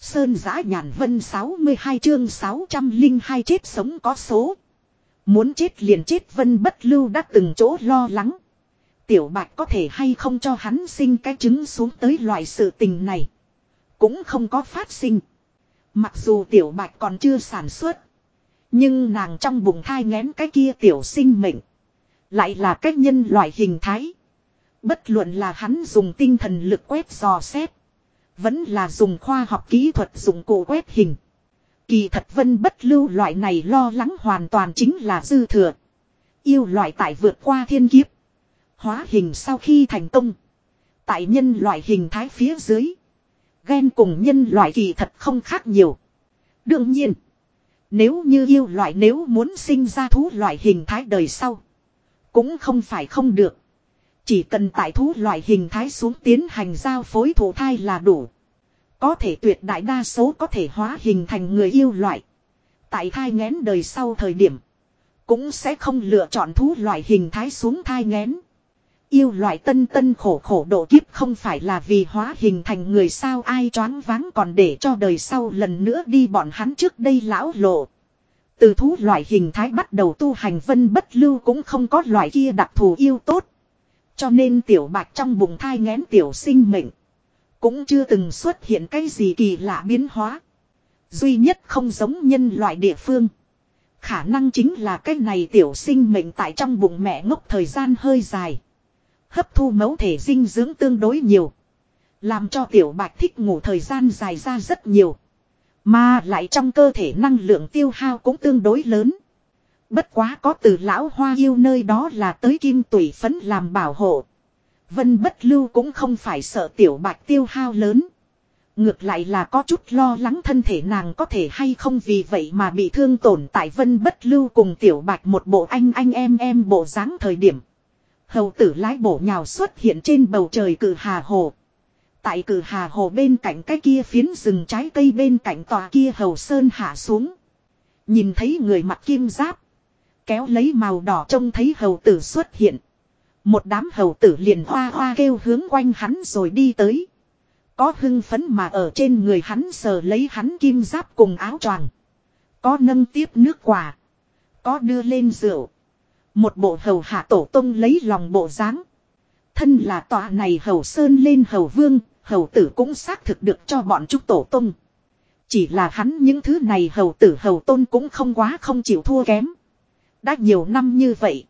Sơn giã nhàn vân 62 chương 602 chết sống có số. Muốn chết liền chết vân bất lưu đã từng chỗ lo lắng. Tiểu bạch có thể hay không cho hắn sinh cái trứng xuống tới loại sự tình này. Cũng không có phát sinh. Mặc dù tiểu bạch còn chưa sản xuất. Nhưng nàng trong bụng thai ngén cái kia tiểu sinh mệnh. Lại là cách nhân loại hình thái. Bất luận là hắn dùng tinh thần lực quét dò xét. Vẫn là dùng khoa học kỹ thuật dụng cụ quét hình. Kỳ thật vân bất lưu loại này lo lắng hoàn toàn chính là dư thừa. Yêu loại tại vượt qua thiên kiếp. Hóa hình sau khi thành công. Tại nhân loại hình thái phía dưới. Ghen cùng nhân loại kỳ thật không khác nhiều. Đương nhiên. Nếu như yêu loại nếu muốn sinh ra thú loại hình thái đời sau. Cũng không phải không được. Chỉ cần tại thú loại hình thái xuống tiến hành giao phối thổ thai là đủ. Có thể tuyệt đại đa số có thể hóa hình thành người yêu loại. Tại thai ngén đời sau thời điểm. Cũng sẽ không lựa chọn thú loại hình thái xuống thai ngén. Yêu loại tân tân khổ khổ độ kiếp không phải là vì hóa hình thành người sao ai choáng váng còn để cho đời sau lần nữa đi bọn hắn trước đây lão lộ. Từ thú loại hình thái bắt đầu tu hành vân bất lưu cũng không có loại kia đặc thù yêu tốt. Cho nên tiểu bạch trong bụng thai ngén tiểu sinh mệnh. Cũng chưa từng xuất hiện cái gì kỳ lạ biến hóa. Duy nhất không giống nhân loại địa phương. Khả năng chính là cái này tiểu sinh mệnh tại trong bụng mẹ ngốc thời gian hơi dài. Hấp thu mẫu thể dinh dưỡng tương đối nhiều. Làm cho tiểu bạch thích ngủ thời gian dài ra rất nhiều. Mà lại trong cơ thể năng lượng tiêu hao cũng tương đối lớn. Bất quá có từ lão hoa yêu nơi đó là tới kim tủy phấn làm bảo hộ. Vân bất lưu cũng không phải sợ tiểu bạch tiêu hao lớn. Ngược lại là có chút lo lắng thân thể nàng có thể hay không vì vậy mà bị thương tổn tại vân bất lưu cùng tiểu bạch một bộ anh anh em em bộ dáng thời điểm. Hầu tử lái bổ nhào xuất hiện trên bầu trời cử hà hồ. Tại cử hà hồ bên cạnh cái kia phiến rừng trái cây bên cạnh tòa kia hầu sơn hạ xuống. Nhìn thấy người mặc kim giáp. Kéo lấy màu đỏ trông thấy hầu tử xuất hiện. Một đám hầu tử liền hoa hoa kêu hướng quanh hắn rồi đi tới. Có hưng phấn mà ở trên người hắn sờ lấy hắn kim giáp cùng áo choàng. Có nâng tiếp nước quả. Có đưa lên rượu. Một bộ hầu hạ tổ tông lấy lòng bộ dáng. Thân là tọa này hầu sơn lên hầu vương, hầu tử cũng xác thực được cho bọn chúng tổ tông. Chỉ là hắn những thứ này hầu tử hầu tôn cũng không quá không chịu thua kém. Đã nhiều năm như vậy.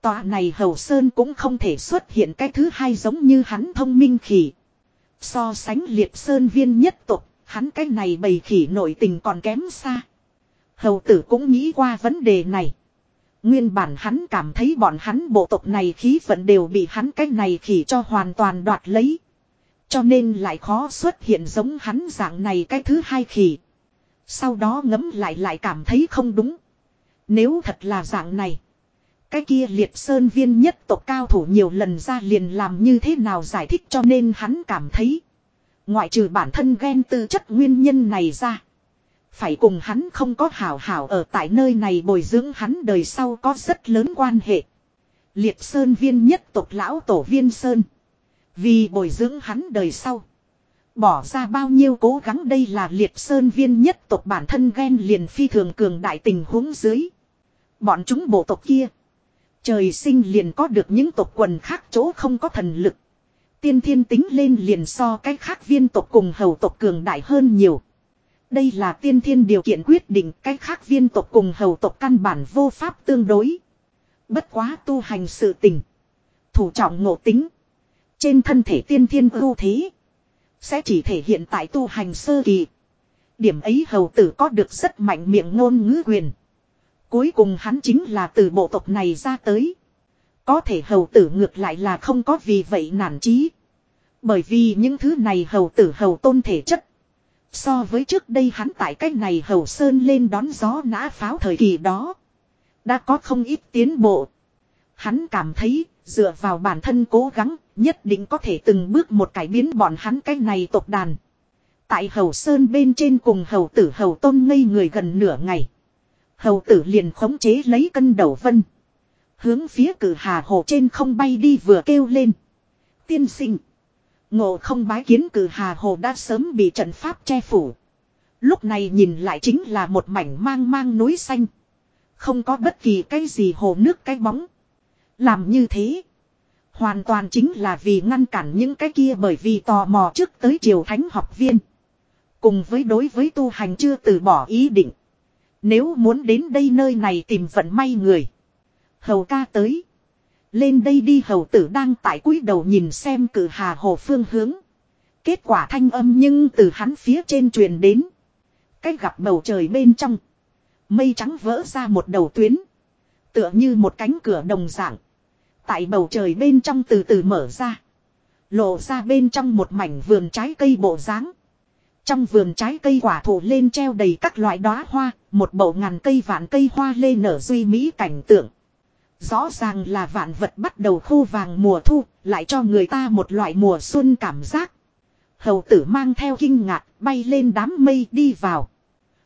Tòa này hầu sơn cũng không thể xuất hiện cái thứ hai giống như hắn thông minh khỉ. So sánh liệt sơn viên nhất tục, hắn cái này bầy khỉ nội tình còn kém xa. Hầu tử cũng nghĩ qua vấn đề này. Nguyên bản hắn cảm thấy bọn hắn bộ tộc này khí vận đều bị hắn cái này khỉ cho hoàn toàn đoạt lấy. Cho nên lại khó xuất hiện giống hắn dạng này cái thứ hai khỉ. Sau đó ngấm lại lại cảm thấy không đúng. Nếu thật là dạng này. Cái kia liệt sơn viên nhất tộc cao thủ nhiều lần ra liền làm như thế nào giải thích cho nên hắn cảm thấy. Ngoại trừ bản thân ghen tư chất nguyên nhân này ra. Phải cùng hắn không có hảo hảo ở tại nơi này bồi dưỡng hắn đời sau có rất lớn quan hệ. Liệt sơn viên nhất tộc lão tổ viên sơn. Vì bồi dưỡng hắn đời sau. Bỏ ra bao nhiêu cố gắng đây là liệt sơn viên nhất tộc bản thân ghen liền phi thường cường đại tình huống dưới. Bọn chúng bộ tộc kia. Trời sinh liền có được những tộc quần khác chỗ không có thần lực. Tiên thiên tính lên liền so cái khác viên tộc cùng hầu tộc cường đại hơn nhiều. Đây là tiên thiên điều kiện quyết định cái khác viên tộc cùng hầu tộc căn bản vô pháp tương đối. Bất quá tu hành sự tình. Thủ trọng ngộ tính. Trên thân thể tiên thiên ưu thế. Sẽ chỉ thể hiện tại tu hành sơ kỳ. Điểm ấy hầu tử có được rất mạnh miệng ngôn ngữ quyền. Cuối cùng hắn chính là từ bộ tộc này ra tới. Có thể hầu tử ngược lại là không có vì vậy nản chí. Bởi vì những thứ này hầu tử hầu tôn thể chất. So với trước đây hắn tại cách này hầu sơn lên đón gió nã pháo thời kỳ đó. Đã có không ít tiến bộ. Hắn cảm thấy, dựa vào bản thân cố gắng, nhất định có thể từng bước một cải biến bọn hắn cách này tộc đàn. Tại hầu sơn bên trên cùng hầu tử hầu tôn ngây người gần nửa ngày. Hầu tử liền khống chế lấy cân đầu vân. Hướng phía cử hà hồ trên không bay đi vừa kêu lên. Tiên sinh. Ngộ không bái kiến cử hà hồ đã sớm bị trận pháp che phủ. Lúc này nhìn lại chính là một mảnh mang mang núi xanh. Không có bất kỳ cái gì hồ nước cái bóng. Làm như thế. Hoàn toàn chính là vì ngăn cản những cái kia bởi vì tò mò trước tới triều thánh học viên. Cùng với đối với tu hành chưa từ bỏ ý định. Nếu muốn đến đây nơi này tìm vận may người. Hầu ca tới. Lên đây đi hầu tử đang tại cúi đầu nhìn xem cử hà hồ phương hướng. Kết quả thanh âm nhưng từ hắn phía trên truyền đến. Cách gặp bầu trời bên trong. Mây trắng vỡ ra một đầu tuyến. Tựa như một cánh cửa đồng dạng. Tại bầu trời bên trong từ từ mở ra. Lộ ra bên trong một mảnh vườn trái cây bộ dáng trong vườn trái cây quả thụ lên treo đầy các loại đóa hoa, một bầu ngàn cây vạn cây hoa lê nở duy mỹ cảnh tượng. Rõ ràng là vạn vật bắt đầu khô vàng mùa thu, lại cho người ta một loại mùa xuân cảm giác. Hầu tử mang theo kinh ngạc, bay lên đám mây đi vào.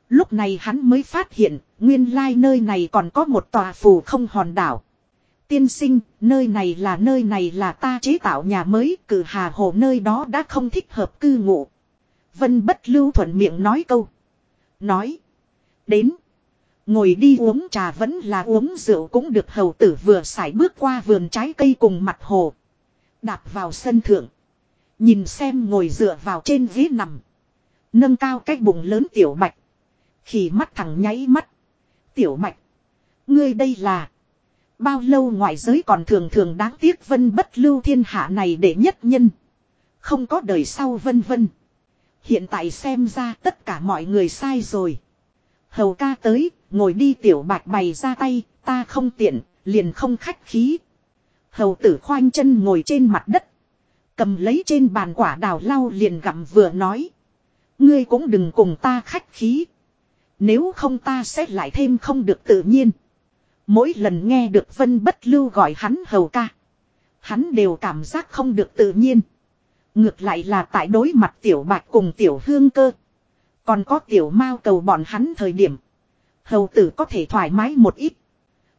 Lúc này hắn mới phát hiện, nguyên lai nơi này còn có một tòa phù không hòn đảo. Tiên sinh, nơi này là nơi này là ta chế tạo nhà mới, cử hà hồ nơi đó đã không thích hợp cư ngụ. Vân bất lưu thuận miệng nói câu. Nói. Đến. Ngồi đi uống trà vẫn là uống rượu cũng được hầu tử vừa xài bước qua vườn trái cây cùng mặt hồ. Đạp vào sân thượng. Nhìn xem ngồi dựa vào trên ghế nằm. Nâng cao cái bụng lớn tiểu mạch Khi mắt thẳng nháy mắt. Tiểu mạch. Ngươi đây là. Bao lâu ngoại giới còn thường thường đáng tiếc vân bất lưu thiên hạ này để nhất nhân. Không có đời sau vân vân. Hiện tại xem ra tất cả mọi người sai rồi. Hầu ca tới, ngồi đi tiểu bạch bày ra tay, ta không tiện, liền không khách khí. Hầu tử khoanh chân ngồi trên mặt đất. Cầm lấy trên bàn quả đào lau liền gặm vừa nói. Ngươi cũng đừng cùng ta khách khí. Nếu không ta sẽ lại thêm không được tự nhiên. Mỗi lần nghe được Vân Bất Lưu gọi hắn hầu ca. Hắn đều cảm giác không được tự nhiên. Ngược lại là tại đối mặt tiểu bạch cùng tiểu hương cơ. Còn có tiểu mao cầu bọn hắn thời điểm. Hầu tử có thể thoải mái một ít.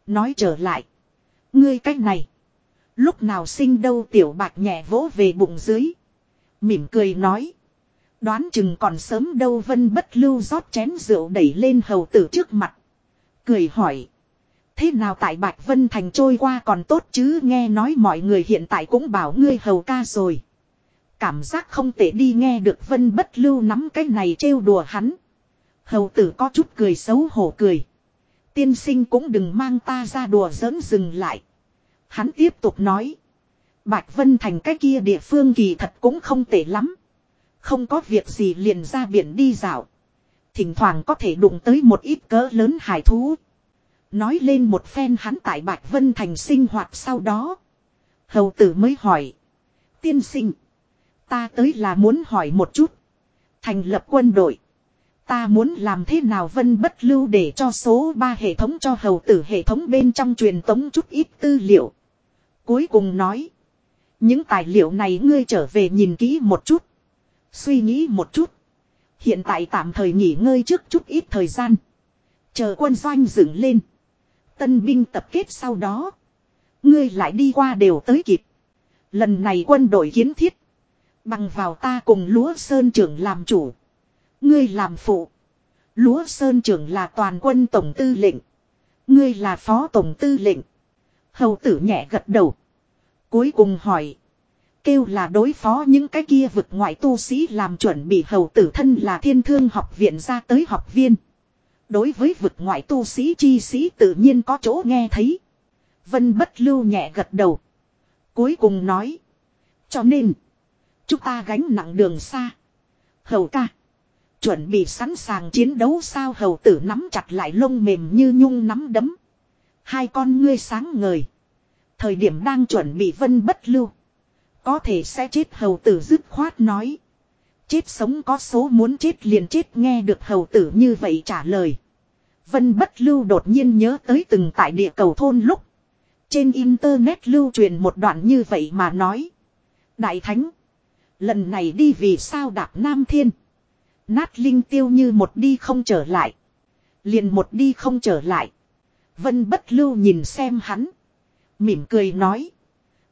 Nói trở lại. Ngươi cách này. Lúc nào sinh đâu tiểu bạch nhẹ vỗ về bụng dưới. Mỉm cười nói. Đoán chừng còn sớm đâu vân bất lưu rót chén rượu đẩy lên hầu tử trước mặt. Cười hỏi. Thế nào tại Bạch Vân Thành trôi qua còn tốt chứ nghe nói mọi người hiện tại cũng bảo ngươi hầu ca rồi. Cảm giác không thể đi nghe được Vân bất lưu nắm cái này trêu đùa hắn. Hầu tử có chút cười xấu hổ cười. Tiên sinh cũng đừng mang ta ra đùa giỡn dừng lại. Hắn tiếp tục nói. Bạch Vân Thành cái kia địa phương kỳ thật cũng không tệ lắm. Không có việc gì liền ra biển đi dạo. Thỉnh thoảng có thể đụng tới một ít cỡ lớn hải thú. Nói lên một phen hắn tại Bạch Vân Thành sinh hoạt sau đó. Hầu tử mới hỏi. Tiên sinh. Ta tới là muốn hỏi một chút. Thành lập quân đội. Ta muốn làm thế nào vân bất lưu để cho số 3 hệ thống cho hầu tử hệ thống bên trong truyền tống chút ít tư liệu. Cuối cùng nói. Những tài liệu này ngươi trở về nhìn kỹ một chút. Suy nghĩ một chút. Hiện tại tạm thời nghỉ ngơi trước chút ít thời gian. Chờ quân doanh dựng lên. Tân binh tập kết sau đó. Ngươi lại đi qua đều tới kịp. Lần này quân đội kiến thiết. Bằng vào ta cùng lúa sơn trưởng làm chủ. Ngươi làm phụ. Lúa sơn trưởng là toàn quân tổng tư lệnh. Ngươi là phó tổng tư lệnh. Hầu tử nhẹ gật đầu. Cuối cùng hỏi. Kêu là đối phó những cái kia vực ngoại tu sĩ làm chuẩn bị hầu tử thân là thiên thương học viện ra tới học viên. Đối với vực ngoại tu sĩ chi sĩ tự nhiên có chỗ nghe thấy. Vân bất lưu nhẹ gật đầu. Cuối cùng nói. Cho nên. Chúng ta gánh nặng đường xa. Hầu ca. Chuẩn bị sẵn sàng chiến đấu sao hầu tử nắm chặt lại lông mềm như nhung nắm đấm. Hai con ngươi sáng ngời. Thời điểm đang chuẩn bị vân bất lưu. Có thể sẽ chết hầu tử dứt khoát nói. Chết sống có số muốn chết liền chết nghe được hầu tử như vậy trả lời. Vân bất lưu đột nhiên nhớ tới từng tại địa cầu thôn lúc. Trên internet lưu truyền một đoạn như vậy mà nói. Đại thánh. Lần này đi vì sao đạp Nam Thiên. Nát linh tiêu như một đi không trở lại. Liền một đi không trở lại. Vân bất lưu nhìn xem hắn. Mỉm cười nói.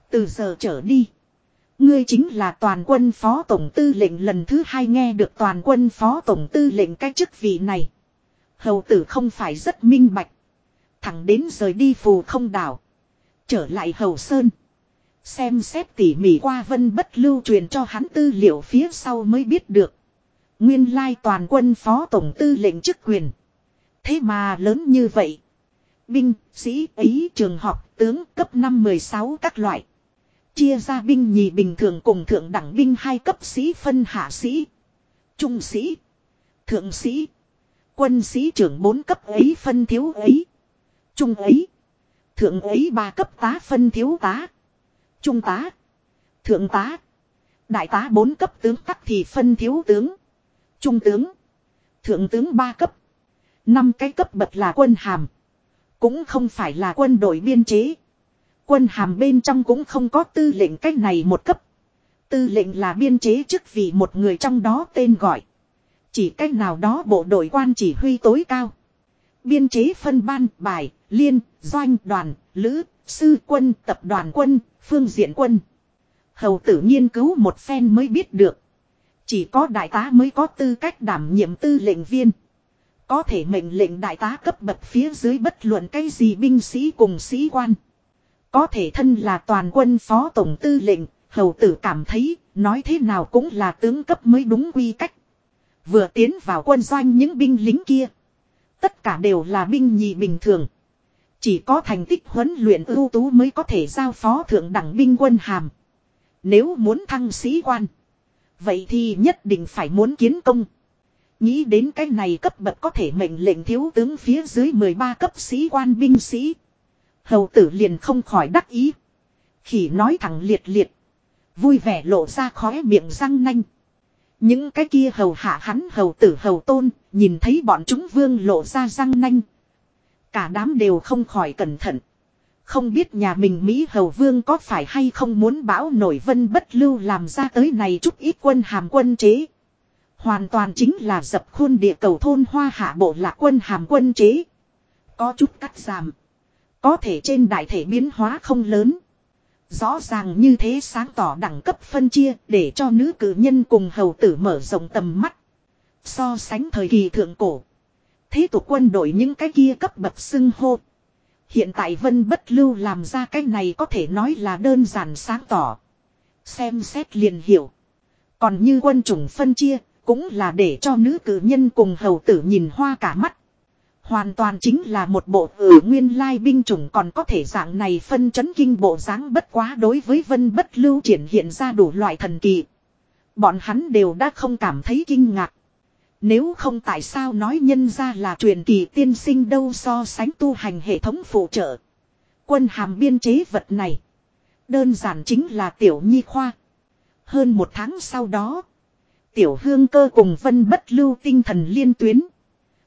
Từ giờ trở đi. Ngươi chính là toàn quân phó tổng tư lệnh lần thứ hai nghe được toàn quân phó tổng tư lệnh cái chức vị này. Hầu tử không phải rất minh bạch. Thẳng đến rời đi phù không đảo. Trở lại hầu sơn. Xem xét tỉ mỉ qua vân bất lưu truyền cho hắn tư liệu phía sau mới biết được. Nguyên lai toàn quân phó tổng tư lệnh chức quyền. Thế mà lớn như vậy. Binh, sĩ, ấy, trường học, tướng cấp 5-16 các loại. Chia ra binh nhì bình thường cùng thượng đẳng binh hai cấp sĩ phân hạ sĩ. Trung sĩ. Thượng sĩ. Quân sĩ trưởng bốn cấp ấy phân thiếu ấy. Trung ấy. Thượng ấy ba cấp tá phân thiếu tá. Trung tá. Thượng tá. Đại tá bốn cấp tướng tắc thì phân thiếu tướng. Trung tướng. Thượng tướng ba cấp. Năm cái cấp bậc là quân hàm. Cũng không phải là quân đội biên chế. Quân hàm bên trong cũng không có tư lệnh cách này một cấp. Tư lệnh là biên chế chức vì một người trong đó tên gọi. Chỉ cách nào đó bộ đội quan chỉ huy tối cao. Biên chế phân ban, bài, liên, doanh, đoàn, lữ, sư quân, tập đoàn quân, phương diện quân. Hầu tử nghiên cứu một phen mới biết được. Chỉ có đại tá mới có tư cách đảm nhiệm tư lệnh viên. Có thể mệnh lệnh đại tá cấp bậc phía dưới bất luận cái gì binh sĩ cùng sĩ quan. Có thể thân là toàn quân phó tổng tư lệnh, hầu tử cảm thấy, nói thế nào cũng là tướng cấp mới đúng quy cách. Vừa tiến vào quân doanh những binh lính kia. Tất cả đều là binh nhì bình thường. Chỉ có thành tích huấn luyện ưu tú mới có thể giao phó thượng đẳng binh quân hàm. Nếu muốn thăng sĩ quan. Vậy thì nhất định phải muốn kiến công. Nghĩ đến cái này cấp bậc có thể mệnh lệnh thiếu tướng phía dưới 13 cấp sĩ quan binh sĩ. Hầu tử liền không khỏi đắc ý. Khỉ nói thẳng liệt liệt. Vui vẻ lộ ra khóe miệng răng nanh. Những cái kia hầu hạ hắn hầu tử hầu tôn, nhìn thấy bọn chúng vương lộ ra răng nanh. Cả đám đều không khỏi cẩn thận. Không biết nhà mình Mỹ hầu vương có phải hay không muốn bão nổi vân bất lưu làm ra tới này chút ít quân hàm quân chế. Hoàn toàn chính là dập khuôn địa cầu thôn hoa hạ bộ là quân hàm quân chế. Có chút cắt giảm. Có thể trên đại thể biến hóa không lớn. Rõ ràng như thế sáng tỏ đẳng cấp phân chia để cho nữ cử nhân cùng hầu tử mở rộng tầm mắt. So sánh thời kỳ thượng cổ. Thế tục quân đội những cái kia cấp bậc xưng hô. Hiện tại vân bất lưu làm ra cái này có thể nói là đơn giản sáng tỏ. Xem xét liền hiểu. Còn như quân chủng phân chia, cũng là để cho nữ cử nhân cùng hầu tử nhìn hoa cả mắt. Hoàn toàn chính là một bộ ở nguyên lai binh chủng còn có thể dạng này phân chấn kinh bộ dáng bất quá đối với vân bất lưu triển hiện ra đủ loại thần kỳ. Bọn hắn đều đã không cảm thấy kinh ngạc. Nếu không tại sao nói nhân ra là truyền kỳ tiên sinh đâu so sánh tu hành hệ thống phụ trợ. Quân hàm biên chế vật này. Đơn giản chính là tiểu nhi khoa. Hơn một tháng sau đó. Tiểu hương cơ cùng vân bất lưu tinh thần liên tuyến.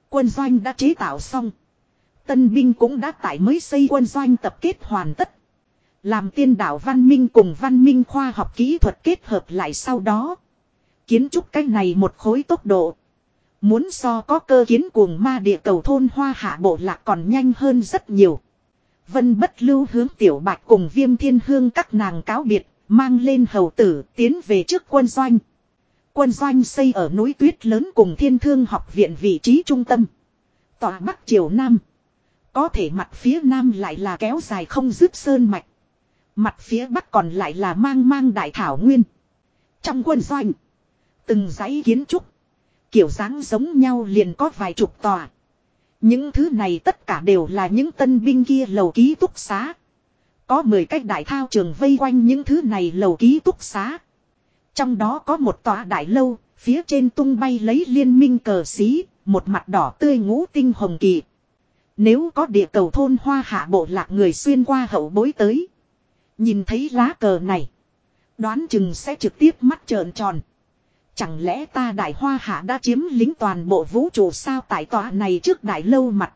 Quân doanh đã chế tạo xong. Tân binh cũng đã tại mới xây quân doanh tập kết hoàn tất. Làm tiên đạo văn minh cùng văn minh khoa học kỹ thuật kết hợp lại sau đó. Kiến trúc cách này một khối tốc độ. Muốn so có cơ kiến cuồng ma địa cầu thôn hoa hạ bộ lạc còn nhanh hơn rất nhiều. Vân bất lưu hướng tiểu bạch cùng viêm thiên hương các nàng cáo biệt, mang lên hầu tử tiến về trước quân doanh. Quân doanh xây ở núi tuyết lớn cùng thiên thương học viện vị trí trung tâm. Tòa bắc triều nam. Có thể mặt phía nam lại là kéo dài không dứt sơn mạch. Mặt phía bắc còn lại là mang mang đại thảo nguyên. Trong quân doanh. Từng dãy kiến trúc. Kiểu dáng giống nhau liền có vài chục tòa. Những thứ này tất cả đều là những tân binh kia lầu ký túc xá. Có 10 cách đại thao trường vây quanh những thứ này lầu ký túc xá. Trong đó có một tòa đại lâu, phía trên tung bay lấy liên minh cờ xí, một mặt đỏ tươi ngũ tinh hồng kỳ. Nếu có địa cầu thôn hoa hạ bộ lạc người xuyên qua hậu bối tới. Nhìn thấy lá cờ này. Đoán chừng sẽ trực tiếp mắt trợn tròn. Chẳng lẽ ta đại hoa hạ đã chiếm lính toàn bộ vũ trụ sao tại tòa này trước đại lâu mặt.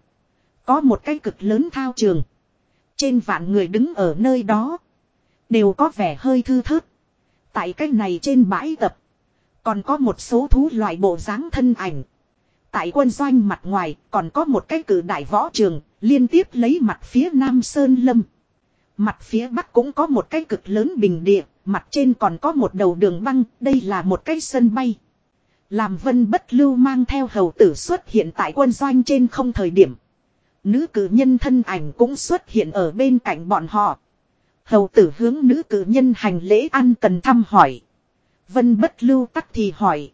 Có một cái cực lớn thao trường. Trên vạn người đứng ở nơi đó. Đều có vẻ hơi thư thớt. Tại cái này trên bãi tập. Còn có một số thú loại bộ dáng thân ảnh. Tại quân doanh mặt ngoài còn có một cái cử đại võ trường liên tiếp lấy mặt phía nam sơn lâm. Mặt phía bắc cũng có một cái cực lớn bình địa, mặt trên còn có một đầu đường băng, đây là một cái sân bay. Làm vân bất lưu mang theo hầu tử xuất hiện tại quân doanh trên không thời điểm. Nữ cử nhân thân ảnh cũng xuất hiện ở bên cạnh bọn họ. Hầu tử hướng nữ cử nhân hành lễ ăn cần thăm hỏi. Vân bất lưu tắc thì hỏi.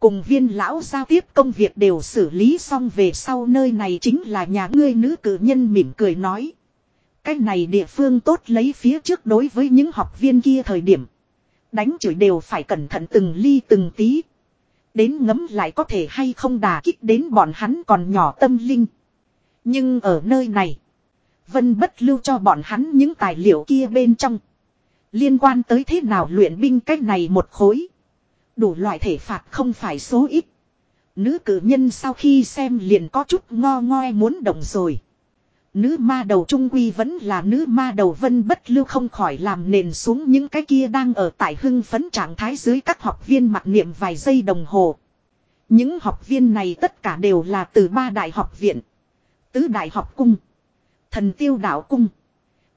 Cùng viên lão giao tiếp công việc đều xử lý xong về sau nơi này chính là nhà ngươi nữ cử nhân mỉm cười nói. Cái này địa phương tốt lấy phía trước đối với những học viên kia thời điểm. Đánh chửi đều phải cẩn thận từng ly từng tí. Đến ngấm lại có thể hay không đà kích đến bọn hắn còn nhỏ tâm linh. Nhưng ở nơi này. Vân bất lưu cho bọn hắn những tài liệu kia bên trong. Liên quan tới thế nào luyện binh cách này một khối. Đủ loại thể phạt không phải số ít. Nữ cử nhân sau khi xem liền có chút ngo ngoe muốn động rồi. Nữ ma đầu trung quy vẫn là nữ ma đầu vân bất lưu không khỏi làm nền xuống những cái kia đang ở tại hưng phấn trạng thái dưới các học viên mặc niệm vài giây đồng hồ. Những học viên này tất cả đều là từ ba đại học viện. Tứ đại học cung. Thần tiêu đạo cung.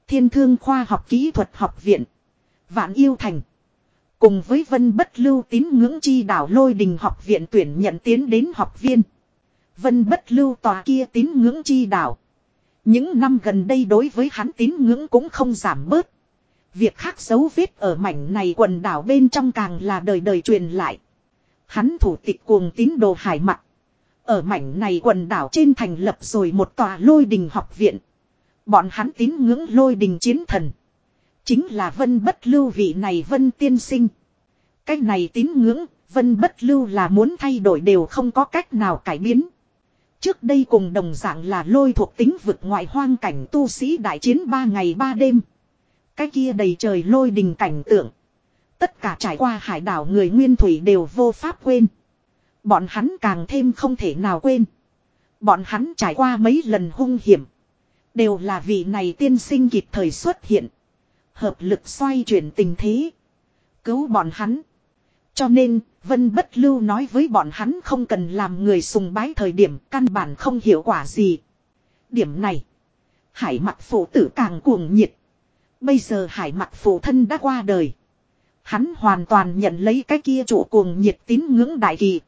Thiên thương khoa học kỹ thuật học viện. Vạn yêu thành. Cùng với vân bất lưu tín ngưỡng chi đảo lôi đình học viện tuyển nhận tiến đến học viên. Vân bất lưu tòa kia tín ngưỡng chi đảo. Những năm gần đây đối với hắn tín ngưỡng cũng không giảm bớt. Việc khác dấu vết ở mảnh này quần đảo bên trong càng là đời đời truyền lại. Hắn thủ tịch cuồng tín đồ hải mặt. Ở mảnh này quần đảo trên thành lập rồi một tòa lôi đình học viện. Bọn hắn tín ngưỡng lôi đình chiến thần. Chính là vân bất lưu vị này vân tiên sinh. Cách này tín ngưỡng, vân bất lưu là muốn thay đổi đều không có cách nào cải biến. Trước đây cùng đồng dạng là lôi thuộc tính vực ngoại hoang cảnh tu sĩ đại chiến ba ngày ba đêm. Cái kia đầy trời lôi đình cảnh tượng. Tất cả trải qua hải đảo người nguyên thủy đều vô pháp quên. Bọn hắn càng thêm không thể nào quên. Bọn hắn trải qua mấy lần hung hiểm. Đều là vị này tiên sinh kịp thời xuất hiện. Hợp lực xoay chuyển tình thế. Cứu bọn hắn. Cho nên, Vân Bất Lưu nói với bọn hắn không cần làm người sùng bái thời điểm căn bản không hiểu quả gì. Điểm này, hải mặt phụ tử càng cuồng nhiệt. Bây giờ hải mặt phụ thân đã qua đời. Hắn hoàn toàn nhận lấy cái kia chủ cuồng nhiệt tín ngưỡng đại kỳ.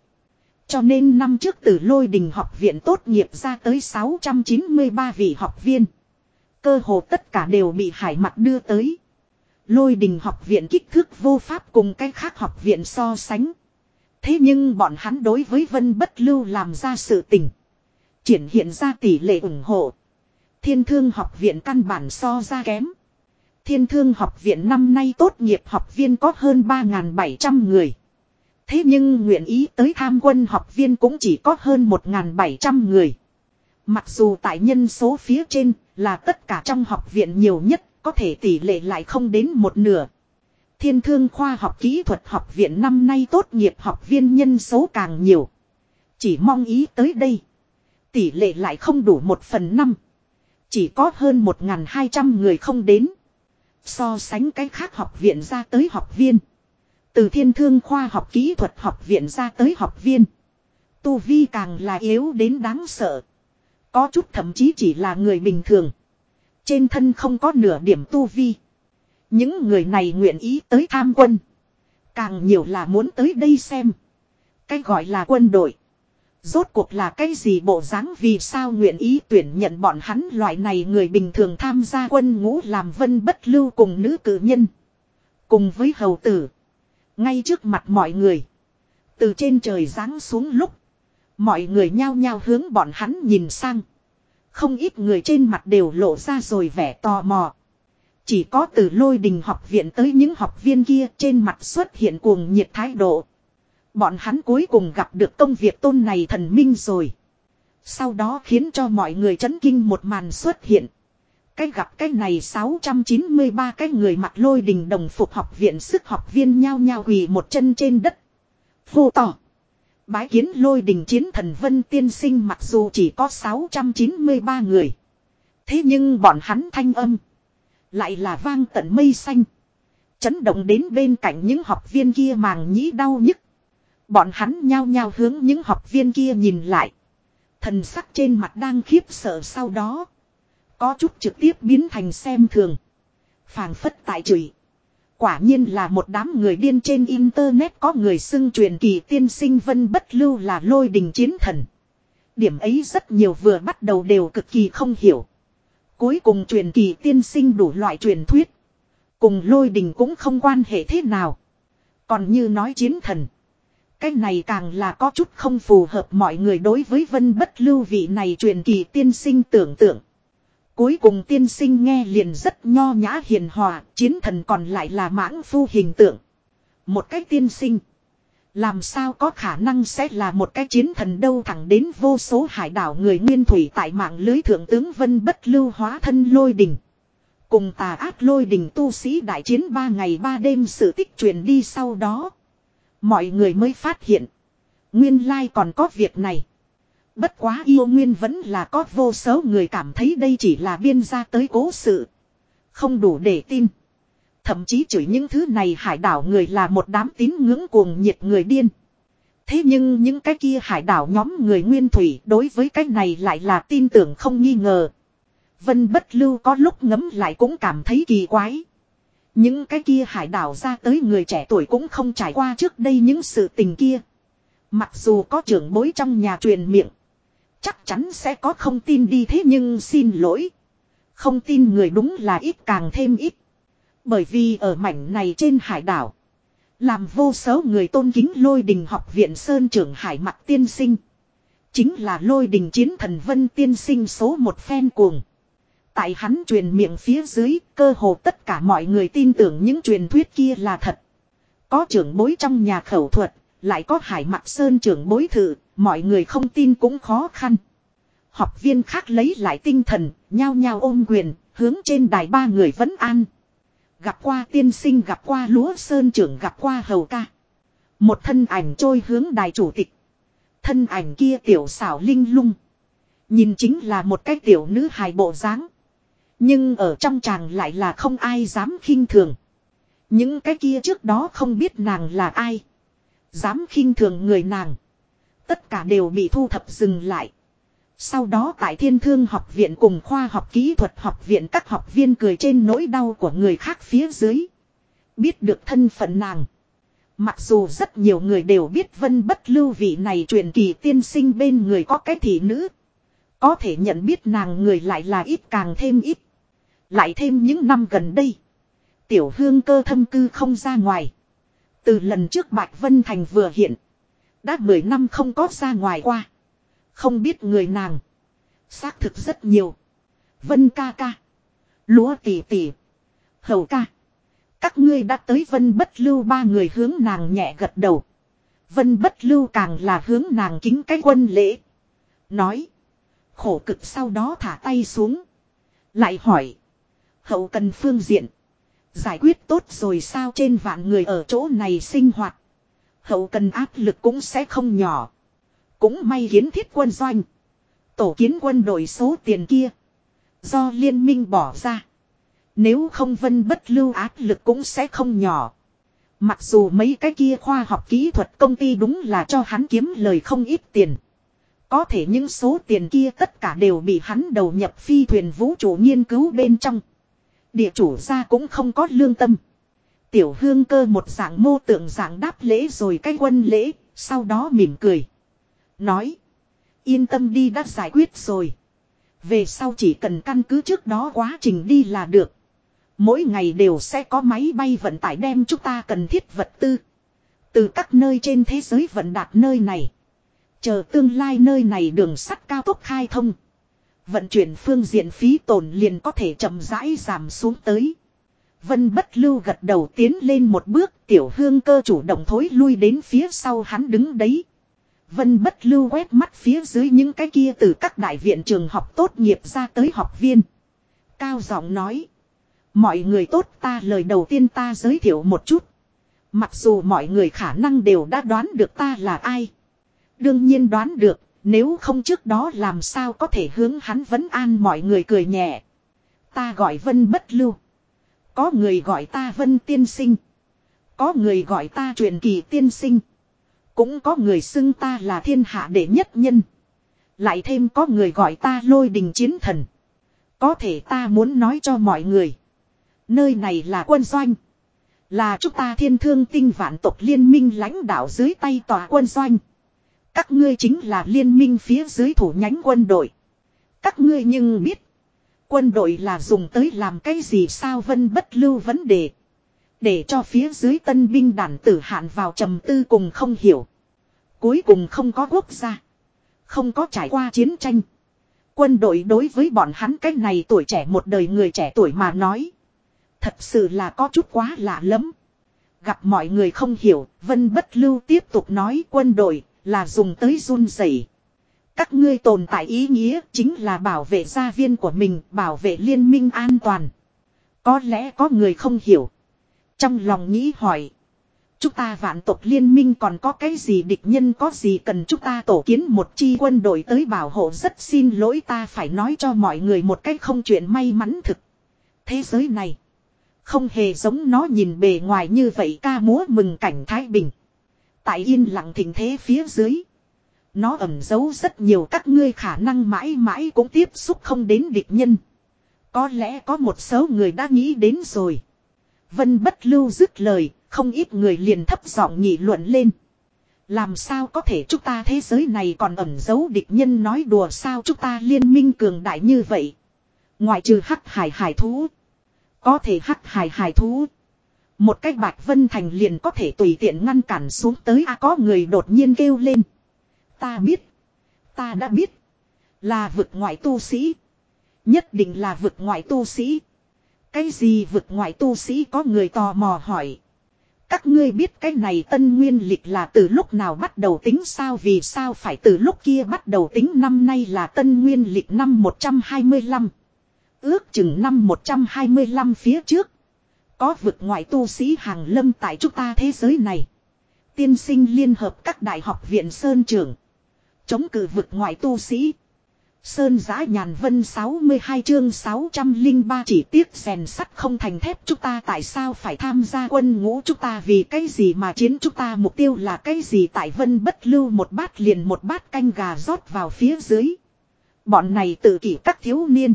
Cho nên năm trước từ lôi đình học viện tốt nghiệp ra tới 693 vị học viên. Cơ hồ tất cả đều bị hải mặt đưa tới. Lôi đình học viện kích thước vô pháp cùng cái khác học viện so sánh. Thế nhưng bọn hắn đối với vân bất lưu làm ra sự tình. Triển hiện ra tỷ lệ ủng hộ. Thiên thương học viện căn bản so ra kém. Thiên thương học viện năm nay tốt nghiệp học viên có hơn 3.700 người. Thế nhưng nguyện ý tới tham quân học viên cũng chỉ có hơn 1.700 người. Mặc dù tại nhân số phía trên là tất cả trong học viện nhiều nhất, có thể tỷ lệ lại không đến một nửa. Thiên thương khoa học kỹ thuật học viện năm nay tốt nghiệp học viên nhân số càng nhiều. Chỉ mong ý tới đây. Tỷ lệ lại không đủ một phần năm. Chỉ có hơn 1.200 người không đến. So sánh cái khác học viện ra tới học viên. Từ thiên thương khoa học kỹ thuật học viện ra tới học viên. Tu vi càng là yếu đến đáng sợ. Có chút thậm chí chỉ là người bình thường. Trên thân không có nửa điểm tu vi. Những người này nguyện ý tới tham quân. Càng nhiều là muốn tới đây xem. Cái gọi là quân đội. Rốt cuộc là cái gì bộ dáng vì sao nguyện ý tuyển nhận bọn hắn loại này người bình thường tham gia quân ngũ làm vân bất lưu cùng nữ cử nhân. Cùng với hầu tử. Ngay trước mặt mọi người. Từ trên trời giáng xuống lúc. Mọi người nhao nhao hướng bọn hắn nhìn sang. Không ít người trên mặt đều lộ ra rồi vẻ tò mò. Chỉ có từ lôi đình học viện tới những học viên kia trên mặt xuất hiện cuồng nhiệt thái độ. Bọn hắn cuối cùng gặp được công việc tôn này thần minh rồi. Sau đó khiến cho mọi người chấn kinh một màn xuất hiện. Cái gặp cái này 693 cái người mặt lôi đình đồng phục học viện sức học viên nhao nhao quỳ một chân trên đất. Vô tỏ. Bái kiến lôi đình chiến thần vân tiên sinh mặc dù chỉ có 693 người. Thế nhưng bọn hắn thanh âm. Lại là vang tận mây xanh. Chấn động đến bên cạnh những học viên kia màng nhĩ đau nhức. Bọn hắn nhao nhao hướng những học viên kia nhìn lại. Thần sắc trên mặt đang khiếp sợ sau đó. Có chút trực tiếp biến thành xem thường. phảng phất tại chửi. Quả nhiên là một đám người điên trên internet có người xưng truyền kỳ tiên sinh vân bất lưu là lôi đình chiến thần. Điểm ấy rất nhiều vừa bắt đầu đều cực kỳ không hiểu. Cuối cùng truyền kỳ tiên sinh đủ loại truyền thuyết. Cùng lôi đình cũng không quan hệ thế nào. Còn như nói chiến thần. Cái này càng là có chút không phù hợp mọi người đối với vân bất lưu vị này truyền kỳ tiên sinh tưởng tượng. Cuối cùng tiên sinh nghe liền rất nho nhã hiền hòa, chiến thần còn lại là mãng phu hình tượng. Một cách tiên sinh. Làm sao có khả năng sẽ là một cái chiến thần đâu thẳng đến vô số hải đảo người nguyên thủy tại mạng lưới thượng tướng Vân Bất Lưu hóa thân lôi đình. Cùng tà ác lôi đình tu sĩ đại chiến ba ngày ba đêm sự tích truyền đi sau đó. Mọi người mới phát hiện. Nguyên lai còn có việc này. Bất quá yêu nguyên vẫn là có vô số người cảm thấy đây chỉ là biên gia tới cố sự. Không đủ để tin. Thậm chí chửi những thứ này hải đảo người là một đám tín ngưỡng cuồng nhiệt người điên. Thế nhưng những cái kia hải đảo nhóm người nguyên thủy đối với cái này lại là tin tưởng không nghi ngờ. Vân bất lưu có lúc ngấm lại cũng cảm thấy kỳ quái. Những cái kia hải đảo ra tới người trẻ tuổi cũng không trải qua trước đây những sự tình kia. Mặc dù có trưởng bối trong nhà truyền miệng. Chắc chắn sẽ có không tin đi thế nhưng xin lỗi. Không tin người đúng là ít càng thêm ít. Bởi vì ở mảnh này trên hải đảo. Làm vô số người tôn kính lôi đình học viện Sơn trưởng hải mặt tiên sinh. Chính là lôi đình chiến thần vân tiên sinh số một phen cuồng. Tại hắn truyền miệng phía dưới, cơ hồ tất cả mọi người tin tưởng những truyền thuyết kia là thật. Có trưởng bối trong nhà khẩu thuật, lại có hải mặt sơn trưởng bối thử, mọi người không tin cũng khó khăn. Học viên khác lấy lại tinh thần, nhao nhao ôm quyền, hướng trên đài ba người vẫn an. Gặp qua tiên sinh, gặp qua lúa sơn trưởng, gặp qua hầu ca. Một thân ảnh trôi hướng đài chủ tịch. Thân ảnh kia tiểu xảo linh lung. Nhìn chính là một cái tiểu nữ hài bộ dáng. Nhưng ở trong chàng lại là không ai dám khinh thường. Những cái kia trước đó không biết nàng là ai. Dám khinh thường người nàng. Tất cả đều bị thu thập dừng lại. Sau đó tại thiên thương học viện cùng khoa học kỹ thuật học viện các học viên cười trên nỗi đau của người khác phía dưới. Biết được thân phận nàng. Mặc dù rất nhiều người đều biết vân bất lưu vị này truyền kỳ tiên sinh bên người có cái thị nữ. Có thể nhận biết nàng người lại là ít càng thêm ít. Lại thêm những năm gần đây. Tiểu hương cơ thâm cư không ra ngoài. Từ lần trước Bạch Vân Thành vừa hiện. Đã 10 năm không có ra ngoài qua. Không biết người nàng. Xác thực rất nhiều. Vân ca ca. Lúa tỷ tỷ. Hầu ca. Các ngươi đã tới vân bất lưu ba người hướng nàng nhẹ gật đầu. Vân bất lưu càng là hướng nàng kính cái quân lễ. Nói. Khổ cực sau đó thả tay xuống. Lại hỏi. Hậu cần phương diện. Giải quyết tốt rồi sao trên vạn người ở chỗ này sinh hoạt. Hậu cần áp lực cũng sẽ không nhỏ. Cũng may kiến thiết quân doanh. Tổ kiến quân đội số tiền kia. Do liên minh bỏ ra. Nếu không vân bất lưu áp lực cũng sẽ không nhỏ. Mặc dù mấy cái kia khoa học kỹ thuật công ty đúng là cho hắn kiếm lời không ít tiền. Có thể những số tiền kia tất cả đều bị hắn đầu nhập phi thuyền vũ trụ nghiên cứu bên trong. Địa chủ ra cũng không có lương tâm. Tiểu hương cơ một dạng mô tượng dạng đáp lễ rồi cái quân lễ, sau đó mỉm cười. Nói. Yên tâm đi đã giải quyết rồi. Về sau chỉ cần căn cứ trước đó quá trình đi là được. Mỗi ngày đều sẽ có máy bay vận tải đem chúng ta cần thiết vật tư. Từ các nơi trên thế giới vận đạt nơi này. Chờ tương lai nơi này đường sắt cao tốc khai thông. Vận chuyển phương diện phí tổn liền có thể chậm rãi giảm xuống tới. Vân bất lưu gật đầu tiến lên một bước, tiểu hương cơ chủ động thối lui đến phía sau hắn đứng đấy. Vân bất lưu quét mắt phía dưới những cái kia từ các đại viện trường học tốt nghiệp ra tới học viên. Cao giọng nói. Mọi người tốt ta lời đầu tiên ta giới thiệu một chút. Mặc dù mọi người khả năng đều đã đoán được ta là ai. Đương nhiên đoán được, nếu không trước đó làm sao có thể hướng hắn vấn an mọi người cười nhẹ. Ta gọi Vân bất lưu. Có người gọi ta Vân tiên sinh. Có người gọi ta truyền kỳ tiên sinh. Cũng có người xưng ta là thiên hạ đệ nhất nhân. Lại thêm có người gọi ta lôi đình chiến thần. Có thể ta muốn nói cho mọi người. Nơi này là quân doanh. Là chúng ta thiên thương tinh vạn tộc liên minh lãnh đạo dưới tay tòa quân doanh. Các ngươi chính là liên minh phía dưới thủ nhánh quân đội. Các ngươi nhưng biết. Quân đội là dùng tới làm cái gì sao vân bất lưu vấn đề. Để cho phía dưới tân binh đàn tử hạn vào trầm tư cùng không hiểu. Cuối cùng không có quốc gia. Không có trải qua chiến tranh. Quân đội đối với bọn hắn cách này tuổi trẻ một đời người trẻ tuổi mà nói. Thật sự là có chút quá lạ lắm. Gặp mọi người không hiểu, Vân Bất Lưu tiếp tục nói quân đội là dùng tới run rẩy. Các ngươi tồn tại ý nghĩa chính là bảo vệ gia viên của mình, bảo vệ liên minh an toàn. Có lẽ có người không hiểu. Trong lòng nghĩ hỏi. Chúng ta vạn tộc liên minh còn có cái gì địch nhân có gì cần chúng ta tổ kiến một chi quân đội tới bảo hộ rất xin lỗi ta phải nói cho mọi người một cách không chuyện may mắn thực. Thế giới này. Không hề giống nó nhìn bề ngoài như vậy ca múa mừng cảnh Thái Bình. Tại yên lặng thình thế phía dưới. Nó ẩn giấu rất nhiều các ngươi khả năng mãi mãi cũng tiếp xúc không đến địch nhân. Có lẽ có một số người đã nghĩ đến rồi. Vân bất lưu dứt lời, không ít người liền thấp giọng nghị luận lên. Làm sao có thể chúng ta thế giới này còn ẩn giấu địch nhân nói đùa sao chúng ta liên minh cường đại như vậy. Ngoại trừ hắc hải hải thú. Có thể hắc hải hải thú. Một cách bạch vân thành liền có thể tùy tiện ngăn cản xuống tới a có người đột nhiên kêu lên. Ta biết. Ta đã biết. Là vực ngoại tu sĩ. Nhất định là vực ngoại tu sĩ. Cái gì vực ngoại tu sĩ có người tò mò hỏi. Các ngươi biết cái này tân nguyên lịch là từ lúc nào bắt đầu tính sao vì sao phải từ lúc kia bắt đầu tính năm nay là tân nguyên lịch năm 125. Ước chừng năm 125 phía trước. Có vực ngoại tu sĩ hàng lâm tại chúng ta thế giới này. Tiên sinh liên hợp các đại học viện Sơn Trường. Chống cử vực ngoại tu sĩ. Sơn giã nhàn vân 62 chương 603 chỉ tiếc rèn sắt không thành thép chúng ta tại sao phải tham gia quân ngũ chúng ta vì cái gì mà chiến chúng ta mục tiêu là cái gì tại vân bất lưu một bát liền một bát canh gà rót vào phía dưới. Bọn này tự kỷ các thiếu niên.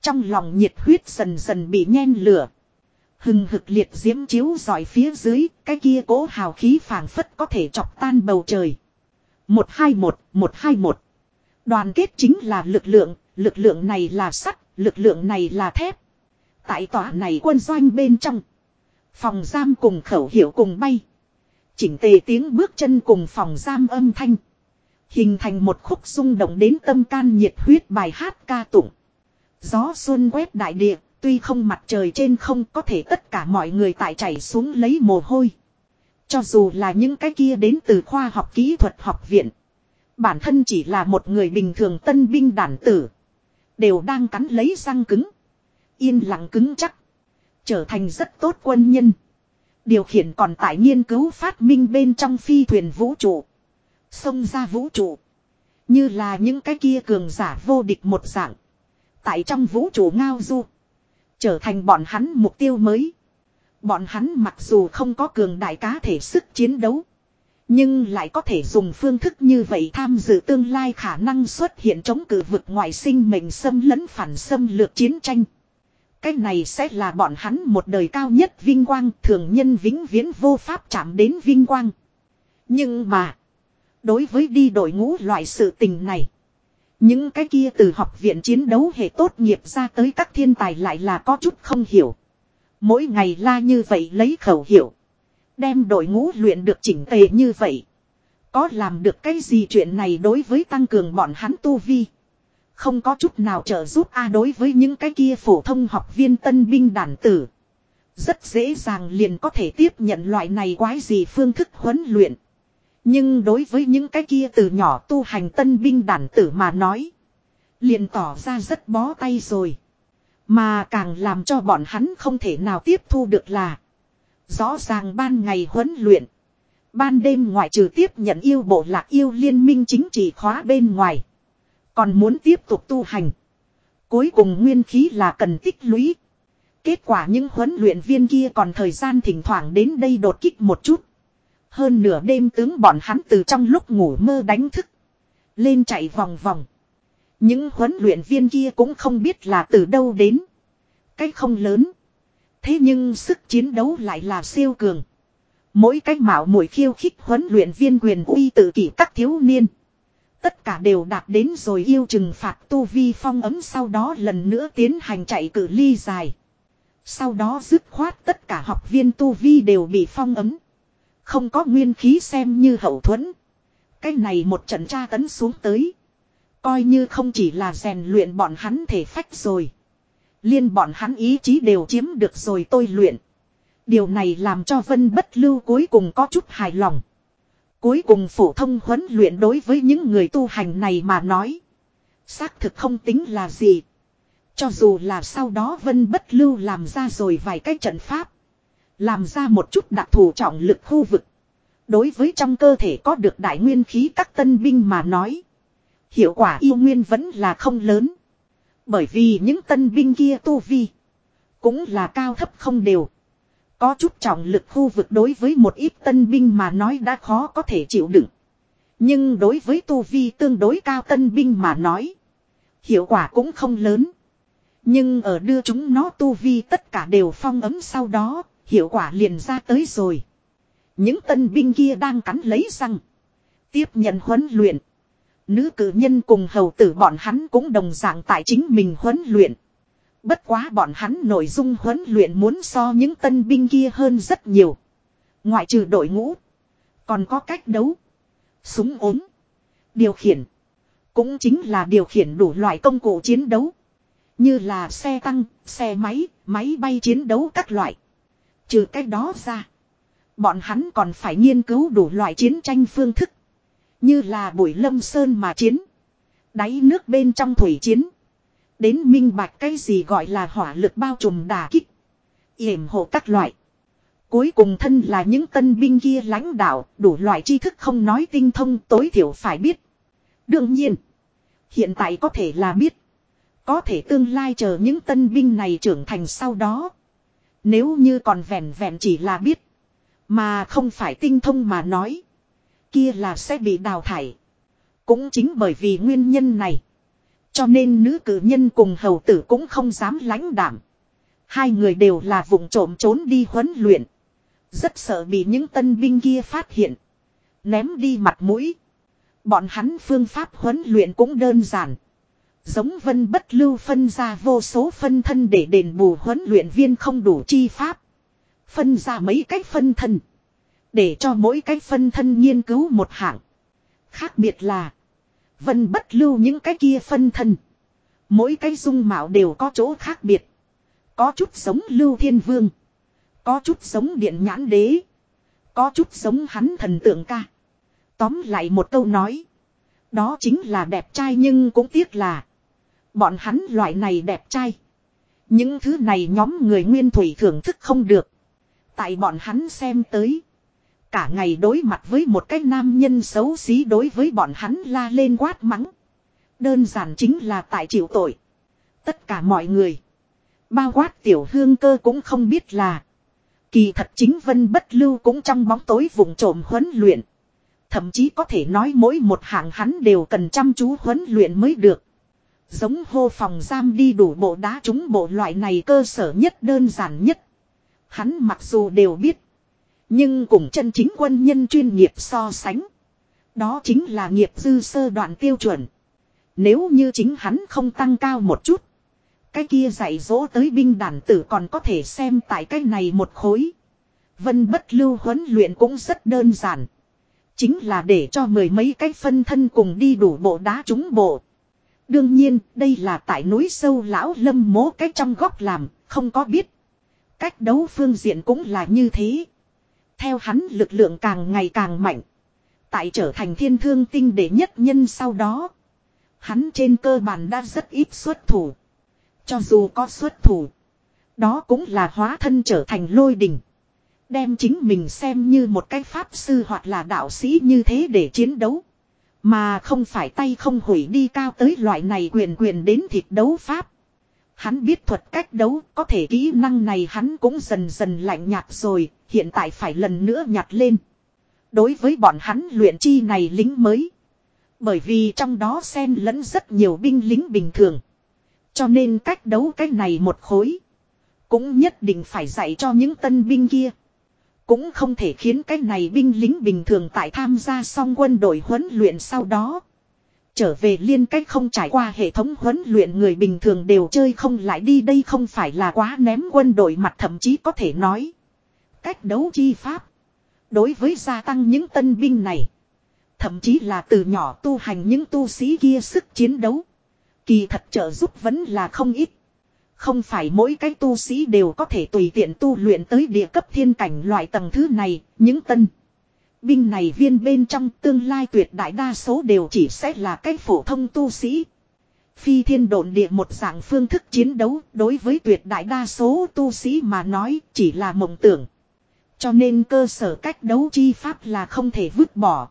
Trong lòng nhiệt huyết dần dần bị nhen lửa. Hừng hực liệt diễm chiếu dọi phía dưới, cái kia cố hào khí phảng phất có thể chọc tan bầu trời. 121, 121. Đoàn kết chính là lực lượng, lực lượng này là sắt, lực lượng này là thép. Tại tòa này quân doanh bên trong. Phòng giam cùng khẩu hiệu cùng bay. Chỉnh tề tiếng bước chân cùng phòng giam âm thanh. Hình thành một khúc rung động đến tâm can nhiệt huyết bài hát ca tụng. Gió xuân quét đại địa, tuy không mặt trời trên không có thể tất cả mọi người tại chảy xuống lấy mồ hôi. Cho dù là những cái kia đến từ khoa học kỹ thuật học viện. Bản thân chỉ là một người bình thường tân binh đản tử. Đều đang cắn lấy răng cứng. Yên lặng cứng chắc. Trở thành rất tốt quân nhân. Điều khiển còn tại nghiên cứu phát minh bên trong phi thuyền vũ trụ. Xông ra vũ trụ. Như là những cái kia cường giả vô địch một dạng. Tại trong vũ trụ ngao du. Trở thành bọn hắn mục tiêu mới. Bọn hắn mặc dù không có cường đại cá thể sức chiến đấu. Nhưng lại có thể dùng phương thức như vậy tham dự tương lai khả năng xuất hiện chống cử vực ngoại sinh mệnh xâm lấn phản xâm lược chiến tranh. Cái này sẽ là bọn hắn một đời cao nhất vinh quang thường nhân vĩnh viễn vô pháp chạm đến vinh quang. Nhưng mà, đối với đi đội ngũ loại sự tình này, những cái kia từ học viện chiến đấu hệ tốt nghiệp ra tới các thiên tài lại là có chút không hiểu. Mỗi ngày la như vậy lấy khẩu hiệu. Đem đội ngũ luyện được chỉnh tề như vậy. Có làm được cái gì chuyện này đối với tăng cường bọn hắn tu vi. Không có chút nào trợ giúp a đối với những cái kia phổ thông học viên tân binh đàn tử. Rất dễ dàng liền có thể tiếp nhận loại này quái gì phương thức huấn luyện. Nhưng đối với những cái kia từ nhỏ tu hành tân binh đàn tử mà nói. Liền tỏ ra rất bó tay rồi. Mà càng làm cho bọn hắn không thể nào tiếp thu được là. Rõ ràng ban ngày huấn luyện. Ban đêm ngoại trừ tiếp nhận yêu bộ lạc yêu liên minh chính trị khóa bên ngoài. Còn muốn tiếp tục tu hành. Cuối cùng nguyên khí là cần tích lũy. Kết quả những huấn luyện viên kia còn thời gian thỉnh thoảng đến đây đột kích một chút. Hơn nửa đêm tướng bọn hắn từ trong lúc ngủ mơ đánh thức. Lên chạy vòng vòng. Những huấn luyện viên kia cũng không biết là từ đâu đến. cách không lớn. Thế nhưng sức chiến đấu lại là siêu cường. Mỗi cách mạo mũi khiêu khích huấn luyện viên quyền uy tự kỷ các thiếu niên. Tất cả đều đạt đến rồi yêu trừng phạt tu vi phong ấm sau đó lần nữa tiến hành chạy cử ly dài. Sau đó dứt khoát tất cả học viên tu vi đều bị phong ấm. Không có nguyên khí xem như hậu thuẫn. Cái này một trận tra tấn xuống tới. Coi như không chỉ là rèn luyện bọn hắn thể phách rồi. Liên bọn hắn ý chí đều chiếm được rồi tôi luyện. Điều này làm cho Vân Bất Lưu cuối cùng có chút hài lòng. Cuối cùng phổ thông huấn luyện đối với những người tu hành này mà nói. Xác thực không tính là gì. Cho dù là sau đó Vân Bất Lưu làm ra rồi vài cái trận pháp. Làm ra một chút đặc thù trọng lực khu vực. Đối với trong cơ thể có được đại nguyên khí các tân binh mà nói. Hiệu quả yêu nguyên vẫn là không lớn. Bởi vì những tân binh kia tu vi. Cũng là cao thấp không đều. Có chút trọng lực khu vực đối với một ít tân binh mà nói đã khó có thể chịu đựng. Nhưng đối với tu vi tương đối cao tân binh mà nói. Hiệu quả cũng không lớn. Nhưng ở đưa chúng nó tu vi tất cả đều phong ấm sau đó, hiệu quả liền ra tới rồi. Những tân binh kia đang cắn lấy răng. Tiếp nhận huấn luyện. Nữ cử nhân cùng hầu tử bọn hắn cũng đồng dạng tại chính mình huấn luyện. Bất quá bọn hắn nội dung huấn luyện muốn so những tân binh kia hơn rất nhiều. Ngoại trừ đội ngũ. Còn có cách đấu. Súng ốm. Điều khiển. Cũng chính là điều khiển đủ loại công cụ chiến đấu. Như là xe tăng, xe máy, máy bay chiến đấu các loại. Trừ cách đó ra. Bọn hắn còn phải nghiên cứu đủ loại chiến tranh phương thức. Như là bụi lâm sơn mà chiến. Đáy nước bên trong thủy chiến. Đến minh bạch cái gì gọi là hỏa lực bao trùm đà kích. yểm hộ các loại. Cuối cùng thân là những tân binh kia lãnh đạo, đủ loại tri thức không nói tinh thông tối thiểu phải biết. Đương nhiên, hiện tại có thể là biết. Có thể tương lai chờ những tân binh này trưởng thành sau đó. Nếu như còn vẹn vẹn chỉ là biết. Mà không phải tinh thông mà nói. Kia là sẽ bị đào thải. Cũng chính bởi vì nguyên nhân này. Cho nên nữ cử nhân cùng hầu tử cũng không dám lãnh đảm. Hai người đều là vùng trộm trốn đi huấn luyện. Rất sợ bị những tân binh kia phát hiện. Ném đi mặt mũi. Bọn hắn phương pháp huấn luyện cũng đơn giản. Giống vân bất lưu phân ra vô số phân thân để đền bù huấn luyện viên không đủ chi pháp. Phân ra mấy cách phân thân. Để cho mỗi cái phân thân nghiên cứu một hạng. Khác biệt là. Vân bất lưu những cái kia phân thân. Mỗi cái dung mạo đều có chỗ khác biệt. Có chút giống lưu thiên vương. Có chút giống điện nhãn đế. Có chút giống hắn thần tượng ca. Tóm lại một câu nói. Đó chính là đẹp trai nhưng cũng tiếc là. Bọn hắn loại này đẹp trai. Những thứ này nhóm người nguyên thủy thưởng thức không được. Tại bọn hắn xem tới. Cả ngày đối mặt với một cái nam nhân xấu xí đối với bọn hắn la lên quát mắng. Đơn giản chính là tại chịu tội. Tất cả mọi người. Bao quát tiểu hương cơ cũng không biết là. Kỳ thật chính vân bất lưu cũng trong bóng tối vùng trộm huấn luyện. Thậm chí có thể nói mỗi một hạng hắn đều cần chăm chú huấn luyện mới được. Giống hô phòng giam đi đủ bộ đá trúng bộ loại này cơ sở nhất đơn giản nhất. Hắn mặc dù đều biết. Nhưng cùng chân chính quân nhân chuyên nghiệp so sánh. Đó chính là nghiệp dư sơ đoạn tiêu chuẩn. Nếu như chính hắn không tăng cao một chút. Cái kia dạy dỗ tới binh đàn tử còn có thể xem tại cái này một khối. Vân bất lưu huấn luyện cũng rất đơn giản. Chính là để cho mười mấy cái phân thân cùng đi đủ bộ đá trúng bộ. Đương nhiên, đây là tại núi sâu lão lâm mố cái trong góc làm, không có biết. Cách đấu phương diện cũng là như thế. Theo hắn lực lượng càng ngày càng mạnh. Tại trở thành thiên thương tinh đệ nhất nhân sau đó. Hắn trên cơ bản đã rất ít xuất thủ. Cho dù có xuất thủ. Đó cũng là hóa thân trở thành lôi đình. Đem chính mình xem như một cái pháp sư hoặc là đạo sĩ như thế để chiến đấu. Mà không phải tay không hủy đi cao tới loại này quyền quyền đến thịt đấu pháp. Hắn biết thuật cách đấu, có thể kỹ năng này hắn cũng dần dần lạnh nhạt rồi, hiện tại phải lần nữa nhặt lên. Đối với bọn hắn luyện chi này lính mới. Bởi vì trong đó xen lẫn rất nhiều binh lính bình thường. Cho nên cách đấu cái này một khối. Cũng nhất định phải dạy cho những tân binh kia. Cũng không thể khiến cái này binh lính bình thường tại tham gia xong quân đội huấn luyện sau đó. Trở về liên cách không trải qua hệ thống huấn luyện người bình thường đều chơi không lại đi đây không phải là quá ném quân đội mặt thậm chí có thể nói. Cách đấu chi pháp. Đối với gia tăng những tân binh này. Thậm chí là từ nhỏ tu hành những tu sĩ kia sức chiến đấu. Kỳ thật trợ giúp vẫn là không ít. Không phải mỗi cái tu sĩ đều có thể tùy tiện tu luyện tới địa cấp thiên cảnh loại tầng thứ này, những tân. Binh này viên bên trong tương lai tuyệt đại đa số đều chỉ sẽ là cái phổ thông tu sĩ. Phi thiên độn địa một dạng phương thức chiến đấu, đối với tuyệt đại đa số tu sĩ mà nói chỉ là mộng tưởng. Cho nên cơ sở cách đấu chi pháp là không thể vứt bỏ.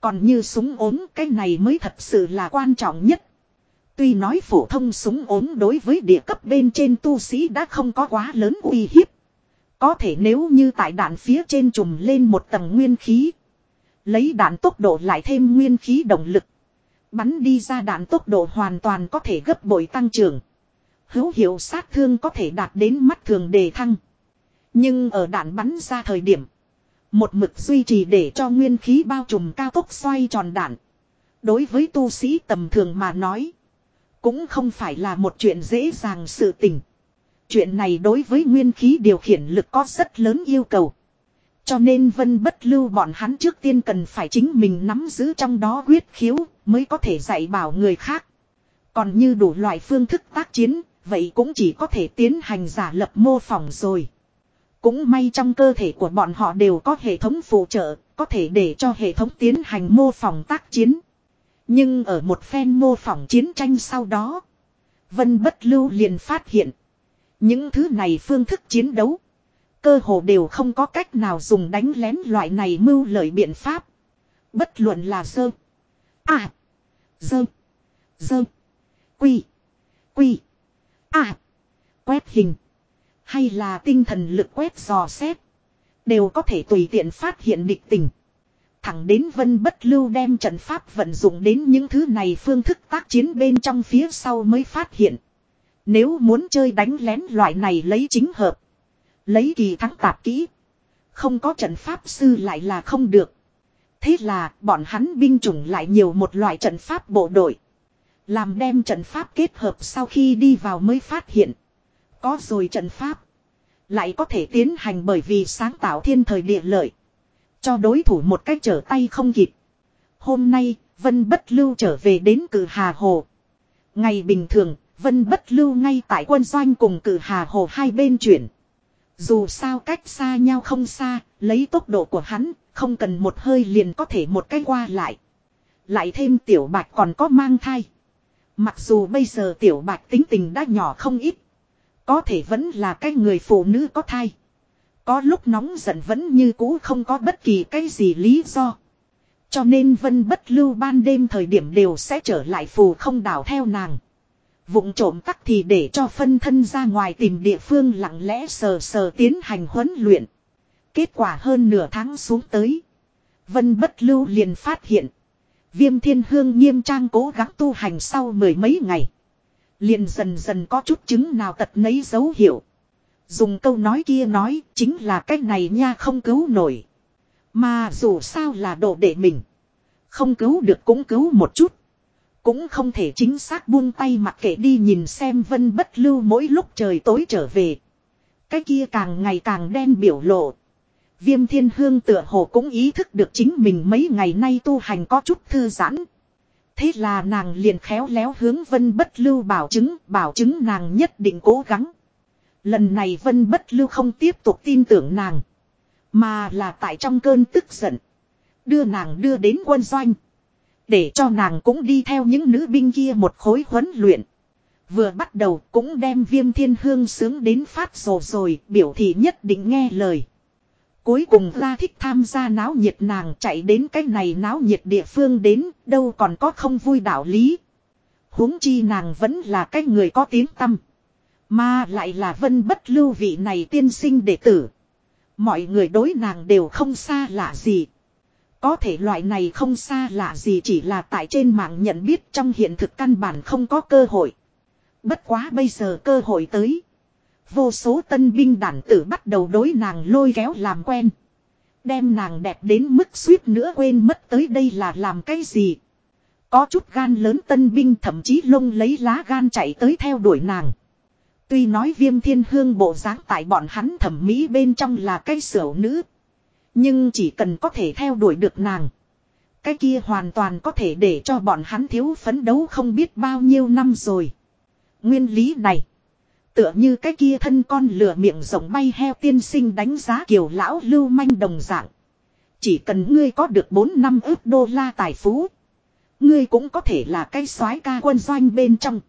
Còn như súng ốm, cái này mới thật sự là quan trọng nhất. Tuy nói phổ thông súng ốm đối với địa cấp bên trên tu sĩ đã không có quá lớn uy hiếp. Có thể nếu như tại đạn phía trên trùm lên một tầng nguyên khí. Lấy đạn tốc độ lại thêm nguyên khí động lực. Bắn đi ra đạn tốc độ hoàn toàn có thể gấp bội tăng trưởng. Hữu hiệu sát thương có thể đạt đến mắt thường đề thăng. Nhưng ở đạn bắn ra thời điểm. Một mực duy trì để cho nguyên khí bao trùm cao tốc xoay tròn đạn. Đối với tu sĩ tầm thường mà nói. Cũng không phải là một chuyện dễ dàng sự tình. Chuyện này đối với nguyên khí điều khiển lực có rất lớn yêu cầu. Cho nên vân bất lưu bọn hắn trước tiên cần phải chính mình nắm giữ trong đó quyết khiếu mới có thể dạy bảo người khác. Còn như đủ loại phương thức tác chiến, vậy cũng chỉ có thể tiến hành giả lập mô phỏng rồi. Cũng may trong cơ thể của bọn họ đều có hệ thống phụ trợ, có thể để cho hệ thống tiến hành mô phỏng tác chiến. Nhưng ở một phen mô phỏng chiến tranh sau đó, Vân Bất Lưu liền phát hiện. Những thứ này phương thức chiến đấu, cơ hồ đều không có cách nào dùng đánh lén loại này mưu lợi biện pháp. Bất luận là sơ. À, dơ, dơ, quy, quy, à, quét hình, hay là tinh thần lực quét dò xét, đều có thể tùy tiện phát hiện địch tình. Thẳng đến vân bất lưu đem trận pháp vận dụng đến những thứ này phương thức tác chiến bên trong phía sau mới phát hiện. Nếu muốn chơi đánh lén loại này lấy chính hợp. Lấy kỳ thắng tạp kỹ. Không có trận pháp sư lại là không được. Thế là bọn hắn binh chủng lại nhiều một loại trận pháp bộ đội. Làm đem trận pháp kết hợp sau khi đi vào mới phát hiện. Có rồi trận pháp. Lại có thể tiến hành bởi vì sáng tạo thiên thời địa lợi. Cho đối thủ một cách trở tay không kịp. Hôm nay, Vân Bất Lưu trở về đến cử Hà Hồ. Ngày bình thường, Vân Bất Lưu ngay tại quân doanh cùng cử Hà Hồ hai bên chuyển. Dù sao cách xa nhau không xa, lấy tốc độ của hắn, không cần một hơi liền có thể một cái qua lại. Lại thêm tiểu bạch còn có mang thai. Mặc dù bây giờ tiểu bạch tính tình đã nhỏ không ít. Có thể vẫn là cái người phụ nữ có thai. Có lúc nóng giận vẫn như cũ không có bất kỳ cái gì lý do. Cho nên vân bất lưu ban đêm thời điểm đều sẽ trở lại phù không đảo theo nàng. Vụng trộm tắc thì để cho phân thân ra ngoài tìm địa phương lặng lẽ sờ sờ tiến hành huấn luyện. Kết quả hơn nửa tháng xuống tới. Vân bất lưu liền phát hiện. Viêm thiên hương nghiêm trang cố gắng tu hành sau mười mấy ngày. Liền dần dần có chút chứng nào tật nấy dấu hiệu. Dùng câu nói kia nói chính là cách này nha không cứu nổi. Mà dù sao là độ để mình. Không cứu được cũng cứu một chút. Cũng không thể chính xác buông tay mặc kệ đi nhìn xem vân bất lưu mỗi lúc trời tối trở về. Cái kia càng ngày càng đen biểu lộ. Viêm thiên hương tựa hồ cũng ý thức được chính mình mấy ngày nay tu hành có chút thư giãn. Thế là nàng liền khéo léo hướng vân bất lưu bảo chứng, bảo chứng nàng nhất định cố gắng. Lần này Vân Bất Lưu không tiếp tục tin tưởng nàng. Mà là tại trong cơn tức giận. Đưa nàng đưa đến quân doanh. Để cho nàng cũng đi theo những nữ binh kia một khối huấn luyện. Vừa bắt đầu cũng đem viêm thiên hương sướng đến phát rồ rồi, biểu thị nhất định nghe lời. Cuối cùng ra thích tham gia náo nhiệt nàng chạy đến cái này náo nhiệt địa phương đến, đâu còn có không vui đạo lý. huống chi nàng vẫn là cái người có tiếng tâm. Mà lại là vân bất lưu vị này tiên sinh đệ tử. Mọi người đối nàng đều không xa lạ gì. Có thể loại này không xa lạ gì chỉ là tại trên mạng nhận biết trong hiện thực căn bản không có cơ hội. Bất quá bây giờ cơ hội tới. Vô số tân binh đản tử bắt đầu đối nàng lôi kéo làm quen. Đem nàng đẹp đến mức suýt nữa quên mất tới đây là làm cái gì. Có chút gan lớn tân binh thậm chí lông lấy lá gan chạy tới theo đuổi nàng. Tuy nói viêm thiên hương bộ dáng tại bọn hắn thẩm mỹ bên trong là cái sửu nữ. Nhưng chỉ cần có thể theo đuổi được nàng. Cái kia hoàn toàn có thể để cho bọn hắn thiếu phấn đấu không biết bao nhiêu năm rồi. Nguyên lý này. Tựa như cái kia thân con lửa miệng rộng bay heo tiên sinh đánh giá kiều lão lưu manh đồng dạng. Chỉ cần ngươi có được 4 năm ước đô la tài phú. Ngươi cũng có thể là cái soái ca quân doanh bên trong.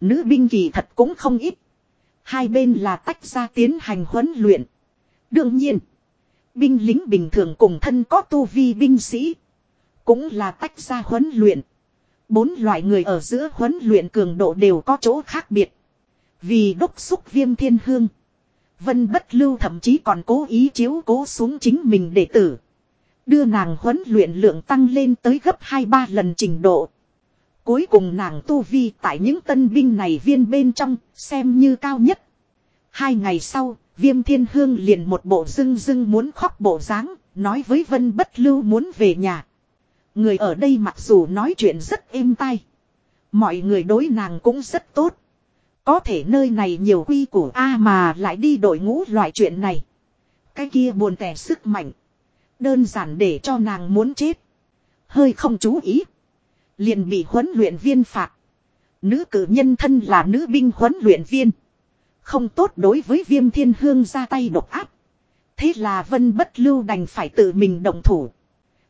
Nữ binh kỳ thật cũng không ít. Hai bên là tách ra tiến hành huấn luyện. Đương nhiên. Binh lính bình thường cùng thân có tu vi binh sĩ. Cũng là tách ra huấn luyện. Bốn loại người ở giữa huấn luyện cường độ đều có chỗ khác biệt. Vì đốc xúc viêm thiên hương. Vân bất lưu thậm chí còn cố ý chiếu cố xuống chính mình để tử. Đưa nàng huấn luyện lượng tăng lên tới gấp 2-3 lần trình độ. Cuối cùng nàng tu vi tại những tân binh này viên bên trong xem như cao nhất. Hai ngày sau, viêm thiên hương liền một bộ dưng dưng muốn khóc bộ dáng, nói với Vân bất lưu muốn về nhà. Người ở đây mặc dù nói chuyện rất êm tai. Mọi người đối nàng cũng rất tốt. Có thể nơi này nhiều quy củ A mà lại đi đội ngũ loại chuyện này. Cái kia buồn tẻ sức mạnh. Đơn giản để cho nàng muốn chết. Hơi không chú ý. Liền bị huấn luyện viên phạt. Nữ cử nhân thân là nữ binh huấn luyện viên. Không tốt đối với viêm thiên hương ra tay độc áp. Thế là vân bất lưu đành phải tự mình động thủ.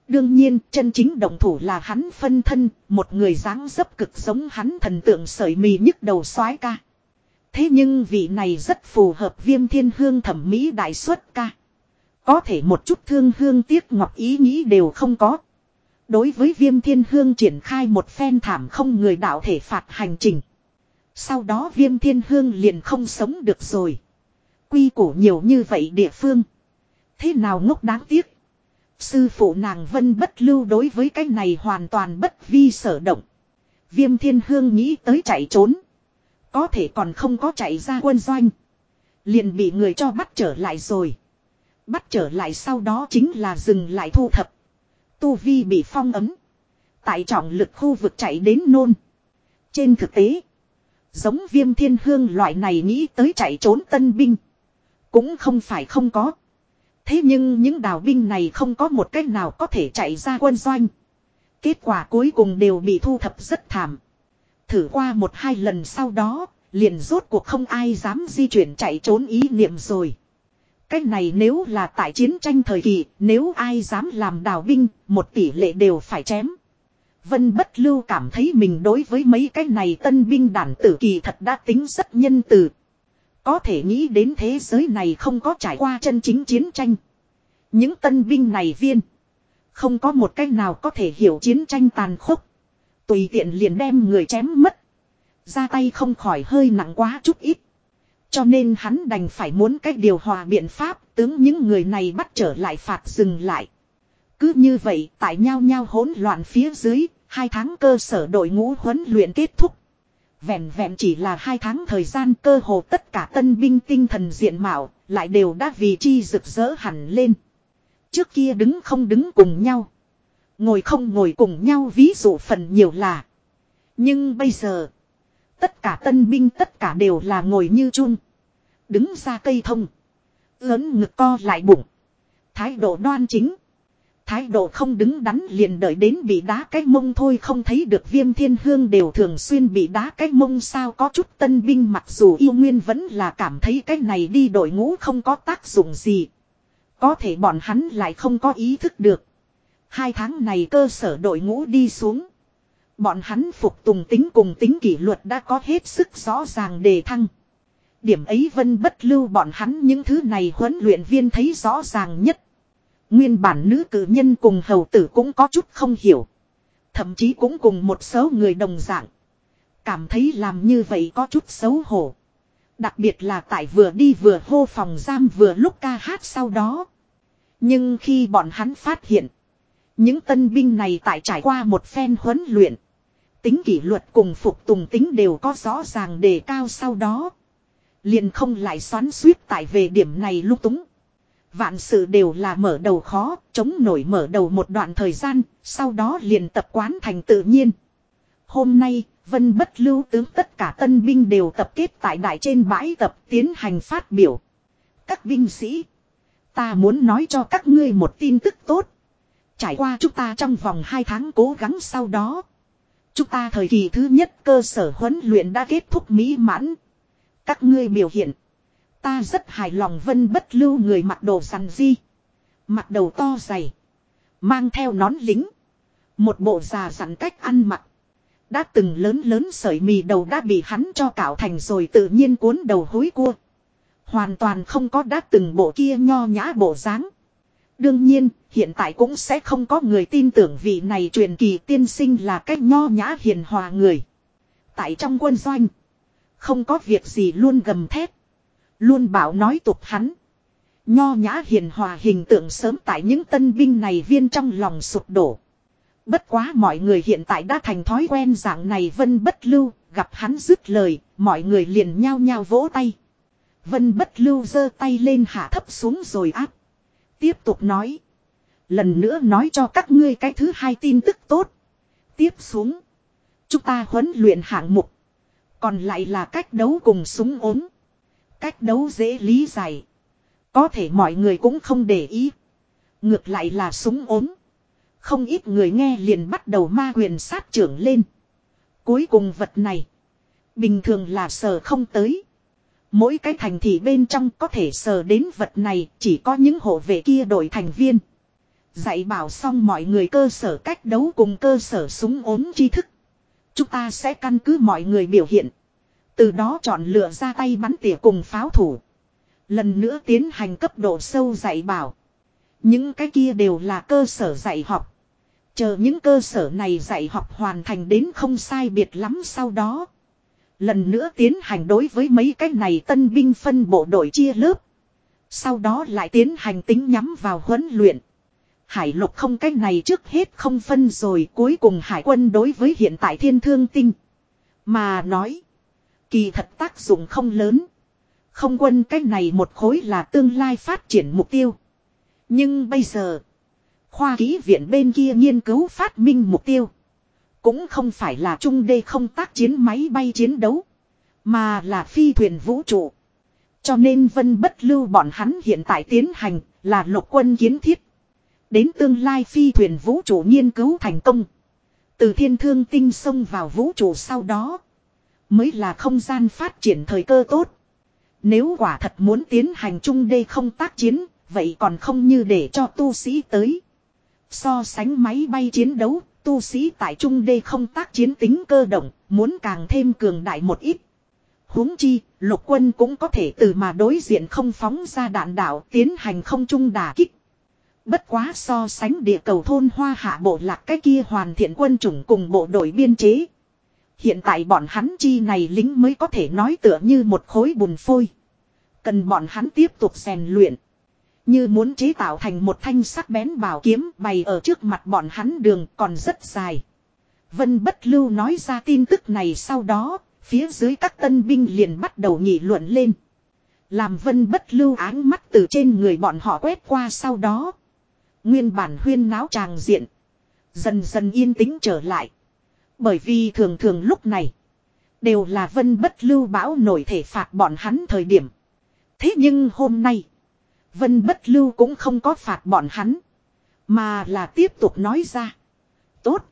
Đương nhiên, chân chính động thủ là hắn phân thân, một người dáng dấp cực giống hắn thần tượng sợi mì nhức đầu soái ca. Thế nhưng vị này rất phù hợp viêm thiên hương thẩm mỹ đại xuất ca. Có thể một chút thương hương tiếc ngọc ý nghĩ đều không có. Đối với viêm thiên hương triển khai một phen thảm không người đạo thể phạt hành trình. Sau đó viêm thiên hương liền không sống được rồi. Quy củ nhiều như vậy địa phương. Thế nào ngốc đáng tiếc. Sư phụ nàng vân bất lưu đối với cái này hoàn toàn bất vi sở động. Viêm thiên hương nghĩ tới chạy trốn. Có thể còn không có chạy ra quân doanh. Liền bị người cho bắt trở lại rồi. Bắt trở lại sau đó chính là dừng lại thu thập. Tu Vi bị phong ấm. Tại trọng lực khu vực chạy đến nôn. Trên thực tế. Giống viêm thiên hương loại này nghĩ tới chạy trốn tân binh. Cũng không phải không có. Thế nhưng những đào binh này không có một cách nào có thể chạy ra quân doanh. Kết quả cuối cùng đều bị thu thập rất thảm. Thử qua một hai lần sau đó, liền rốt cuộc không ai dám di chuyển chạy trốn ý niệm rồi. Cách này nếu là tại chiến tranh thời kỳ, nếu ai dám làm đào binh, một tỷ lệ đều phải chém. Vân bất lưu cảm thấy mình đối với mấy cái này tân binh đản tử kỳ thật đã tính rất nhân từ. Có thể nghĩ đến thế giới này không có trải qua chân chính chiến tranh. Những tân binh này viên. Không có một cách nào có thể hiểu chiến tranh tàn khốc. Tùy tiện liền đem người chém mất. Ra tay không khỏi hơi nặng quá chút ít. Cho nên hắn đành phải muốn cách điều hòa biện pháp, tướng những người này bắt trở lại phạt dừng lại. Cứ như vậy tại nhau nhau hỗn loạn phía dưới, hai tháng cơ sở đội ngũ huấn luyện kết thúc. Vẹn vẹn chỉ là hai tháng thời gian cơ hồ tất cả tân binh tinh thần diện mạo, lại đều đã vì chi rực rỡ hẳn lên. Trước kia đứng không đứng cùng nhau. Ngồi không ngồi cùng nhau ví dụ phần nhiều là. Nhưng bây giờ, tất cả tân binh tất cả đều là ngồi như chung. Đứng ra cây thông. Lớn ngực co lại bụng. Thái độ đoan chính. Thái độ không đứng đắn liền đợi đến bị đá cái mông thôi không thấy được viêm thiên hương đều thường xuyên bị đá cái mông sao có chút tân binh mặc dù yêu nguyên vẫn là cảm thấy cái này đi đội ngũ không có tác dụng gì. Có thể bọn hắn lại không có ý thức được. Hai tháng này cơ sở đội ngũ đi xuống. Bọn hắn phục tùng tính cùng tính kỷ luật đã có hết sức rõ ràng đề thăng. Điểm ấy vân bất lưu bọn hắn những thứ này huấn luyện viên thấy rõ ràng nhất. Nguyên bản nữ cử nhân cùng hầu tử cũng có chút không hiểu. Thậm chí cũng cùng một số người đồng dạng. Cảm thấy làm như vậy có chút xấu hổ. Đặc biệt là tại vừa đi vừa hô phòng giam vừa lúc ca hát sau đó. Nhưng khi bọn hắn phát hiện. Những tân binh này tại trải qua một phen huấn luyện. Tính kỷ luật cùng phục tùng tính đều có rõ ràng đề cao sau đó. Liền không lại xoắn suýt tại về điểm này lúc túng. Vạn sự đều là mở đầu khó, chống nổi mở đầu một đoạn thời gian, sau đó liền tập quán thành tự nhiên. Hôm nay, Vân Bất Lưu tướng tất cả tân binh đều tập kết tại đại trên bãi tập tiến hành phát biểu. Các binh sĩ, ta muốn nói cho các ngươi một tin tức tốt. Trải qua chúng ta trong vòng 2 tháng cố gắng sau đó. Chúng ta thời kỳ thứ nhất cơ sở huấn luyện đã kết thúc mỹ mãn. Các ngươi biểu hiện. Ta rất hài lòng vân bất lưu người mặc đồ sàn di. Mặc đầu to dày. Mang theo nón lính. Một bộ già dặn cách ăn mặc. Đã từng lớn lớn sợi mì đầu đã bị hắn cho cạo thành rồi tự nhiên cuốn đầu hối cua. Hoàn toàn không có đã từng bộ kia nho nhã bộ dáng. Đương nhiên, hiện tại cũng sẽ không có người tin tưởng vị này truyền kỳ tiên sinh là cách nho nhã hiền hòa người. Tại trong quân doanh, không có việc gì luôn gầm thét. Luôn bảo nói tục hắn. Nho nhã hiền hòa hình tượng sớm tại những tân binh này viên trong lòng sụp đổ. Bất quá mọi người hiện tại đã thành thói quen dạng này vân bất lưu, gặp hắn dứt lời, mọi người liền nhao nhao vỗ tay. Vân bất lưu giơ tay lên hạ thấp xuống rồi áp. Tiếp tục nói. Lần nữa nói cho các ngươi cái thứ hai tin tức tốt. Tiếp xuống. Chúng ta huấn luyện hạng mục. Còn lại là cách đấu cùng súng ốm. Cách đấu dễ lý giải. Có thể mọi người cũng không để ý. Ngược lại là súng ốm. Không ít người nghe liền bắt đầu ma quyền sát trưởng lên. Cuối cùng vật này. Bình thường là sờ không tới. Mỗi cái thành thị bên trong có thể sờ đến vật này, chỉ có những hộ vệ kia đổi thành viên. Dạy bảo xong mọi người cơ sở cách đấu cùng cơ sở súng ốm tri thức. Chúng ta sẽ căn cứ mọi người biểu hiện. Từ đó chọn lựa ra tay bắn tỉa cùng pháo thủ. Lần nữa tiến hành cấp độ sâu dạy bảo. Những cái kia đều là cơ sở dạy học. Chờ những cơ sở này dạy học hoàn thành đến không sai biệt lắm sau đó. Lần nữa tiến hành đối với mấy cái này tân binh phân bộ đội chia lớp. Sau đó lại tiến hành tính nhắm vào huấn luyện. Hải lục không cái này trước hết không phân rồi cuối cùng hải quân đối với hiện tại thiên thương tinh. Mà nói. Kỳ thật tác dụng không lớn. Không quân cái này một khối là tương lai phát triển mục tiêu. Nhưng bây giờ. Khoa ký viện bên kia nghiên cứu phát minh mục tiêu. Cũng không phải là trung đê không tác chiến máy bay chiến đấu. Mà là phi thuyền vũ trụ. Cho nên vân bất lưu bọn hắn hiện tại tiến hành là lục quân kiến thiết. Đến tương lai phi thuyền vũ trụ nghiên cứu thành công. Từ thiên thương tinh xông vào vũ trụ sau đó. Mới là không gian phát triển thời cơ tốt. Nếu quả thật muốn tiến hành trung đê không tác chiến. Vậy còn không như để cho tu sĩ tới. So sánh máy bay chiến đấu tu sĩ tại trung đê không tác chiến tính cơ động, muốn càng thêm cường đại một ít. huống chi, lục quân cũng có thể từ mà đối diện không phóng ra đạn đạo tiến hành không trung đà kích. Bất quá so sánh địa cầu thôn hoa hạ bộ lạc cái kia hoàn thiện quân chủng cùng bộ đội biên chế. Hiện tại bọn hắn chi này lính mới có thể nói tựa như một khối bùn phôi. Cần bọn hắn tiếp tục rèn luyện. Như muốn chế tạo thành một thanh sắc bén bảo kiếm bày ở trước mặt bọn hắn đường còn rất dài. Vân Bất Lưu nói ra tin tức này sau đó, phía dưới các tân binh liền bắt đầu nghị luận lên. Làm Vân Bất Lưu áng mắt từ trên người bọn họ quét qua sau đó. Nguyên bản huyên náo tràng diện. Dần dần yên tĩnh trở lại. Bởi vì thường thường lúc này. Đều là Vân Bất Lưu bão nổi thể phạt bọn hắn thời điểm. Thế nhưng hôm nay. Vân bất lưu cũng không có phạt bọn hắn. Mà là tiếp tục nói ra. Tốt.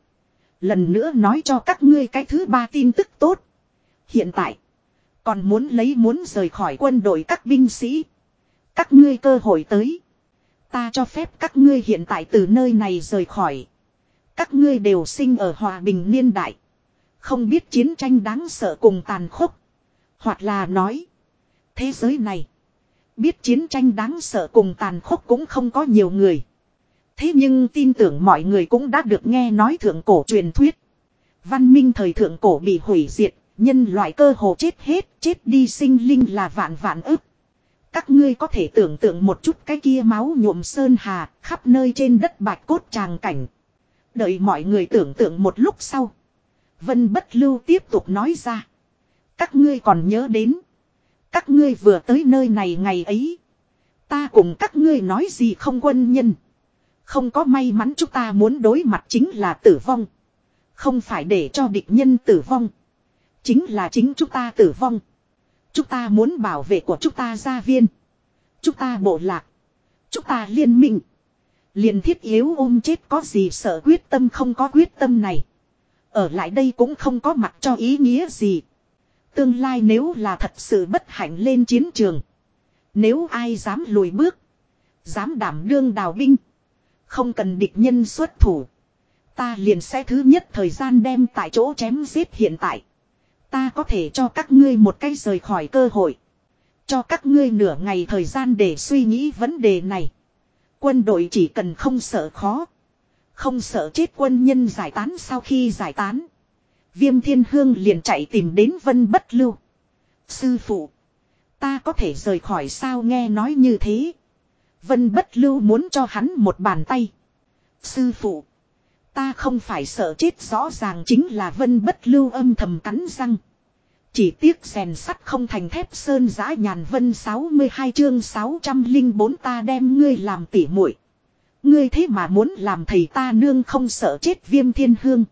Lần nữa nói cho các ngươi cái thứ ba tin tức tốt. Hiện tại. Còn muốn lấy muốn rời khỏi quân đội các binh sĩ. Các ngươi cơ hội tới. Ta cho phép các ngươi hiện tại từ nơi này rời khỏi. Các ngươi đều sinh ở hòa bình niên đại. Không biết chiến tranh đáng sợ cùng tàn khốc. Hoặc là nói. Thế giới này. Biết chiến tranh đáng sợ cùng tàn khốc cũng không có nhiều người. Thế nhưng tin tưởng mọi người cũng đã được nghe nói thượng cổ truyền thuyết. Văn minh thời thượng cổ bị hủy diệt, nhân loại cơ hồ chết hết, chết đi sinh linh là vạn vạn ức. Các ngươi có thể tưởng tượng một chút cái kia máu nhuộm sơn hà, khắp nơi trên đất bạch cốt tràng cảnh. Đợi mọi người tưởng tượng một lúc sau. Vân bất lưu tiếp tục nói ra. Các ngươi còn nhớ đến. Các ngươi vừa tới nơi này ngày ấy. Ta cùng các ngươi nói gì không quân nhân. Không có may mắn chúng ta muốn đối mặt chính là tử vong. Không phải để cho địch nhân tử vong. Chính là chính chúng ta tử vong. Chúng ta muốn bảo vệ của chúng ta gia viên. Chúng ta bộ lạc. Chúng ta liên minh. Liền thiết yếu ôm chết có gì sợ quyết tâm không có quyết tâm này. Ở lại đây cũng không có mặt cho ý nghĩa gì. Tương lai nếu là thật sự bất hạnh lên chiến trường. Nếu ai dám lùi bước. Dám đảm đương đào binh. Không cần địch nhân xuất thủ. Ta liền sẽ thứ nhất thời gian đem tại chỗ chém giết hiện tại. Ta có thể cho các ngươi một cái rời khỏi cơ hội. Cho các ngươi nửa ngày thời gian để suy nghĩ vấn đề này. Quân đội chỉ cần không sợ khó. Không sợ chết quân nhân giải tán sau khi giải tán. Viêm thiên hương liền chạy tìm đến vân bất lưu. Sư phụ. Ta có thể rời khỏi sao nghe nói như thế. Vân bất lưu muốn cho hắn một bàn tay. Sư phụ. Ta không phải sợ chết rõ ràng chính là vân bất lưu âm thầm cắn răng. Chỉ tiếc rèn sắt không thành thép sơn giã nhàn vân 62 chương 604 ta đem ngươi làm tỉ muội Ngươi thế mà muốn làm thầy ta nương không sợ chết viêm thiên hương.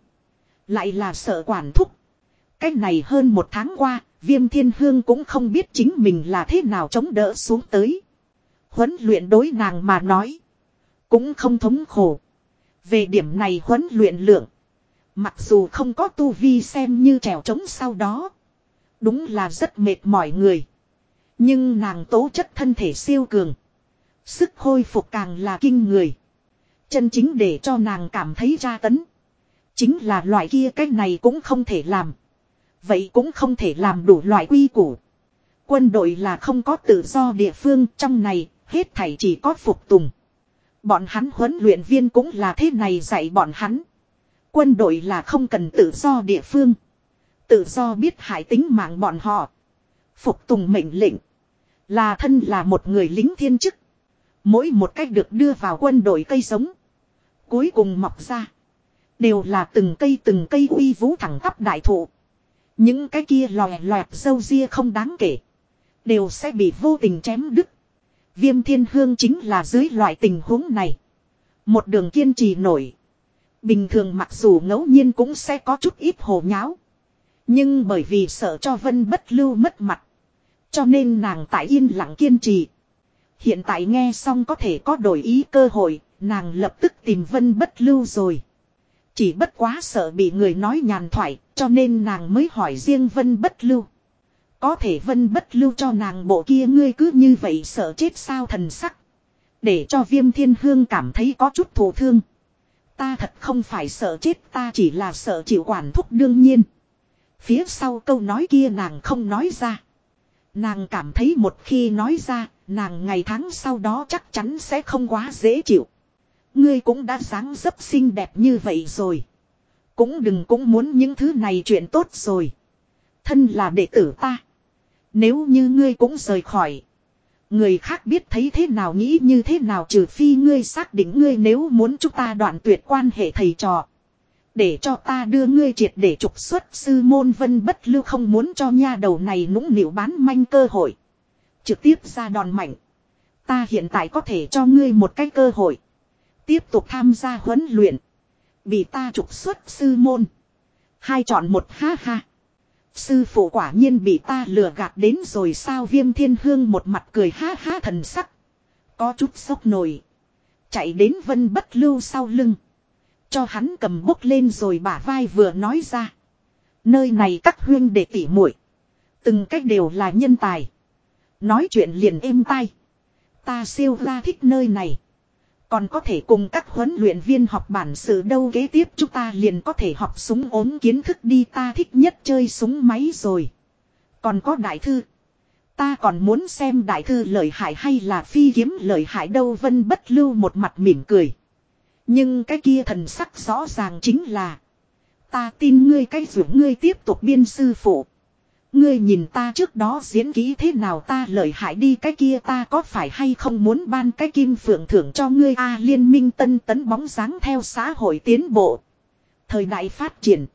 Lại là sợ quản thúc. Cách này hơn một tháng qua, viêm thiên hương cũng không biết chính mình là thế nào chống đỡ xuống tới. Huấn luyện đối nàng mà nói. Cũng không thống khổ. Về điểm này huấn luyện lượng. Mặc dù không có tu vi xem như trèo trống sau đó. Đúng là rất mệt mỏi người. Nhưng nàng tố chất thân thể siêu cường. Sức hồi phục càng là kinh người. Chân chính để cho nàng cảm thấy ra tấn. Chính là loại kia cái này cũng không thể làm. Vậy cũng không thể làm đủ loại quy củ. Quân đội là không có tự do địa phương trong này, hết thảy chỉ có phục tùng. Bọn hắn huấn luyện viên cũng là thế này dạy bọn hắn. Quân đội là không cần tự do địa phương. Tự do biết hại tính mạng bọn họ. Phục tùng mệnh lệnh. Là thân là một người lính thiên chức. Mỗi một cách được đưa vào quân đội cây sống. Cuối cùng mọc ra. Đều là từng cây từng cây uy vũ thẳng tắp đại thụ. Những cái kia lòe loẹt dâu ria không đáng kể. Đều sẽ bị vô tình chém đứt. Viêm thiên hương chính là dưới loại tình huống này. Một đường kiên trì nổi. Bình thường mặc dù ngẫu nhiên cũng sẽ có chút ít hồ nháo. Nhưng bởi vì sợ cho vân bất lưu mất mặt. Cho nên nàng tại yên lặng kiên trì. Hiện tại nghe xong có thể có đổi ý cơ hội, nàng lập tức tìm vân bất lưu rồi. Chỉ bất quá sợ bị người nói nhàn thoại, cho nên nàng mới hỏi riêng vân bất lưu. Có thể vân bất lưu cho nàng bộ kia ngươi cứ như vậy sợ chết sao thần sắc. Để cho viêm thiên hương cảm thấy có chút thù thương. Ta thật không phải sợ chết ta chỉ là sợ chịu quản thúc đương nhiên. Phía sau câu nói kia nàng không nói ra. Nàng cảm thấy một khi nói ra, nàng ngày tháng sau đó chắc chắn sẽ không quá dễ chịu. Ngươi cũng đã dáng dấp xinh đẹp như vậy rồi. Cũng đừng cũng muốn những thứ này chuyện tốt rồi. Thân là đệ tử ta. Nếu như ngươi cũng rời khỏi. Người khác biết thấy thế nào nghĩ như thế nào trừ phi ngươi xác định ngươi nếu muốn chúng ta đoạn tuyệt quan hệ thầy trò. Để cho ta đưa ngươi triệt để trục xuất sư môn vân bất lưu không muốn cho nha đầu này nũng nịu bán manh cơ hội. Trực tiếp ra đòn mạnh. Ta hiện tại có thể cho ngươi một cái cơ hội. Tiếp tục tham gia huấn luyện. Bị ta trục xuất sư môn. Hai chọn một, ha ha. Sư phụ quả nhiên bị ta lừa gạt đến rồi sao viêm thiên hương một mặt cười, ha ha thần sắc. Có chút sốc nổi. Chạy đến vân bất lưu sau lưng. Cho hắn cầm bốc lên rồi bả vai vừa nói ra. Nơi này các huyên để tỉ muội, Từng cách đều là nhân tài. Nói chuyện liền êm tai. Ta siêu ra thích nơi này. Còn có thể cùng các huấn luyện viên học bản sự đâu kế tiếp chúng ta liền có thể học súng ốm kiến thức đi ta thích nhất chơi súng máy rồi. Còn có đại thư. Ta còn muốn xem đại thư lợi hại hay là phi kiếm lợi hại đâu vân bất lưu một mặt mỉm cười. Nhưng cái kia thần sắc rõ ràng chính là. Ta tin ngươi cái dưỡng ngươi tiếp tục biên sư phụ. Ngươi nhìn ta trước đó diễn kỹ thế nào ta lợi hại đi, cái kia ta có phải hay không muốn ban cái kim phượng thưởng cho ngươi a liên minh tân tấn bóng dáng theo xã hội tiến bộ. Thời đại phát triển.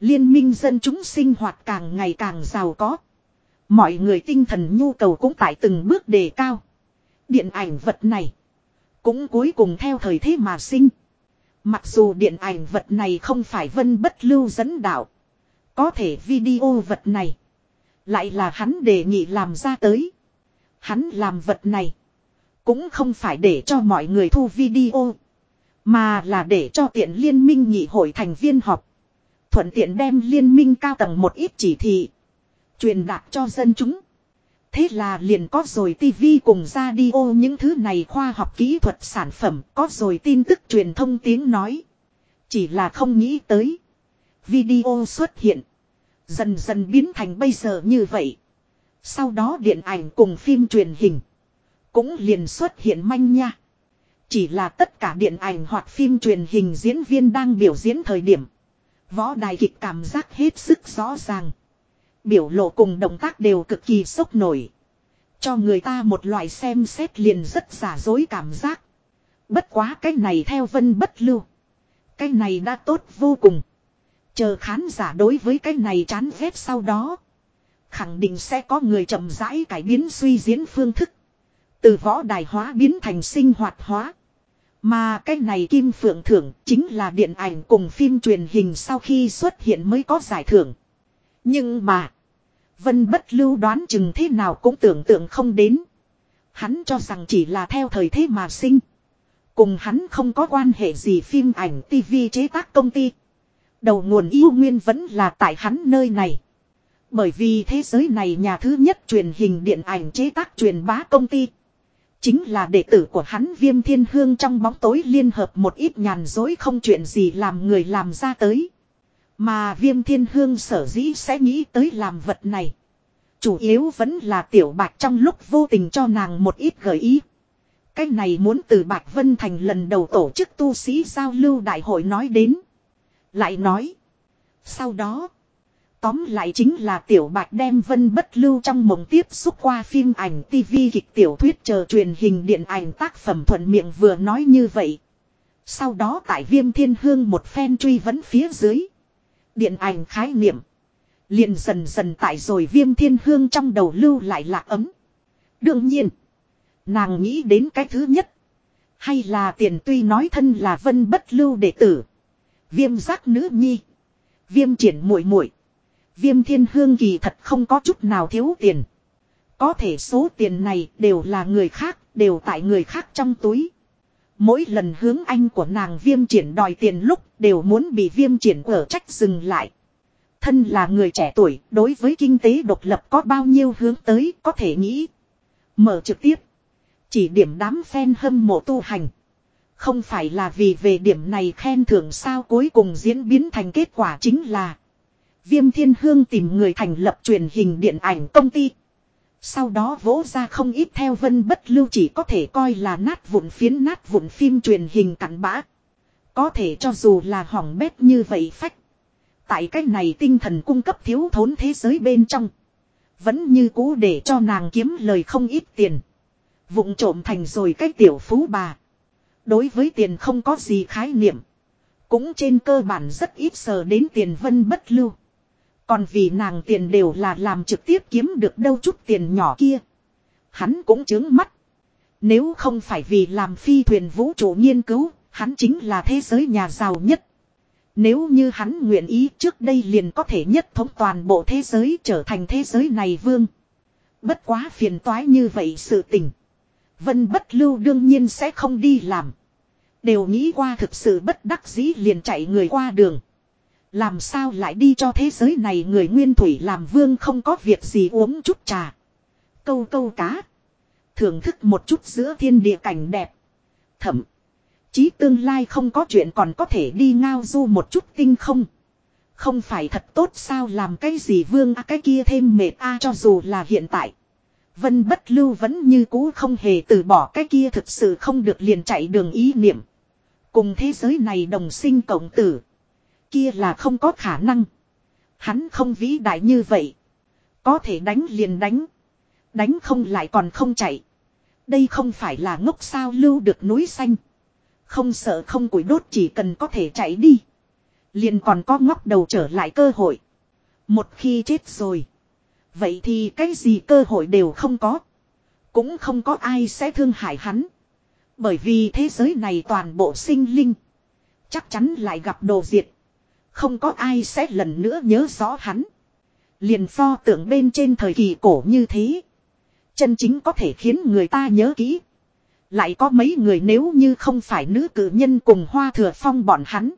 Liên minh dân chúng sinh hoạt càng ngày càng giàu có. Mọi người tinh thần nhu cầu cũng tại từng bước đề cao. Điện ảnh vật này. Cũng cuối cùng theo thời thế mà sinh. Mặc dù điện ảnh vật này không phải vân bất lưu dẫn đạo. Có thể video vật này. Lại là hắn đề nghị làm ra tới. Hắn làm vật này. Cũng không phải để cho mọi người thu video. Mà là để cho tiện liên minh nghị hội thành viên họp. Thuận tiện đem liên minh cao tầng một ít chỉ thị. Truyền đạt cho dân chúng. Thế là liền có rồi tivi cùng radio những thứ này khoa học kỹ thuật sản phẩm, có rồi tin tức truyền thông tiếng nói. Chỉ là không nghĩ tới. Video xuất hiện. Dần dần biến thành bây giờ như vậy. Sau đó điện ảnh cùng phim truyền hình. Cũng liền xuất hiện manh nha. Chỉ là tất cả điện ảnh hoặc phim truyền hình diễn viên đang biểu diễn thời điểm. Võ đài kịch cảm giác hết sức rõ ràng. Biểu lộ cùng động tác đều cực kỳ sốc nổi. Cho người ta một loại xem xét liền rất giả dối cảm giác. Bất quá cái này theo vân bất lưu. Cái này đã tốt vô cùng. Chờ khán giả đối với cái này chán ghét sau đó. Khẳng định sẽ có người chậm rãi cải biến suy diễn phương thức. Từ võ đài hóa biến thành sinh hoạt hóa. Mà cái này kim phượng thưởng chính là điện ảnh cùng phim truyền hình sau khi xuất hiện mới có giải thưởng. Nhưng mà. Vân bất lưu đoán chừng thế nào cũng tưởng tượng không đến. Hắn cho rằng chỉ là theo thời thế mà sinh. Cùng hắn không có quan hệ gì phim ảnh TV chế tác công ty. Đầu nguồn yêu nguyên vẫn là tại hắn nơi này. Bởi vì thế giới này nhà thứ nhất truyền hình điện ảnh chế tác truyền bá công ty. Chính là đệ tử của hắn viêm thiên hương trong bóng tối liên hợp một ít nhàn dối không chuyện gì làm người làm ra tới. Mà viêm thiên hương sở dĩ sẽ nghĩ tới làm vật này. Chủ yếu vẫn là tiểu bạch trong lúc vô tình cho nàng một ít gợi ý. Cái này muốn từ Bạch Vân Thành lần đầu tổ chức tu sĩ giao lưu đại hội nói đến. Lại nói. Sau đó. Tóm lại chính là tiểu bạch đem vân bất lưu trong mộng tiếp xúc qua phim ảnh TV kịch tiểu thuyết chờ truyền hình điện ảnh tác phẩm thuận miệng vừa nói như vậy. Sau đó tại viêm thiên hương một phen truy vấn phía dưới. Điện ảnh khái niệm. liền dần dần tại rồi viêm thiên hương trong đầu lưu lại lạc ấm. Đương nhiên. Nàng nghĩ đến cái thứ nhất. Hay là tiền tuy nói thân là vân bất lưu đệ tử. Viêm giác nữ nhi. Viêm triển muội muội Viêm thiên hương kỳ thật không có chút nào thiếu tiền. Có thể số tiền này đều là người khác, đều tại người khác trong túi. Mỗi lần hướng anh của nàng viêm triển đòi tiền lúc đều muốn bị viêm triển ở trách dừng lại. Thân là người trẻ tuổi, đối với kinh tế độc lập có bao nhiêu hướng tới có thể nghĩ. Mở trực tiếp. Chỉ điểm đám fan hâm mộ tu hành. Không phải là vì về điểm này khen thưởng sao cuối cùng diễn biến thành kết quả chính là Viêm Thiên Hương tìm người thành lập truyền hình điện ảnh công ty. Sau đó vỗ ra không ít theo vân bất lưu chỉ có thể coi là nát vụn phiến nát vụn phim truyền hình cặn bã. Có thể cho dù là hỏng bét như vậy phách. Tại cách này tinh thần cung cấp thiếu thốn thế giới bên trong. Vẫn như cũ để cho nàng kiếm lời không ít tiền. Vụng trộm thành rồi cái tiểu phú bà. Đối với tiền không có gì khái niệm. Cũng trên cơ bản rất ít sờ đến tiền vân bất lưu. Còn vì nàng tiền đều là làm trực tiếp kiếm được đâu chút tiền nhỏ kia. Hắn cũng chứng mắt. Nếu không phải vì làm phi thuyền vũ trụ nghiên cứu, hắn chính là thế giới nhà giàu nhất. Nếu như hắn nguyện ý trước đây liền có thể nhất thống toàn bộ thế giới trở thành thế giới này vương. Bất quá phiền toái như vậy sự tình. Vân bất lưu đương nhiên sẽ không đi làm. Đều nghĩ qua thực sự bất đắc dĩ liền chạy người qua đường. Làm sao lại đi cho thế giới này người nguyên thủy làm vương không có việc gì uống chút trà. Câu câu cá. Thưởng thức một chút giữa thiên địa cảnh đẹp. Thậm. Chí tương lai không có chuyện còn có thể đi ngao du một chút tinh không. Không phải thật tốt sao làm cái gì vương a, cái kia thêm mệt a, cho dù là hiện tại. Vân bất lưu vẫn như cũ không hề từ bỏ cái kia thực sự không được liền chạy đường ý niệm. Cùng thế giới này đồng sinh cộng tử kia là không có khả năng. Hắn không vĩ đại như vậy. Có thể đánh liền đánh. Đánh không lại còn không chạy. Đây không phải là ngốc sao lưu được núi xanh. Không sợ không củi đốt chỉ cần có thể chạy đi. Liền còn có ngóc đầu trở lại cơ hội. Một khi chết rồi. Vậy thì cái gì cơ hội đều không có. Cũng không có ai sẽ thương hại hắn. Bởi vì thế giới này toàn bộ sinh linh. Chắc chắn lại gặp đồ diệt. Không có ai sẽ lần nữa nhớ rõ hắn. Liền pho tượng bên trên thời kỳ cổ như thế. Chân chính có thể khiến người ta nhớ kỹ. Lại có mấy người nếu như không phải nữ cử nhân cùng hoa thừa phong bọn hắn.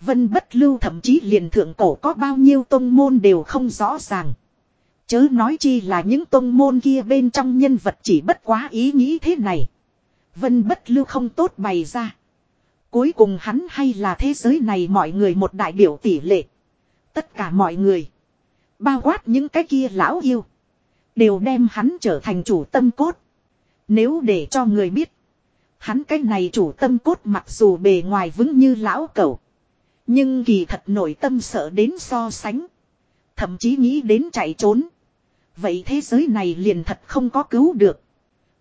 Vân bất lưu thậm chí liền thượng cổ có bao nhiêu tông môn đều không rõ ràng. Chớ nói chi là những tông môn kia bên trong nhân vật chỉ bất quá ý nghĩ thế này. Vân bất lưu không tốt bày ra. Cuối cùng hắn hay là thế giới này mọi người một đại biểu tỷ lệ. Tất cả mọi người. Bao quát những cái kia lão yêu. Đều đem hắn trở thành chủ tâm cốt. Nếu để cho người biết. Hắn cái này chủ tâm cốt mặc dù bề ngoài vững như lão cẩu. Nhưng kỳ thật nổi tâm sợ đến so sánh. Thậm chí nghĩ đến chạy trốn. Vậy thế giới này liền thật không có cứu được.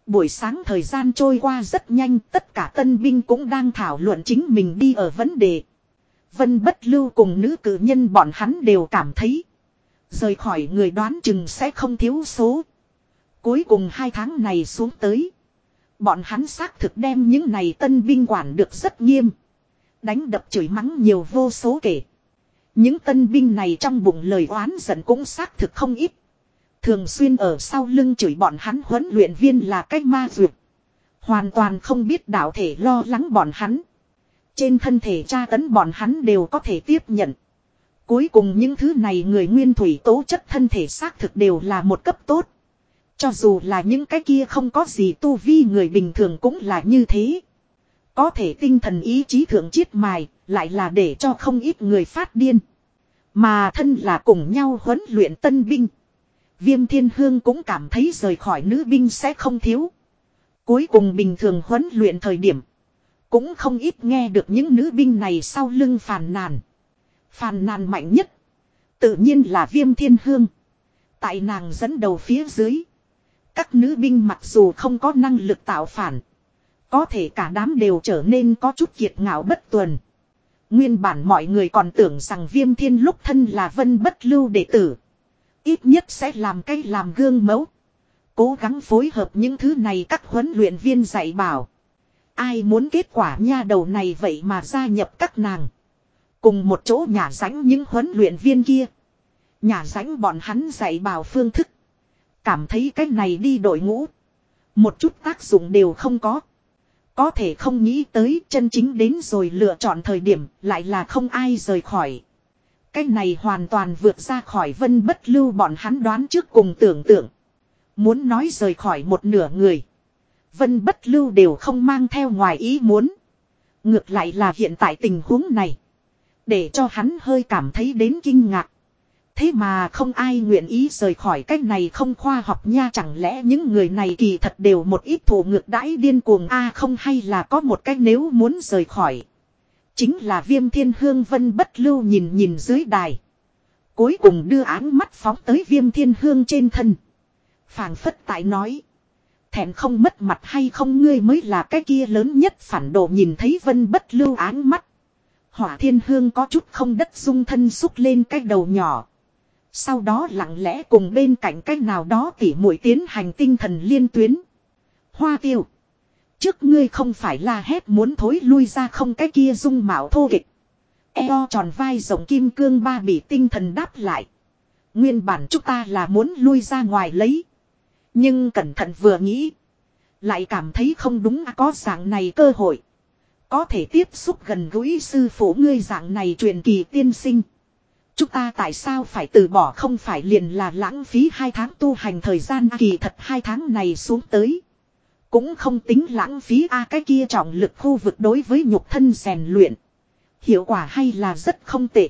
Buổi sáng thời gian trôi qua rất nhanh, tất cả tân binh cũng đang thảo luận chính mình đi ở vấn đề. Vân bất lưu cùng nữ cử nhân bọn hắn đều cảm thấy. Rời khỏi người đoán chừng sẽ không thiếu số. Cuối cùng hai tháng này xuống tới. Bọn hắn xác thực đem những này tân binh quản được rất nghiêm. Đánh đập chửi mắng nhiều vô số kể. Những tân binh này trong bụng lời oán giận cũng xác thực không ít. Thường xuyên ở sau lưng chửi bọn hắn huấn luyện viên là cách ma duyệt. Hoàn toàn không biết đạo thể lo lắng bọn hắn. Trên thân thể tra tấn bọn hắn đều có thể tiếp nhận. Cuối cùng những thứ này người nguyên thủy tố chất thân thể xác thực đều là một cấp tốt. Cho dù là những cái kia không có gì tu vi người bình thường cũng là như thế. Có thể tinh thần ý chí thượng chiết mài, lại là để cho không ít người phát điên. Mà thân là cùng nhau huấn luyện tân binh. Viêm thiên hương cũng cảm thấy rời khỏi nữ binh sẽ không thiếu. Cuối cùng bình thường huấn luyện thời điểm. Cũng không ít nghe được những nữ binh này sau lưng phàn nàn. Phàn nàn mạnh nhất. Tự nhiên là viêm thiên hương. Tại nàng dẫn đầu phía dưới. Các nữ binh mặc dù không có năng lực tạo phản. Có thể cả đám đều trở nên có chút kiệt ngạo bất tuần. Nguyên bản mọi người còn tưởng rằng viêm thiên lúc thân là vân bất lưu đệ tử. Ít nhất sẽ làm cây làm gương mẫu. Cố gắng phối hợp những thứ này các huấn luyện viên dạy bảo. Ai muốn kết quả nha đầu này vậy mà gia nhập các nàng. Cùng một chỗ nhà ránh những huấn luyện viên kia. Nhà ránh bọn hắn dạy bảo phương thức. Cảm thấy cái này đi đội ngũ. Một chút tác dụng đều không có. Có thể không nghĩ tới chân chính đến rồi lựa chọn thời điểm lại là không ai rời khỏi. Cái này hoàn toàn vượt ra khỏi vân bất lưu bọn hắn đoán trước cùng tưởng tượng. Muốn nói rời khỏi một nửa người. Vân bất lưu đều không mang theo ngoài ý muốn. Ngược lại là hiện tại tình huống này. Để cho hắn hơi cảm thấy đến kinh ngạc. Thế mà không ai nguyện ý rời khỏi cách này không khoa học nha chẳng lẽ những người này kỳ thật đều một ít thủ ngược đãi điên cuồng a không hay là có một cách nếu muốn rời khỏi. Chính là viêm thiên hương vân bất lưu nhìn nhìn dưới đài. Cuối cùng đưa áng mắt phóng tới viêm thiên hương trên thân. phảng phất tại nói. Thẹn không mất mặt hay không ngươi mới là cái kia lớn nhất phản đồ nhìn thấy vân bất lưu áng mắt. Hỏa thiên hương có chút không đất dung thân xúc lên cái đầu nhỏ. Sau đó lặng lẽ cùng bên cạnh cái nào đó tỉ mũi tiến hành tinh thần liên tuyến. Hoa tiêu. Trước ngươi không phải là hét muốn thối lui ra không cái kia dung mạo thô kịch. Eo tròn vai rộng kim cương ba bị tinh thần đáp lại. Nguyên bản chúng ta là muốn lui ra ngoài lấy. Nhưng cẩn thận vừa nghĩ. Lại cảm thấy không đúng à, có dạng này cơ hội. Có thể tiếp xúc gần gũi sư phụ ngươi dạng này truyền kỳ tiên sinh. Chúng ta tại sao phải từ bỏ không phải liền là lãng phí hai tháng tu hành thời gian kỳ thật hai tháng này xuống tới. Cũng không tính lãng phí a cái kia trọng lực khu vực đối với nhục thân rèn luyện. Hiệu quả hay là rất không tệ.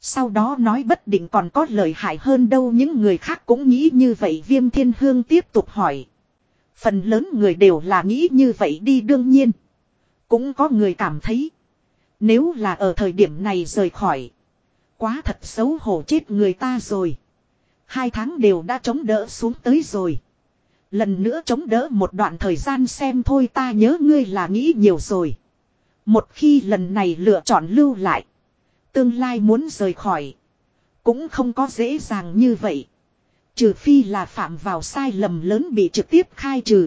Sau đó nói bất định còn có lợi hại hơn đâu những người khác cũng nghĩ như vậy viêm thiên hương tiếp tục hỏi. Phần lớn người đều là nghĩ như vậy đi đương nhiên. Cũng có người cảm thấy. Nếu là ở thời điểm này rời khỏi. Quá thật xấu hổ chết người ta rồi. Hai tháng đều đã chống đỡ xuống tới rồi. Lần nữa chống đỡ một đoạn thời gian xem thôi ta nhớ ngươi là nghĩ nhiều rồi. Một khi lần này lựa chọn lưu lại. Tương lai muốn rời khỏi. Cũng không có dễ dàng như vậy. Trừ phi là phạm vào sai lầm lớn bị trực tiếp khai trừ.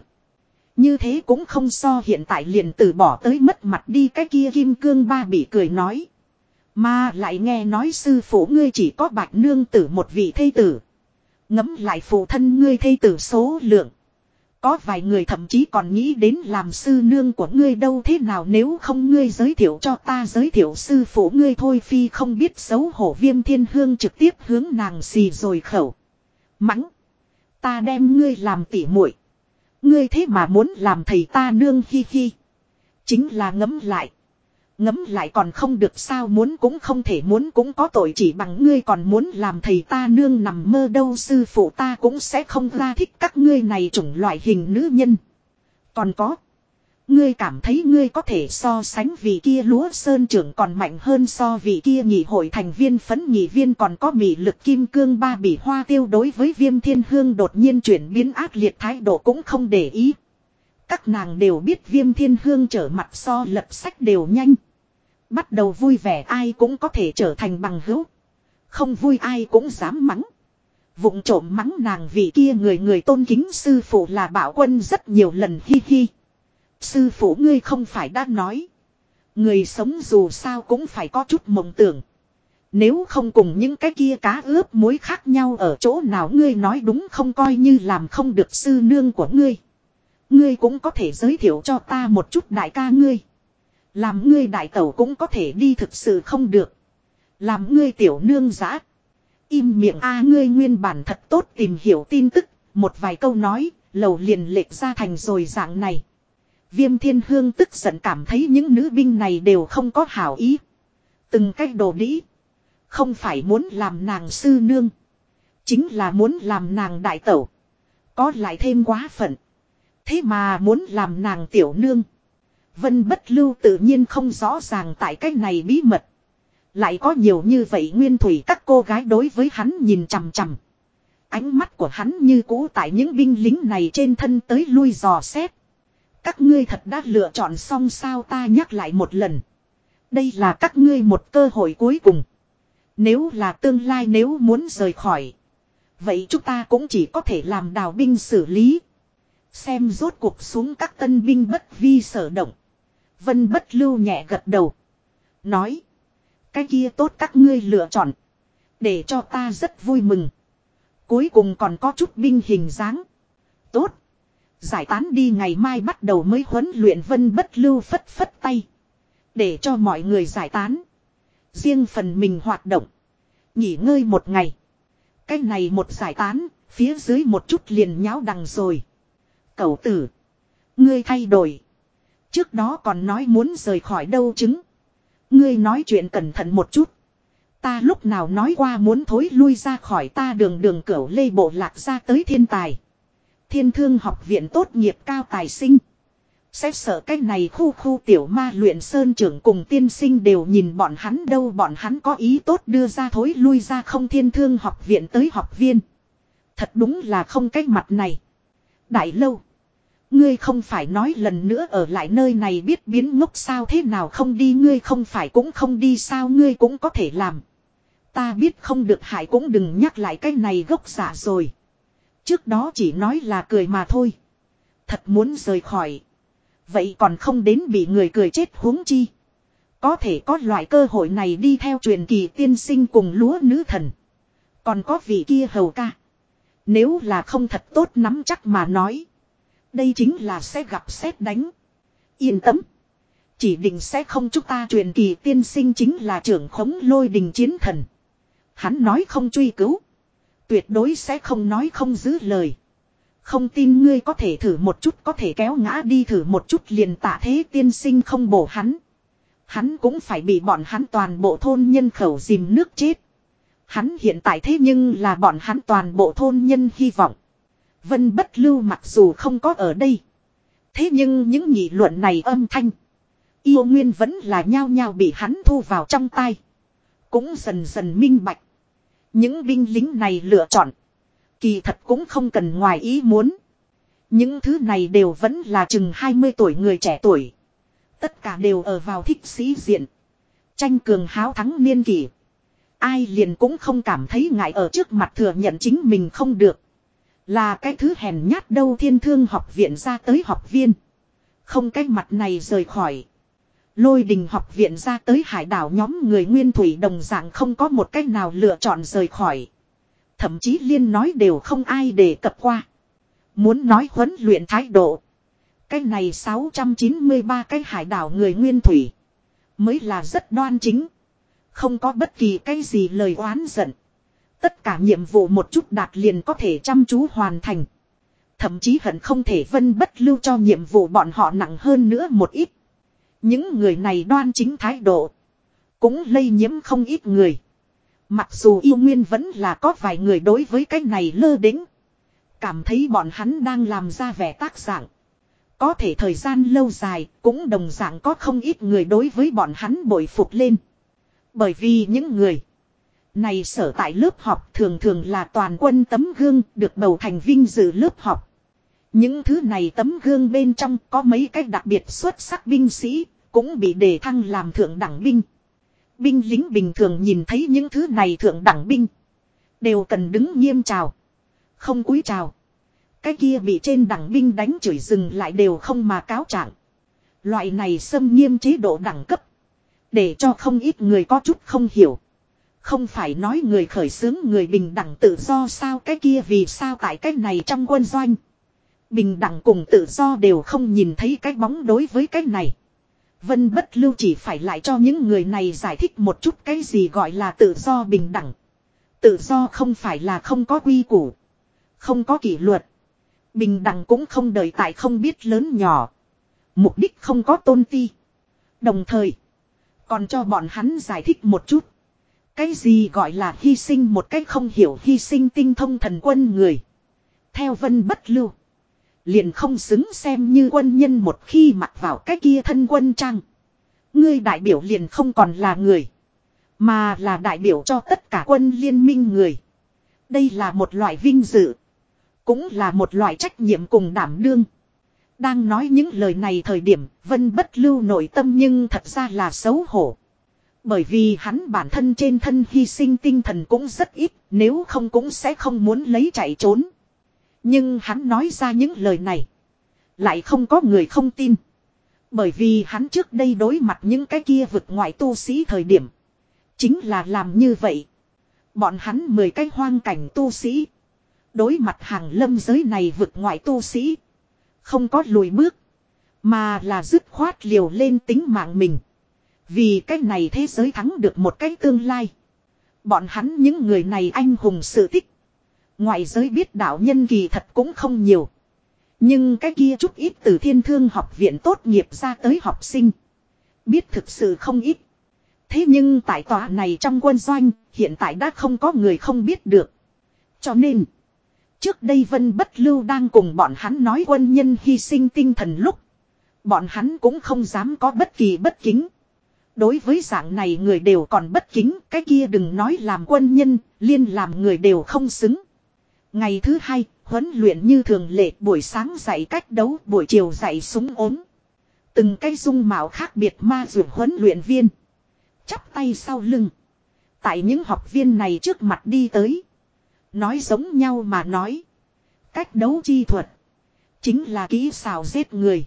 Như thế cũng không so hiện tại liền từ bỏ tới mất mặt đi cái kia kim cương ba bị cười nói. Mà lại nghe nói sư phụ ngươi chỉ có bạch nương tử một vị thây tử. Ngấm lại phụ thân ngươi thây tử số lượng. Có vài người thậm chí còn nghĩ đến làm sư nương của ngươi đâu thế nào nếu không ngươi giới thiệu cho ta giới thiệu sư phụ ngươi thôi phi không biết xấu hổ viêm thiên hương trực tiếp hướng nàng xì rồi khẩu. Mắng. Ta đem ngươi làm tỉ muội Ngươi thế mà muốn làm thầy ta nương hi hi. Chính là ngấm lại. Ngấm lại còn không được sao muốn cũng không thể muốn cũng có tội chỉ bằng ngươi còn muốn làm thầy ta nương nằm mơ đâu sư phụ ta cũng sẽ không ra thích các ngươi này chủng loại hình nữ nhân. Còn có. Ngươi cảm thấy ngươi có thể so sánh vì kia lúa sơn trưởng còn mạnh hơn so vì kia nhị hội thành viên phấn nhị viên còn có mị lực kim cương ba bị hoa tiêu đối với viêm thiên hương đột nhiên chuyển biến ác liệt thái độ cũng không để ý. Các nàng đều biết viêm thiên hương trở mặt so lập sách đều nhanh. Bắt đầu vui vẻ ai cũng có thể trở thành bằng hữu. Không vui ai cũng dám mắng. Vụng trộm mắng nàng vì kia người người tôn kính sư phụ là bảo quân rất nhiều lần hi hi. Sư phụ ngươi không phải đã nói. Người sống dù sao cũng phải có chút mộng tưởng. Nếu không cùng những cái kia cá ướp muối khác nhau ở chỗ nào ngươi nói đúng không coi như làm không được sư nương của ngươi. Ngươi cũng có thể giới thiệu cho ta một chút đại ca ngươi. Làm ngươi đại tẩu cũng có thể đi thực sự không được. Làm ngươi tiểu nương giã. Im miệng a ngươi nguyên bản thật tốt tìm hiểu tin tức, một vài câu nói, lầu liền lệch ra thành rồi dạng này. Viêm thiên hương tức giận cảm thấy những nữ binh này đều không có hảo ý. Từng cách đồ đĩ. Không phải muốn làm nàng sư nương. Chính là muốn làm nàng đại tẩu. Có lại thêm quá phận. Thế mà muốn làm nàng tiểu nương. Vân bất lưu tự nhiên không rõ ràng tại cách này bí mật. Lại có nhiều như vậy nguyên thủy các cô gái đối với hắn nhìn chằm chằm. Ánh mắt của hắn như cũ tại những binh lính này trên thân tới lui dò xét. Các ngươi thật đã lựa chọn xong sao ta nhắc lại một lần. Đây là các ngươi một cơ hội cuối cùng. Nếu là tương lai nếu muốn rời khỏi. Vậy chúng ta cũng chỉ có thể làm đào binh xử lý. Xem rốt cuộc xuống các tân binh bất vi sở động. Vân bất lưu nhẹ gật đầu. Nói. Cái kia tốt các ngươi lựa chọn. Để cho ta rất vui mừng. Cuối cùng còn có chút binh hình dáng. Tốt. Giải tán đi ngày mai bắt đầu mới huấn luyện vân bất lưu phất phất tay. Để cho mọi người giải tán. Riêng phần mình hoạt động. Nghỉ ngơi một ngày. Cái này một giải tán, phía dưới một chút liền nháo đằng rồi. Cậu tử. Ngươi thay đổi. Trước đó còn nói muốn rời khỏi đâu chứng. Ngươi nói chuyện cẩn thận một chút. Ta lúc nào nói qua muốn thối lui ra khỏi ta đường đường cửu lê bộ lạc ra tới thiên tài. Thiên thương học viện tốt nghiệp cao tài sinh. Xét sợ cách này khu khu tiểu ma luyện sơn trưởng cùng tiên sinh đều nhìn bọn hắn đâu bọn hắn có ý tốt đưa ra thối lui ra không thiên thương học viện tới học viên. Thật đúng là không cách mặt này. Đại lâu. Ngươi không phải nói lần nữa ở lại nơi này biết biến ngốc sao thế nào không đi, ngươi không phải cũng không đi sao, ngươi cũng có thể làm. Ta biết không được hại cũng đừng nhắc lại cái này gốc giả rồi. Trước đó chỉ nói là cười mà thôi. Thật muốn rời khỏi. Vậy còn không đến bị người cười chết huống chi. Có thể có loại cơ hội này đi theo truyền kỳ tiên sinh cùng lúa nữ thần. Còn có vị kia hầu ca. Nếu là không thật tốt nắm chắc mà nói. Đây chính là sẽ gặp xét đánh. Yên tâm. Chỉ định sẽ không chúng ta truyền kỳ tiên sinh chính là trưởng khống lôi đình chiến thần. Hắn nói không truy cứu. Tuyệt đối sẽ không nói không giữ lời. Không tin ngươi có thể thử một chút, có thể kéo ngã đi thử một chút liền tạ thế tiên sinh không bổ hắn. Hắn cũng phải bị bọn hắn toàn bộ thôn nhân khẩu dìm nước chết. Hắn hiện tại thế nhưng là bọn hắn toàn bộ thôn nhân hy vọng. Vân bất lưu mặc dù không có ở đây. Thế nhưng những nghị luận này âm thanh. Yêu nguyên vẫn là nhao nhao bị hắn thu vào trong tay. Cũng dần dần minh bạch. Những binh lính này lựa chọn. Kỳ thật cũng không cần ngoài ý muốn. Những thứ này đều vẫn là chừng 20 tuổi người trẻ tuổi. Tất cả đều ở vào thích sĩ diện. Tranh cường háo thắng niên kỷ. Ai liền cũng không cảm thấy ngại ở trước mặt thừa nhận chính mình không được. Là cái thứ hèn nhát đâu thiên thương học viện ra tới học viên. Không cái mặt này rời khỏi. Lôi đình học viện ra tới hải đảo nhóm người nguyên thủy đồng dạng không có một cách nào lựa chọn rời khỏi. Thậm chí liên nói đều không ai đề cập qua. Muốn nói huấn luyện thái độ. Cái này 693 cái hải đảo người nguyên thủy. Mới là rất đoan chính. Không có bất kỳ cái gì lời oán giận. Tất cả nhiệm vụ một chút đạt liền có thể chăm chú hoàn thành. Thậm chí hận không thể vân bất lưu cho nhiệm vụ bọn họ nặng hơn nữa một ít. Những người này đoan chính thái độ. Cũng lây nhiễm không ít người. Mặc dù yêu nguyên vẫn là có vài người đối với cái này lơ đính. Cảm thấy bọn hắn đang làm ra vẻ tác dạng. Có thể thời gian lâu dài cũng đồng dạng có không ít người đối với bọn hắn bội phục lên. Bởi vì những người này sở tại lớp học thường thường là toàn quân tấm gương được bầu thành vinh dự lớp học. Những thứ này tấm gương bên trong có mấy cách đặc biệt xuất sắc binh sĩ cũng bị đề thăng làm thượng đẳng binh. Binh lính bình thường nhìn thấy những thứ này thượng đẳng binh. Đều cần đứng nghiêm chào. Không cúi chào. Cái kia bị trên đẳng binh đánh chửi dừng lại đều không mà cáo trạng. Loại này xâm nghiêm chế độ đẳng cấp. Để cho không ít người có chút không hiểu. Không phải nói người khởi xướng người bình đẳng tự do sao cái kia vì sao tại cái này trong quân doanh. Bình đẳng cùng tự do đều không nhìn thấy cái bóng đối với cái này. Vân bất lưu chỉ phải lại cho những người này giải thích một chút cái gì gọi là tự do bình đẳng. Tự do không phải là không có quy củ. Không có kỷ luật. Bình đẳng cũng không đợi tại không biết lớn nhỏ. Mục đích không có tôn ti. Đồng thời. Còn cho bọn hắn giải thích một chút. Cái gì gọi là hy sinh một cách không hiểu hy sinh tinh thông thần quân người. Theo vân bất lưu. Liền không xứng xem như quân nhân một khi mặc vào cái kia thân quân trang. Ngươi đại biểu liền không còn là người. Mà là đại biểu cho tất cả quân liên minh người. Đây là một loại vinh dự. Cũng là một loại trách nhiệm cùng đảm đương. Đang nói những lời này thời điểm, Vân bất lưu nội tâm nhưng thật ra là xấu hổ. Bởi vì hắn bản thân trên thân hy sinh tinh thần cũng rất ít, nếu không cũng sẽ không muốn lấy chạy trốn. Nhưng hắn nói ra những lời này. Lại không có người không tin. Bởi vì hắn trước đây đối mặt những cái kia vực ngoại tu sĩ thời điểm. Chính là làm như vậy. Bọn hắn mười cái hoang cảnh tu sĩ. Đối mặt hàng lâm giới này vực ngoại tu sĩ. Không có lùi bước. Mà là dứt khoát liều lên tính mạng mình. Vì cái này thế giới thắng được một cái tương lai. Bọn hắn những người này anh hùng sự tích. Ngoại giới biết đạo nhân kỳ thật cũng không nhiều. Nhưng cái kia chút ít từ thiên thương học viện tốt nghiệp ra tới học sinh. Biết thực sự không ít. Thế nhưng tại tòa này trong quân doanh, hiện tại đã không có người không biết được. Cho nên, trước đây Vân Bất Lưu đang cùng bọn hắn nói quân nhân hy sinh tinh thần lúc. Bọn hắn cũng không dám có bất kỳ bất kính. Đối với dạng này người đều còn bất kính, cái kia đừng nói làm quân nhân, liên làm người đều không xứng. Ngày thứ hai, huấn luyện như thường lệ buổi sáng dạy cách đấu, buổi chiều dạy súng ốm. Từng cái dung mạo khác biệt ma dược huấn luyện viên. Chắp tay sau lưng. Tại những học viên này trước mặt đi tới. Nói giống nhau mà nói. Cách đấu chi thuật. Chính là kỹ xào giết người.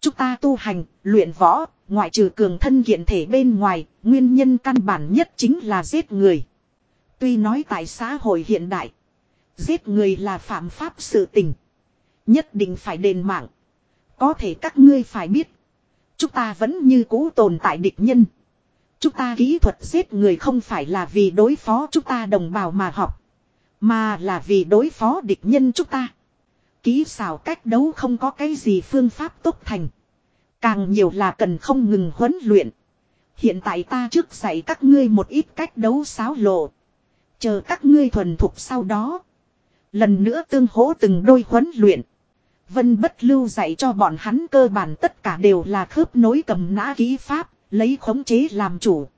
Chúng ta tu hành, luyện võ, ngoại trừ cường thân kiện thể bên ngoài, nguyên nhân căn bản nhất chính là giết người. Tuy nói tại xã hội hiện đại, Giết người là phạm pháp sự tình. Nhất định phải đền mạng. Có thể các ngươi phải biết. Chúng ta vẫn như cũ tồn tại địch nhân. Chúng ta kỹ thuật giết người không phải là vì đối phó chúng ta đồng bào mà học. Mà là vì đối phó địch nhân chúng ta. Ký xảo cách đấu không có cái gì phương pháp tốt thành. Càng nhiều là cần không ngừng huấn luyện. Hiện tại ta trước dạy các ngươi một ít cách đấu xáo lộ. Chờ các ngươi thuần thục sau đó. Lần nữa tương hỗ từng đôi huấn luyện. Vân bất lưu dạy cho bọn hắn cơ bản tất cả đều là khớp nối cầm nã ký pháp, lấy khống chế làm chủ.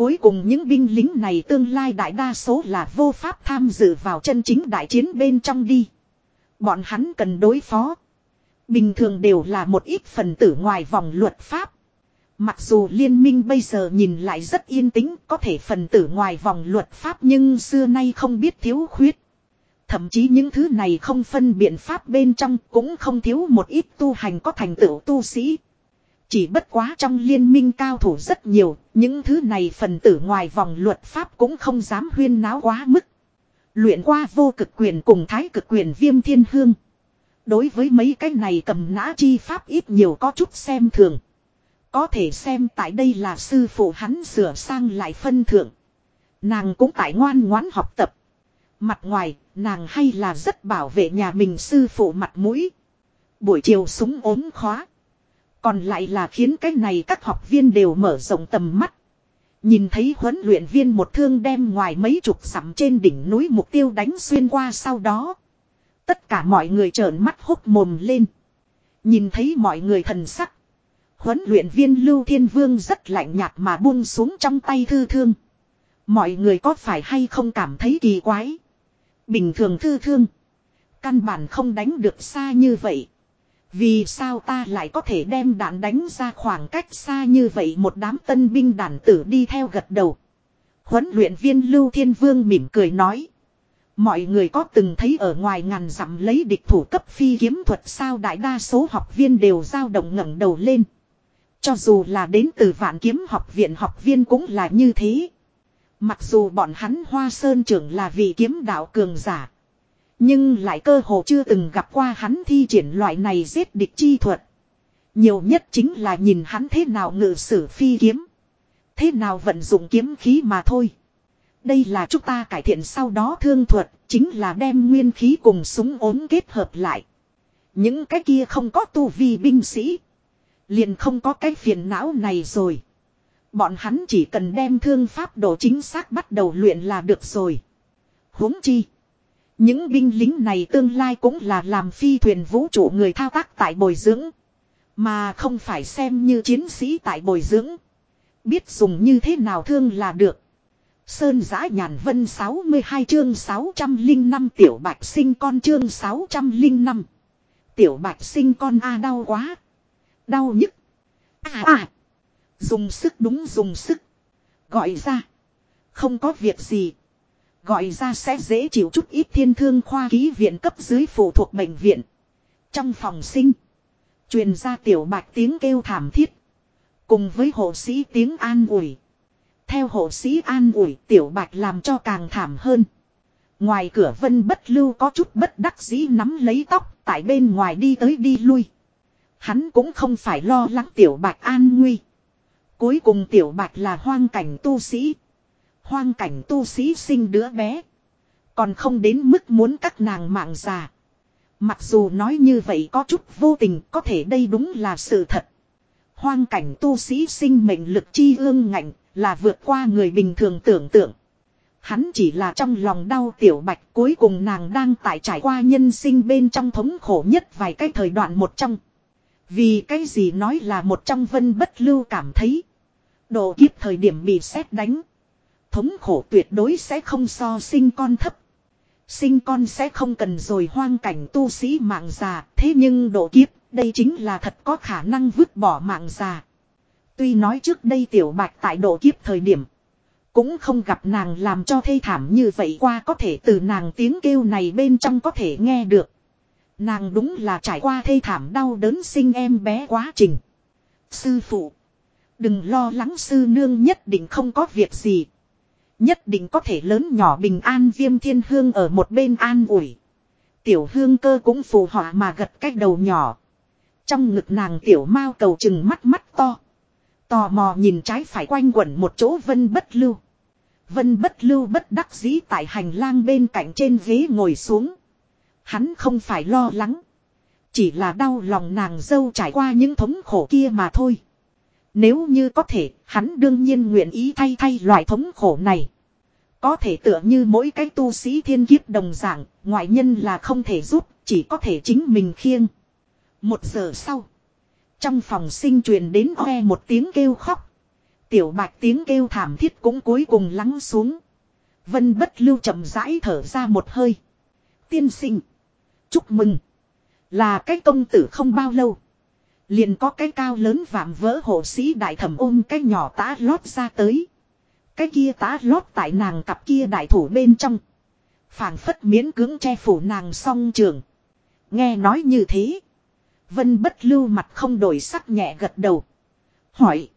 Cuối cùng những binh lính này tương lai đại đa số là vô pháp tham dự vào chân chính đại chiến bên trong đi. Bọn hắn cần đối phó. Bình thường đều là một ít phần tử ngoài vòng luật pháp. Mặc dù liên minh bây giờ nhìn lại rất yên tĩnh, có thể phần tử ngoài vòng luật pháp nhưng xưa nay không biết thiếu khuyết. Thậm chí những thứ này không phân biện pháp bên trong cũng không thiếu một ít tu hành có thành tựu tu sĩ. Chỉ bất quá trong liên minh cao thủ rất nhiều, những thứ này phần tử ngoài vòng luật pháp cũng không dám huyên náo quá mức. Luyện qua vô cực quyền cùng thái cực quyền viêm thiên hương. Đối với mấy cái này cầm nã chi pháp ít nhiều có chút xem thường. Có thể xem tại đây là sư phụ hắn sửa sang lại phân thượng. Nàng cũng tại ngoan ngoãn học tập. Mặt ngoài, nàng hay là rất bảo vệ nhà mình sư phụ mặt mũi. Buổi chiều súng ốm khóa. Còn lại là khiến cái này các học viên đều mở rộng tầm mắt. Nhìn thấy huấn luyện viên một thương đem ngoài mấy chục sắm trên đỉnh núi mục tiêu đánh xuyên qua sau đó. Tất cả mọi người trợn mắt hốc mồm lên. Nhìn thấy mọi người thần sắc. Huấn luyện viên Lưu Thiên Vương rất lạnh nhạt mà buông xuống trong tay thư thương. Mọi người có phải hay không cảm thấy kỳ quái? Bình thường thư thương. Căn bản không đánh được xa như vậy. Vì sao ta lại có thể đem đạn đánh ra khoảng cách xa như vậy một đám tân binh đàn tử đi theo gật đầu. Huấn luyện viên Lưu Thiên Vương mỉm cười nói. Mọi người có từng thấy ở ngoài ngàn dặm lấy địch thủ cấp phi kiếm thuật sao đại đa số học viên đều dao động ngẩng đầu lên. Cho dù là đến từ vạn kiếm học viện học viên cũng là như thế. Mặc dù bọn hắn Hoa Sơn trưởng là vị kiếm đạo cường giả. Nhưng lại cơ hồ chưa từng gặp qua hắn thi triển loại này giết địch chi thuật. Nhiều nhất chính là nhìn hắn thế nào ngự sử phi kiếm. Thế nào vận dụng kiếm khí mà thôi. Đây là chúng ta cải thiện sau đó thương thuật, chính là đem nguyên khí cùng súng ốm kết hợp lại. Những cái kia không có tu vi binh sĩ. Liền không có cái phiền não này rồi. Bọn hắn chỉ cần đem thương pháp độ chính xác bắt đầu luyện là được rồi. huống chi. Những binh lính này tương lai cũng là làm phi thuyền vũ trụ người thao tác tại bồi dưỡng. Mà không phải xem như chiến sĩ tại bồi dưỡng. Biết dùng như thế nào thương là được. Sơn giã nhàn vân 62 chương 605 tiểu bạch sinh con chương 605. Tiểu bạch sinh con a đau quá. Đau nhức. À à. Dùng sức đúng dùng sức. Gọi ra. Không có việc gì. Gọi ra sẽ dễ chịu chút ít thiên thương khoa ký viện cấp dưới phụ thuộc bệnh viện. Trong phòng sinh. Truyền ra tiểu bạch tiếng kêu thảm thiết. Cùng với hộ sĩ tiếng an ủi. Theo hộ sĩ an ủi, tiểu bạch làm cho càng thảm hơn. Ngoài cửa vân bất lưu có chút bất đắc dĩ nắm lấy tóc, tại bên ngoài đi tới đi lui. Hắn cũng không phải lo lắng tiểu bạch an nguy. Cuối cùng tiểu bạch là hoang cảnh tu sĩ. Hoang cảnh tu sĩ sinh đứa bé. Còn không đến mức muốn các nàng mạng già. Mặc dù nói như vậy có chút vô tình, có thể đây đúng là sự thật. Hoang cảnh tu sĩ sinh mệnh lực chi ương ngạnh là vượt qua người bình thường tưởng tượng. Hắn chỉ là trong lòng đau tiểu bạch, cuối cùng nàng đang tại trải qua nhân sinh bên trong thống khổ nhất vài cái thời đoạn một trong. Vì cái gì nói là một trong vân bất lưu cảm thấy. Độ kiếp thời điểm bị xét đánh. Thống khổ tuyệt đối sẽ không so sinh con thấp. Sinh con sẽ không cần rồi hoang cảnh tu sĩ mạng già. Thế nhưng độ kiếp, đây chính là thật có khả năng vứt bỏ mạng già. Tuy nói trước đây tiểu bạch tại độ kiếp thời điểm. Cũng không gặp nàng làm cho thê thảm như vậy qua có thể từ nàng tiếng kêu này bên trong có thể nghe được. Nàng đúng là trải qua thê thảm đau đớn sinh em bé quá trình. Sư phụ. Đừng lo lắng sư nương nhất định không có việc gì. Nhất định có thể lớn nhỏ bình an viêm thiên hương ở một bên an ủi. Tiểu hương cơ cũng phù họa mà gật cách đầu nhỏ. Trong ngực nàng tiểu mao cầu chừng mắt mắt to. Tò mò nhìn trái phải quanh quẩn một chỗ vân bất lưu. Vân bất lưu bất đắc dĩ tại hành lang bên cạnh trên ghế ngồi xuống. Hắn không phải lo lắng. Chỉ là đau lòng nàng dâu trải qua những thống khổ kia mà thôi. Nếu như có thể, hắn đương nhiên nguyện ý thay thay loại thống khổ này. Có thể tựa như mỗi cái tu sĩ thiên kiếp đồng dạng, ngoại nhân là không thể giúp, chỉ có thể chính mình khiêng. Một giờ sau, trong phòng sinh truyền đến oe một tiếng kêu khóc. Tiểu bạch tiếng kêu thảm thiết cũng cuối cùng lắng xuống. Vân bất lưu chậm rãi thở ra một hơi. Tiên sinh. Chúc mừng. Là cái công tử không bao lâu. Liền có cái cao lớn vạm vỡ hộ sĩ đại thẩm ôm cái nhỏ tá lót ra tới. Cái kia tá lót tại nàng cặp kia đại thủ bên trong. phảng phất miễn cưỡng che phủ nàng song trường. Nghe nói như thế. Vân bất lưu mặt không đổi sắc nhẹ gật đầu. Hỏi.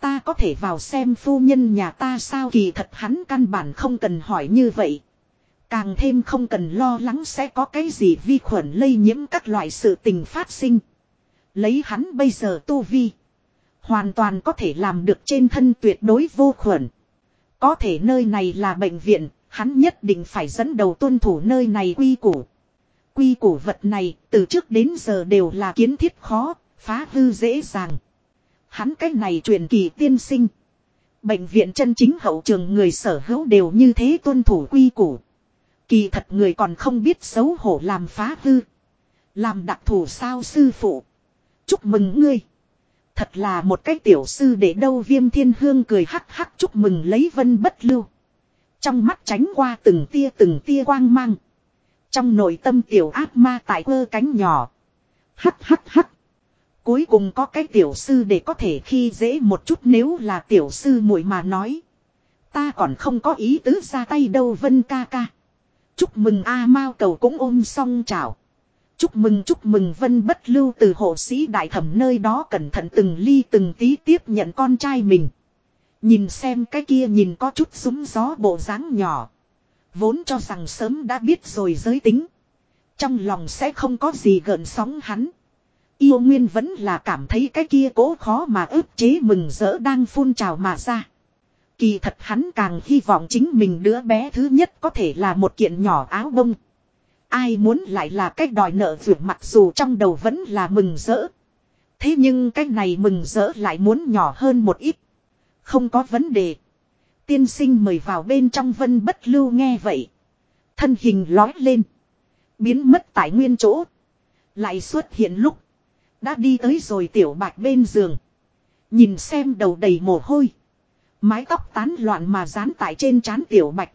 Ta có thể vào xem phu nhân nhà ta sao kỳ thật hắn căn bản không cần hỏi như vậy. Càng thêm không cần lo lắng sẽ có cái gì vi khuẩn lây nhiễm các loại sự tình phát sinh. Lấy hắn bây giờ tu vi. Hoàn toàn có thể làm được trên thân tuyệt đối vô khuẩn. Có thể nơi này là bệnh viện, hắn nhất định phải dẫn đầu tuân thủ nơi này quy củ. Quy củ vật này từ trước đến giờ đều là kiến thiết khó, phá hư dễ dàng. Hắn cách này truyền kỳ tiên sinh. Bệnh viện chân chính hậu trường người sở hữu đều như thế tuân thủ quy củ. Kỳ thật người còn không biết xấu hổ làm phá hư. Làm đặc thủ sao sư phụ. Chúc mừng ngươi. Thật là một cái tiểu sư để đâu viêm thiên hương cười hắc hắc chúc mừng lấy vân bất lưu. Trong mắt tránh qua từng tia từng tia quang mang. Trong nội tâm tiểu ác ma tại cơ cánh nhỏ. Hắc hắc hắc. Cuối cùng có cái tiểu sư để có thể khi dễ một chút nếu là tiểu sư muội mà nói. Ta còn không có ý tứ ra tay đâu vân ca ca. Chúc mừng A Mao cầu cũng ôm xong chào. Chúc mừng chúc mừng, vân bất lưu từ hộ sĩ đại thẩm nơi đó cẩn thận từng ly từng tí tiếp nhận con trai mình. Nhìn xem cái kia nhìn có chút súng gió bộ dáng nhỏ. Vốn cho rằng sớm đã biết rồi giới tính. Trong lòng sẽ không có gì gợn sóng hắn. Yêu Nguyên vẫn là cảm thấy cái kia cố khó mà ức chế mừng rỡ đang phun trào mà ra. Kỳ thật hắn càng hy vọng chính mình đứa bé thứ nhất có thể là một kiện nhỏ áo bông. Ai muốn lại là cách đòi nợ vượt mặc dù trong đầu vẫn là mừng rỡ. Thế nhưng cái này mừng rỡ lại muốn nhỏ hơn một ít. Không có vấn đề. Tiên sinh mời vào bên trong vân bất lưu nghe vậy. Thân hình lói lên. Biến mất tại nguyên chỗ. Lại xuất hiện lúc. Đã đi tới rồi tiểu bạch bên giường. Nhìn xem đầu đầy mồ hôi. Mái tóc tán loạn mà dán tại trên trán tiểu bạch.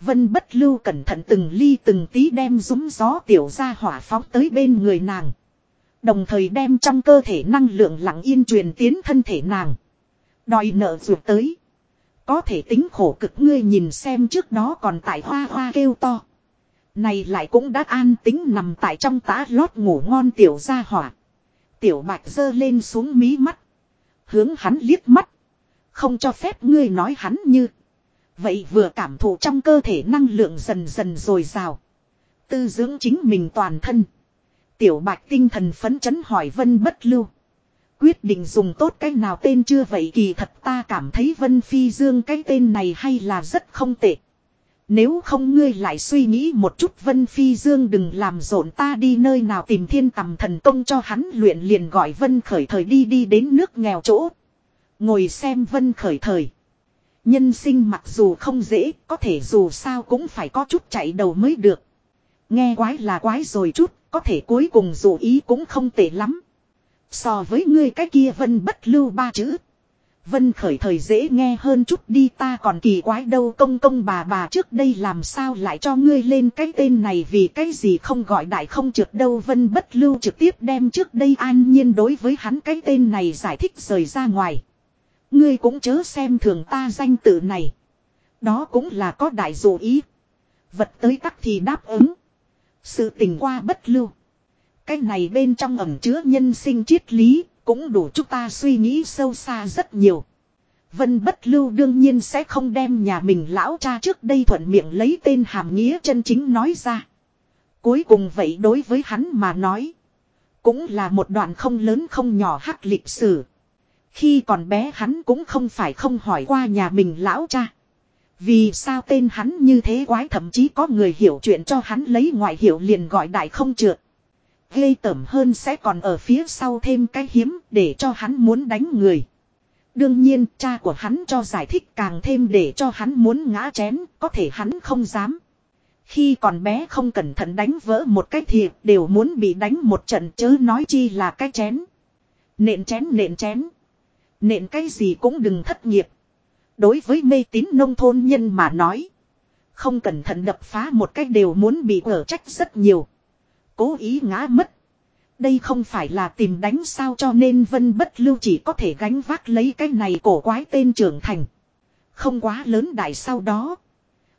Vân bất lưu cẩn thận từng ly từng tí đem dũng gió tiểu ra hỏa phóng tới bên người nàng. Đồng thời đem trong cơ thể năng lượng lặng yên truyền tiến thân thể nàng. Đòi nợ ruột tới. Có thể tính khổ cực ngươi nhìn xem trước đó còn tại hoa hoa kêu to. Này lại cũng đã an tính nằm tại trong tá lót ngủ ngon tiểu ra hỏa. Tiểu bạch dơ lên xuống mí mắt. Hướng hắn liếc mắt. Không cho phép ngươi nói hắn như. Vậy vừa cảm thụ trong cơ thể năng lượng dần dần dồi dào. Tư dưỡng chính mình toàn thân. Tiểu bạch tinh thần phấn chấn hỏi vân bất lưu. Quyết định dùng tốt cái nào tên chưa vậy kỳ thật ta cảm thấy Vân Phi Dương cái tên này hay là rất không tệ. Nếu không ngươi lại suy nghĩ một chút Vân Phi Dương đừng làm rộn ta đi nơi nào tìm thiên tầm thần công cho hắn luyện liền gọi Vân khởi thời đi đi đến nước nghèo chỗ. Ngồi xem Vân khởi thời. Nhân sinh mặc dù không dễ, có thể dù sao cũng phải có chút chạy đầu mới được. Nghe quái là quái rồi chút, có thể cuối cùng dù ý cũng không tệ lắm. So với ngươi cái kia vân bất lưu ba chữ. Vân khởi thời dễ nghe hơn chút đi ta còn kỳ quái đâu công công bà bà trước đây làm sao lại cho ngươi lên cái tên này vì cái gì không gọi đại không trượt đâu vân bất lưu trực tiếp đem trước đây an nhiên đối với hắn cái tên này giải thích rời ra ngoài. Ngươi cũng chớ xem thường ta danh tự này. Đó cũng là có đại dụ ý. Vật tới tắc thì đáp ứng. Sự tình qua bất lưu. Cái này bên trong ẩm chứa nhân sinh triết lý, cũng đủ chúng ta suy nghĩ sâu xa rất nhiều. Vân bất lưu đương nhiên sẽ không đem nhà mình lão cha trước đây thuận miệng lấy tên hàm nghĩa chân chính nói ra. Cuối cùng vậy đối với hắn mà nói. Cũng là một đoạn không lớn không nhỏ hắc lịch sử. Khi còn bé hắn cũng không phải không hỏi qua nhà mình lão cha. Vì sao tên hắn như thế quái thậm chí có người hiểu chuyện cho hắn lấy ngoại hiệu liền gọi đại không trượt. Ghê tởm hơn sẽ còn ở phía sau thêm cái hiếm để cho hắn muốn đánh người. Đương nhiên cha của hắn cho giải thích càng thêm để cho hắn muốn ngã chén, có thể hắn không dám. Khi còn bé không cẩn thận đánh vỡ một cái thiệp đều muốn bị đánh một trận chớ nói chi là cái chén. Nện chén nện chén. Nện cái gì cũng đừng thất nghiệp. Đối với mê tín nông thôn nhân mà nói. Không cẩn thận đập phá một cách đều muốn bị ở trách rất nhiều cố ý ngã mất. Đây không phải là tìm đánh sao cho nên vân bất lưu chỉ có thể gánh vác lấy cái này cổ quái tên trưởng thành. Không quá lớn đại sau đó.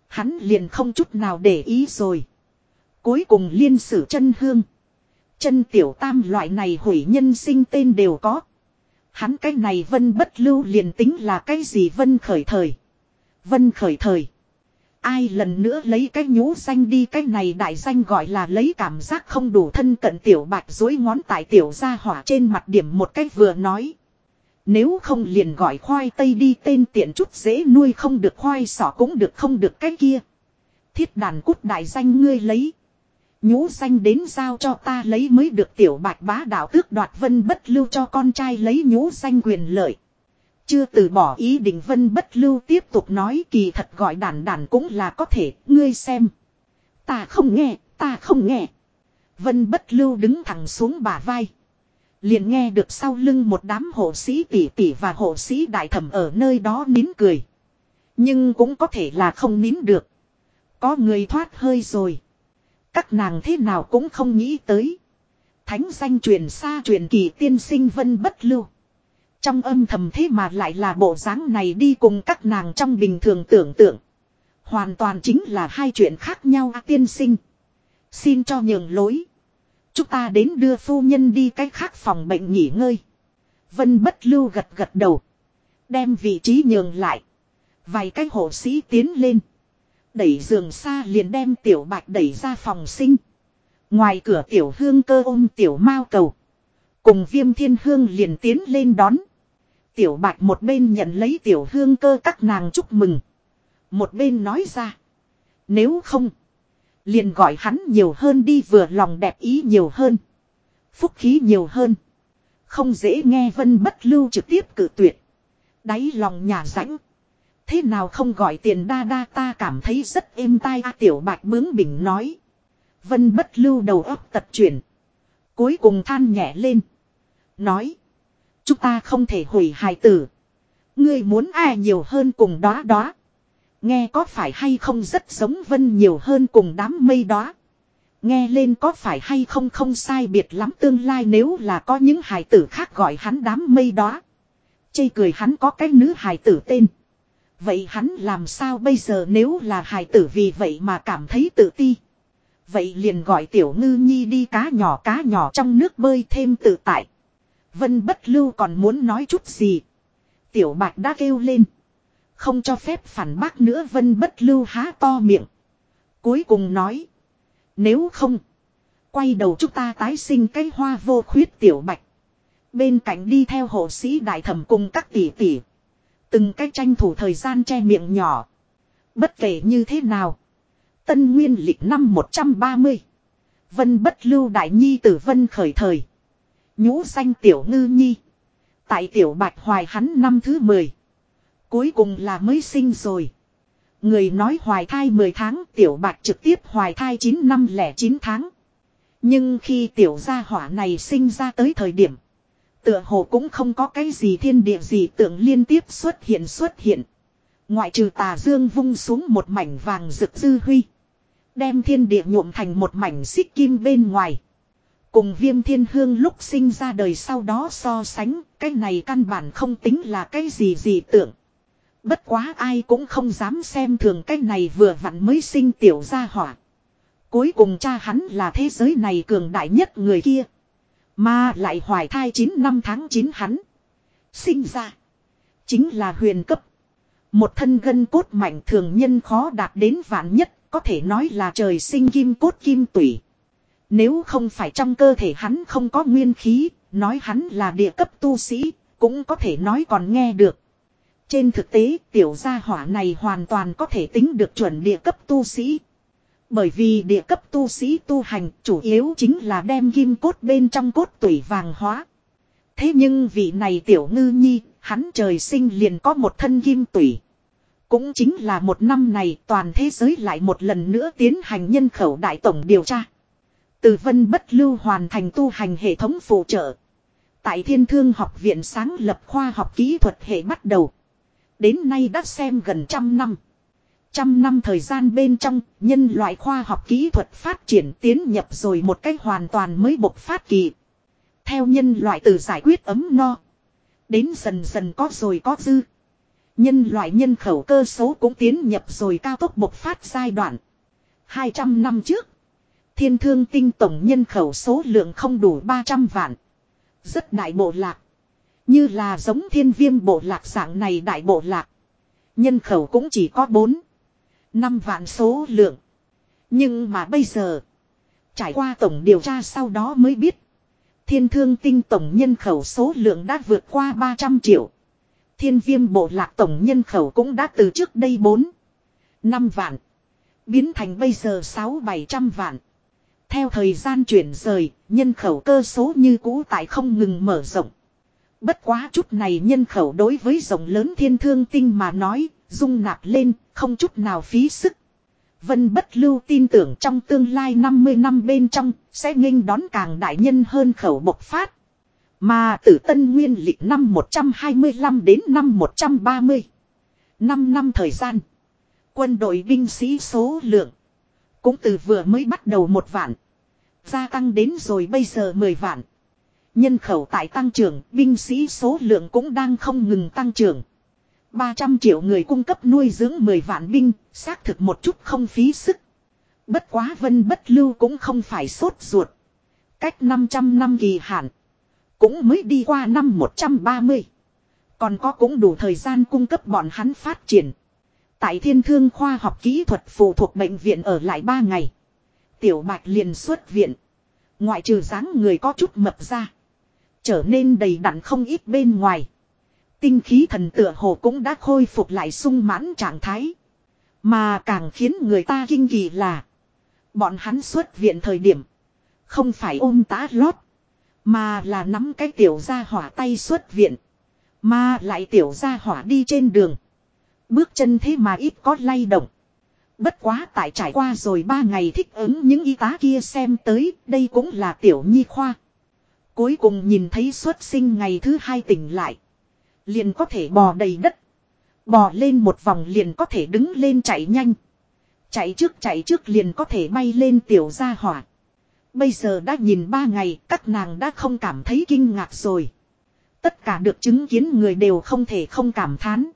Hắn liền không chút nào để ý rồi. Cuối cùng liên sử chân hương. Chân tiểu tam loại này hủy nhân sinh tên đều có. Hắn cái này vân bất lưu liền tính là cái gì vân khởi thời. Vân khởi thời. Ai lần nữa lấy cái nhũ xanh đi, cái này đại danh gọi là lấy cảm giác không đủ thân cận tiểu bạch dối ngón tại tiểu ra hỏa trên mặt điểm một cách vừa nói. Nếu không liền gọi khoai tây đi, tên tiện chút dễ nuôi không được, khoai sỏ cũng được, không được cái kia. Thiết đàn cút đại danh ngươi lấy. Nhũ xanh đến giao cho ta lấy mới được tiểu bạch bá đạo tước đoạt vân bất lưu cho con trai lấy nhũ xanh quyền lợi. Chưa từ bỏ ý định vân bất lưu tiếp tục nói kỳ thật gọi đàn đàn cũng là có thể, ngươi xem. Ta không nghe, ta không nghe. Vân bất lưu đứng thẳng xuống bả vai. Liền nghe được sau lưng một đám hộ sĩ tỷ tỷ và hộ sĩ đại thẩm ở nơi đó nín cười. Nhưng cũng có thể là không nín được. Có người thoát hơi rồi. Các nàng thế nào cũng không nghĩ tới. Thánh danh truyền xa truyền kỳ tiên sinh vân bất lưu. Trong âm thầm thế mà lại là bộ dáng này đi cùng các nàng trong bình thường tưởng tượng. Hoàn toàn chính là hai chuyện khác nhau à, tiên sinh. Xin cho nhường lối. Chúng ta đến đưa phu nhân đi cách khác phòng bệnh nghỉ ngơi. Vân bất lưu gật gật đầu. Đem vị trí nhường lại. Vài cái hộ sĩ tiến lên. Đẩy giường xa liền đem tiểu bạch đẩy ra phòng sinh. Ngoài cửa tiểu hương cơ ôm tiểu mao cầu. Cùng viêm thiên hương liền tiến lên đón. Tiểu bạch một bên nhận lấy tiểu hương cơ các nàng chúc mừng. Một bên nói ra. Nếu không. Liền gọi hắn nhiều hơn đi vừa lòng đẹp ý nhiều hơn. Phúc khí nhiều hơn. Không dễ nghe vân bất lưu trực tiếp cử tuyệt. Đáy lòng nhà rãnh. Thế nào không gọi tiền đa đa ta cảm thấy rất êm tai, a tiểu bạch bướng bỉnh nói. Vân bất lưu đầu óc tật chuyển. Cuối cùng than nhẹ lên. Nói. Chúng ta không thể hủy hài tử. Ngươi muốn ai nhiều hơn cùng đó đó. Nghe có phải hay không rất giống vân nhiều hơn cùng đám mây đó. Nghe lên có phải hay không không sai biệt lắm tương lai nếu là có những hài tử khác gọi hắn đám mây đó. Chây cười hắn có cái nữ hài tử tên. Vậy hắn làm sao bây giờ nếu là hài tử vì vậy mà cảm thấy tự ti. Vậy liền gọi tiểu ngư nhi đi cá nhỏ cá nhỏ trong nước bơi thêm tự tại. Vân bất lưu còn muốn nói chút gì. Tiểu bạch đã kêu lên. Không cho phép phản bác nữa, vân bất lưu há to miệng. Cuối cùng nói. Nếu không. Quay đầu chúng ta tái sinh cái hoa vô khuyết tiểu bạch. Bên cạnh đi theo hộ sĩ đại thẩm cùng các tỷ tỷ. Từng cách tranh thủ thời gian che miệng nhỏ. Bất kể như thế nào. Tân nguyên lịch năm 130. Vân bất lưu đại nhi tử vân khởi thời. Nhũ danh tiểu ngư nhi. Tại tiểu bạch hoài hắn năm thứ 10. Cuối cùng là mới sinh rồi. Người nói hoài thai 10 tháng, tiểu bạch trực tiếp hoài thai 9 năm lẻ 9 tháng. Nhưng khi tiểu gia hỏa này sinh ra tới thời điểm. Tựa hồ cũng không có cái gì thiên địa gì tưởng liên tiếp xuất hiện xuất hiện. Ngoại trừ tà dương vung xuống một mảnh vàng rực dư huy. Đem thiên địa nhuộm thành một mảnh xích kim bên ngoài. Cùng viêm thiên hương lúc sinh ra đời sau đó so sánh, cái này căn bản không tính là cái gì gì tưởng. Bất quá ai cũng không dám xem thường cái này vừa vặn mới sinh tiểu gia hỏa. Cuối cùng cha hắn là thế giới này cường đại nhất người kia. Mà lại hoài thai 9 năm tháng 9 hắn. Sinh ra. Chính là huyền cấp. Một thân gân cốt mạnh thường nhân khó đạt đến vạn nhất. Có thể nói là trời sinh kim cốt kim tủy. Nếu không phải trong cơ thể hắn không có nguyên khí. Nói hắn là địa cấp tu sĩ. Cũng có thể nói còn nghe được. Trên thực tế, tiểu gia hỏa này hoàn toàn có thể tính được chuẩn địa cấp tu sĩ. Bởi vì địa cấp tu sĩ tu hành chủ yếu chính là đem kim cốt bên trong cốt tủy vàng hóa. Thế nhưng vị này tiểu ngư nhi, hắn trời sinh liền có một thân kim tủy. Cũng chính là một năm này toàn thế giới lại một lần nữa tiến hành nhân khẩu đại tổng điều tra. Từ vân bất lưu hoàn thành tu hành hệ thống phụ trợ. Tại thiên thương học viện sáng lập khoa học kỹ thuật hệ bắt đầu. Đến nay đã xem gần trăm năm. Trăm năm thời gian bên trong, nhân loại khoa học kỹ thuật phát triển tiến nhập rồi một cách hoàn toàn mới bộc phát kỳ. theo nhân loại từ giải quyết ấm no. Đến dần dần có rồi có dư. Nhân loại nhân khẩu cơ số cũng tiến nhập rồi cao tốc bộc phát giai đoạn. 200 năm trước. Thiên thương tinh tổng nhân khẩu số lượng không đủ 300 vạn. Rất đại bộ lạc. Như là giống thiên viêm bộ lạc dạng này đại bộ lạc. Nhân khẩu cũng chỉ có 4. 5 vạn số lượng. Nhưng mà bây giờ. Trải qua tổng điều tra sau đó mới biết. Thiên thương tinh tổng nhân khẩu số lượng đã vượt qua 300 triệu. Thiên viêm bộ lạc tổng nhân khẩu cũng đã từ trước đây 4. 5 vạn. Biến thành bây giờ 6-700 vạn. Theo thời gian chuyển rời, nhân khẩu cơ số như cũ tại không ngừng mở rộng. Bất quá chút này nhân khẩu đối với rộng lớn thiên thương tinh mà nói, dung nạp lên, không chút nào phí sức. Vân bất lưu tin tưởng trong tương lai 50 năm bên trong, sẽ nghênh đón càng đại nhân hơn khẩu bộc phát. Mà từ tân nguyên lịch năm 125 đến năm 130. 5 năm thời gian. Quân đội binh sĩ số lượng. Cũng từ vừa mới bắt đầu một vạn. Gia tăng đến rồi bây giờ 10 vạn. Nhân khẩu tại tăng trưởng, binh sĩ số lượng cũng đang không ngừng tăng trưởng. 300 triệu người cung cấp nuôi dưỡng 10 vạn binh, xác thực một chút không phí sức. Bất quá vân bất lưu cũng không phải sốt ruột. Cách 500 năm kỳ hạn. Cũng mới đi qua năm 130. Còn có cũng đủ thời gian cung cấp bọn hắn phát triển. Tại thiên thương khoa học kỹ thuật phụ thuộc bệnh viện ở lại 3 ngày. Tiểu bạch liền xuất viện. Ngoại trừ dáng người có chút mập ra. Trở nên đầy đặn không ít bên ngoài. Tinh khí thần tựa hồ cũng đã khôi phục lại sung mãn trạng thái. Mà càng khiến người ta kinh kỳ là. Bọn hắn xuất viện thời điểm. Không phải ôm tá lót. Mà là nắm cái tiểu gia hỏa tay xuất viện. Mà lại tiểu gia hỏa đi trên đường. Bước chân thế mà ít có lay động. Bất quá tại trải qua rồi ba ngày thích ứng những y tá kia xem tới, đây cũng là tiểu nhi khoa. Cuối cùng nhìn thấy xuất sinh ngày thứ hai tỉnh lại. Liền có thể bò đầy đất. Bò lên một vòng liền có thể đứng lên chạy nhanh. Chạy trước chạy trước liền có thể bay lên tiểu gia hỏa. Bây giờ đã nhìn ba ngày, các nàng đã không cảm thấy kinh ngạc rồi. Tất cả được chứng kiến người đều không thể không cảm thán.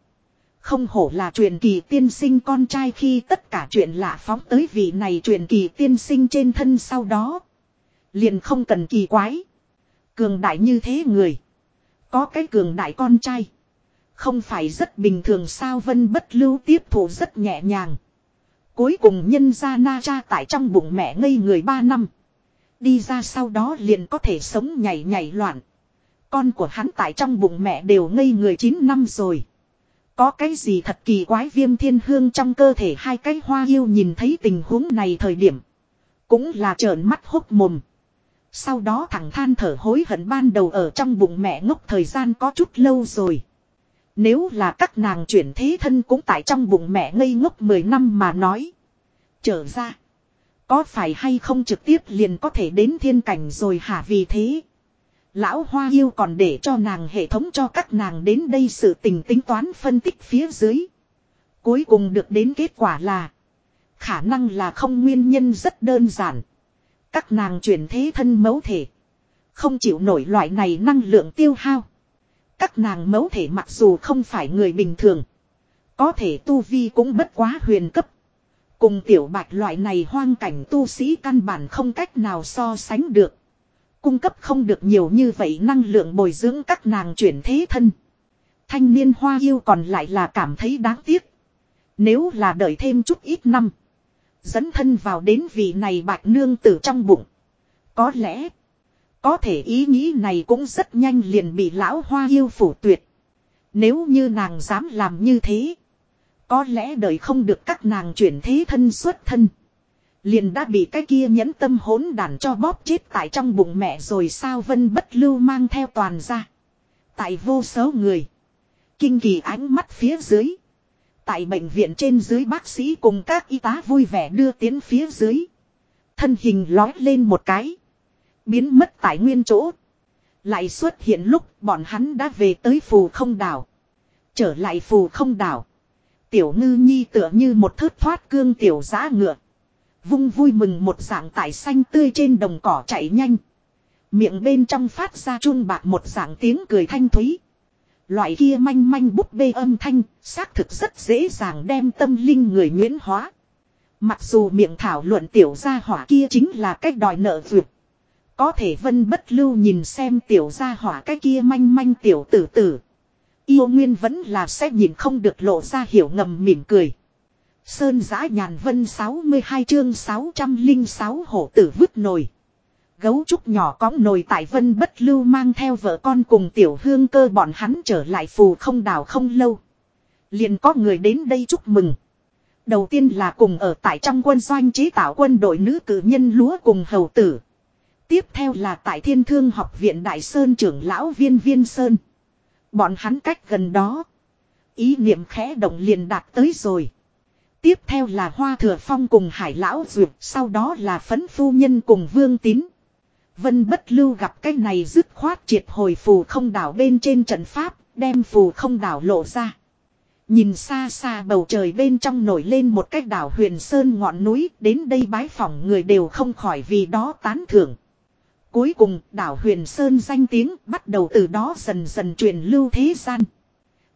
Không hổ là truyền kỳ tiên sinh con trai khi tất cả chuyện lạ phóng tới vị này truyền kỳ tiên sinh trên thân sau đó. Liền không cần kỳ quái. Cường đại như thế người. Có cái cường đại con trai. Không phải rất bình thường sao vân bất lưu tiếp thủ rất nhẹ nhàng. Cuối cùng nhân ra na cha tại trong bụng mẹ ngây người ba năm. Đi ra sau đó liền có thể sống nhảy nhảy loạn. Con của hắn tại trong bụng mẹ đều ngây người 9 năm rồi. Có cái gì thật kỳ quái viêm thiên hương trong cơ thể hai cái hoa yêu nhìn thấy tình huống này thời điểm. Cũng là trợn mắt hốc mồm. Sau đó thằng than thở hối hận ban đầu ở trong bụng mẹ ngốc thời gian có chút lâu rồi. Nếu là các nàng chuyển thế thân cũng tại trong bụng mẹ ngây ngốc 10 năm mà nói. Trở ra. Có phải hay không trực tiếp liền có thể đến thiên cảnh rồi hả vì thế. Lão Hoa Yêu còn để cho nàng hệ thống cho các nàng đến đây sự tình tính toán phân tích phía dưới. Cuối cùng được đến kết quả là. Khả năng là không nguyên nhân rất đơn giản. Các nàng chuyển thế thân mẫu thể. Không chịu nổi loại này năng lượng tiêu hao. Các nàng mẫu thể mặc dù không phải người bình thường. Có thể tu vi cũng bất quá huyền cấp. Cùng tiểu bạch loại này hoang cảnh tu sĩ căn bản không cách nào so sánh được. Cung cấp không được nhiều như vậy năng lượng bồi dưỡng các nàng chuyển thế thân. Thanh niên hoa yêu còn lại là cảm thấy đáng tiếc. Nếu là đợi thêm chút ít năm. Dẫn thân vào đến vị này bạch nương tử trong bụng. Có lẽ. Có thể ý nghĩ này cũng rất nhanh liền bị lão hoa yêu phủ tuyệt. Nếu như nàng dám làm như thế. Có lẽ đời không được các nàng chuyển thế thân xuất thân. Liền đã bị cái kia nhẫn tâm hỗn đàn cho bóp chết tại trong bụng mẹ rồi sao vân bất lưu mang theo toàn ra. Tại vô số người. Kinh kỳ ánh mắt phía dưới. Tại bệnh viện trên dưới bác sĩ cùng các y tá vui vẻ đưa tiến phía dưới. Thân hình lói lên một cái. Biến mất tại nguyên chỗ. Lại xuất hiện lúc bọn hắn đã về tới phù không đảo. Trở lại phù không đảo. Tiểu ngư nhi tựa như một thớt thoát cương tiểu giá ngựa. Vung vui mừng một dạng tại xanh tươi trên đồng cỏ chạy nhanh. Miệng bên trong phát ra chun bạc một dạng tiếng cười thanh thúy. Loại kia manh manh búp bê âm thanh, xác thực rất dễ dàng đem tâm linh người nguyễn hóa. Mặc dù miệng thảo luận tiểu gia hỏa kia chính là cách đòi nợ vượt. Có thể vân bất lưu nhìn xem tiểu gia hỏa cái kia manh manh tiểu tử tử. Yêu nguyên vẫn là sẽ nhìn không được lộ ra hiểu ngầm mỉm cười. Sơn giã nhàn vân 62 chương 606 hổ tử vứt nồi. Gấu trúc nhỏ cõng nồi tại vân bất lưu mang theo vợ con cùng tiểu hương cơ bọn hắn trở lại phù không đảo không lâu. Liền có người đến đây chúc mừng. Đầu tiên là cùng ở tại trong quân doanh chế tạo quân đội nữ cử nhân lúa cùng hầu tử. Tiếp theo là tại thiên thương học viện Đại Sơn trưởng lão viên viên Sơn. Bọn hắn cách gần đó. Ý niệm khẽ động liền đạt tới rồi. Tiếp theo là Hoa Thừa Phong cùng Hải Lão Duyệt, sau đó là Phấn Phu Nhân cùng Vương Tín. Vân bất lưu gặp cái này dứt khoát triệt hồi phù không đảo bên trên trận pháp, đem phù không đảo lộ ra. Nhìn xa xa bầu trời bên trong nổi lên một cái đảo huyền sơn ngọn núi, đến đây bái phỏng người đều không khỏi vì đó tán thưởng. Cuối cùng, đảo huyền sơn danh tiếng bắt đầu từ đó dần dần truyền lưu thế gian.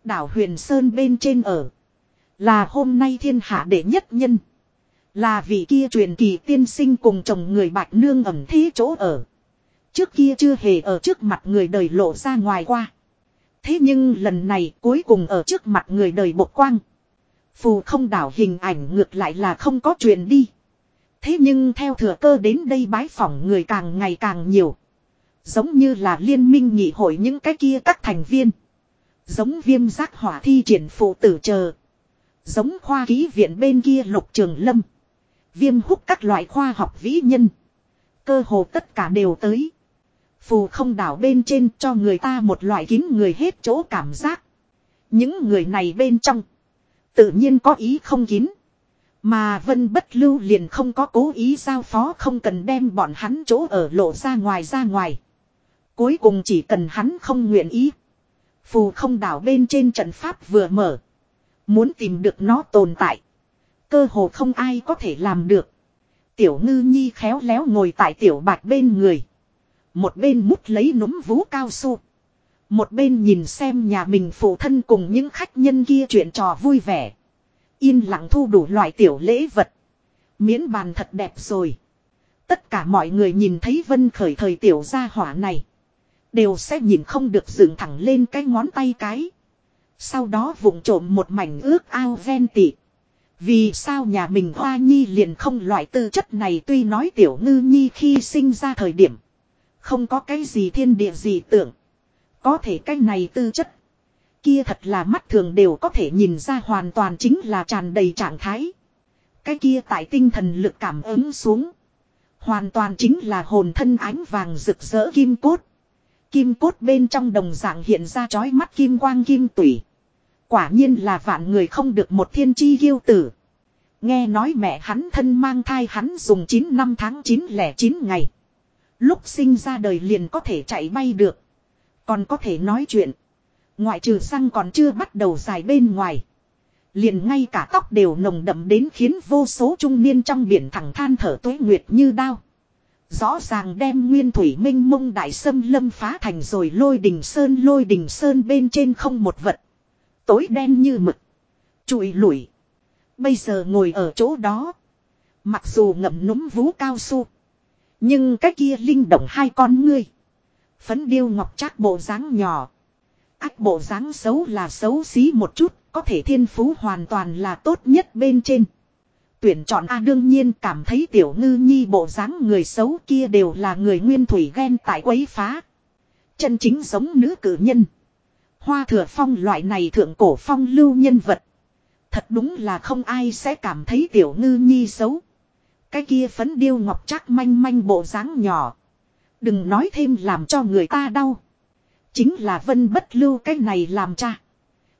Đảo huyền sơn bên trên ở, là hôm nay thiên hạ đệ nhất nhân. Là vị kia truyền kỳ tiên sinh cùng chồng người bạch nương ẩm thế chỗ ở. Trước kia chưa hề ở trước mặt người đời lộ ra ngoài qua. Thế nhưng lần này cuối cùng ở trước mặt người đời bộ quang. Phù không đảo hình ảnh ngược lại là không có truyền đi. Thế nhưng theo thừa cơ đến đây bái phỏng người càng ngày càng nhiều. Giống như là liên minh nghị hội những cái kia các thành viên. Giống viêm giác hỏa thi triển phụ tử chờ. Giống khoa ký viện bên kia lục trường lâm. Viêm hút các loại khoa học vĩ nhân. Cơ hồ tất cả đều tới. Phù không đảo bên trên cho người ta một loại kín người hết chỗ cảm giác. Những người này bên trong. Tự nhiên có ý không kín. Mà vân bất lưu liền không có cố ý giao phó không cần đem bọn hắn chỗ ở lộ ra ngoài ra ngoài. Cuối cùng chỉ cần hắn không nguyện ý. Phù không đảo bên trên trận pháp vừa mở. Muốn tìm được nó tồn tại. Cơ hồ không ai có thể làm được. Tiểu ngư nhi khéo léo ngồi tại tiểu bạch bên người. Một bên mút lấy núm vú cao su. Một bên nhìn xem nhà mình phụ thân cùng những khách nhân kia chuyện trò vui vẻ. Yên lặng thu đủ loại tiểu lễ vật. Miễn bàn thật đẹp rồi. Tất cả mọi người nhìn thấy vân khởi thời tiểu gia hỏa này. Đều sẽ nhìn không được dựng thẳng lên cái ngón tay cái. Sau đó vụng trộm một mảnh ước ao ven tị. Vì sao nhà mình hoa nhi liền không loại tư chất này tuy nói tiểu ngư nhi khi sinh ra thời điểm. Không có cái gì thiên địa gì tưởng. Có thể cái này tư chất. Kia thật là mắt thường đều có thể nhìn ra hoàn toàn chính là tràn đầy trạng thái. Cái kia tại tinh thần lực cảm ứng xuống. Hoàn toàn chính là hồn thân ánh vàng rực rỡ kim cốt. Kim cốt bên trong đồng dạng hiện ra chói mắt kim quang kim tủy. Quả nhiên là vạn người không được một thiên chi yêu tử. Nghe nói mẹ hắn thân mang thai hắn dùng 9 năm tháng 9 lẻ 9 ngày. Lúc sinh ra đời liền có thể chạy bay được. Còn có thể nói chuyện. Ngoại trừ răng còn chưa bắt đầu dài bên ngoài. Liền ngay cả tóc đều nồng đậm đến khiến vô số trung niên trong biển thẳng than thở tuế nguyệt như đao. Rõ ràng đem nguyên thủy minh mông đại sâm lâm phá thành rồi lôi đình sơn lôi đình sơn bên trên không một vật. Tối đen như mực. Chùi lủi. Bây giờ ngồi ở chỗ đó. Mặc dù ngậm núm vú cao su. Nhưng cái kia linh động hai con ngươi. Phấn điêu ngọc trác bộ dáng nhỏ. Ách bộ dáng xấu là xấu xí một chút, có thể thiên phú hoàn toàn là tốt nhất bên trên. Tuyển chọn A đương nhiên cảm thấy tiểu ngư nhi bộ dáng người xấu kia đều là người nguyên thủy ghen tại quấy phá. Chân chính giống nữ cử nhân. Hoa thừa phong loại này thượng cổ phong lưu nhân vật. Thật đúng là không ai sẽ cảm thấy tiểu ngư nhi xấu. Cái kia phấn điêu ngọc chắc manh manh bộ dáng nhỏ. Đừng nói thêm làm cho người ta đau. Chính là vân bất lưu cái này làm cha.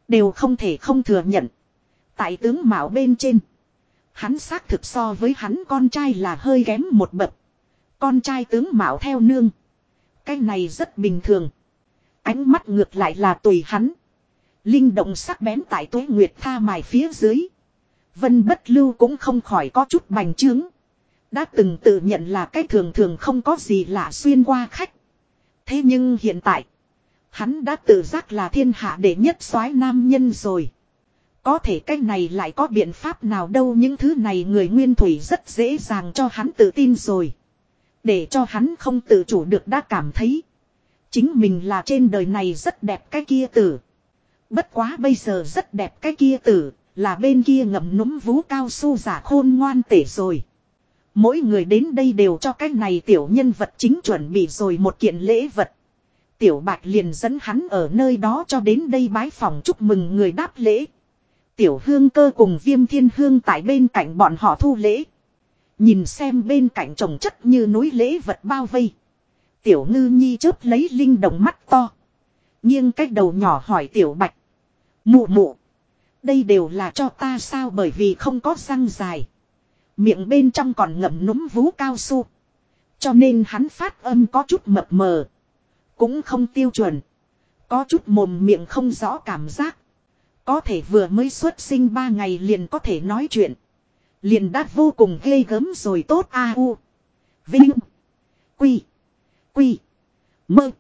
Đều không thể không thừa nhận. Tại tướng mạo bên trên. Hắn xác thực so với hắn con trai là hơi kém một bậc. Con trai tướng mạo theo nương. Cái này rất bình thường. Ánh mắt ngược lại là tùy hắn. Linh động sắc bén tại tuế nguyệt tha mài phía dưới. Vân bất lưu cũng không khỏi có chút bành trướng. Đã từng tự nhận là cái thường thường không có gì lạ xuyên qua khách. Thế nhưng hiện tại, hắn đã tự giác là thiên hạ đệ nhất soái nam nhân rồi. Có thể cách này lại có biện pháp nào đâu những thứ này người nguyên thủy rất dễ dàng cho hắn tự tin rồi. Để cho hắn không tự chủ được đã cảm thấy. Chính mình là trên đời này rất đẹp cái kia tử. Bất quá bây giờ rất đẹp cái kia tử, là bên kia ngậm núm vú cao su giả khôn ngoan tể rồi. Mỗi người đến đây đều cho cái này tiểu nhân vật chính chuẩn bị rồi một kiện lễ vật. Tiểu bạch liền dẫn hắn ở nơi đó cho đến đây bái phòng chúc mừng người đáp lễ. Tiểu hương cơ cùng viêm thiên hương tại bên cạnh bọn họ thu lễ. Nhìn xem bên cạnh trồng chất như núi lễ vật bao vây. Tiểu ngư nhi chớp lấy linh đồng mắt to. nghiêng cái đầu nhỏ hỏi tiểu bạch. Mụ mụ. Đây đều là cho ta sao bởi vì không có răng dài. Miệng bên trong còn ngậm núm vú cao su. Cho nên hắn phát âm có chút mập mờ. Cũng không tiêu chuẩn. Có chút mồm miệng không rõ cảm giác. Có thể vừa mới xuất sinh ba ngày liền có thể nói chuyện. Liền đã vô cùng ghê gớm rồi tốt a u. Vinh. Quy. Quy. Mơ.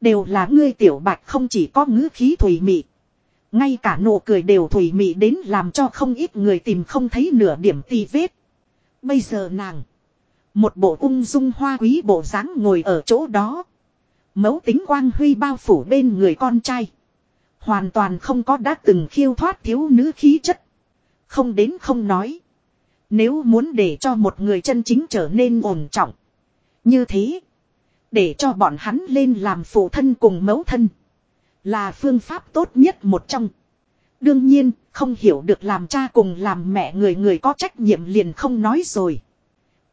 Đều là ngươi tiểu bạch không chỉ có ngữ khí thủy mị. Ngay cả nụ cười đều thủy mị đến làm cho không ít người tìm không thấy nửa điểm tì vết. Bây giờ nàng. Một bộ ung dung hoa quý bộ dáng ngồi ở chỗ đó. Mấu tính quang huy bao phủ bên người con trai. Hoàn toàn không có đã từng khiêu thoát thiếu nữ khí chất. Không đến không nói. Nếu muốn để cho một người chân chính trở nên ổn trọng. Như thế. Để cho bọn hắn lên làm phụ thân cùng mẫu thân. Là phương pháp tốt nhất một trong. Đương nhiên, không hiểu được làm cha cùng làm mẹ người người có trách nhiệm liền không nói rồi.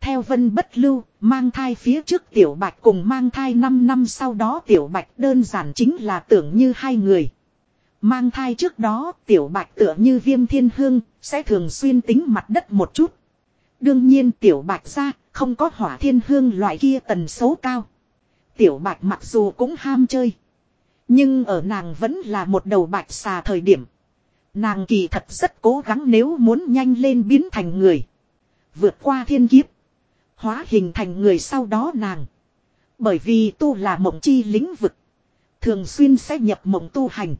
Theo vân bất lưu, mang thai phía trước tiểu bạch cùng mang thai 5 năm sau đó tiểu bạch đơn giản chính là tưởng như hai người. Mang thai trước đó tiểu bạch tựa như viêm thiên hương, sẽ thường xuyên tính mặt đất một chút. Đương nhiên tiểu bạch ra, không có hỏa thiên hương loại kia tần số cao. Tiểu bạch mặc dù cũng ham chơi. Nhưng ở nàng vẫn là một đầu bạch xà thời điểm. Nàng kỳ thật rất cố gắng nếu muốn nhanh lên biến thành người. Vượt qua thiên kiếp. Hóa hình thành người sau đó nàng. Bởi vì tu là mộng chi lĩnh vực. Thường xuyên sẽ nhập mộng tu hành.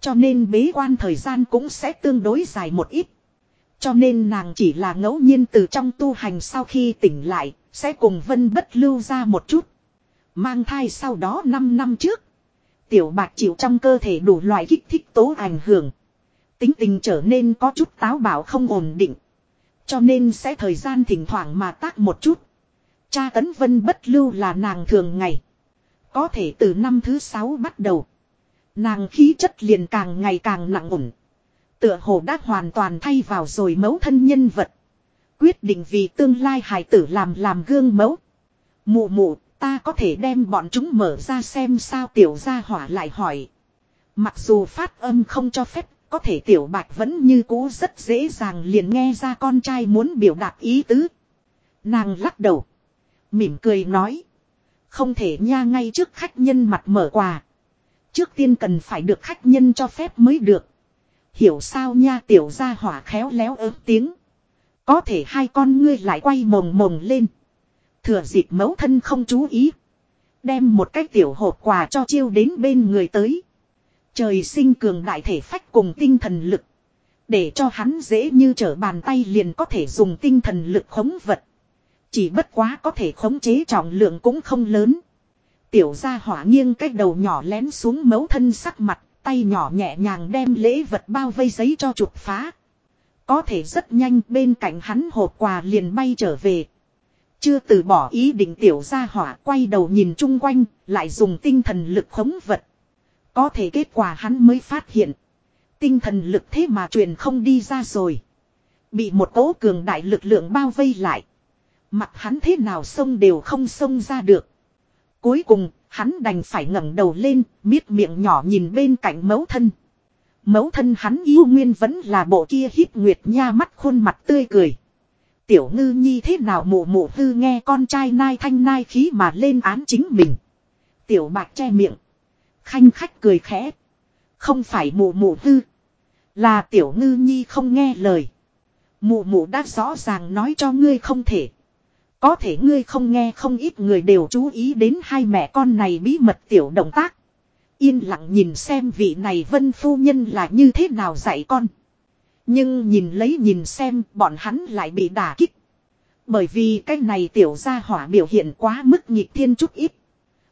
Cho nên bế quan thời gian cũng sẽ tương đối dài một ít. Cho nên nàng chỉ là ngẫu nhiên từ trong tu hành sau khi tỉnh lại, sẽ cùng vân bất lưu ra một chút. Mang thai sau đó 5 năm trước. Tiểu bạc chịu trong cơ thể đủ loại kích thích tố ảnh hưởng. Tính tình trở nên có chút táo bạo không ổn định. Cho nên sẽ thời gian thỉnh thoảng mà tác một chút. Cha tấn vân bất lưu là nàng thường ngày. Có thể từ năm thứ sáu bắt đầu. Nàng khí chất liền càng ngày càng nặng ổn. Tựa hồ đã hoàn toàn thay vào rồi mẫu thân nhân vật. Quyết định vì tương lai hải tử làm làm gương mẫu. Mụ mụ, ta có thể đem bọn chúng mở ra xem sao tiểu gia hỏa lại hỏi. Mặc dù phát âm không cho phép, có thể tiểu bạch vẫn như cũ rất dễ dàng liền nghe ra con trai muốn biểu đạt ý tứ. Nàng lắc đầu. Mỉm cười nói. Không thể nha ngay trước khách nhân mặt mở quà. Trước tiên cần phải được khách nhân cho phép mới được. Hiểu sao nha tiểu gia hỏa khéo léo ớt tiếng. Có thể hai con ngươi lại quay mồng mồng lên. Thừa dịp mẫu thân không chú ý. Đem một cái tiểu hộp quà cho chiêu đến bên người tới. Trời sinh cường đại thể phách cùng tinh thần lực. Để cho hắn dễ như trở bàn tay liền có thể dùng tinh thần lực khống vật. Chỉ bất quá có thể khống chế trọng lượng cũng không lớn. Tiểu gia hỏa nghiêng cái đầu nhỏ lén xuống mấu thân sắc mặt, tay nhỏ nhẹ nhàng đem lễ vật bao vây giấy cho chụp phá. Có thể rất nhanh bên cạnh hắn hộp quà liền bay trở về. Chưa từ bỏ ý định tiểu gia hỏa quay đầu nhìn chung quanh, lại dùng tinh thần lực khống vật. Có thể kết quả hắn mới phát hiện. Tinh thần lực thế mà truyền không đi ra rồi. Bị một cỗ cường đại lực lượng bao vây lại. Mặt hắn thế nào xông đều không xông ra được. Cuối cùng, hắn đành phải ngẩng đầu lên, miết miệng nhỏ nhìn bên cạnh mẫu thân. Mẫu thân hắn yêu nguyên vẫn là bộ kia hít nguyệt nha mắt khuôn mặt tươi cười. Tiểu ngư nhi thế nào mụ mụ hư nghe con trai nai thanh nai khí mà lên án chính mình. Tiểu bạc che miệng. Khanh khách cười khẽ. Không phải mụ mụ hư. Là tiểu ngư nhi không nghe lời. Mụ mụ đã rõ ràng nói cho ngươi không thể. Có thể ngươi không nghe không ít người đều chú ý đến hai mẹ con này bí mật tiểu động tác. Yên lặng nhìn xem vị này vân phu nhân là như thế nào dạy con. Nhưng nhìn lấy nhìn xem, bọn hắn lại bị đả kích. Bởi vì cái này tiểu gia hỏa biểu hiện quá mức nhịp thiên chút ít.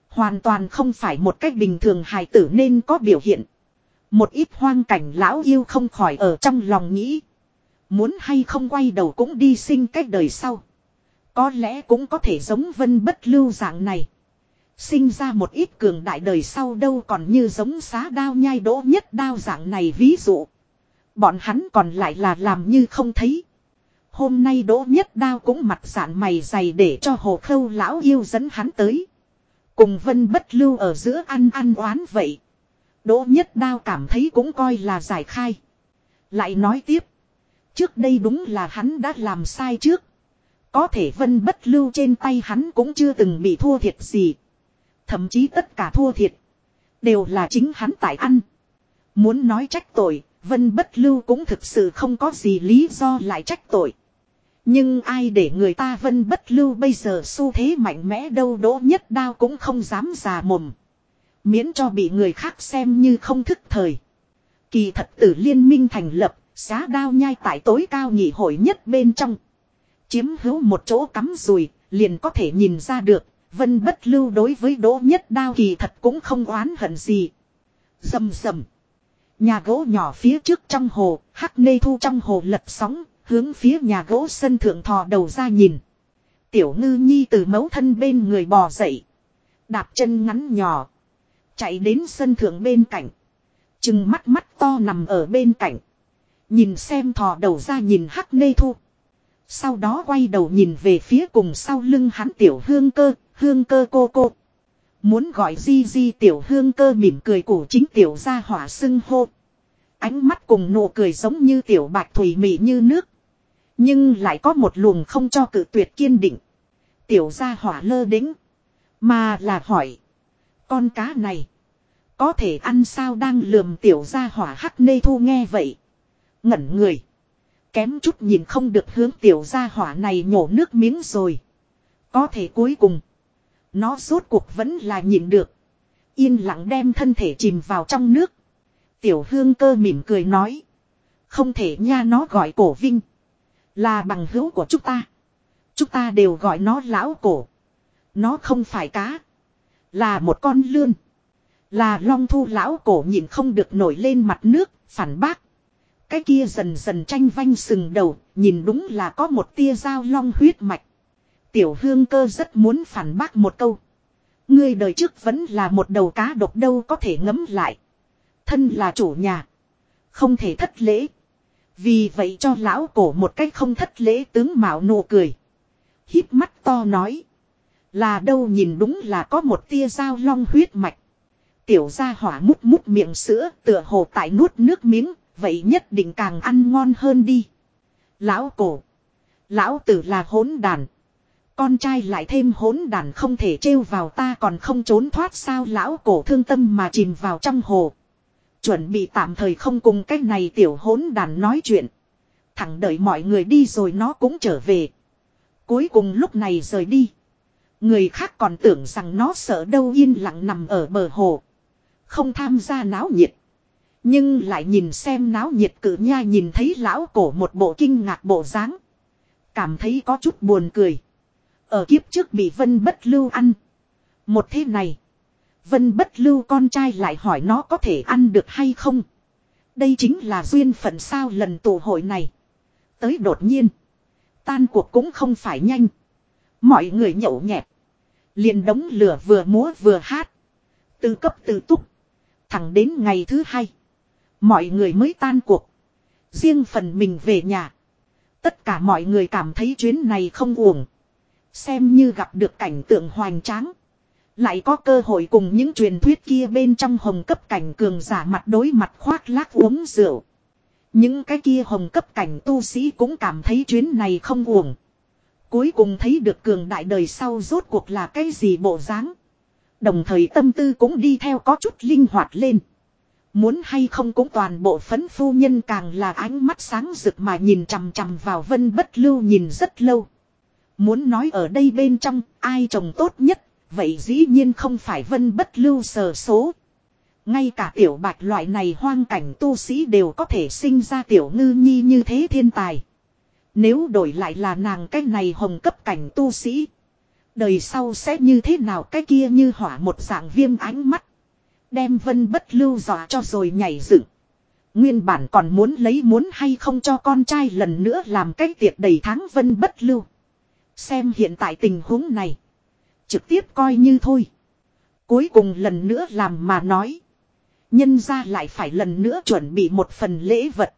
Hoàn toàn không phải một cách bình thường hài tử nên có biểu hiện. Một ít hoang cảnh lão yêu không khỏi ở trong lòng nghĩ. Muốn hay không quay đầu cũng đi sinh cách đời sau. Có lẽ cũng có thể giống vân bất lưu dạng này. Sinh ra một ít cường đại đời sau đâu còn như giống xá đao nhai đỗ nhất đao dạng này ví dụ. Bọn hắn còn lại là làm như không thấy. Hôm nay đỗ nhất đao cũng mặt sạn mày dày để cho hồ khâu lão yêu dẫn hắn tới. Cùng vân bất lưu ở giữa ăn ăn oán vậy. Đỗ nhất đao cảm thấy cũng coi là giải khai. Lại nói tiếp. Trước đây đúng là hắn đã làm sai trước. Có thể vân bất lưu trên tay hắn cũng chưa từng bị thua thiệt gì. Thậm chí tất cả thua thiệt. Đều là chính hắn tại ăn. Muốn nói trách tội, vân bất lưu cũng thực sự không có gì lý do lại trách tội. Nhưng ai để người ta vân bất lưu bây giờ xu thế mạnh mẽ đâu đỗ nhất đao cũng không dám già mồm. Miễn cho bị người khác xem như không thức thời. Kỳ thật tử liên minh thành lập, xá đao nhai tại tối cao nhị hội nhất bên trong. Chiếm hữu một chỗ cắm rùi, liền có thể nhìn ra được, vân bất lưu đối với đỗ nhất đao kỳ thật cũng không oán hận gì. Dầm dầm. Nhà gỗ nhỏ phía trước trong hồ, hắc nê thu trong hồ lật sóng, hướng phía nhà gỗ sân thượng thò đầu ra nhìn. Tiểu ngư nhi từ mấu thân bên người bò dậy. Đạp chân ngắn nhỏ. Chạy đến sân thượng bên cạnh. Chừng mắt mắt to nằm ở bên cạnh. Nhìn xem thò đầu ra nhìn hắc nê thu. Sau đó quay đầu nhìn về phía cùng sau lưng hắn tiểu hương cơ, hương cơ cô cô. Muốn gọi di di tiểu hương cơ mỉm cười cổ chính tiểu ra hỏa sưng hô. Ánh mắt cùng nụ cười giống như tiểu bạch thủy mị như nước. Nhưng lại có một luồng không cho cự tuyệt kiên định. Tiểu ra hỏa lơ đính. Mà là hỏi. Con cá này. Có thể ăn sao đang lườm tiểu ra hỏa hắc nê thu nghe vậy. Ngẩn người. Kém chút nhìn không được hướng tiểu gia hỏa này nhổ nước miếng rồi. Có thể cuối cùng. Nó rốt cuộc vẫn là nhịn được. Yên lặng đem thân thể chìm vào trong nước. Tiểu hương cơ mỉm cười nói. Không thể nha nó gọi cổ vinh. Là bằng hữu của chúng ta. Chúng ta đều gọi nó lão cổ. Nó không phải cá. Là một con lươn. Là long thu lão cổ nhìn không được nổi lên mặt nước, phản bác. Cái kia dần dần tranh vanh sừng đầu, nhìn đúng là có một tia dao long huyết mạch. Tiểu hương cơ rất muốn phản bác một câu. Ngươi đời trước vẫn là một đầu cá độc đâu có thể ngấm lại. Thân là chủ nhà. Không thể thất lễ. Vì vậy cho lão cổ một cách không thất lễ tướng mạo nụ cười. hít mắt to nói. Là đâu nhìn đúng là có một tia dao long huyết mạch. Tiểu gia hỏa mút mút miệng sữa tựa hồ tại nuốt nước miếng, Vậy nhất định càng ăn ngon hơn đi. Lão cổ. Lão tử là hỗn đàn. Con trai lại thêm hỗn đàn không thể trêu vào ta còn không trốn thoát sao lão cổ thương tâm mà chìm vào trong hồ. Chuẩn bị tạm thời không cùng cái này tiểu hỗn đàn nói chuyện. Thẳng đợi mọi người đi rồi nó cũng trở về. Cuối cùng lúc này rời đi. Người khác còn tưởng rằng nó sợ đâu yên lặng nằm ở bờ hồ. Không tham gia náo nhiệt. Nhưng lại nhìn xem náo nhiệt cử nha nhìn thấy lão cổ một bộ kinh ngạc bộ dáng Cảm thấy có chút buồn cười. Ở kiếp trước bị vân bất lưu ăn. Một thế này. Vân bất lưu con trai lại hỏi nó có thể ăn được hay không. Đây chính là duyên phận sao lần tụ hội này. Tới đột nhiên. Tan cuộc cũng không phải nhanh. Mọi người nhậu nhẹt. liền đống lửa vừa múa vừa hát. Từ cấp từ túc. Thẳng đến ngày thứ hai. Mọi người mới tan cuộc. Riêng phần mình về nhà. Tất cả mọi người cảm thấy chuyến này không uổng. Xem như gặp được cảnh tượng hoành tráng. Lại có cơ hội cùng những truyền thuyết kia bên trong hồng cấp cảnh cường giả mặt đối mặt khoác lác uống rượu. Những cái kia hồng cấp cảnh tu sĩ cũng cảm thấy chuyến này không uổng. Cuối cùng thấy được cường đại đời sau rốt cuộc là cái gì bộ dáng. Đồng thời tâm tư cũng đi theo có chút linh hoạt lên. Muốn hay không cũng toàn bộ phấn phu nhân càng là ánh mắt sáng rực mà nhìn chằm chằm vào vân bất lưu nhìn rất lâu. Muốn nói ở đây bên trong, ai trồng tốt nhất, vậy dĩ nhiên không phải vân bất lưu sờ số. Ngay cả tiểu bạch loại này hoang cảnh tu sĩ đều có thể sinh ra tiểu ngư nhi như thế thiên tài. Nếu đổi lại là nàng cái này hồng cấp cảnh tu sĩ. Đời sau sẽ như thế nào cái kia như hỏa một dạng viêm ánh mắt. Đem vân bất lưu dọa cho rồi nhảy dựng. Nguyên bản còn muốn lấy muốn hay không cho con trai lần nữa làm cái tiệc đầy tháng vân bất lưu. Xem hiện tại tình huống này. Trực tiếp coi như thôi. Cuối cùng lần nữa làm mà nói. Nhân ra lại phải lần nữa chuẩn bị một phần lễ vật.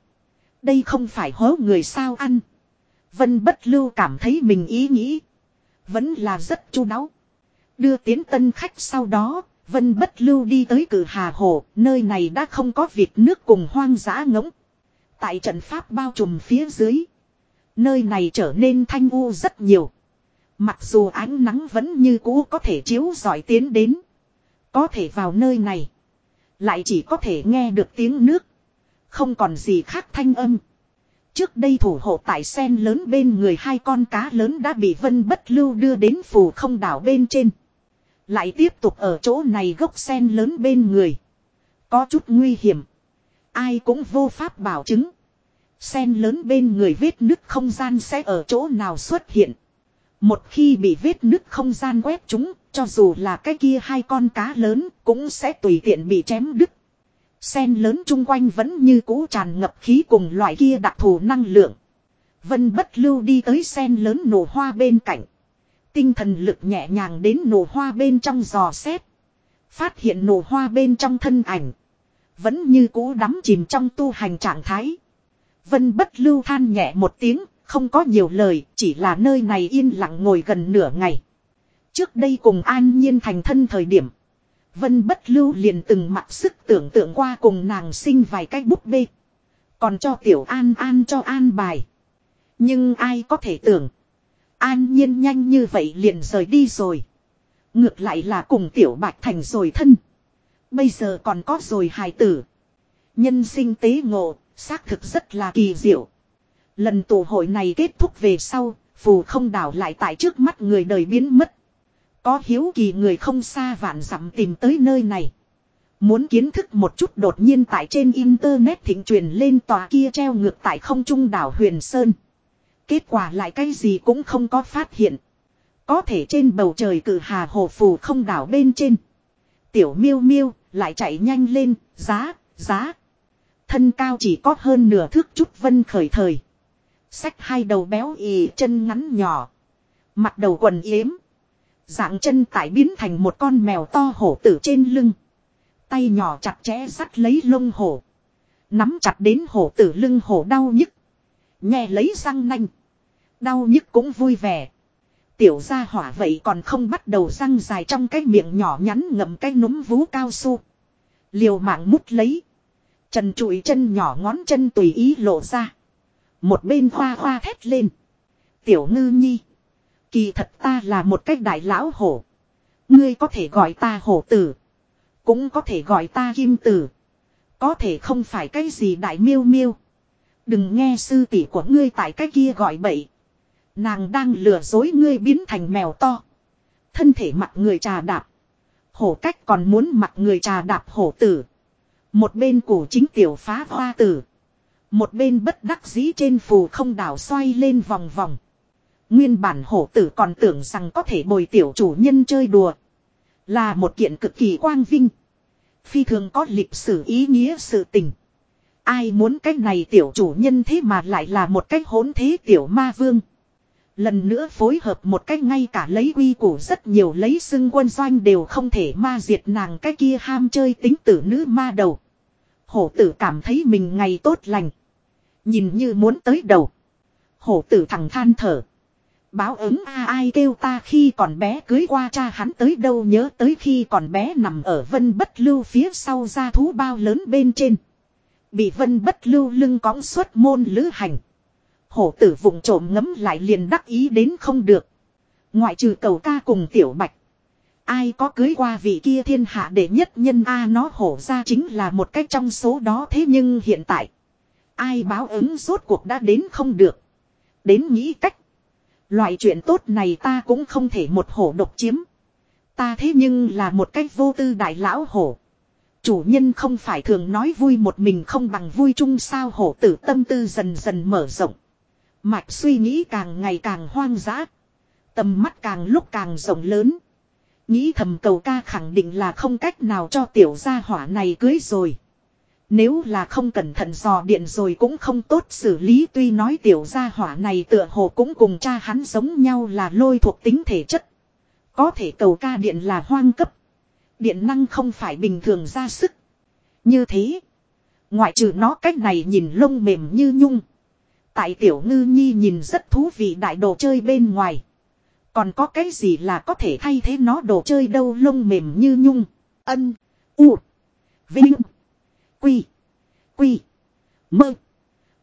Đây không phải hố người sao ăn. Vân bất lưu cảm thấy mình ý nghĩ. Vẫn là rất chu đáo. Đưa tiến tân khách sau đó, Vân bất lưu đi tới cử hà hồ, nơi này đã không có việc nước cùng hoang dã ngỗng. Tại trận pháp bao trùm phía dưới. Nơi này trở nên thanh u rất nhiều. Mặc dù ánh nắng vẫn như cũ có thể chiếu giỏi tiến đến. Có thể vào nơi này. Lại chỉ có thể nghe được tiếng nước. Không còn gì khác thanh âm. Trước đây thủ hộ tại sen lớn bên người hai con cá lớn đã bị vân bất lưu đưa đến phù không đảo bên trên. Lại tiếp tục ở chỗ này gốc sen lớn bên người. Có chút nguy hiểm. Ai cũng vô pháp bảo chứng. Sen lớn bên người vết nứt không gian sẽ ở chỗ nào xuất hiện. Một khi bị vết nứt không gian quét chúng, cho dù là cái kia hai con cá lớn cũng sẽ tùy tiện bị chém đứt. Sen lớn chung quanh vẫn như cũ tràn ngập khí cùng loại kia đặc thù năng lượng. Vân bất lưu đi tới sen lớn nổ hoa bên cạnh. Tinh thần lực nhẹ nhàng đến nổ hoa bên trong giò xét. Phát hiện nổ hoa bên trong thân ảnh. Vẫn như cũ đắm chìm trong tu hành trạng thái. Vân bất lưu than nhẹ một tiếng, không có nhiều lời, chỉ là nơi này yên lặng ngồi gần nửa ngày. Trước đây cùng an nhiên thành thân thời điểm. Vân bất lưu liền từng mặc sức tưởng tượng qua cùng nàng sinh vài cái búp bê. Còn cho tiểu an an cho an bài. Nhưng ai có thể tưởng. An nhiên nhanh như vậy liền rời đi rồi. Ngược lại là cùng tiểu bạch thành rồi thân. Bây giờ còn có rồi hài tử. Nhân sinh tế ngộ, xác thực rất là kỳ diệu. Lần tụ hội này kết thúc về sau, phù không đảo lại tại trước mắt người đời biến mất. Có hiếu kỳ người không xa vạn dặm tìm tới nơi này. Muốn kiến thức một chút đột nhiên tại trên internet thịnh truyền lên tòa kia treo ngược tại không trung đảo Huyền Sơn. Kết quả lại cái gì cũng không có phát hiện. Có thể trên bầu trời cử hà hồ phù không đảo bên trên. Tiểu miêu miêu lại chạy nhanh lên, giá, giá. Thân cao chỉ có hơn nửa thước chút vân khởi thời. Xách hai đầu béo ì chân ngắn nhỏ. Mặt đầu quần yếm. Dạng chân tải biến thành một con mèo to hổ tử trên lưng. Tay nhỏ chặt chẽ sắt lấy lông hổ. Nắm chặt đến hổ tử lưng hổ đau nhức. Nghe lấy răng nanh. Đau nhức cũng vui vẻ. Tiểu gia hỏa vậy còn không bắt đầu răng dài trong cái miệng nhỏ nhắn ngậm cái núm vú cao su. Liều mạng mút lấy. Trần trụi chân nhỏ ngón chân tùy ý lộ ra. Một bên hoa hoa thét lên. Tiểu ngư nhi. Kỳ thật ta là một cách đại lão hổ. Ngươi có thể gọi ta hổ tử. Cũng có thể gọi ta kim tử. Có thể không phải cái gì đại miêu miêu. Đừng nghe sư tỷ của ngươi tại cái kia gọi bậy. Nàng đang lừa dối ngươi biến thành mèo to. Thân thể mặt người trà đạp. Hổ cách còn muốn mặt người trà đạp hổ tử. Một bên củ chính tiểu phá hoa tử. Một bên bất đắc dĩ trên phù không đảo xoay lên vòng vòng. Nguyên bản hổ tử còn tưởng rằng có thể bồi tiểu chủ nhân chơi đùa. Là một kiện cực kỳ quang vinh. Phi thường có lịch sử ý nghĩa sự tình. Ai muốn cái này tiểu chủ nhân thế mà lại là một cái hỗn thế tiểu ma vương. Lần nữa phối hợp một cách ngay cả lấy quy củ rất nhiều lấy xưng quân doanh đều không thể ma diệt nàng cái kia ham chơi tính tử nữ ma đầu. Hổ tử cảm thấy mình ngày tốt lành. Nhìn như muốn tới đầu. Hổ tử thẳng than thở. Báo ứng a ai kêu ta khi còn bé cưới qua cha hắn tới đâu nhớ tới khi còn bé nằm ở vân bất lưu phía sau ra thú bao lớn bên trên. Bị vân bất lưu lưng cõng suốt môn lữ hành. Hổ tử vùng trộm ngấm lại liền đắc ý đến không được. Ngoại trừ cầu ca cùng tiểu bạch. Ai có cưới qua vị kia thiên hạ đệ nhất nhân A nó hổ ra chính là một cách trong số đó thế nhưng hiện tại. Ai báo ứng rốt cuộc đã đến không được. Đến nghĩ cách. Loại chuyện tốt này ta cũng không thể một hổ độc chiếm. Ta thế nhưng là một cách vô tư đại lão hổ. Chủ nhân không phải thường nói vui một mình không bằng vui chung sao hổ tử tâm tư dần dần mở rộng. Mạch suy nghĩ càng ngày càng hoang dã. Tầm mắt càng lúc càng rộng lớn. Nghĩ thầm cầu ca khẳng định là không cách nào cho tiểu gia hỏa này cưới rồi. Nếu là không cẩn thận dò điện rồi cũng không tốt xử lý, tuy nói tiểu gia hỏa này tựa hồ cũng cùng cha hắn giống nhau là lôi thuộc tính thể chất. Có thể cầu ca điện là hoang cấp. Điện năng không phải bình thường ra sức. Như thế. Ngoại trừ nó cách này nhìn lông mềm như nhung. Tại tiểu ngư nhi nhìn rất thú vị đại đồ chơi bên ngoài. Còn có cái gì là có thể thay thế nó đồ chơi đâu lông mềm như nhung. Ân. U. Vinh. Quy. Quy. Mơ.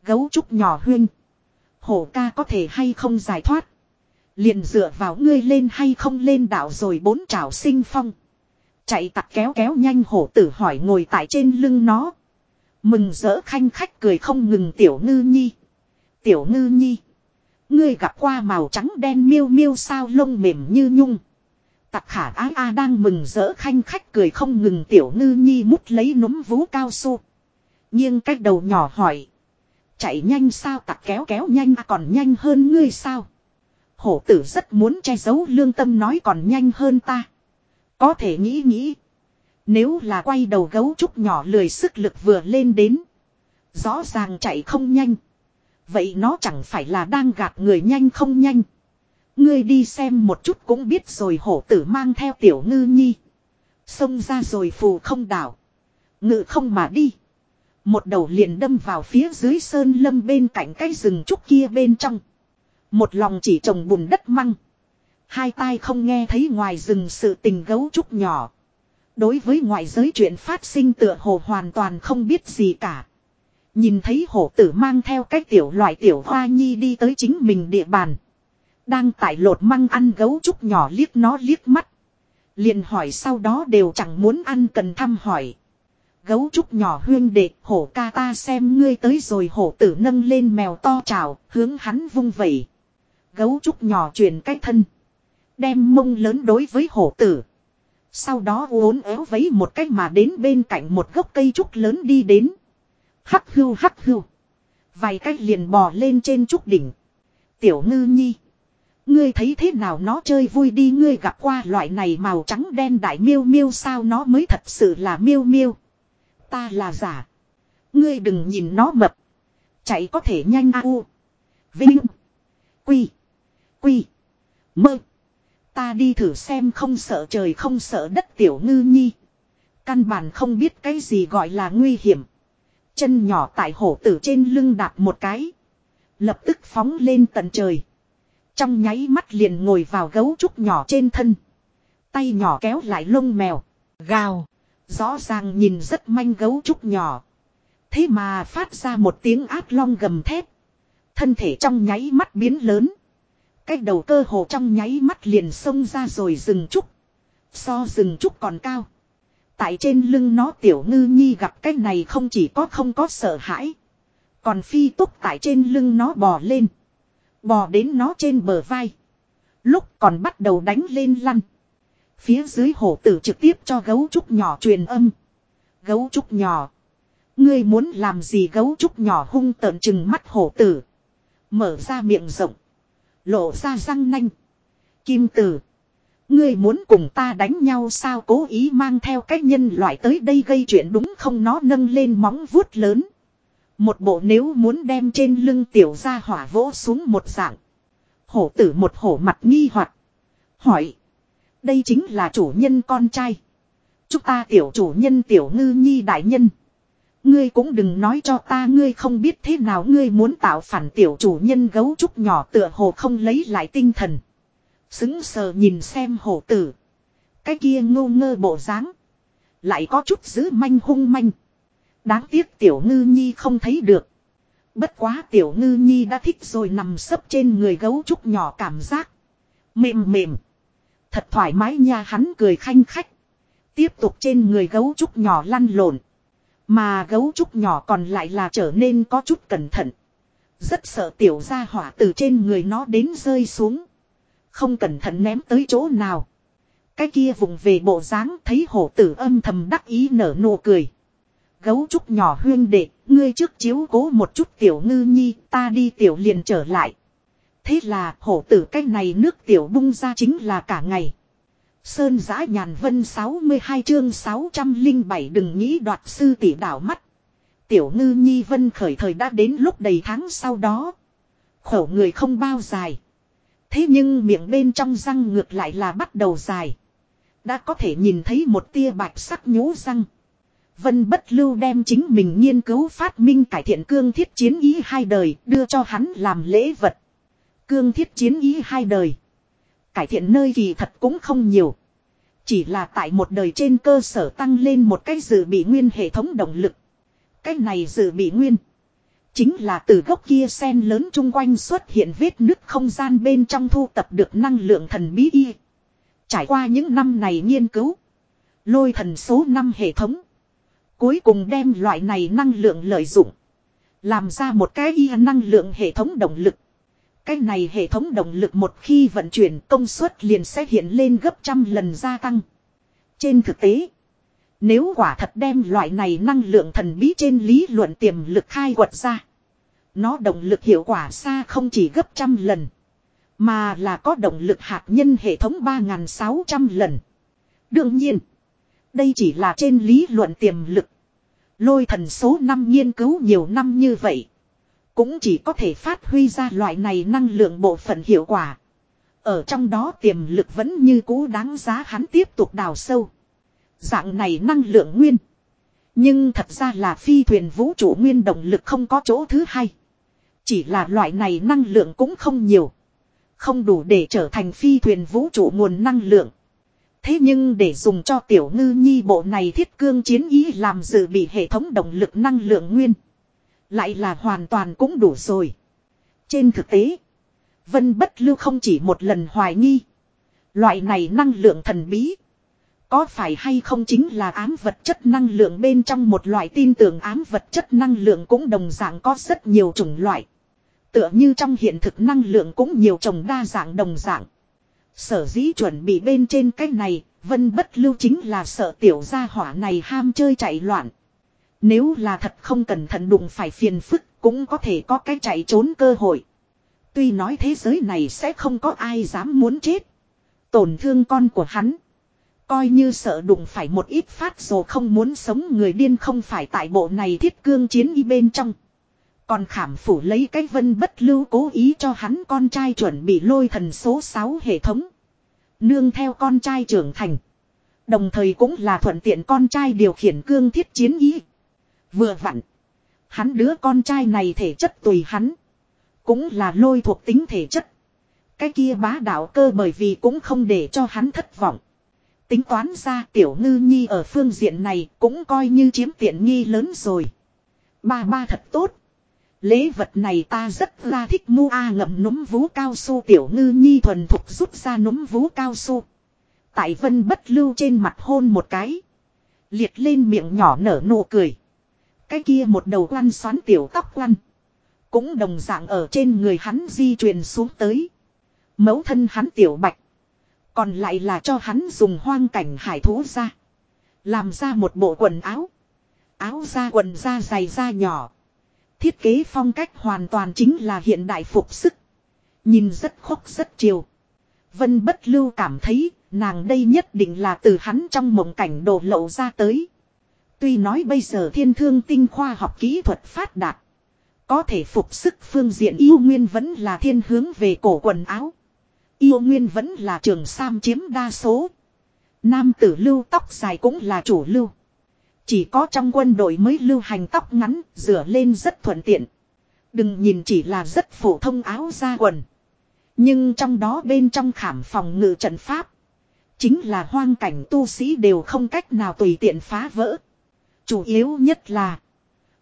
Gấu trúc nhỏ huyên. Hổ ca có thể hay không giải thoát. Liền dựa vào ngươi lên hay không lên đảo rồi bốn trảo sinh phong. Chạy tặc kéo kéo nhanh hổ tử hỏi ngồi tại trên lưng nó. Mừng rỡ khanh khách cười không ngừng tiểu ngư nhi. Tiểu ngư nhi. Ngươi gặp qua màu trắng đen miêu miêu sao lông mềm như nhung. Tặc khả á a đang mừng rỡ khanh khách cười không ngừng tiểu ngư nhi mút lấy núm vú cao su. Nhưng cách đầu nhỏ hỏi. Chạy nhanh sao tặc kéo kéo nhanh à còn nhanh hơn ngươi sao. Hổ tử rất muốn che giấu lương tâm nói còn nhanh hơn ta. Có thể nghĩ nghĩ. Nếu là quay đầu gấu trúc nhỏ lười sức lực vừa lên đến. Rõ ràng chạy không nhanh. Vậy nó chẳng phải là đang gạt người nhanh không nhanh. Ngươi đi xem một chút cũng biết rồi hổ tử mang theo tiểu ngư nhi. Xông ra rồi phù không đảo. Ngự không mà đi. Một đầu liền đâm vào phía dưới sơn lâm bên cạnh cái rừng trúc kia bên trong. Một lòng chỉ trồng bùn đất măng. Hai tai không nghe thấy ngoài rừng sự tình gấu trúc nhỏ. Đối với ngoại giới chuyện phát sinh tựa hồ hoàn toàn không biết gì cả. Nhìn thấy hổ tử mang theo cái tiểu loại tiểu hoa nhi đi tới chính mình địa bàn. Đang tải lột măng ăn gấu trúc nhỏ liếc nó liếc mắt. liền hỏi sau đó đều chẳng muốn ăn cần thăm hỏi. Gấu trúc nhỏ huyên đệ, hổ ca ta xem ngươi tới rồi hổ tử nâng lên mèo to trào hướng hắn vung vẩy. Gấu trúc nhỏ chuyển cái thân. Đem mông lớn đối với hổ tử. Sau đó uốn éo vấy một cách mà đến bên cạnh một gốc cây trúc lớn đi đến. Hắc hưu hắc hưu. Vài cách liền bò lên trên trúc đỉnh. Tiểu ngư nhi. Ngươi thấy thế nào nó chơi vui đi, ngươi gặp qua loại này màu trắng đen đại miêu miêu sao nó mới thật sự là miêu miêu. Ta là giả. Ngươi đừng nhìn nó mập. Chạy có thể nhanh a u. Vinh. Quy. Quy. Mơ. Ta đi thử xem không sợ trời không sợ đất tiểu ngư nhi. Căn bản không biết cái gì gọi là nguy hiểm. Chân nhỏ tại hổ tử trên lưng đạp một cái. Lập tức phóng lên tận trời. Trong nháy mắt liền ngồi vào gấu trúc nhỏ trên thân. Tay nhỏ kéo lại lông mèo. Gào. Rõ ràng nhìn rất manh gấu trúc nhỏ. Thế mà phát ra một tiếng ác long gầm thép. Thân thể trong nháy mắt biến lớn. Cái đầu cơ hồ trong nháy mắt liền xông ra rồi rừng trúc. So rừng trúc còn cao. Tại trên lưng nó tiểu ngư nhi gặp cái này không chỉ có không có sợ hãi. Còn phi túc tại trên lưng nó bò lên. Bò đến nó trên bờ vai. Lúc còn bắt đầu đánh lên lăn. Phía dưới hổ tử trực tiếp cho gấu trúc nhỏ truyền âm. Gấu trúc nhỏ. Ngươi muốn làm gì gấu trúc nhỏ hung tợn chừng mắt hổ tử. Mở ra miệng rộng. Lộ ra răng nanh. Kim tử. Ngươi muốn cùng ta đánh nhau sao cố ý mang theo cái nhân loại tới đây gây chuyện đúng không nó nâng lên móng vuốt lớn. Một bộ nếu muốn đem trên lưng tiểu ra hỏa vỗ xuống một dạng. Hổ tử một hổ mặt nghi hoặc Hỏi. Đây chính là chủ nhân con trai. Chúc ta tiểu chủ nhân tiểu ngư nhi đại nhân. Ngươi cũng đừng nói cho ta ngươi không biết thế nào ngươi muốn tạo phản tiểu chủ nhân gấu trúc nhỏ tựa hồ không lấy lại tinh thần. Xứng sờ nhìn xem hổ tử. Cái kia ngô ngơ bộ dáng Lại có chút giữ manh hung manh. Đáng tiếc tiểu ngư nhi không thấy được. Bất quá tiểu ngư nhi đã thích rồi nằm sấp trên người gấu trúc nhỏ cảm giác. Mềm mềm. Thật thoải mái nha hắn cười khanh khách. Tiếp tục trên người gấu trúc nhỏ lăn lộn. Mà gấu trúc nhỏ còn lại là trở nên có chút cẩn thận. Rất sợ tiểu gia hỏa từ trên người nó đến rơi xuống. Không cẩn thận ném tới chỗ nào. Cái kia vùng về bộ dáng thấy hổ tử âm thầm đắc ý nở nụ cười. Gấu trúc nhỏ huyên đệ, ngươi trước chiếu cố một chút tiểu ngư nhi, ta đi tiểu liền trở lại. Thế là hổ tử cái này nước tiểu bung ra chính là cả ngày. Sơn giã nhàn vân 62 chương 607 đừng nghĩ đoạt sư tỷ đảo mắt. Tiểu ngư nhi vân khởi thời đã đến lúc đầy tháng sau đó. Khổ người không bao dài. Thế nhưng miệng bên trong răng ngược lại là bắt đầu dài. Đã có thể nhìn thấy một tia bạch sắc nhũ răng. Vân bất lưu đem chính mình nghiên cứu phát minh cải thiện cương thiết chiến ý hai đời, đưa cho hắn làm lễ vật. Cương thiết chiến ý hai đời. Cải thiện nơi kỳ thật cũng không nhiều. Chỉ là tại một đời trên cơ sở tăng lên một cái dự bị nguyên hệ thống động lực. Cái này dự bị nguyên. Chính là từ gốc kia sen lớn chung quanh xuất hiện vết nứt không gian bên trong thu tập được năng lượng thần bí y. Trải qua những năm này nghiên cứu. Lôi thần số 5 hệ thống. Cuối cùng đem loại này năng lượng lợi dụng. Làm ra một cái y năng lượng hệ thống động lực. Cái này hệ thống động lực một khi vận chuyển công suất liền sẽ hiện lên gấp trăm lần gia tăng. Trên thực tế, nếu quả thật đem loại này năng lượng thần bí trên lý luận tiềm lực khai quật ra. Nó động lực hiệu quả xa không chỉ gấp trăm lần. Mà là có động lực hạt nhân hệ thống 3.600 lần. Đương nhiên, đây chỉ là trên lý luận tiềm lực. Lôi thần số năm nghiên cứu nhiều năm như vậy. Cũng chỉ có thể phát huy ra loại này năng lượng bộ phận hiệu quả. Ở trong đó tiềm lực vẫn như cũ đáng giá hắn tiếp tục đào sâu. Dạng này năng lượng nguyên. Nhưng thật ra là phi thuyền vũ trụ nguyên động lực không có chỗ thứ hai. Chỉ là loại này năng lượng cũng không nhiều. Không đủ để trở thành phi thuyền vũ trụ nguồn năng lượng. Thế nhưng để dùng cho tiểu ngư nhi bộ này thiết cương chiến ý làm dự bị hệ thống động lực năng lượng nguyên. Lại là hoàn toàn cũng đủ rồi. Trên thực tế, Vân Bất Lưu không chỉ một lần hoài nghi. Loại này năng lượng thần bí. Có phải hay không chính là ám vật chất năng lượng bên trong một loại tin tưởng ám vật chất năng lượng cũng đồng dạng có rất nhiều chủng loại. Tựa như trong hiện thực năng lượng cũng nhiều chồng đa dạng đồng dạng. Sở dĩ chuẩn bị bên trên cái này, vân bất lưu chính là sợ tiểu gia hỏa này ham chơi chạy loạn. Nếu là thật không cẩn thận đụng phải phiền phức, cũng có thể có cái chạy trốn cơ hội. Tuy nói thế giới này sẽ không có ai dám muốn chết. Tổn thương con của hắn. Coi như sợ đụng phải một ít phát rồi không muốn sống người điên không phải tại bộ này thiết cương chiến y bên trong. Còn khảm phủ lấy cái vân bất lưu cố ý cho hắn con trai chuẩn bị lôi thần số 6 hệ thống. Nương theo con trai trưởng thành. Đồng thời cũng là thuận tiện con trai điều khiển cương thiết chiến ý. Vừa vặn. Hắn đứa con trai này thể chất tùy hắn. Cũng là lôi thuộc tính thể chất. Cái kia bá đạo cơ bởi vì cũng không để cho hắn thất vọng. Tính toán ra tiểu ngư nhi ở phương diện này cũng coi như chiếm tiện nghi lớn rồi. Ba ba thật tốt. Lễ vật này ta rất là thích mua a ngậm núm vú cao su tiểu ngư nhi thuần thục rút ra núm vú cao su. Tại vân bất lưu trên mặt hôn một cái. Liệt lên miệng nhỏ nở nụ cười. Cái kia một đầu quăn xoắn tiểu tóc quăn. Cũng đồng dạng ở trên người hắn di truyền xuống tới. Mẫu thân hắn tiểu bạch. Còn lại là cho hắn dùng hoang cảnh hải thú ra. Làm ra một bộ quần áo. Áo da quần da dày da nhỏ. Thiết kế phong cách hoàn toàn chính là hiện đại phục sức. Nhìn rất khốc rất chiều. Vân bất lưu cảm thấy nàng đây nhất định là từ hắn trong mộng cảnh đổ lậu ra tới. Tuy nói bây giờ thiên thương tinh khoa học kỹ thuật phát đạt. Có thể phục sức phương diện yêu nguyên vẫn là thiên hướng về cổ quần áo. Yêu nguyên vẫn là trường sam chiếm đa số. Nam tử lưu tóc dài cũng là chủ lưu. Chỉ có trong quân đội mới lưu hành tóc ngắn, rửa lên rất thuận tiện. Đừng nhìn chỉ là rất phổ thông áo da quần. Nhưng trong đó bên trong khảm phòng ngự trận pháp. Chính là hoang cảnh tu sĩ đều không cách nào tùy tiện phá vỡ. Chủ yếu nhất là.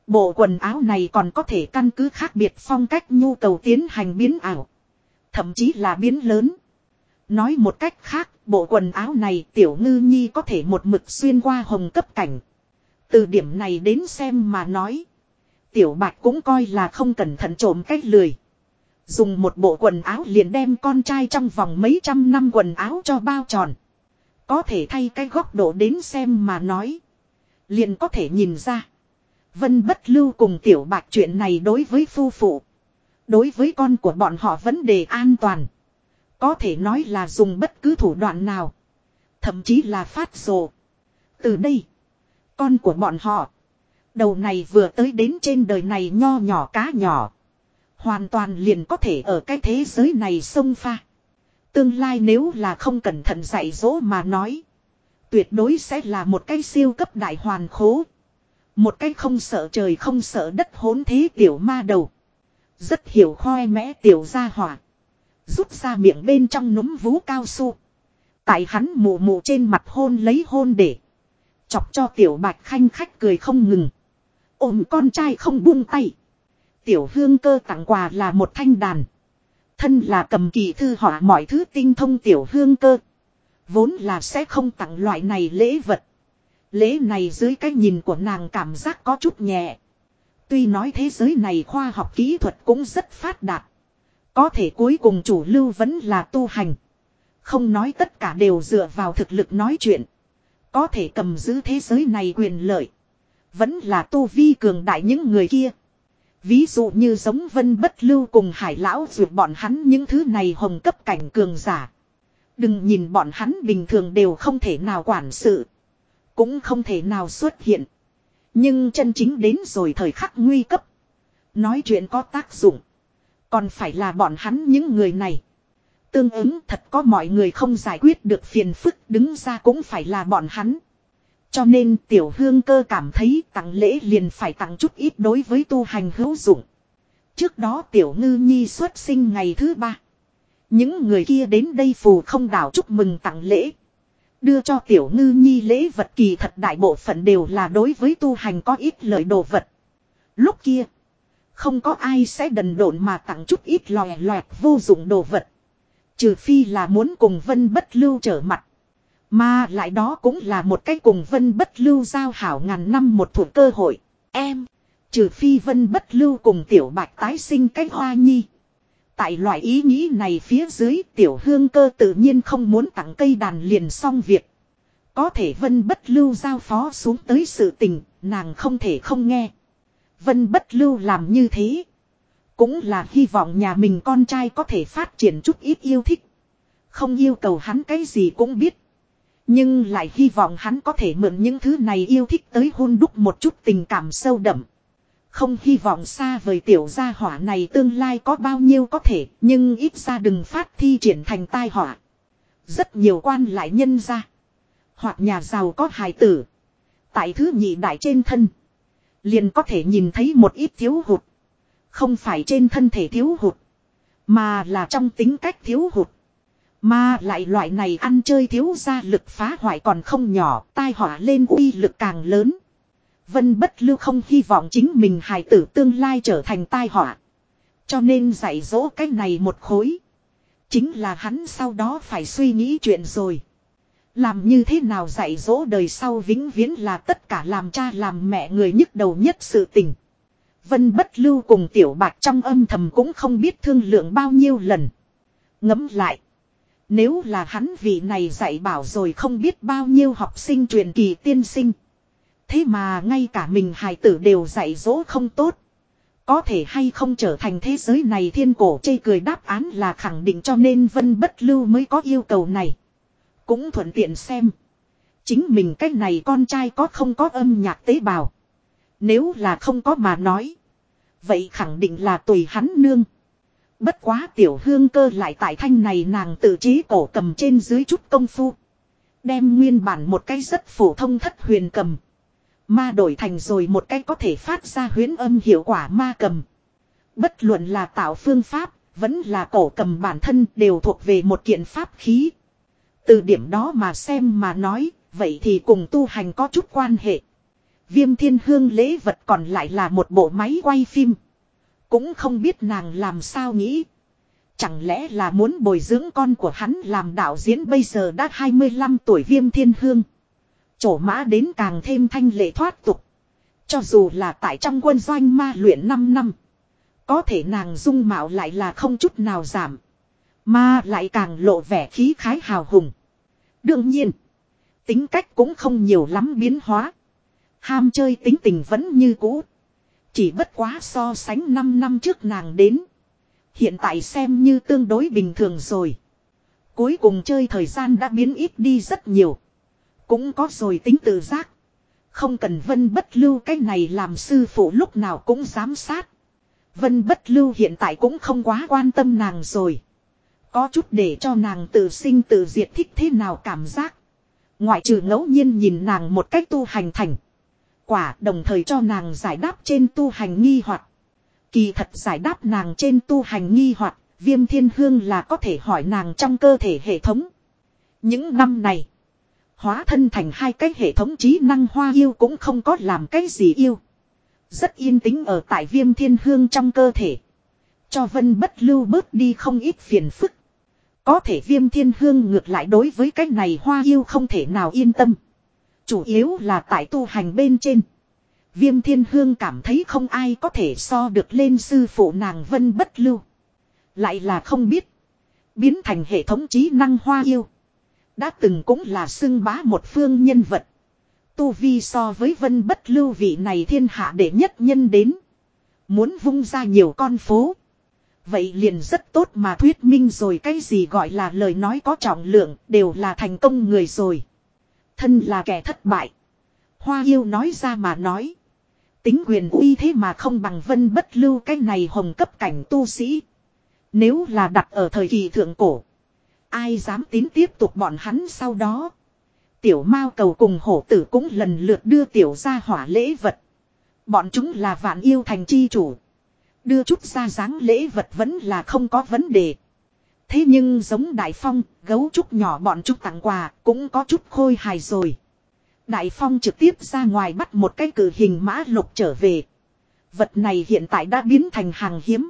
Bộ quần áo này còn có thể căn cứ khác biệt phong cách nhu cầu tiến hành biến ảo. Thậm chí là biến lớn. Nói một cách khác, bộ quần áo này tiểu ngư nhi có thể một mực xuyên qua hồng cấp cảnh. Từ điểm này đến xem mà nói. Tiểu bạch cũng coi là không cẩn thận trộm cách lười. Dùng một bộ quần áo liền đem con trai trong vòng mấy trăm năm quần áo cho bao tròn. Có thể thay cái góc độ đến xem mà nói. Liền có thể nhìn ra. Vân bất lưu cùng tiểu bạch chuyện này đối với phu phụ. Đối với con của bọn họ vấn đề an toàn. Có thể nói là dùng bất cứ thủ đoạn nào. Thậm chí là phát rồ. Từ đây. Con của bọn họ. Đầu này vừa tới đến trên đời này nho nhỏ cá nhỏ. Hoàn toàn liền có thể ở cái thế giới này sông pha. Tương lai nếu là không cẩn thận dạy dỗ mà nói. Tuyệt đối sẽ là một cái siêu cấp đại hoàn khố. Một cái không sợ trời không sợ đất hỗn thế tiểu ma đầu. Rất hiểu khoe mẽ tiểu gia hỏa. Rút ra miệng bên trong núm vú cao su. Tại hắn mù mù trên mặt hôn lấy hôn để. Chọc cho tiểu bạch khanh khách cười không ngừng. Ôm con trai không buông tay. Tiểu hương cơ tặng quà là một thanh đàn. Thân là cầm kỳ thư họa mọi thứ tinh thông tiểu hương cơ. Vốn là sẽ không tặng loại này lễ vật. Lễ này dưới cái nhìn của nàng cảm giác có chút nhẹ. Tuy nói thế giới này khoa học kỹ thuật cũng rất phát đạt. Có thể cuối cùng chủ lưu vẫn là tu hành. Không nói tất cả đều dựa vào thực lực nói chuyện. Có thể cầm giữ thế giới này quyền lợi. Vẫn là tu vi cường đại những người kia. Ví dụ như giống vân bất lưu cùng hải lão dược bọn hắn những thứ này hồng cấp cảnh cường giả. Đừng nhìn bọn hắn bình thường đều không thể nào quản sự. Cũng không thể nào xuất hiện. Nhưng chân chính đến rồi thời khắc nguy cấp. Nói chuyện có tác dụng. Còn phải là bọn hắn những người này. Tương ứng thật có mọi người không giải quyết được phiền phức đứng ra cũng phải là bọn hắn. Cho nên tiểu hương cơ cảm thấy tặng lễ liền phải tặng chút ít đối với tu hành hữu dụng. Trước đó tiểu ngư nhi xuất sinh ngày thứ ba. Những người kia đến đây phù không đảo chúc mừng tặng lễ. Đưa cho tiểu ngư nhi lễ vật kỳ thật đại bộ phận đều là đối với tu hành có ít lợi đồ vật. Lúc kia, không có ai sẽ đần độn mà tặng chút ít lòe loẹt vô dụng đồ vật. Trừ phi là muốn cùng vân bất lưu trở mặt. Mà lại đó cũng là một cái cùng vân bất lưu giao hảo ngàn năm một thủ cơ hội. Em, trừ phi vân bất lưu cùng tiểu bạch tái sinh cái hoa nhi. Tại loại ý nghĩ này phía dưới tiểu hương cơ tự nhiên không muốn tặng cây đàn liền xong việc. Có thể vân bất lưu giao phó xuống tới sự tình, nàng không thể không nghe. Vân bất lưu làm như thế. Cũng là hy vọng nhà mình con trai có thể phát triển chút ít yêu thích. Không yêu cầu hắn cái gì cũng biết. Nhưng lại hy vọng hắn có thể mượn những thứ này yêu thích tới hôn đúc một chút tình cảm sâu đậm. Không hy vọng xa vời tiểu gia hỏa này tương lai có bao nhiêu có thể, nhưng ít ra đừng phát thi triển thành tai họa. Rất nhiều quan lại nhân ra. Hoặc nhà giàu có hài tử. Tại thứ nhị đại trên thân. Liền có thể nhìn thấy một ít thiếu hụt. Không phải trên thân thể thiếu hụt. Mà là trong tính cách thiếu hụt. Mà lại loại này ăn chơi thiếu ra lực phá hoại còn không nhỏ, tai họa lên uy lực càng lớn. Vân bất lưu không hy vọng chính mình hài tử tương lai trở thành tai họa. Cho nên dạy dỗ cái này một khối. Chính là hắn sau đó phải suy nghĩ chuyện rồi. Làm như thế nào dạy dỗ đời sau vĩnh viễn là tất cả làm cha làm mẹ người nhức đầu nhất sự tình. Vân bất lưu cùng tiểu bạc trong âm thầm cũng không biết thương lượng bao nhiêu lần. Ngấm lại. Nếu là hắn vị này dạy bảo rồi không biết bao nhiêu học sinh truyền kỳ tiên sinh. Thế mà ngay cả mình hài tử đều dạy dỗ không tốt. Có thể hay không trở thành thế giới này thiên cổ chê cười đáp án là khẳng định cho nên vân bất lưu mới có yêu cầu này. Cũng thuận tiện xem. Chính mình cách này con trai có không có âm nhạc tế bào. Nếu là không có mà nói. Vậy khẳng định là tùy hắn nương. Bất quá tiểu hương cơ lại tại thanh này nàng tự trí cổ cầm trên dưới chút công phu. Đem nguyên bản một cái rất phổ thông thất huyền cầm. Ma đổi thành rồi một cái có thể phát ra huyến âm hiệu quả ma cầm. Bất luận là tạo phương pháp, vẫn là cổ cầm bản thân đều thuộc về một kiện pháp khí. Từ điểm đó mà xem mà nói, vậy thì cùng tu hành có chút quan hệ. Viêm thiên hương lễ vật còn lại là một bộ máy quay phim. Cũng không biết nàng làm sao nghĩ. Chẳng lẽ là muốn bồi dưỡng con của hắn làm đạo diễn bây giờ đã 25 tuổi viêm thiên hương. Chổ mã đến càng thêm thanh lệ thoát tục. Cho dù là tại trong quân doanh ma luyện 5 năm. Có thể nàng dung mạo lại là không chút nào giảm. Mà lại càng lộ vẻ khí khái hào hùng. Đương nhiên. Tính cách cũng không nhiều lắm biến hóa. Ham chơi tính tình vẫn như cũ. Chỉ bất quá so sánh 5 năm trước nàng đến. Hiện tại xem như tương đối bình thường rồi. Cuối cùng chơi thời gian đã biến ít đi rất nhiều. Cũng có rồi tính tự giác. Không cần vân bất lưu cái này làm sư phụ lúc nào cũng giám sát. Vân bất lưu hiện tại cũng không quá quan tâm nàng rồi. Có chút để cho nàng tự sinh tự diệt thích thế nào cảm giác. Ngoại trừ ngẫu nhiên nhìn nàng một cách tu hành thành. Quả đồng thời cho nàng giải đáp trên tu hành nghi hoặc Kỳ thật giải đáp nàng trên tu hành nghi hoặc viêm thiên hương là có thể hỏi nàng trong cơ thể hệ thống. Những năm này, hóa thân thành hai cái hệ thống trí năng hoa yêu cũng không có làm cái gì yêu. Rất yên tĩnh ở tại viêm thiên hương trong cơ thể. Cho vân bất lưu bớt đi không ít phiền phức. Có thể viêm thiên hương ngược lại đối với cái này hoa yêu không thể nào yên tâm. Chủ yếu là tại tu hành bên trên. Viêm thiên hương cảm thấy không ai có thể so được lên sư phụ nàng vân bất lưu. Lại là không biết. Biến thành hệ thống trí năng hoa yêu. Đã từng cũng là xưng bá một phương nhân vật. Tu vi so với vân bất lưu vị này thiên hạ đệ nhất nhân đến. Muốn vung ra nhiều con phố. Vậy liền rất tốt mà thuyết minh rồi cái gì gọi là lời nói có trọng lượng đều là thành công người rồi. Thân là kẻ thất bại. Hoa yêu nói ra mà nói. Tính quyền uy thế mà không bằng vân bất lưu cái này hồng cấp cảnh tu sĩ. Nếu là đặt ở thời kỳ thượng cổ. Ai dám tín tiếp tục bọn hắn sau đó. Tiểu mao cầu cùng hổ tử cũng lần lượt đưa tiểu ra hỏa lễ vật. Bọn chúng là vạn yêu thành chi chủ. Đưa chút ra dáng lễ vật vẫn là không có vấn đề. Thế nhưng giống Đại Phong, gấu trúc nhỏ bọn chúng tặng quà cũng có chút khôi hài rồi. Đại Phong trực tiếp ra ngoài bắt một cái cử hình mã lục trở về. Vật này hiện tại đã biến thành hàng hiếm.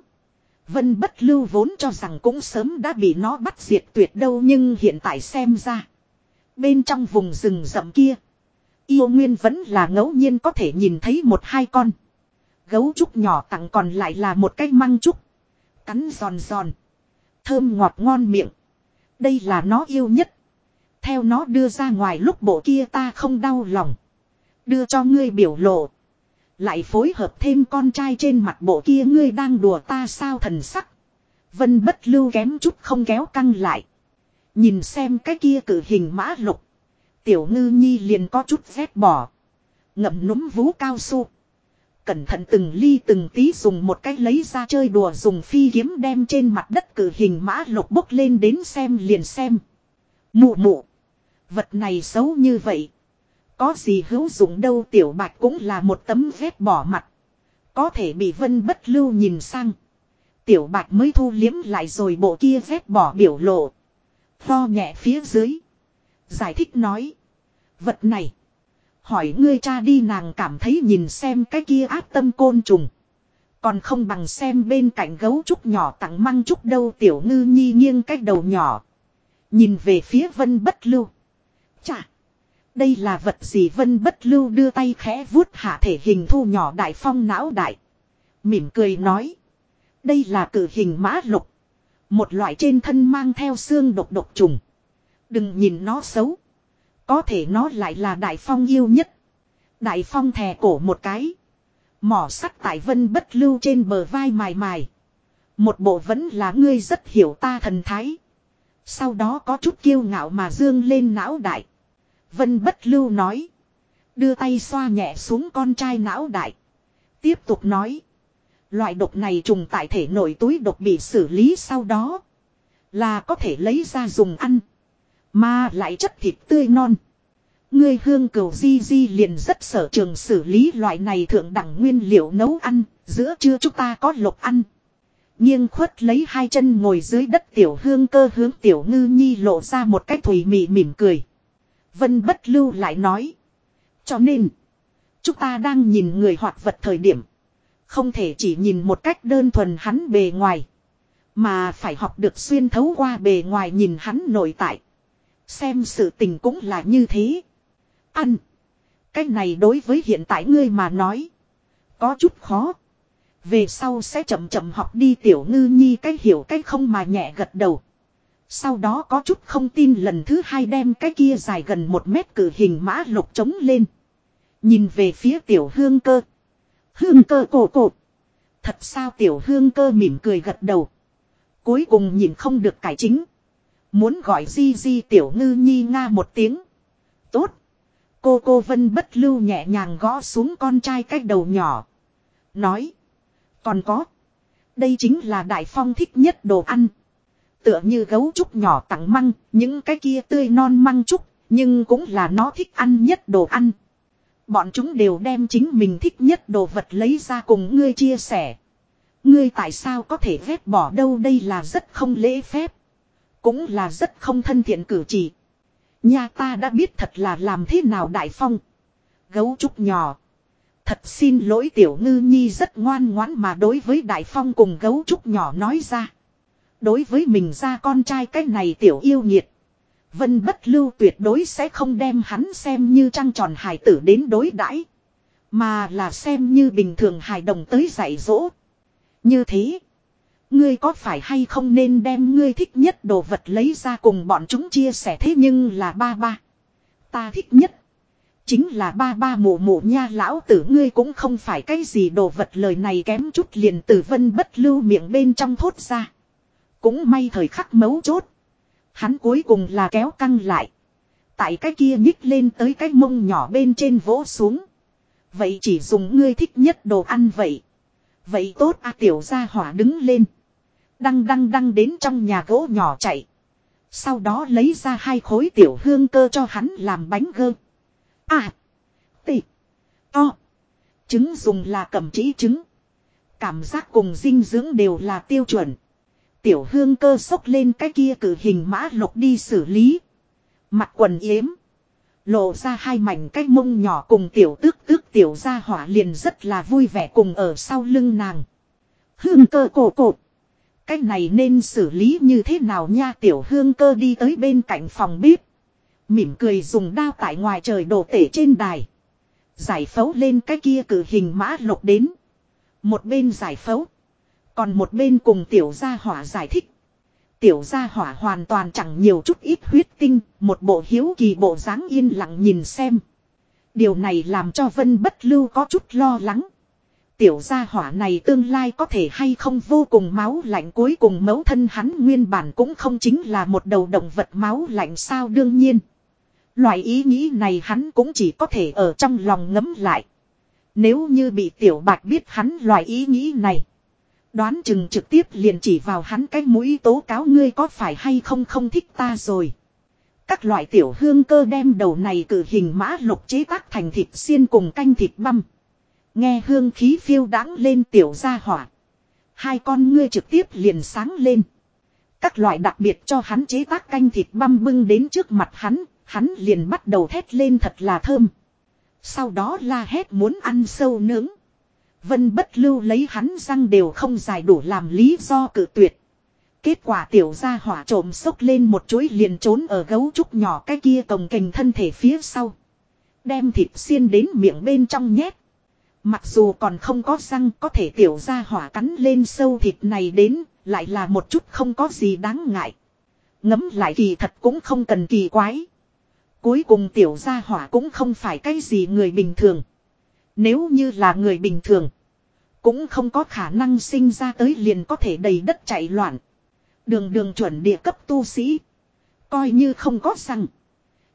Vân bất lưu vốn cho rằng cũng sớm đã bị nó bắt diệt tuyệt đâu nhưng hiện tại xem ra. Bên trong vùng rừng rậm kia. Yêu nguyên vẫn là ngẫu nhiên có thể nhìn thấy một hai con. Gấu trúc nhỏ tặng còn lại là một cái măng trúc. Cắn giòn giòn. Thơm ngọt ngon miệng. Đây là nó yêu nhất. Theo nó đưa ra ngoài lúc bộ kia ta không đau lòng. Đưa cho ngươi biểu lộ. Lại phối hợp thêm con trai trên mặt bộ kia ngươi đang đùa ta sao thần sắc. Vân bất lưu kém chút không kéo căng lại. Nhìn xem cái kia cử hình mã lục. Tiểu ngư nhi liền có chút rét bỏ. Ngậm núm vú cao su. Cẩn thận từng ly từng tí dùng một cách lấy ra chơi đùa dùng phi kiếm đem trên mặt đất cử hình mã lục bốc lên đến xem liền xem. Mụ mụ. Vật này xấu như vậy. Có gì hữu dụng đâu, tiểu bạch cũng là một tấm vết bỏ mặt. Có thể bị vân bất lưu nhìn sang. Tiểu bạch mới thu liếm lại rồi bộ kia vết bỏ biểu lộ. Tho nhẹ phía dưới. Giải thích nói. Vật này. Hỏi ngươi cha đi, nàng cảm thấy nhìn xem cái kia áp tâm côn trùng. Còn không bằng xem bên cạnh gấu trúc nhỏ tặng măng trúc đâu, tiểu ngư nhi nghiêng cái đầu nhỏ. Nhìn về phía vân bất lưu. Chà. Đây là vật gì vân bất lưu đưa tay khẽ vuốt hạ thể hình thu nhỏ đại phong não đại. Mỉm cười nói. Đây là cử hình mã lục. Một loại trên thân mang theo xương độc độc trùng. Đừng nhìn nó xấu. Có thể nó lại là đại phong yêu nhất. Đại phong thè cổ một cái. Mỏ sắt tại vân bất lưu trên bờ vai mài mài. Một bộ vẫn là ngươi rất hiểu ta thần thái. Sau đó có chút kiêu ngạo mà dương lên não đại. Vân bất lưu nói. Đưa tay xoa nhẹ xuống con trai não đại. Tiếp tục nói. Loại độc này trùng tại thể nội túi độc bị xử lý sau đó. Là có thể lấy ra dùng ăn. Mà lại chất thịt tươi non. Ngươi hương cầu di di liền rất sở trường xử lý loại này thượng đẳng nguyên liệu nấu ăn. Giữa trưa chúng ta có lộc ăn. Nghiêng khuất lấy hai chân ngồi dưới đất tiểu hương cơ hướng tiểu ngư nhi lộ ra một cách thủy mị mỉm cười. Vân bất lưu lại nói. Cho nên. Chúng ta đang nhìn người hoặc vật thời điểm. Không thể chỉ nhìn một cách đơn thuần hắn bề ngoài. Mà phải học được xuyên thấu qua bề ngoài nhìn hắn nội tại. Xem sự tình cũng là như thế. Ăn. Cái này đối với hiện tại ngươi mà nói. Có chút khó. Về sau sẽ chậm chậm học đi tiểu ngư nhi cái hiểu cái không mà nhẹ gật đầu. Sau đó có chút không tin lần thứ hai đem cái kia dài gần một mét cử hình mã lục trống lên. Nhìn về phía tiểu hương cơ. Hương cơ cổ cổ. Thật sao tiểu hương cơ mỉm cười gật đầu. Cuối cùng nhìn không được cải chính. Muốn gọi di di tiểu ngư nhi nga một tiếng. Tốt. Cô cô vân bất lưu nhẹ nhàng gõ xuống con trai cách đầu nhỏ. Nói. Còn có. Đây chính là đại phong thích nhất đồ ăn. Tựa như gấu trúc nhỏ tặng măng, những cái kia tươi non măng trúc, nhưng cũng là nó thích ăn nhất đồ ăn. Bọn chúng đều đem chính mình thích nhất đồ vật lấy ra cùng ngươi chia sẻ. Ngươi tại sao có thể ghét bỏ đâu đây là rất không lễ phép. Cũng là rất không thân thiện cử chỉ. Nhà ta đã biết thật là làm thế nào đại phong. Gấu trúc nhỏ. Thật xin lỗi tiểu ngư nhi rất ngoan ngoãn mà đối với đại phong cùng gấu trúc nhỏ nói ra. Đối với mình ra con trai cái này tiểu yêu nhiệt. Vân bất lưu tuyệt đối sẽ không đem hắn xem như trăng tròn hài tử đến đối đãi, Mà là xem như bình thường hài đồng tới dạy dỗ. Như thế. Ngươi có phải hay không nên đem ngươi thích nhất đồ vật lấy ra cùng bọn chúng chia sẻ thế nhưng là ba ba. Ta thích nhất. Chính là ba ba mụ mụ nha lão tử, ngươi cũng không phải cái gì đồ vật lời này kém chút liền từ vân bất lưu miệng bên trong thốt ra. Cũng may thời khắc mấu chốt. Hắn cuối cùng là kéo căng lại. Tại cái kia nhích lên tới cái mông nhỏ bên trên vỗ xuống. Vậy chỉ dùng ngươi thích nhất đồ ăn vậy. Vậy tốt a tiểu gia hỏa đứng lên. Đăng đăng đăng đến trong nhà gỗ nhỏ chạy. Sau đó lấy ra hai khối tiểu hương cơ cho hắn làm bánh gơ. À. Tị. To. Trứng dùng là cầm chỉ trứng. Cảm giác cùng dinh dưỡng đều là tiêu chuẩn. Tiểu hương cơ sốc lên cái kia cử hình mã lục đi xử lý. Mặt quần yếm. Lộ ra hai mảnh cái mông nhỏ cùng tiểu tước tước tiểu ra hỏa liền rất là vui vẻ cùng ở sau lưng nàng. Hương cơ cổ cột. Cái này nên xử lý như thế nào nha tiểu hương cơ đi tới bên cạnh phòng bếp. Mỉm cười dùng đao tại ngoài trời đổ tể trên đài. Giải phẫu lên cái kia cử hình mã lục đến. Một bên giải phẫu. Còn một bên cùng tiểu gia hỏa giải thích. Tiểu gia hỏa hoàn toàn chẳng nhiều chút ít huyết tinh, một bộ hiếu kỳ bộ dáng yên lặng nhìn xem. Điều này làm cho Vân Bất Lưu có chút lo lắng. Tiểu gia hỏa này tương lai có thể hay không vô cùng máu lạnh cuối cùng mẫu thân hắn nguyên bản cũng không chính là một đầu động vật máu lạnh sao đương nhiên. Loại ý nghĩ này hắn cũng chỉ có thể ở trong lòng ngấm lại. Nếu như bị tiểu bạch biết hắn loại ý nghĩ này. Đoán chừng trực tiếp liền chỉ vào hắn cái mũi tố cáo ngươi có phải hay không không thích ta rồi. Các loại tiểu hương cơ đem đầu này cử hình mã lục chế tác thành thịt xiên cùng canh thịt băm. Nghe hương khí phiêu đãng lên tiểu gia hỏa. Hai con ngươi trực tiếp liền sáng lên. Các loại đặc biệt cho hắn chế tác canh thịt băm bưng đến trước mặt hắn, hắn liền bắt đầu thét lên thật là thơm. Sau đó la hét muốn ăn sâu nướng. Vân bất lưu lấy hắn răng đều không dài đủ làm lý do cự tuyệt. Kết quả tiểu gia hỏa trộm sốc lên một chuỗi liền trốn ở gấu trúc nhỏ cái kia cồng kềnh thân thể phía sau. Đem thịt xiên đến miệng bên trong nhét. Mặc dù còn không có răng có thể tiểu gia hỏa cắn lên sâu thịt này đến, lại là một chút không có gì đáng ngại. Ngấm lại kỳ thật cũng không cần kỳ quái. Cuối cùng tiểu gia hỏa cũng không phải cái gì người bình thường. Nếu như là người bình thường. Cũng không có khả năng sinh ra tới liền có thể đầy đất chạy loạn. Đường đường chuẩn địa cấp tu sĩ. Coi như không có răng.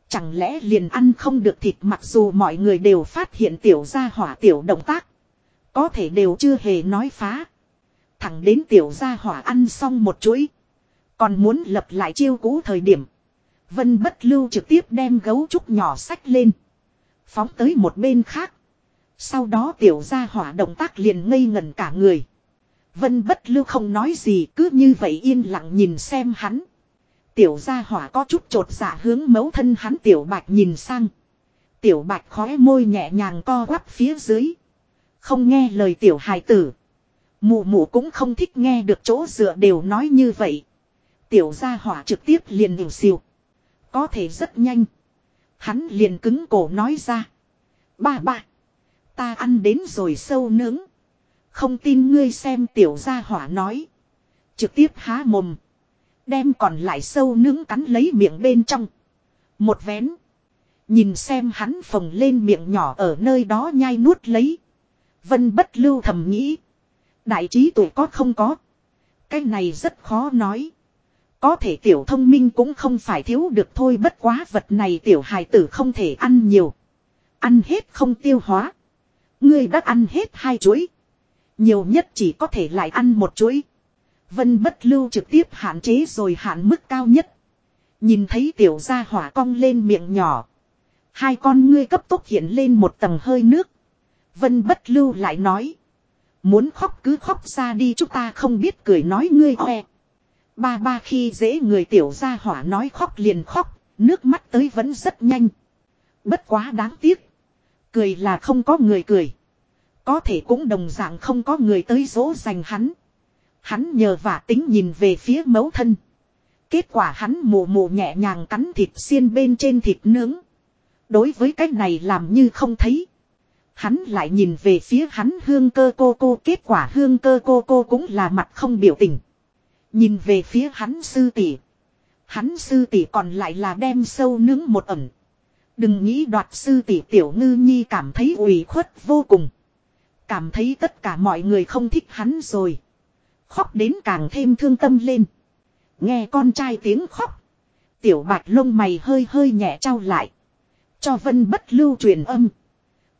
Chẳng lẽ liền ăn không được thịt mặc dù mọi người đều phát hiện tiểu gia hỏa tiểu động tác. Có thể đều chưa hề nói phá. Thẳng đến tiểu gia hỏa ăn xong một chuỗi. Còn muốn lập lại chiêu cũ thời điểm. Vân bất lưu trực tiếp đem gấu trúc nhỏ sách lên. Phóng tới một bên khác. Sau đó tiểu gia hỏa động tác liền ngây ngẩn cả người. Vân bất lưu không nói gì, cứ như vậy yên lặng nhìn xem hắn. Tiểu gia hỏa có chút trột dạ hướng mấu thân hắn tiểu bạch nhìn sang. Tiểu bạch khóe môi nhẹ nhàng co quắp phía dưới. Không nghe lời tiểu hài tử. Mụ mụ cũng không thích nghe được chỗ dựa đều nói như vậy. Tiểu gia hỏa trực tiếp liền hiểu siêu. Có thể rất nhanh. Hắn liền cứng cổ nói ra. Ba ba. Ta ăn đến rồi sâu nướng. Không tin ngươi xem tiểu gia hỏa nói. Trực tiếp há mồm. Đem còn lại sâu nướng cắn lấy miệng bên trong. Một vén. Nhìn xem hắn phồng lên miệng nhỏ ở nơi đó nhai nuốt lấy. Vân bất lưu thầm nghĩ. Đại trí tuổi có không có. Cái này rất khó nói. Có thể tiểu thông minh cũng không phải thiếu được thôi, bất quá vật này tiểu hài tử không thể ăn nhiều. Ăn hết không tiêu hóa. Ngươi đã ăn hết hai chuỗi. Nhiều nhất chỉ có thể lại ăn một chuỗi. Vân bất lưu trực tiếp hạn chế rồi hạn mức cao nhất. Nhìn thấy tiểu gia hỏa cong lên miệng nhỏ. Hai con ngươi cấp tốc hiện lên một tầng hơi nước. Vân bất lưu lại nói. Muốn khóc cứ khóc ra đi chúng ta không biết cười nói ngươi khoe. Ba ba khi dễ người tiểu gia hỏa nói khóc liền khóc, nước mắt tới vẫn rất nhanh. Bất quá đáng tiếc. Cười là không có người cười. Có thể cũng đồng dạng không có người tới dỗ dành hắn. Hắn nhờ vả tính nhìn về phía mấu thân. Kết quả hắn mù mù nhẹ nhàng cắn thịt xiên bên trên thịt nướng. Đối với cái này làm như không thấy. Hắn lại nhìn về phía hắn hương cơ cô cô, kết quả hương cơ cô cô cũng là mặt không biểu tình. Nhìn về phía hắn sư tỷ. Hắn sư tỷ còn lại là đem sâu nướng một ẩm. Đừng nghĩ đoạt sư tỷ tiểu ngư nhi cảm thấy ủy khuất vô cùng. Cảm thấy tất cả mọi người không thích hắn rồi. Khóc đến càng thêm thương tâm lên. Nghe con trai tiếng khóc. Tiểu bạch lông mày hơi hơi nhẹ trao lại. Cho vân bất lưu truyền âm.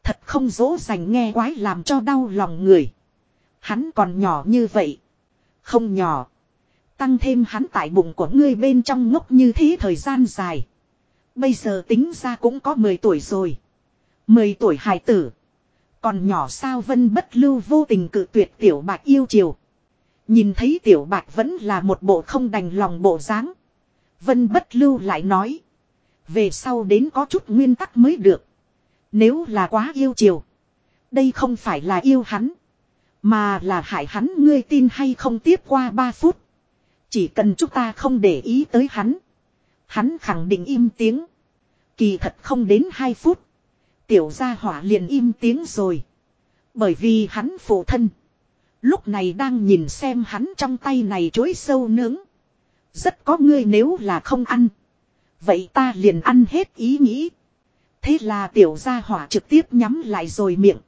Thật không dỗ dành nghe quái làm cho đau lòng người. Hắn còn nhỏ như vậy. Không nhỏ. Tăng thêm hắn tại bụng của ngươi bên trong ngốc như thế thời gian dài. Bây giờ tính ra cũng có 10 tuổi rồi. 10 tuổi hài tử. Còn nhỏ sao vân bất lưu vô tình cự tuyệt tiểu bạch yêu chiều. Nhìn thấy tiểu bạch vẫn là một bộ không đành lòng bộ dáng. Vân bất lưu lại nói. Về sau đến có chút nguyên tắc mới được. Nếu là quá yêu chiều. Đây không phải là yêu hắn. Mà là hại hắn ngươi tin hay không tiếp qua 3 phút. Chỉ cần chúng ta không để ý tới hắn. Hắn khẳng định im tiếng. Kỳ thật không đến 2 phút. Tiểu gia hỏa liền im tiếng rồi. Bởi vì hắn phụ thân. Lúc này đang nhìn xem hắn trong tay này chối sâu nướng. Rất có ngươi nếu là không ăn. Vậy ta liền ăn hết ý nghĩ. Thế là tiểu gia hỏa trực tiếp nhắm lại rồi miệng.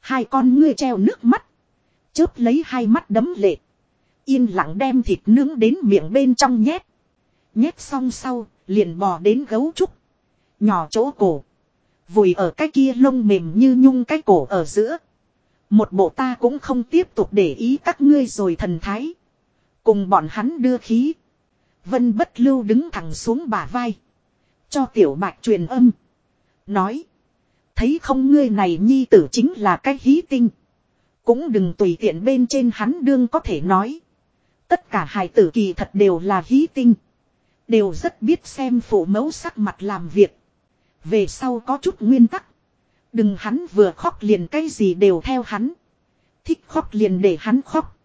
Hai con ngươi treo nước mắt. Chớp lấy hai mắt đấm lệ. Yên lặng đem thịt nướng đến miệng bên trong nhét. Nhét xong sau, liền bò đến gấu trúc. Nhỏ chỗ cổ. Vùi ở cái kia lông mềm như nhung cái cổ ở giữa. Một bộ ta cũng không tiếp tục để ý các ngươi rồi thần thái. Cùng bọn hắn đưa khí. Vân bất lưu đứng thẳng xuống bả vai. Cho tiểu bạch truyền âm. Nói. Thấy không ngươi này nhi tử chính là cái hí tinh. Cũng đừng tùy tiện bên trên hắn đương có thể nói. Tất cả hài tử kỳ thật đều là hí tinh. Đều rất biết xem phụ mẫu sắc mặt làm việc. Về sau có chút nguyên tắc. Đừng hắn vừa khóc liền cái gì đều theo hắn. Thích khóc liền để hắn khóc.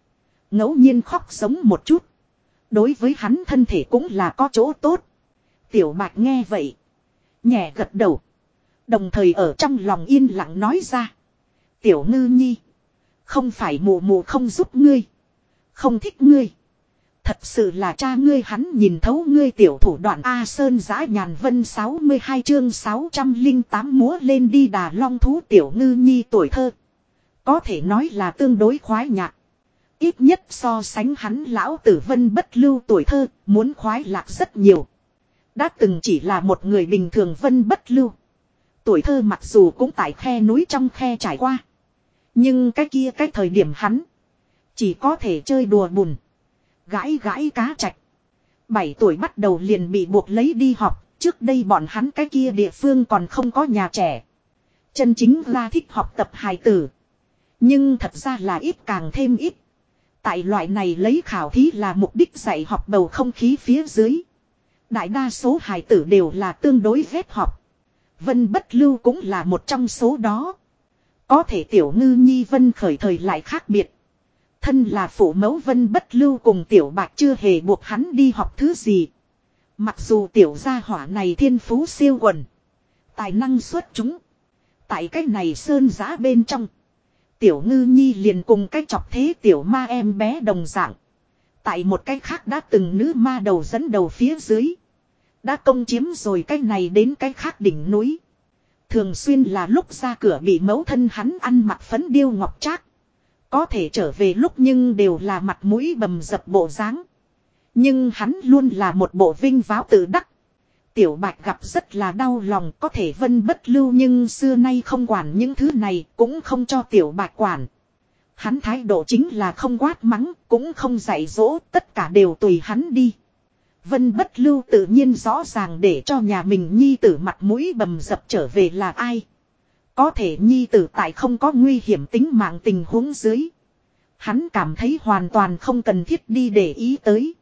ngẫu nhiên khóc sống một chút. Đối với hắn thân thể cũng là có chỗ tốt. Tiểu bạch nghe vậy. Nhẹ gật đầu. Đồng thời ở trong lòng yên lặng nói ra. Tiểu ngư nhi. Không phải mù mù không giúp ngươi. Không thích ngươi. Thật sự là cha ngươi hắn nhìn thấu ngươi tiểu thủ đoạn A Sơn giã nhàn vân 62 chương 608 múa lên đi đà long thú tiểu ngư nhi tuổi thơ. Có thể nói là tương đối khoái nhạc. Ít nhất so sánh hắn lão tử vân bất lưu tuổi thơ, muốn khoái lạc rất nhiều. Đã từng chỉ là một người bình thường vân bất lưu. Tuổi thơ mặc dù cũng tại khe núi trong khe trải qua. Nhưng cái kia cái thời điểm hắn. Chỉ có thể chơi đùa bùn. Gãi gãi cá chạch. 7 tuổi bắt đầu liền bị buộc lấy đi học. Trước đây bọn hắn cái kia địa phương còn không có nhà trẻ. Chân chính là thích học tập hài tử. Nhưng thật ra là ít càng thêm ít. Tại loại này lấy khảo thí là mục đích dạy học bầu không khí phía dưới. Đại đa số hài tử đều là tương đối ghét học. Vân bất lưu cũng là một trong số đó. Có thể tiểu ngư nhi vân khởi thời lại khác biệt. Thân là phụ mẫu vân bất lưu cùng tiểu bạc chưa hề buộc hắn đi học thứ gì. Mặc dù tiểu gia hỏa này thiên phú siêu quần. Tài năng xuất chúng. Tại cái này sơn giá bên trong. Tiểu ngư nhi liền cùng cái chọc thế tiểu ma em bé đồng dạng. Tại một cái khác đã từng nữ ma đầu dẫn đầu phía dưới. Đã công chiếm rồi cái này đến cái khác đỉnh núi. Thường xuyên là lúc ra cửa bị mẫu thân hắn ăn mặc phấn điêu ngọc trác. Có thể trở về lúc nhưng đều là mặt mũi bầm dập bộ dáng. Nhưng hắn luôn là một bộ vinh váo tự đắc. Tiểu bạch gặp rất là đau lòng, có thể vân bất lưu nhưng xưa nay không quản những thứ này, cũng không cho tiểu bạch quản. Hắn thái độ chính là không quát mắng, cũng không dạy dỗ, tất cả đều tùy hắn đi. Vân bất lưu tự nhiên rõ ràng để cho nhà mình nhi tử mặt mũi bầm dập trở về là ai. Có thể nhi tử tại không có nguy hiểm tính mạng tình huống dưới. Hắn cảm thấy hoàn toàn không cần thiết đi để ý tới.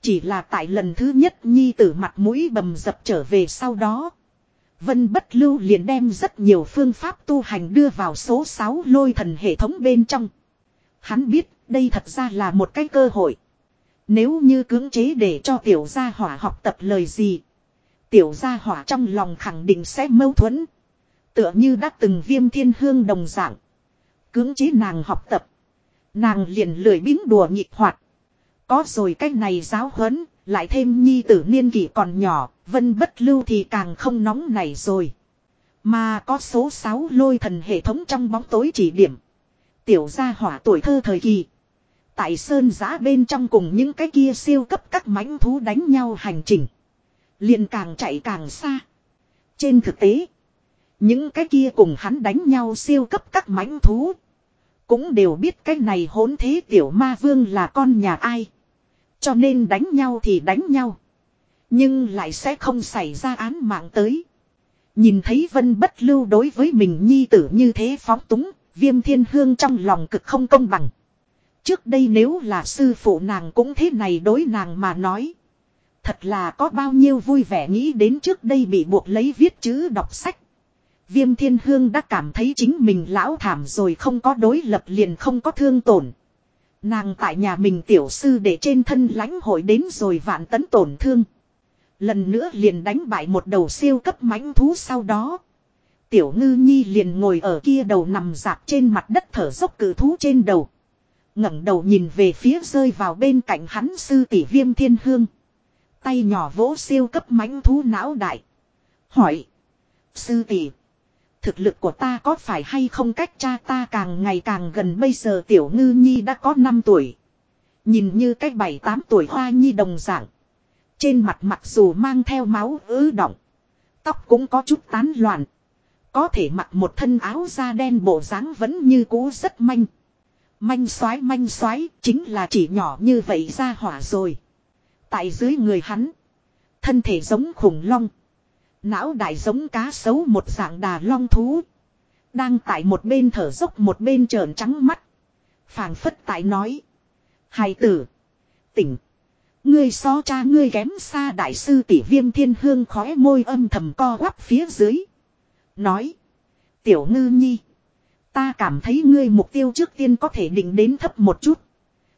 Chỉ là tại lần thứ nhất nhi tử mặt mũi bầm dập trở về sau đó. Vân bất lưu liền đem rất nhiều phương pháp tu hành đưa vào số 6 lôi thần hệ thống bên trong. Hắn biết đây thật ra là một cái cơ hội. Nếu như cưỡng chế để cho tiểu gia hỏa học tập lời gì. Tiểu gia hỏa trong lòng khẳng định sẽ mâu thuẫn. Tựa như đã từng viêm thiên hương đồng dạng. Cưỡng chế nàng học tập. Nàng liền lười biếng đùa nhịp hoạt. Có rồi cách này giáo huấn, lại thêm nhi tử niên kỷ còn nhỏ, vân bất lưu thì càng không nóng này rồi. Mà có số 6 lôi thần hệ thống trong bóng tối chỉ điểm. Tiểu gia hỏa tuổi thơ thời kỳ. Tại sơn giã bên trong cùng những cái kia siêu cấp các mãnh thú đánh nhau hành trình. liền càng chạy càng xa. Trên thực tế. Những cái kia cùng hắn đánh nhau siêu cấp các mãnh thú. Cũng đều biết cái này hỗn thế tiểu ma vương là con nhà ai. Cho nên đánh nhau thì đánh nhau. Nhưng lại sẽ không xảy ra án mạng tới. Nhìn thấy vân bất lưu đối với mình nhi tử như thế phóng túng, viêm thiên hương trong lòng cực không công bằng. Trước đây nếu là sư phụ nàng cũng thế này đối nàng mà nói. Thật là có bao nhiêu vui vẻ nghĩ đến trước đây bị buộc lấy viết chữ đọc sách. Viêm thiên hương đã cảm thấy chính mình lão thảm rồi không có đối lập liền không có thương tổn. Nàng tại nhà mình tiểu sư để trên thân lãnh hội đến rồi vạn tấn tổn thương. Lần nữa liền đánh bại một đầu siêu cấp mãnh thú sau đó. Tiểu ngư nhi liền ngồi ở kia đầu nằm dạp trên mặt đất thở dốc cử thú trên đầu ngẩng đầu nhìn về phía rơi vào bên cạnh hắn sư tỷ viêm thiên hương. Tay nhỏ vỗ siêu cấp mãnh thú não đại. Hỏi. Sư tỷ. Thực lực của ta có phải hay không cách cha ta càng ngày càng gần bây giờ tiểu ngư nhi đã có 5 tuổi. Nhìn như cách 7-8 tuổi hoa nhi đồng dạng. Trên mặt mặc dù mang theo máu ứ động. Tóc cũng có chút tán loạn. Có thể mặc một thân áo da đen bộ dáng vẫn như cũ rất manh. Manh xoái manh xoái, chính là chỉ nhỏ như vậy ra hỏa rồi. Tại dưới người hắn. Thân thể giống khủng long. Não đại giống cá sấu một dạng đà long thú. Đang tại một bên thở dốc một bên trợn trắng mắt. phảng phất tại nói. Hài tử. Tỉnh. Ngươi so cha ngươi kém xa đại sư tỷ viêm thiên hương khóe môi âm thầm co quắp phía dưới. Nói. Tiểu ngư nhi. Ta cảm thấy ngươi mục tiêu trước tiên có thể định đến thấp một chút.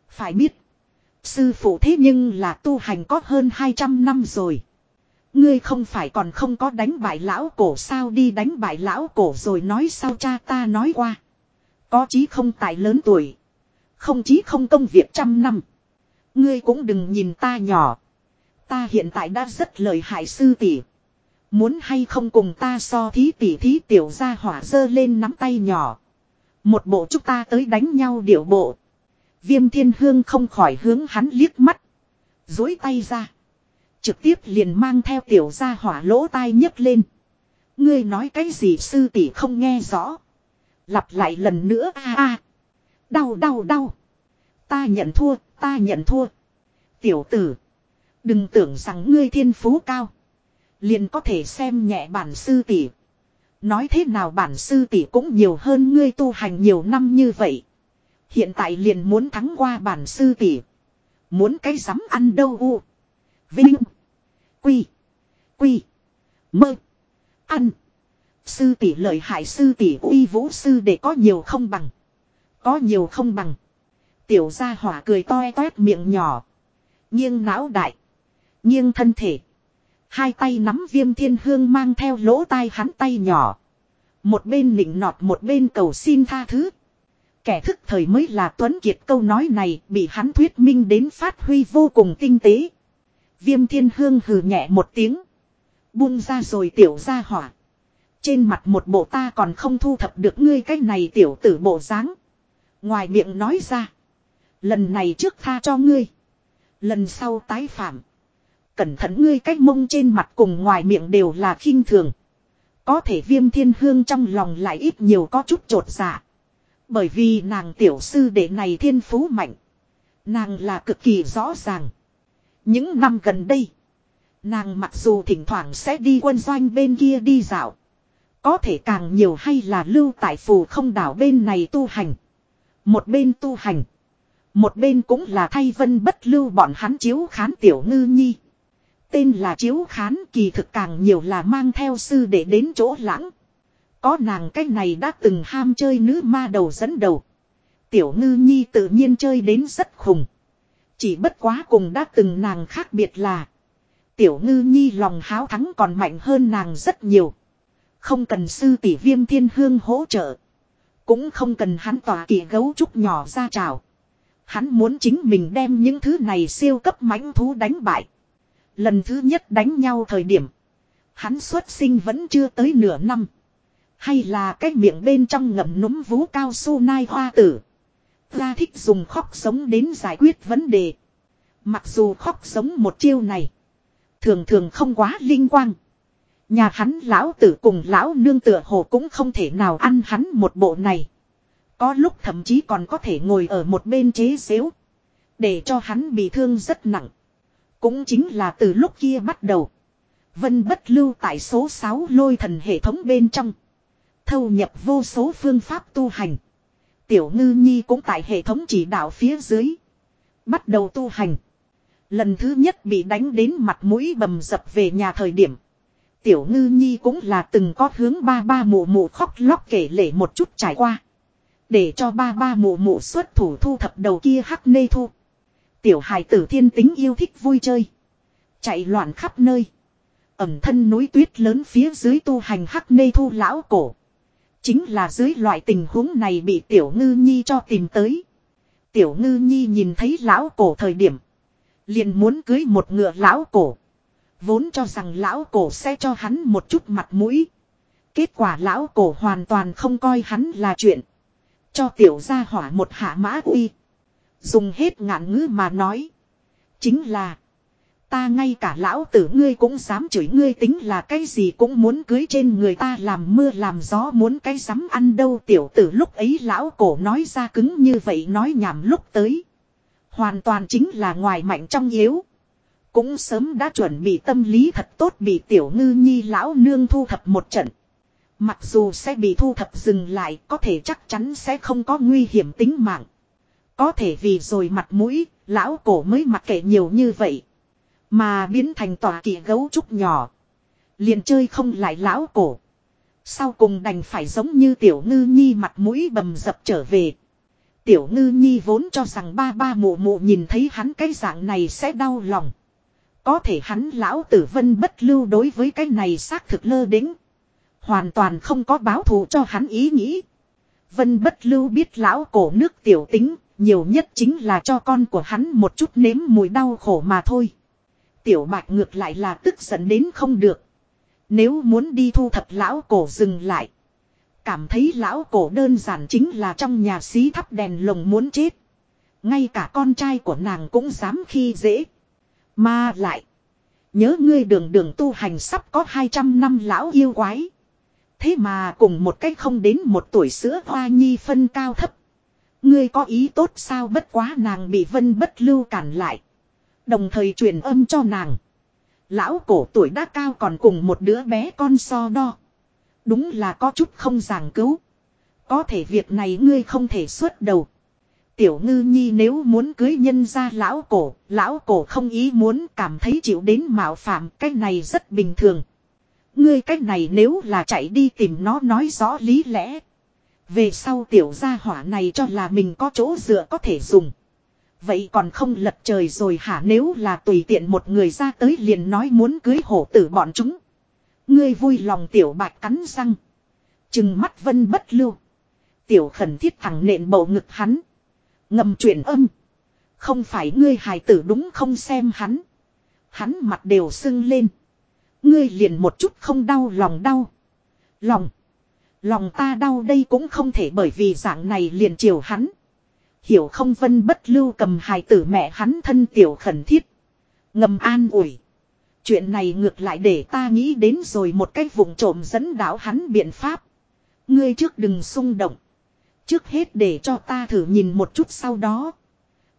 Phải biết. Sư phụ thế nhưng là tu hành có hơn 200 năm rồi. Ngươi không phải còn không có đánh bại lão cổ sao đi đánh bại lão cổ rồi nói sao cha ta nói qua. Có chí không tài lớn tuổi. Không chí không công việc trăm năm. Ngươi cũng đừng nhìn ta nhỏ. Ta hiện tại đã rất lời hại sư tỷ. Muốn hay không cùng ta so thí tỷ thí tiểu ra hỏa dơ lên nắm tay nhỏ. Một bộ chúng ta tới đánh nhau điệu bộ. Viêm thiên hương không khỏi hướng hắn liếc mắt. Dối tay ra. Trực tiếp liền mang theo tiểu gia hỏa lỗ tai nhấc lên. Ngươi nói cái gì sư tỷ không nghe rõ. Lặp lại lần nữa a a. Đau đau đau. Ta nhận thua, ta nhận thua. Tiểu tử. Đừng tưởng rằng ngươi thiên phú cao. Liền có thể xem nhẹ bản sư tỷ. Nói thế nào bản sư tỷ cũng nhiều hơn ngươi tu hành nhiều năm như vậy. Hiện tại liền muốn thắng qua bản sư tỷ. Muốn cái dám ăn đâu u. Vinh. Quy. Quy. Mơ. Ăn. Sư tỷ lợi hại sư tỷ uy vũ sư để có nhiều không bằng. Có nhiều không bằng. Tiểu gia hỏa cười toe toét miệng nhỏ. Nghiêng não đại. Nghiêng thân thể. Hai tay nắm viêm thiên hương mang theo lỗ tai hắn tay nhỏ. Một bên nịnh nọt, một bên cầu xin tha thứ. Kẻ thức thời mới là Tuấn Kiệt, câu nói này bị hắn thuyết minh đến phát huy vô cùng tinh tế. Viêm thiên hương hừ nhẹ một tiếng. Buông ra rồi tiểu ra hỏa. Trên mặt một bộ ta còn không thu thập được ngươi cái này tiểu tử bộ dáng Ngoài miệng nói ra. Lần này trước tha cho ngươi. Lần sau tái phạm. Cẩn thận ngươi cách mông trên mặt cùng ngoài miệng đều là khinh thường. Có thể viêm thiên hương trong lòng lại ít nhiều có chút trột dạ. Bởi vì nàng tiểu sư đệ này thiên phú mạnh. Nàng là cực kỳ rõ ràng. Những năm gần đây. Nàng mặc dù thỉnh thoảng sẽ đi quân doanh bên kia đi dạo. Có thể càng nhiều hay là lưu tại phù không đảo bên này tu hành. Một bên tu hành. Một bên cũng là thay vân bất lưu bọn hắn chiếu khán tiểu ngư nhi. Tên là chiếu khán kỳ thực càng nhiều là mang theo sư để đến chỗ lãng. Có nàng cách này đã từng ham chơi nữ ma đầu dẫn đầu. Tiểu ngư nhi tự nhiên chơi đến rất khùng. Chỉ bất quá cùng đã từng nàng khác biệt là. Tiểu ngư nhi lòng háo thắng còn mạnh hơn nàng rất nhiều. Không cần sư tỷ viêm thiên hương hỗ trợ. Cũng không cần hắn tỏa kỳ gấu trúc nhỏ ra trào. Hắn muốn chính mình đem những thứ này siêu cấp mãnh thú đánh bại. Lần thứ nhất đánh nhau thời điểm. Hắn xuất sinh vẫn chưa tới nửa năm. Hay là cái miệng bên trong ngậm núm vú cao su nai hoa tử. Ra thích dùng khóc sống đến giải quyết vấn đề. Mặc dù khóc sống một chiêu này. Thường thường không quá linh quang. Nhà hắn lão tử cùng lão nương tựa hồ cũng không thể nào ăn hắn một bộ này. Có lúc thậm chí còn có thể ngồi ở một bên chế xếu. Để cho hắn bị thương rất nặng. Cũng chính là từ lúc kia bắt đầu. Vân bất lưu tại số 6 lôi thần hệ thống bên trong. Thâu nhập vô số phương pháp tu hành. Tiểu ngư nhi cũng tại hệ thống chỉ đạo phía dưới. Bắt đầu tu hành. Lần thứ nhất bị đánh đến mặt mũi bầm dập về nhà thời điểm. Tiểu ngư nhi cũng là từng có hướng ba ba mụ mụ khóc lóc kể lể một chút trải qua. Để cho ba ba mụ mụ xuất thủ thu thập đầu kia hắc nê thu. Tiểu hài tử thiên tính yêu thích vui chơi. Chạy loạn khắp nơi. Ẩm thân núi tuyết lớn phía dưới tu hành hắc nê thu lão cổ. Chính là dưới loại tình huống này bị tiểu ngư nhi cho tìm tới. Tiểu ngư nhi nhìn thấy lão cổ thời điểm. Liền muốn cưới một ngựa lão cổ. Vốn cho rằng lão cổ sẽ cho hắn một chút mặt mũi. Kết quả lão cổ hoàn toàn không coi hắn là chuyện. Cho tiểu gia hỏa một hạ mã uy. Dùng hết ngạn ngữ mà nói. Chính là. Ta ngay cả lão tử ngươi cũng dám chửi ngươi tính là cái gì cũng muốn cưới trên người ta làm mưa làm gió muốn cái dám ăn đâu tiểu tử lúc ấy lão cổ nói ra cứng như vậy nói nhảm lúc tới. Hoàn toàn chính là ngoài mạnh trong yếu. Cũng sớm đã chuẩn bị tâm lý thật tốt bị tiểu ngư nhi lão nương thu thập một trận. Mặc dù sẽ bị thu thập dừng lại có thể chắc chắn sẽ không có nguy hiểm tính mạng. Có thể vì rồi mặt mũi, lão cổ mới mặc kệ nhiều như vậy. Mà biến thành tòa kỳ gấu trúc nhỏ. Liền chơi không lại lão cổ. Sau cùng đành phải giống như tiểu ngư nhi mặt mũi bầm dập trở về. Tiểu ngư nhi vốn cho rằng ba ba mụ mụ nhìn thấy hắn cái dạng này sẽ đau lòng. Có thể hắn lão tử vân bất lưu đối với cái này xác thực lơ đính. Hoàn toàn không có báo thù cho hắn ý nghĩ. Vân bất lưu biết lão cổ nước tiểu tính, nhiều nhất chính là cho con của hắn một chút nếm mùi đau khổ mà thôi. Tiểu bạch ngược lại là tức giận đến không được. Nếu muốn đi thu thập lão cổ dừng lại. Cảm thấy lão cổ đơn giản chính là trong nhà xí thắp đèn lồng muốn chết. Ngay cả con trai của nàng cũng dám khi dễ. Mà lại. Nhớ ngươi đường đường tu hành sắp có 200 năm lão yêu quái. Thế mà cùng một cách không đến một tuổi sữa hoa nhi phân cao thấp. Ngươi có ý tốt sao bất quá nàng bị vân bất lưu cản lại. Đồng thời truyền âm cho nàng. Lão cổ tuổi đã cao còn cùng một đứa bé con so đo. Đúng là có chút không giảng cứu. Có thể việc này ngươi không thể xuất đầu. Tiểu ngư nhi nếu muốn cưới nhân ra lão cổ, lão cổ không ý muốn cảm thấy chịu đến mạo phạm, cái này rất bình thường. Ngươi cái này nếu là chạy đi tìm nó nói rõ lý lẽ. Về sau tiểu gia hỏa này cho là mình có chỗ dựa có thể dùng. Vậy còn không lật trời rồi hả nếu là tùy tiện một người ra tới liền nói muốn cưới hổ tử bọn chúng. Ngươi vui lòng tiểu bạch cắn răng. Chừng mắt vân bất lưu. Tiểu khẩn thiết thẳng nện bầu ngực hắn. Ngầm chuyển âm. Không phải ngươi hài tử đúng không xem hắn. Hắn mặt đều sưng lên. Ngươi liền một chút không đau lòng đau. Lòng. Lòng ta đau đây cũng không thể bởi vì dạng này liền chiều hắn. Hiểu không vân bất lưu cầm hài tử mẹ hắn thân tiểu khẩn thiết. Ngầm an ủi. Chuyện này ngược lại để ta nghĩ đến rồi một cái vùng trộm dẫn đảo hắn biện pháp. Ngươi trước đừng xung động. Trước hết để cho ta thử nhìn một chút sau đó.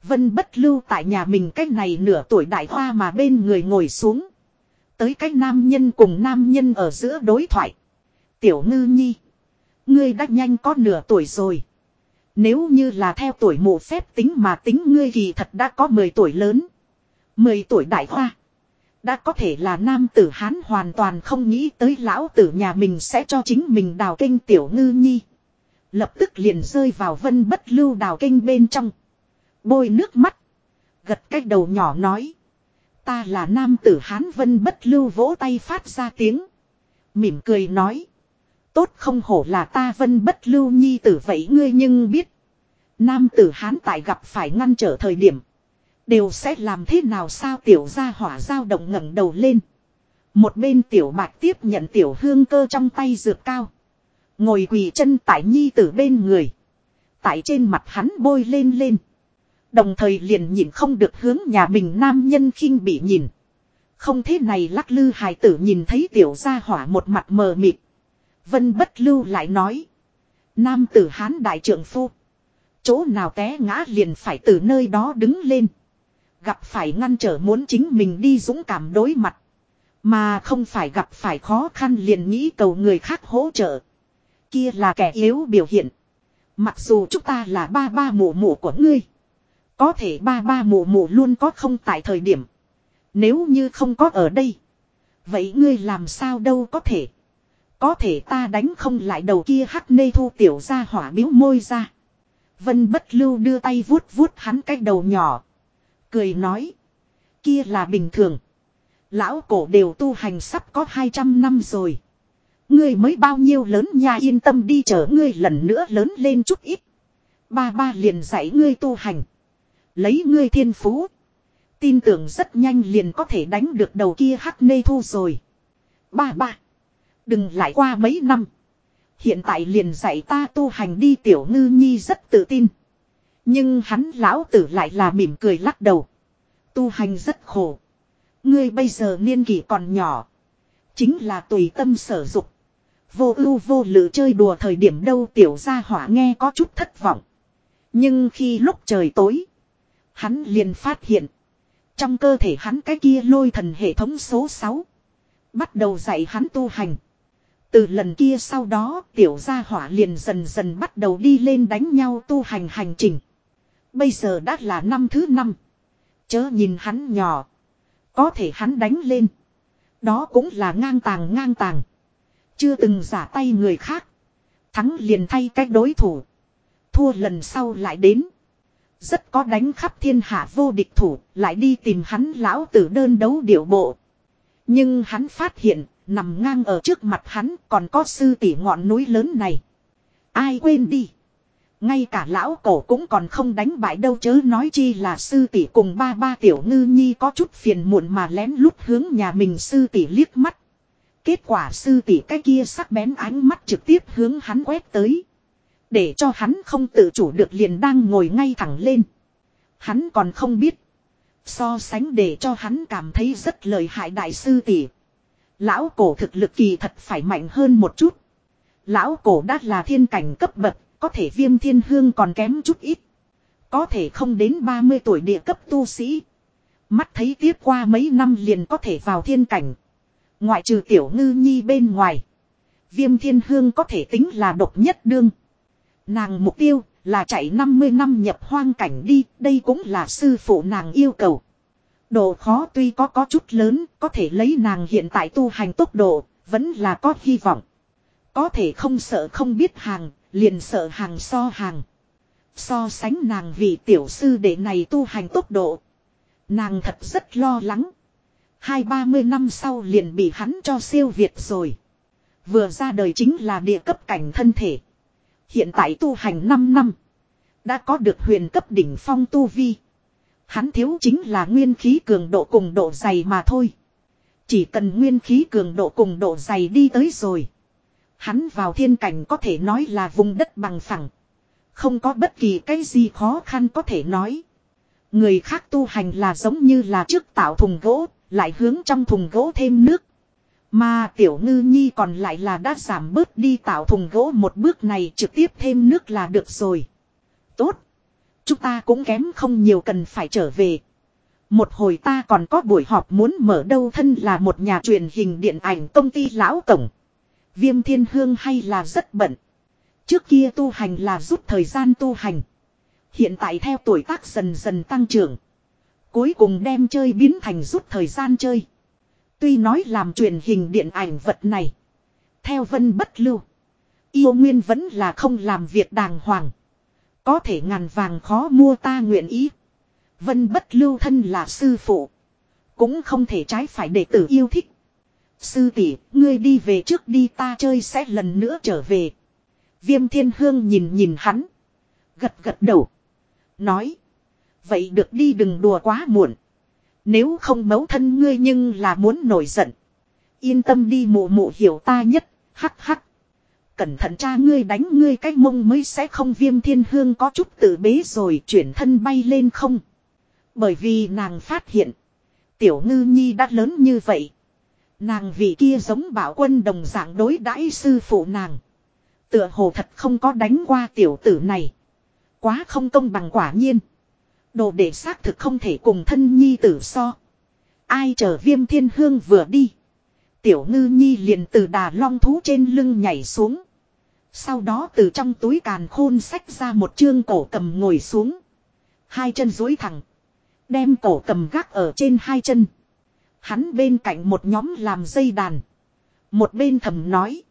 Vân bất lưu tại nhà mình cách này nửa tuổi đại hoa mà bên người ngồi xuống. Tới cách nam nhân cùng nam nhân ở giữa đối thoại. Tiểu ngư nhi. Ngươi đã nhanh có nửa tuổi rồi. Nếu như là theo tuổi mộ phép tính mà tính ngươi thì thật đã có 10 tuổi lớn. 10 tuổi đại hoa. Đã có thể là nam tử hán hoàn toàn không nghĩ tới lão tử nhà mình sẽ cho chính mình đào kinh tiểu ngư nhi. Lập tức liền rơi vào vân bất lưu đào kinh bên trong. Bôi nước mắt. Gật cái đầu nhỏ nói. Ta là nam tử hán vân bất lưu vỗ tay phát ra tiếng. Mỉm cười nói. Tốt không hổ là ta vân bất lưu nhi tử vậy ngươi nhưng biết. Nam tử hán tại gặp phải ngăn trở thời điểm. Đều sẽ làm thế nào sao tiểu gia hỏa dao động ngẩng đầu lên. Một bên tiểu bạc tiếp nhận tiểu hương cơ trong tay dược cao. Ngồi quỳ chân tại nhi tử bên người. Tại trên mặt hắn bôi lên lên. Đồng thời liền nhìn không được hướng nhà mình nam nhân khinh bị nhìn. Không thế này lắc lư hài tử nhìn thấy tiểu gia hỏa một mặt mờ mịt. Vân bất lưu lại nói. Nam tử hán đại trưởng phu. Chỗ nào té ngã liền phải từ nơi đó đứng lên. Gặp phải ngăn trở muốn chính mình đi dũng cảm đối mặt. Mà không phải gặp phải khó khăn liền nghĩ cầu người khác hỗ trợ. Kia là kẻ yếu biểu hiện. Mặc dù chúng ta là ba ba mụ mụ của ngươi. Có thể ba ba mụ mụ luôn có không tại thời điểm. Nếu như không có ở đây. Vậy ngươi làm sao đâu có thể. Có thể ta đánh không lại đầu kia hắc nê thu tiểu ra hỏa biếu môi ra. Vân bất lưu đưa tay vuốt vuốt hắn cái đầu nhỏ. Cười nói. Kia là bình thường. Lão cổ đều tu hành sắp có 200 năm rồi. Ngươi mới bao nhiêu lớn nha yên tâm đi chở ngươi lần nữa lớn lên chút ít. Ba ba liền dạy ngươi tu hành. Lấy ngươi thiên phú. Tin tưởng rất nhanh liền có thể đánh được đầu kia hắc nê thu rồi. Ba ba. Đừng lại qua mấy năm. Hiện tại liền dạy ta tu hành đi tiểu ngư nhi rất tự tin. Nhưng hắn lão tử lại là mỉm cười lắc đầu. Tu hành rất khổ. Ngươi bây giờ niên kỷ còn nhỏ. Chính là tùy tâm sở dục. Vô ưu vô lự chơi đùa thời điểm đâu tiểu gia hỏa nghe có chút thất vọng. Nhưng khi lúc trời tối. Hắn liền phát hiện. Trong cơ thể hắn cái kia lôi thần hệ thống số 6. Bắt đầu dạy hắn tu hành. Từ lần kia sau đó, tiểu gia hỏa liền dần dần bắt đầu đi lên đánh nhau tu hành hành trình. Bây giờ đã là năm thứ năm. Chớ nhìn hắn nhỏ. Có thể hắn đánh lên. Đó cũng là ngang tàng ngang tàng. Chưa từng giả tay người khác. Thắng liền thay cách đối thủ. Thua lần sau lại đến. Rất có đánh khắp thiên hạ vô địch thủ. Lại đi tìm hắn lão tử đơn đấu điệu bộ. Nhưng hắn phát hiện. Nằm ngang ở trước mặt hắn còn có sư tỷ ngọn núi lớn này. Ai quên đi. Ngay cả lão cổ cũng còn không đánh bại đâu chớ nói chi là sư tỷ cùng ba ba tiểu ngư nhi có chút phiền muộn mà lén lút hướng nhà mình sư tỷ liếc mắt. Kết quả sư tỷ cái kia sắc bén ánh mắt trực tiếp hướng hắn quét tới. Để cho hắn không tự chủ được liền đang ngồi ngay thẳng lên. Hắn còn không biết. So sánh để cho hắn cảm thấy rất lợi hại đại sư tỷ. Lão cổ thực lực kỳ thật phải mạnh hơn một chút. Lão cổ đã là thiên cảnh cấp bậc, có thể viêm thiên hương còn kém chút ít. Có thể không đến 30 tuổi địa cấp tu sĩ. Mắt thấy tiếp qua mấy năm liền có thể vào thiên cảnh. Ngoại trừ tiểu ngư nhi bên ngoài. Viêm thiên hương có thể tính là độc nhất đương. Nàng mục tiêu là chạy 50 năm nhập hoang cảnh đi. Đây cũng là sư phụ nàng yêu cầu. Độ khó tuy có có chút lớn, có thể lấy nàng hiện tại tu hành tốc độ, vẫn là có hy vọng. Có thể không sợ không biết hàng, liền sợ hàng so hàng. So sánh nàng vì tiểu sư đệ này tu hành tốc độ. Nàng thật rất lo lắng. Hai ba mươi năm sau liền bị hắn cho siêu việt rồi. Vừa ra đời chính là địa cấp cảnh thân thể. Hiện tại tu hành 5 năm. Đã có được huyền cấp đỉnh phong tu vi. Hắn thiếu chính là nguyên khí cường độ cùng độ dày mà thôi. Chỉ cần nguyên khí cường độ cùng độ dày đi tới rồi. Hắn vào thiên cảnh có thể nói là vùng đất bằng phẳng. Không có bất kỳ cái gì khó khăn có thể nói. Người khác tu hành là giống như là trước tạo thùng gỗ, lại hướng trong thùng gỗ thêm nước. Mà tiểu ngư nhi còn lại là đã giảm bớt đi tạo thùng gỗ một bước này trực tiếp thêm nước là được rồi. Tốt. Chúng ta cũng kém không nhiều cần phải trở về. Một hồi ta còn có buổi họp muốn mở đâu thân là một nhà truyền hình điện ảnh công ty lão tổng. Viêm thiên hương hay là rất bận. Trước kia tu hành là rút thời gian tu hành. Hiện tại theo tuổi tác dần dần tăng trưởng. Cuối cùng đem chơi biến thành rút thời gian chơi. Tuy nói làm truyền hình điện ảnh vật này. Theo vân bất lưu. Yêu nguyên vẫn là không làm việc đàng hoàng. Có thể ngàn vàng khó mua ta nguyện ý. Vân bất lưu thân là sư phụ. Cũng không thể trái phải để tử yêu thích. Sư tỷ, ngươi đi về trước đi ta chơi sẽ lần nữa trở về. Viêm thiên hương nhìn nhìn hắn. Gật gật đầu. Nói. Vậy được đi đừng đùa quá muộn. Nếu không mấu thân ngươi nhưng là muốn nổi giận. Yên tâm đi mụ mụ hiểu ta nhất, hắc hắc. Cẩn thận cha ngươi đánh ngươi, cái mông mới sẽ không viêm thiên hương, có chút tự bế rồi, chuyển thân bay lên không. Bởi vì nàng phát hiện. Tiểu ngư nhi đã lớn như vậy. Nàng vị kia giống bảo quân đồng dạng đối đãi sư phụ nàng. Tựa hồ thật không có đánh qua tiểu tử này. Quá không công bằng quả nhiên. Đồ để xác thực không thể cùng thân nhi tử so. Ai chờ viêm thiên hương vừa đi. Tiểu ngư nhi liền từ đà long thú trên lưng nhảy xuống. Sau đó từ trong túi càn khôn xách ra một chương cổ cầm ngồi xuống. Hai chân duỗi thẳng. Đem cổ cầm gác ở trên hai chân. Hắn bên cạnh một nhóm làm dây đàn. Một bên thầm nói.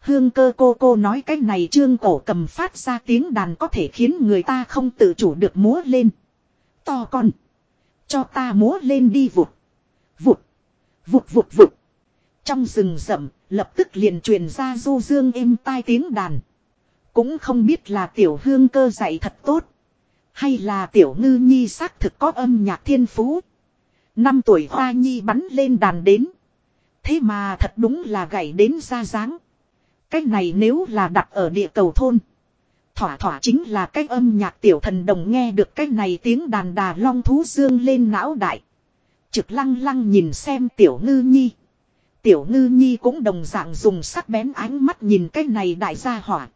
Hương cơ cô cô nói cái này trương cổ cầm phát ra tiếng đàn có thể khiến người ta không tự chủ được múa lên. To con. Cho ta múa lên đi vụt. Vụt. Vụt vụt vụt. Trong rừng rậm, lập tức liền truyền ra du dương êm tai tiếng đàn. Cũng không biết là tiểu hương cơ dạy thật tốt. Hay là tiểu ngư nhi xác thực có âm nhạc thiên phú. Năm tuổi hoa nhi bắn lên đàn đến. Thế mà thật đúng là gảy đến ra dáng. Cái này nếu là đặt ở địa cầu thôn. Thỏa thỏa chính là cái âm nhạc tiểu thần đồng nghe được cái này tiếng đàn đà long thú dương lên não đại. Trực lăng lăng nhìn xem tiểu ngư nhi. Tiểu ngư nhi cũng đồng dạng dùng sắc bén ánh mắt nhìn cái này đại gia hỏa.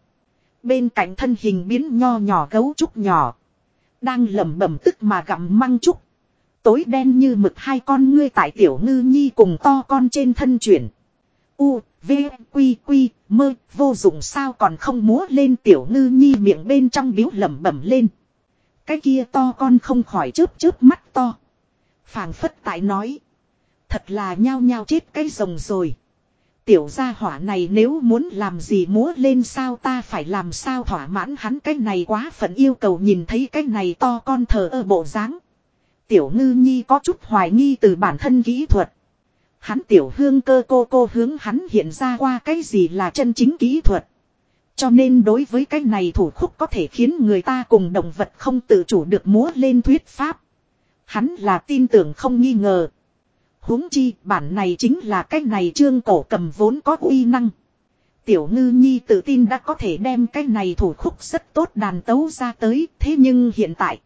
Bên cạnh thân hình biến nho nhỏ gấu trúc nhỏ. Đang lẩm bẩm tức mà gặm măng trúc. Tối đen như mực hai con ngươi tại tiểu ngư nhi cùng to con trên thân chuyển. U, V, Quy, Quy, mơ, vô dụng sao còn không múa lên tiểu ngư nhi miệng bên trong biếu lẩm bẩm lên. Cái kia to con không khỏi chớp chớp mắt to. phảng phất tại nói. Thật là nhao nhao chết cái rồng rồi. Tiểu gia hỏa này nếu muốn làm gì múa lên sao ta phải làm sao thỏa mãn hắn cái này quá phận yêu cầu nhìn thấy cái này to con thờ ơ bộ dáng. Tiểu ngư nhi có chút hoài nghi từ bản thân kỹ thuật. Hắn tiểu hương cơ cô cô hướng hắn hiện ra qua cái gì là chân chính kỹ thuật. Cho nên đối với cái này thủ khúc có thể khiến người ta cùng động vật không tự chủ được múa lên thuyết pháp. Hắn là tin tưởng không nghi ngờ huống chi bản này chính là cái này trương cổ cầm vốn có uy năng. Tiểu ngư nhi tự tin đã có thể đem cái này thủ khúc rất tốt đàn tấu ra tới, thế nhưng hiện tại,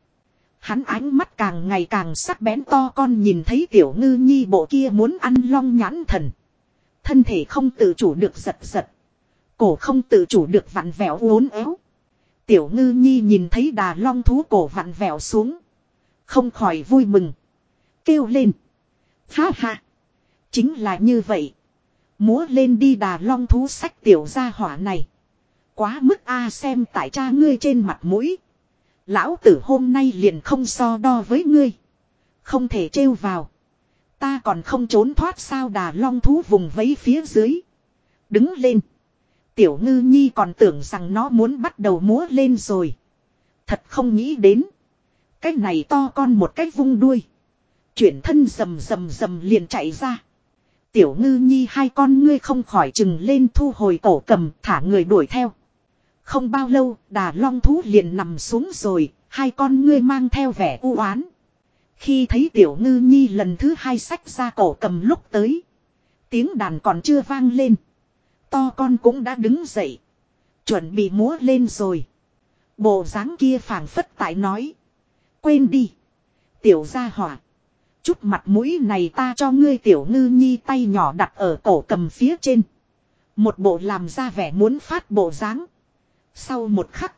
hắn ánh mắt càng ngày càng sắc bén to con nhìn thấy tiểu ngư nhi bộ kia muốn ăn long nhãn thần. Thân thể không tự chủ được giật giật. Cổ không tự chủ được vặn vẹo uốn éo. Tiểu ngư nhi nhìn thấy đà long thú cổ vặn vẹo xuống. Không khỏi vui mừng. Kêu lên. Ha ha. Chính là như vậy. Múa lên đi đà long thú sách tiểu gia hỏa này. Quá mức a xem tại cha ngươi trên mặt mũi. Lão tử hôm nay liền không so đo với ngươi. Không thể trêu vào. Ta còn không trốn thoát sao đà long thú vùng vẫy phía dưới. Đứng lên. Tiểu ngư nhi còn tưởng rằng nó muốn bắt đầu múa lên rồi. Thật không nghĩ đến. Cái này to con một cái vung đuôi. Chuyển thân rầm rầm rầm liền chạy ra. Tiểu ngư nhi hai con ngươi không khỏi chừng lên thu hồi cổ cầm thả người đuổi theo. Không bao lâu đà long thú liền nằm xuống rồi, hai con ngươi mang theo vẻ u oán. Khi thấy tiểu ngư nhi lần thứ hai sách ra cổ cầm lúc tới. Tiếng đàn còn chưa vang lên. To con cũng đã đứng dậy. Chuẩn bị múa lên rồi. Bộ dáng kia phảng phất tại nói. Quên đi. Tiểu gia hỏa. Chút mặt mũi này ta cho ngươi tiểu ngư nhi tay nhỏ đặt ở cổ cầm phía trên. Một bộ làm ra vẻ muốn phát bộ dáng. Sau một khắc.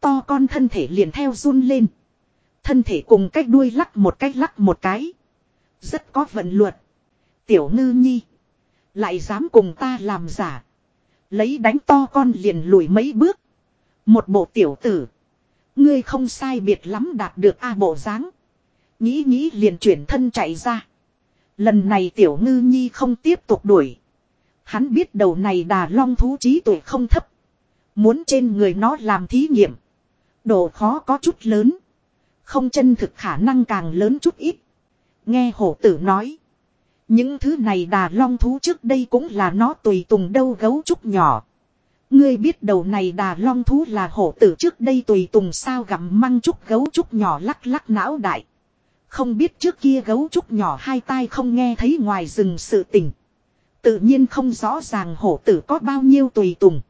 To con thân thể liền theo run lên. Thân thể cùng cách đuôi lắc một cách lắc một cái. Rất có vận luật. Tiểu ngư nhi. Lại dám cùng ta làm giả. Lấy đánh to con liền lùi mấy bước. Một bộ tiểu tử. Ngươi không sai biệt lắm đạt được A bộ dáng Nghĩ nghĩ liền chuyển thân chạy ra. Lần này tiểu ngư nhi không tiếp tục đuổi. Hắn biết đầu này đà long thú trí tuổi không thấp. Muốn trên người nó làm thí nghiệm. Độ khó có chút lớn. Không chân thực khả năng càng lớn chút ít. Nghe hổ tử nói. Những thứ này đà long thú trước đây cũng là nó tùy tùng đâu gấu trúc nhỏ. Ngươi biết đầu này đà long thú là hổ tử trước đây tùy tùng sao gặm măng trúc gấu trúc nhỏ lắc lắc não đại. Không biết trước kia gấu trúc nhỏ hai tai không nghe thấy ngoài rừng sự tình. Tự nhiên không rõ ràng hổ tử có bao nhiêu tùy tùng.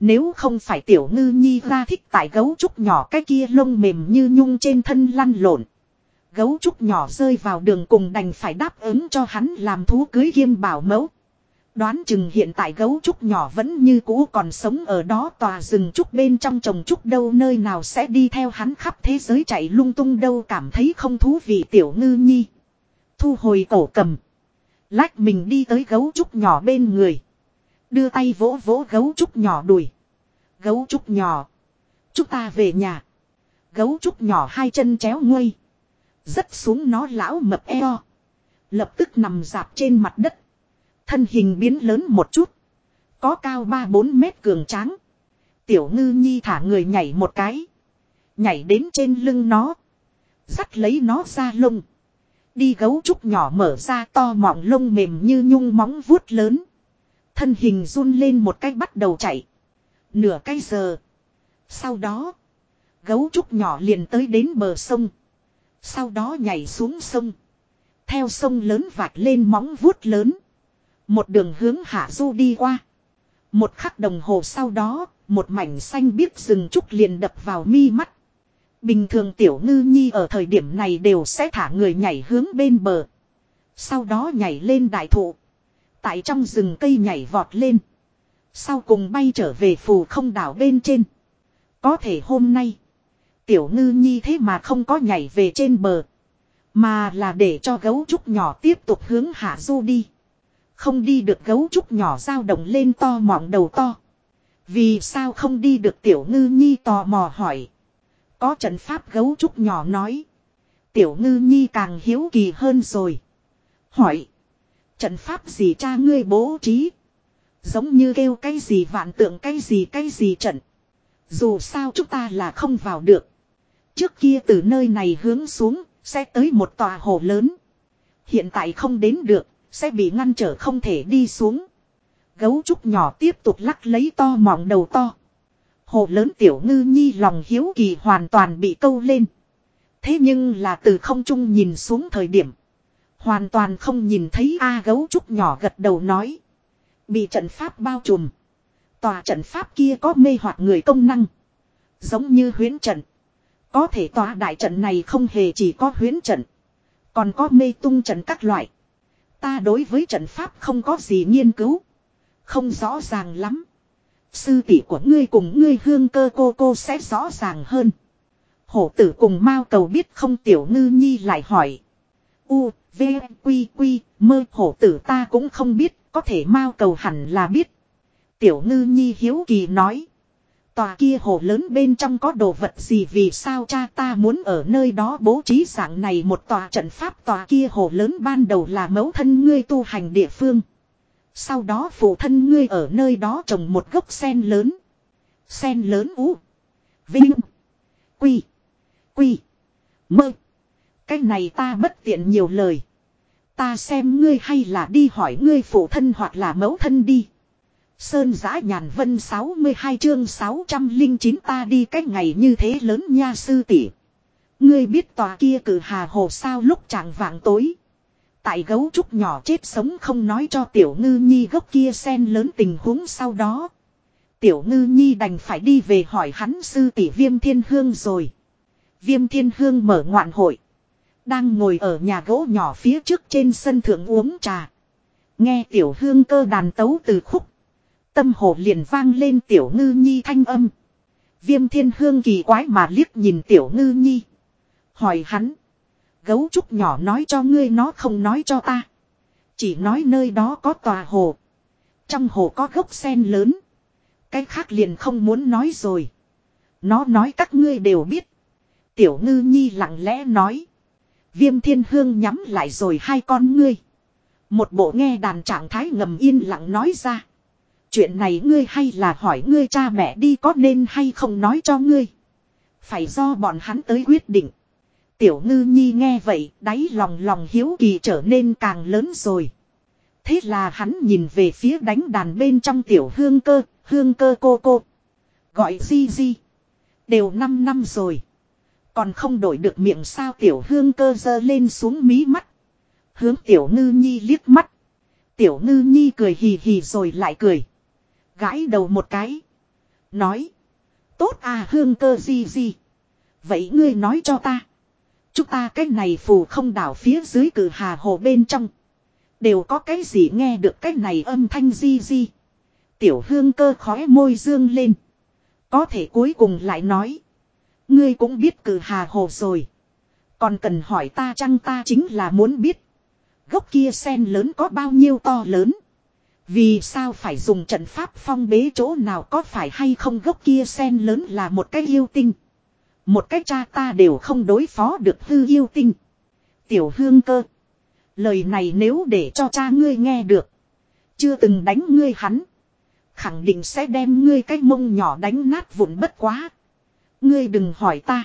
Nếu không phải tiểu ngư nhi ra thích tại gấu trúc nhỏ cái kia lông mềm như nhung trên thân lăn lộn. Gấu trúc nhỏ rơi vào đường cùng đành phải đáp ứng cho hắn làm thú cưới kiêm bảo mẫu. Đoán chừng hiện tại gấu trúc nhỏ vẫn như cũ còn sống ở đó tòa rừng trúc bên trong trồng trúc đâu nơi nào sẽ đi theo hắn khắp thế giới chạy lung tung đâu cảm thấy không thú vị tiểu ngư nhi. Thu hồi cổ cầm. Lách mình đi tới gấu trúc nhỏ bên người. Đưa tay vỗ vỗ gấu trúc nhỏ đùi. Gấu trúc nhỏ. Chúng ta về nhà. Gấu trúc nhỏ hai chân chéo nguôi. Rất xuống nó lão mập eo. Lập tức nằm dạp trên mặt đất. Thân hình biến lớn một chút. Có cao 3-4 mét cường tráng. Tiểu ngư nhi thả người nhảy một cái. Nhảy đến trên lưng nó. Dắt lấy nó ra lông. Đi gấu trúc nhỏ mở ra to mọng lông mềm như nhung móng vuốt lớn. Thân hình run lên một cách bắt đầu chạy. Nửa cái giờ. Sau đó. Gấu trúc nhỏ liền tới đến bờ sông. Sau đó nhảy xuống sông. Theo sông lớn vạch lên móng vuốt lớn. Một đường hướng hạ du đi qua. Một khắc đồng hồ sau đó, một mảnh xanh biếc rừng trúc liền đập vào mi mắt. Bình thường tiểu ngư nhi ở thời điểm này đều sẽ thả người nhảy hướng bên bờ. Sau đó nhảy lên đại thụ. Tại trong rừng cây nhảy vọt lên. Sau cùng bay trở về phù không đảo bên trên. Có thể hôm nay. Tiểu ngư nhi thế mà không có nhảy về trên bờ. Mà là để cho gấu trúc nhỏ tiếp tục hướng hạ du đi. Không đi được gấu trúc nhỏ dao động lên to mọng đầu to. Vì sao không đi được tiểu ngư nhi tò mò hỏi. Có trận pháp gấu trúc nhỏ nói. Tiểu ngư nhi càng hiếu kỳ hơn rồi. Hỏi. Trận pháp gì cha ngươi bố trí. Giống như kêu cái gì vạn tượng cái gì cái gì trận. Dù sao chúng ta là không vào được. Trước kia từ nơi này hướng xuống, sẽ tới một tòa hồ lớn. Hiện tại không đến được, sẽ bị ngăn trở không thể đi xuống. Gấu trúc nhỏ tiếp tục lắc lấy to mỏng đầu to. Hồ lớn tiểu ngư nhi lòng hiếu kỳ hoàn toàn bị câu lên. Thế nhưng là từ không trung nhìn xuống thời điểm. Hoàn toàn không nhìn thấy A gấu trúc nhỏ gật đầu nói. Bị trận pháp bao trùm. Tòa trận pháp kia có mê hoặc người công năng. Giống như huyến trận. Có thể tòa đại trận này không hề chỉ có huyến trận. Còn có mê tung trận các loại. Ta đối với trận pháp không có gì nghiên cứu. Không rõ ràng lắm. Sư tỷ của ngươi cùng ngươi hương cơ cô cô sẽ rõ ràng hơn. Hổ tử cùng Mao cầu biết không tiểu ngư nhi lại hỏi. U, V, Quy, Quy, mơ hổ tử ta cũng không biết, có thể Mao cầu hẳn là biết. Tiểu ngư nhi hiếu kỳ nói. Tòa kia hồ lớn bên trong có đồ vật gì vì sao cha ta muốn ở nơi đó bố trí dạng này một tòa trận pháp tòa kia hồ lớn ban đầu là mẫu thân ngươi tu hành địa phương. Sau đó phụ thân ngươi ở nơi đó trồng một gốc sen lớn. Sen lớn ú. Vinh. Quy. Quy. Mơ. Cái này ta bất tiện nhiều lời. Ta xem ngươi hay là đi hỏi ngươi phụ thân hoặc là mẫu thân đi. Sơn giã nhàn vân 62 chương 609 ta đi cách ngày như thế lớn nha sư tỷ. Ngươi biết tòa kia cử hà hồ sao lúc chàng vạng tối. Tại gấu trúc nhỏ chết sống không nói cho tiểu ngư nhi gốc kia sen lớn tình huống sau đó. Tiểu ngư nhi đành phải đi về hỏi hắn sư tỷ viêm thiên hương rồi. Viêm thiên hương mở ngoạn hội. Đang ngồi ở nhà gỗ nhỏ phía trước trên sân thượng uống trà. Nghe tiểu hương cơ đàn tấu từ khúc. Tâm hồ liền vang lên tiểu ngư nhi thanh âm. Viêm thiên hương kỳ quái mà liếc nhìn tiểu ngư nhi. Hỏi hắn. Gấu trúc nhỏ nói cho ngươi nó không nói cho ta. Chỉ nói nơi đó có tòa hồ. Trong hồ có gốc sen lớn. Cái khác liền không muốn nói rồi. Nó nói các ngươi đều biết. Tiểu ngư nhi lặng lẽ nói. Viêm thiên hương nhắm lại rồi hai con ngươi. Một bộ nghe đàn trạng thái ngầm yên lặng nói ra. Chuyện này ngươi hay là hỏi ngươi cha mẹ đi có nên hay không nói cho ngươi. Phải do bọn hắn tới quyết định. Tiểu ngư nhi nghe vậy, đáy lòng lòng hiếu kỳ trở nên càng lớn rồi. Thế là hắn nhìn về phía đánh đàn bên trong tiểu hương cơ, hương cơ cô cô. Gọi di di. Đều 5 năm rồi. Còn không đổi được miệng sao tiểu hương cơ dơ lên xuống mí mắt. Hướng tiểu ngư nhi liếc mắt. Tiểu ngư nhi cười hì hì rồi lại cười. Gãi đầu một cái. Nói. Tốt à hương cơ di di. Vậy ngươi nói cho ta. Chúng ta cái này phù không đảo phía dưới cử hà hồ bên trong. Đều có cái gì nghe được cái này âm thanh di di. Tiểu hương cơ khói môi dương lên. Có thể cuối cùng lại nói. Ngươi cũng biết cử hà hồ rồi. Còn cần hỏi ta chăng ta chính là muốn biết. Gốc kia sen lớn có bao nhiêu to lớn. Vì sao phải dùng trận pháp phong bế chỗ nào có phải hay không gốc kia sen lớn là một cái yêu tinh. Một cách cha ta đều không đối phó được hư yêu tinh. Tiểu hương cơ. Lời này nếu để cho cha ngươi nghe được. Chưa từng đánh ngươi hắn. Khẳng định sẽ đem ngươi cái mông nhỏ đánh nát vụn bất quá. Ngươi đừng hỏi ta.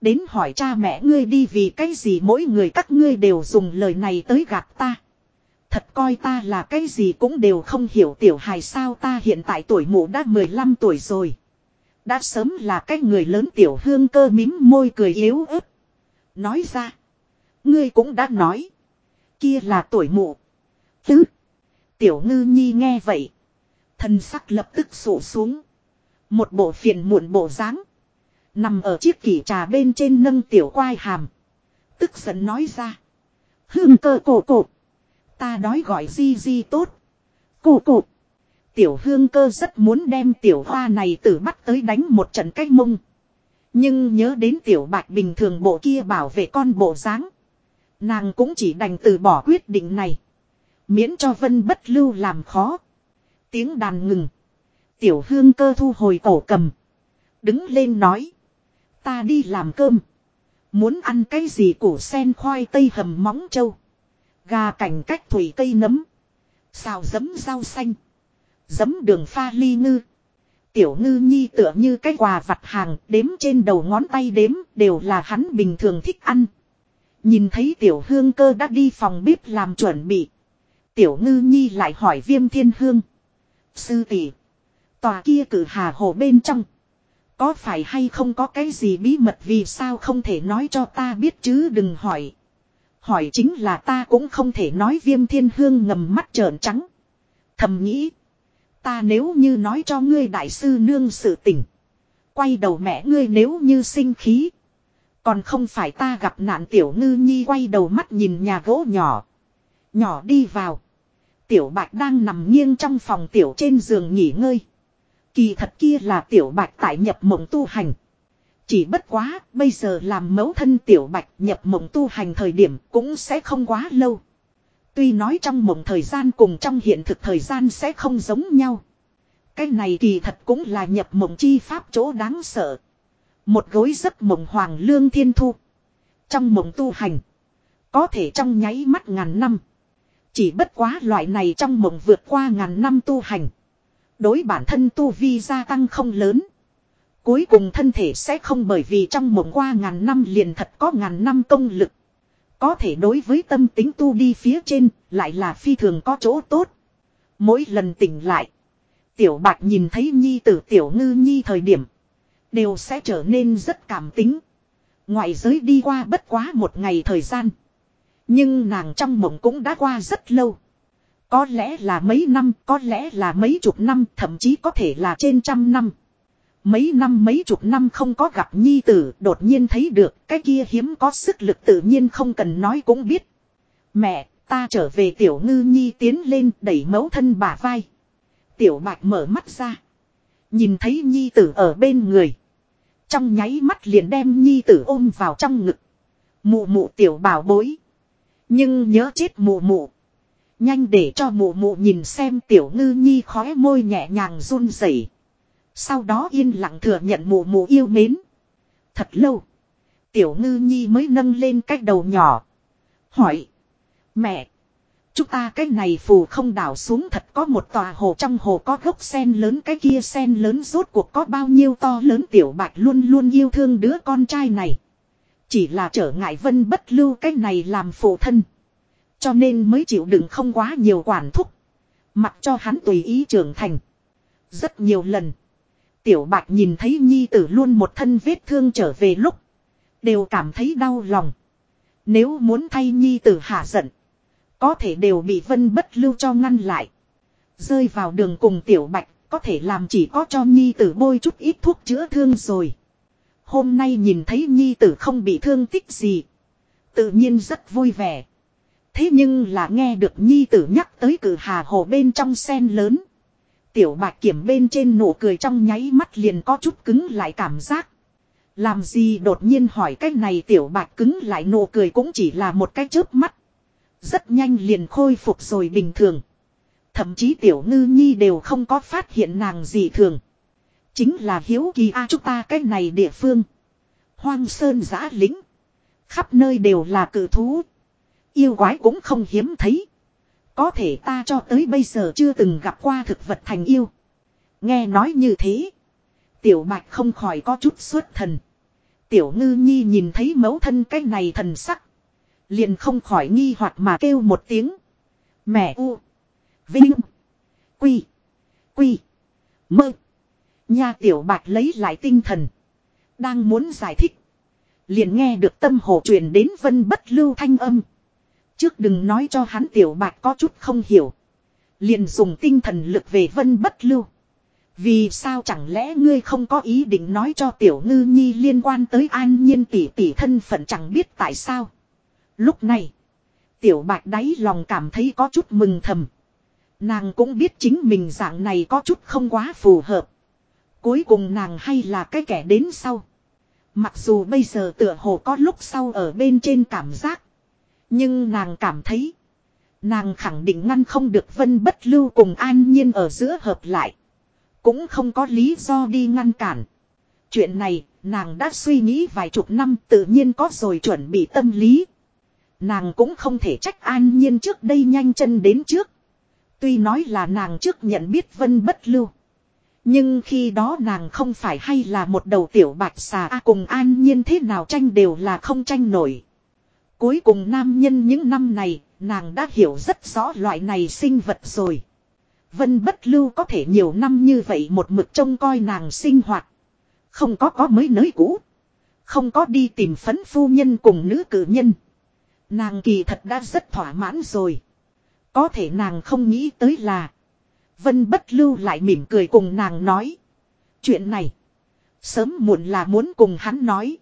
Đến hỏi cha mẹ ngươi đi vì cái gì mỗi người các ngươi đều dùng lời này tới gạt ta. Thật coi ta là cái gì cũng đều không hiểu tiểu hài sao ta hiện tại tuổi mụ đã 15 tuổi rồi. Đã sớm là cái người lớn tiểu hương cơ mím môi cười yếu ớt. Nói ra. Ngươi cũng đã nói. Kia là tuổi mụ. Tứ. Tiểu ngư nhi nghe vậy. Thân sắc lập tức sổ xuống. Một bộ phiền muộn bộ dáng Nằm ở chiếc kỷ trà bên trên nâng tiểu quai hàm. Tức giận nói ra. Hương cơ cổ cổ. Ta đói gọi di di tốt. cụ cụ Tiểu hương cơ rất muốn đem tiểu hoa này tử bắt tới đánh một trận cách mông. Nhưng nhớ đến tiểu bạch bình thường bộ kia bảo vệ con bộ dáng, Nàng cũng chỉ đành từ bỏ quyết định này. Miễn cho vân bất lưu làm khó. Tiếng đàn ngừng. Tiểu hương cơ thu hồi cổ cầm. Đứng lên nói. Ta đi làm cơm. Muốn ăn cái gì củ sen khoai tây hầm móng trâu. Gà cảnh cách thủy cây nấm. Xào giấm rau xanh. Giấm đường pha ly ngư. Tiểu ngư nhi tựa như cái quà vặt hàng đếm trên đầu ngón tay đếm đều là hắn bình thường thích ăn. Nhìn thấy tiểu hương cơ đã đi phòng bếp làm chuẩn bị. Tiểu ngư nhi lại hỏi viêm thiên hương. Sư tỷ, Tòa kia cử hà hồ bên trong. Có phải hay không có cái gì bí mật vì sao không thể nói cho ta biết chứ đừng hỏi. Hỏi chính là ta cũng không thể nói viêm thiên hương ngầm mắt trợn trắng. Thầm nghĩ. Ta nếu như nói cho ngươi đại sư nương sự tình. Quay đầu mẹ ngươi nếu như sinh khí. Còn không phải ta gặp nạn tiểu ngư nhi quay đầu mắt nhìn nhà gỗ nhỏ. Nhỏ đi vào. Tiểu bạch đang nằm nghiêng trong phòng tiểu trên giường nghỉ ngơi. Kỳ thật kia là tiểu bạch tại nhập mộng tu hành. Chỉ bất quá, bây giờ làm mẫu thân tiểu bạch nhập mộng tu hành thời điểm cũng sẽ không quá lâu. Tuy nói trong mộng thời gian cùng trong hiện thực thời gian sẽ không giống nhau. Cái này kỳ thật cũng là nhập mộng chi pháp chỗ đáng sợ. Một gối giấc mộng hoàng lương thiên thu. Trong mộng tu hành. Có thể trong nháy mắt ngàn năm. Chỉ bất quá loại này trong mộng vượt qua ngàn năm tu hành. Đối bản thân tu vi gia tăng không lớn. Cuối cùng thân thể sẽ không bởi vì trong mộng qua ngàn năm liền thật có ngàn năm công lực. Có thể đối với tâm tính tu đi phía trên, lại là phi thường có chỗ tốt. Mỗi lần tỉnh lại, tiểu bạch nhìn thấy nhi tử tiểu ngư nhi thời điểm, đều sẽ trở nên rất cảm tính. Ngoại giới đi qua bất quá một ngày thời gian. Nhưng nàng trong mộng cũng đã qua rất lâu. Có lẽ là mấy năm, có lẽ là mấy chục năm, thậm chí có thể là trên trăm năm. Mấy năm mấy chục năm không có gặp nhi tử, đột nhiên thấy được, cái kia hiếm có sức lực tự nhiên không cần nói cũng biết. Mẹ, ta trở về tiểu ngư nhi tiến lên đẩy mẫu thân bà vai. Tiểu bạch mở mắt ra. Nhìn thấy nhi tử ở bên người. Trong nháy mắt liền đem nhi tử ôm vào trong ngực. Mụ mụ tiểu bảo bối. Nhưng nhớ chết mụ mụ. Nhanh để cho mụ mụ nhìn xem tiểu ngư nhi khóe môi nhẹ nhàng run rẩy. Sau đó yên lặng thừa nhận mù mù yêu mến. Thật lâu. Tiểu ngư nhi mới nâng lên cái đầu nhỏ. Hỏi. Mẹ. Chúng ta cái này phù không đảo xuống thật có một tòa hồ trong hồ có gốc sen lớn, cái kia sen lớn rốt cuộc có bao nhiêu to lớn tiểu bạch luôn luôn yêu thương đứa con trai này. Chỉ là trở ngại vân bất lưu cái này làm phụ thân. Cho nên mới chịu đựng không quá nhiều quản thúc. Mặc cho hắn tùy ý trưởng thành. Rất nhiều lần. Tiểu bạch nhìn thấy nhi tử luôn một thân vết thương trở về lúc. Đều cảm thấy đau lòng. Nếu muốn thay nhi tử hạ giận. Có thể đều bị vân bất lưu cho ngăn lại. Rơi vào đường cùng tiểu bạch. Có thể làm chỉ có cho nhi tử bôi chút ít thuốc chữa thương rồi. Hôm nay nhìn thấy nhi tử không bị thương tích gì. Tự nhiên rất vui vẻ. Thế nhưng là nghe được nhi tử nhắc tới cử hà hồ bên trong sen lớn. Tiểu bạch kiểm bên trên nụ cười trong nháy mắt liền có chút cứng lại cảm giác. Làm gì đột nhiên hỏi cái này tiểu bạch cứng lại nụ cười cũng chỉ là một cái chớp mắt. Rất nhanh liền khôi phục rồi bình thường. Thậm chí tiểu ngư nhi đều không có phát hiện nàng gì thường. Chính là hiếu kỳ a chúng ta cái này địa phương. Hoang sơn giã lính. Khắp nơi đều là cử thú. Yêu quái cũng không hiếm thấy. Có thể ta cho tới bây giờ chưa từng gặp qua thực vật thành yêu. Nghe nói như thế. Tiểu bạch không khỏi có chút xuất thần. Tiểu ngư nhi nhìn thấy mẫu thân cái này thần sắc. Liền không khỏi nghi hoặc mà kêu một tiếng. Mẹ u. Vinh. Quy. Quy. Mơ. Nha tiểu bạch lấy lại tinh thần. Đang muốn giải thích. Liền nghe được tâm hồ truyền đến vân bất lưu thanh âm. Trước đừng nói cho hắn tiểu bạch có chút không hiểu. Liền dùng tinh thần lực về vân bất lưu. Vì sao chẳng lẽ ngươi không có ý định nói cho tiểu ngư nhi liên quan tới an nhiên tỷ tỷ thân phận chẳng biết tại sao. Lúc này, tiểu bạch đáy lòng cảm thấy có chút mừng thầm. Nàng cũng biết chính mình dạng này có chút không quá phù hợp. Cuối cùng nàng hay là cái kẻ đến sau. Mặc dù bây giờ tựa hồ có lúc sau ở bên trên cảm giác. Nhưng nàng cảm thấy. Nàng khẳng định ngăn không được vân bất lưu cùng an nhiên ở giữa hợp lại. Cũng không có lý do đi ngăn cản. Chuyện này, nàng đã suy nghĩ vài chục năm tự nhiên có rồi chuẩn bị tâm lý. Nàng cũng không thể trách an nhiên trước đây nhanh chân đến trước. Tuy nói là nàng trước nhận biết vân bất lưu. Nhưng khi đó nàng không phải hay là một đầu tiểu bạch xà cùng an nhiên thế nào tranh đều là không tranh nổi. Cuối cùng nam nhân những năm này, nàng đã hiểu rất rõ loại này sinh vật rồi. Vân bất lưu có thể nhiều năm như vậy một mực trông coi nàng sinh hoạt. Không có có mới nới cũ. Không có đi tìm phấn phu nhân cùng nữ cử nhân. Nàng kỳ thật đã rất thỏa mãn rồi. Có thể nàng không nghĩ tới là. Vân bất lưu lại mỉm cười cùng nàng nói. Chuyện này. Sớm muộn là muốn cùng hắn nói.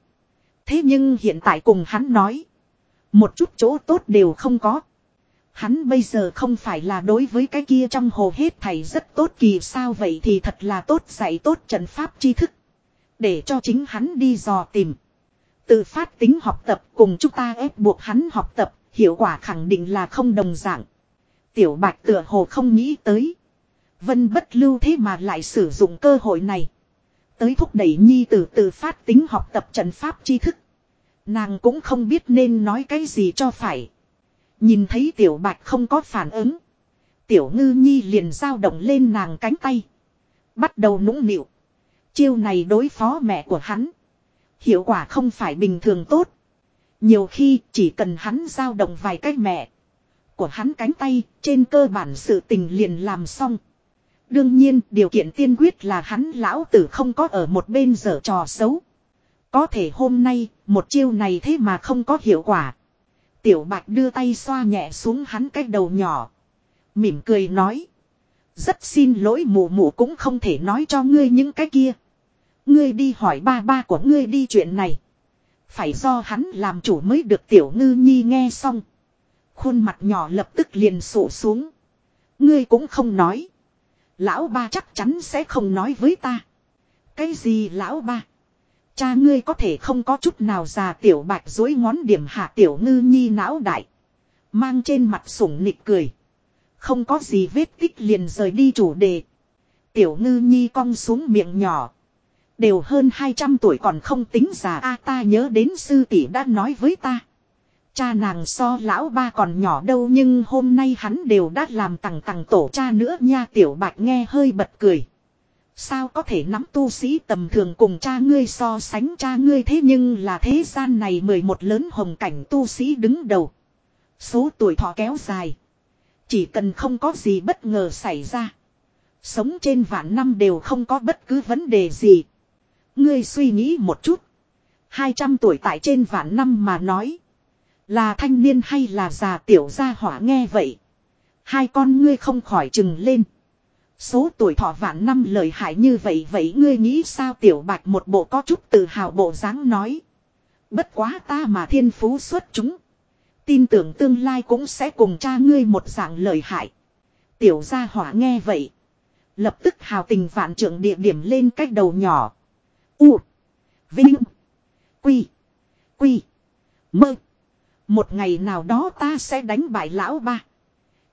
Thế nhưng hiện tại cùng hắn nói. Một chút chỗ tốt đều không có. Hắn bây giờ không phải là đối với cái kia trong hồ hết thầy rất tốt kỳ sao vậy thì thật là tốt dạy tốt trận pháp tri thức. Để cho chính hắn đi dò tìm. Tự phát tính học tập cùng chúng ta ép buộc hắn học tập, hiệu quả khẳng định là không đồng dạng. Tiểu bạch tựa hồ không nghĩ tới. Vân bất lưu thế mà lại sử dụng cơ hội này. Tới thúc đẩy nhi tử tự phát tính học tập trận pháp tri thức. Nàng cũng không biết nên nói cái gì cho phải. Nhìn thấy tiểu bạch không có phản ứng. Tiểu ngư nhi liền giao động lên nàng cánh tay. Bắt đầu nũng nịu. Chiêu này đối phó mẹ của hắn. Hiệu quả không phải bình thường tốt. Nhiều khi chỉ cần hắn giao động vài cái mẹ. Của hắn cánh tay trên cơ bản sự tình liền làm xong. Đương nhiên, điều kiện tiên quyết là hắn lão tử không có ở một bên dở trò xấu. Có thể hôm nay, một chiêu này thế mà không có hiệu quả. Tiểu bạch đưa tay xoa nhẹ xuống hắn cái đầu nhỏ. Mỉm cười nói. Rất xin lỗi mụ mụ cũng không thể nói cho ngươi những cái kia. Ngươi đi hỏi ba ba của ngươi đi chuyện này. Phải do hắn làm chủ mới được tiểu ngư nhi nghe xong. Khuôn mặt nhỏ lập tức liền sụ xuống. Ngươi cũng không nói. Lão ba chắc chắn sẽ không nói với ta. Cái gì lão ba? Cha ngươi có thể không có chút nào già tiểu bạch dối ngón điểm hạ tiểu ngư nhi não đại. Mang trên mặt sủng nịch cười. Không có gì vết tích liền rời đi chủ đề. Tiểu ngư nhi cong xuống miệng nhỏ. Đều hơn 200 tuổi còn không tính già a, ta nhớ đến sư tỷ đã nói với ta. Cha nàng so lão ba còn nhỏ đâu nhưng hôm nay hắn đều đã làm tằng tằng tổ cha nữa nha, tiểu bạch nghe hơi bật cười. Sao có thể nắm tu sĩ tầm thường cùng cha ngươi so sánh cha ngươi thế nhưng là thế gian này mười một lớn hồng cảnh tu sĩ đứng đầu. Số tuổi thọ kéo dài. Chỉ cần không có gì bất ngờ xảy ra. Sống trên vạn năm đều không có bất cứ vấn đề gì. Ngươi suy nghĩ một chút. 200 tuổi tại trên vạn năm mà nói. Là thanh niên hay là già tiểu gia hỏa nghe vậy. Hai con ngươi không khỏi chừng lên. Số tuổi thọ vạn năm lời hại như vậy vậy ngươi nghĩ sao tiểu bạch một bộ có chút tự hào bộ dáng nói. Bất quá ta mà thiên phú xuất chúng. Tin tưởng tương lai cũng sẽ cùng cha ngươi một dạng lời hại. Tiểu gia hỏa nghe vậy. Lập tức hào tình vạn trưởng địa điểm lên cách đầu nhỏ. U. Vinh. Quy. Quy. Mơ. Một ngày nào đó ta sẽ đánh bại lão ba.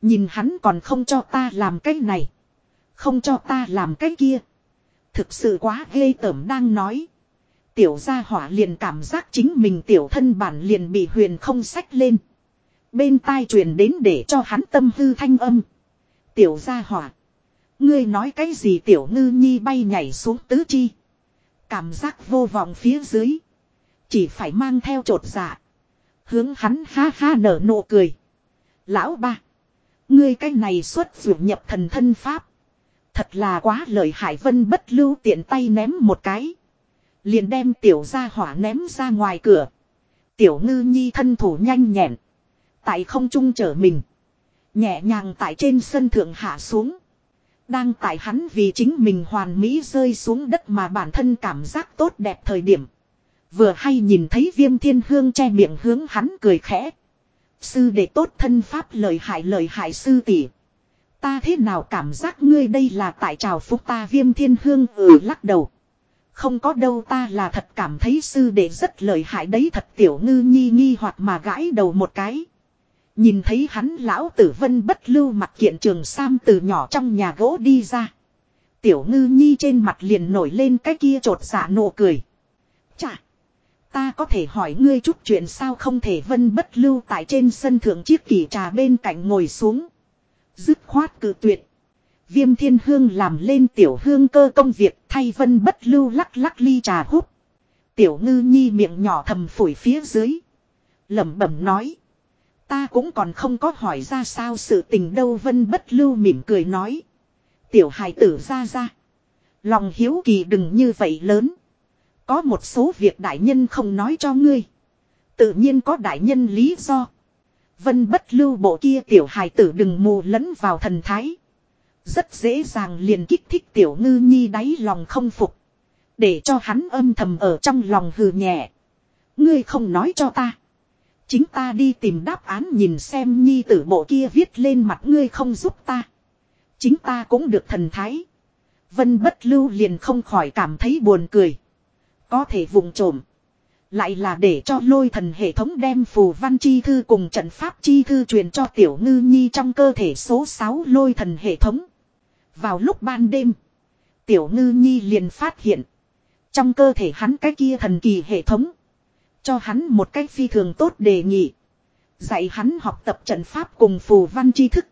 Nhìn hắn còn không cho ta làm cái này. Không cho ta làm cái kia. Thực sự quá ghê tởm đang nói. Tiểu gia hỏa liền cảm giác chính mình tiểu thân bản liền bị huyền không sách lên. Bên tai truyền đến để cho hắn tâm hư thanh âm. Tiểu gia hỏa. Ngươi nói cái gì tiểu ngư nhi bay nhảy xuống tứ chi. Cảm giác vô vọng phía dưới. Chỉ phải mang theo trột dạ. Hướng hắn ha ha nở nụ cười. Lão ba. Ngươi cái này xuất dụng nhập thần thân pháp. Thật là quá lợi hại vân bất lưu tiện tay ném một cái. Liền đem tiểu gia hỏa ném ra ngoài cửa. Tiểu ngư nhi thân thủ nhanh nhẹn. Tại không trung trở mình. Nhẹ nhàng tại trên sân thượng hạ xuống. Đang tại hắn vì chính mình hoàn mỹ rơi xuống đất mà bản thân cảm giác tốt đẹp thời điểm. Vừa hay nhìn thấy viêm thiên hương che miệng hướng hắn cười khẽ. Sư đệ tốt thân pháp lời hại lời hại sư tỷ. Ta thế nào cảm giác ngươi đây là tại trào phúc ta viêm thiên hương ừ lắc đầu. Không có đâu ta là thật cảm thấy sư đệ rất lợi hại đấy, thật tiểu ngư nhi nghi hoặc mà gãi đầu một cái. Nhìn thấy hắn lão tử vân bất lưu mặt kiện trường sam từ nhỏ trong nhà gỗ đi ra. Tiểu ngư nhi trên mặt liền nổi lên cái kia trột dạ nụ cười. Chà! Ta có thể hỏi ngươi chút chuyện sao không thể vân bất lưu tại trên sân thượng chiếc kỳ trà bên cạnh ngồi xuống. Dứt khoát cự tuyệt. Viêm thiên hương làm lên tiểu hương cơ công việc, thay vân bất lưu lắc lắc ly trà hút. Tiểu ngư nhi miệng nhỏ thầm phổi phía dưới. lẩm bẩm nói. Ta cũng còn không có hỏi ra sao sự tình đâu vân bất lưu mỉm cười nói. Tiểu hài tử ra ra. Lòng hiếu kỳ đừng như vậy lớn. Có một số việc đại nhân không nói cho ngươi. Tự nhiên có đại nhân lý do. Vân bất lưu bộ kia tiểu hài tử đừng mù lẫn vào thần thái. Rất dễ dàng liền kích thích tiểu ngư nhi đáy lòng không phục. Để cho hắn âm thầm ở trong lòng hừ nhẹ. Ngươi không nói cho ta. Chính ta đi tìm đáp án nhìn xem nhi tử bộ kia viết lên mặt ngươi không giúp ta. Chính ta cũng được thần thái. Vân bất lưu liền không khỏi cảm thấy buồn cười. Có thể vùng trộm. Lại là để cho lôi thần hệ thống đem phù văn chi thư cùng trận pháp chi thư truyền cho tiểu ngư nhi trong cơ thể số 6 lôi thần hệ thống. Vào lúc ban đêm, tiểu ngư nhi liền phát hiện. Trong cơ thể hắn cái kia thần kỳ hệ thống. Cho hắn một cách phi thường tốt đề nghị. Dạy hắn học tập trận pháp cùng phù văn tri thức.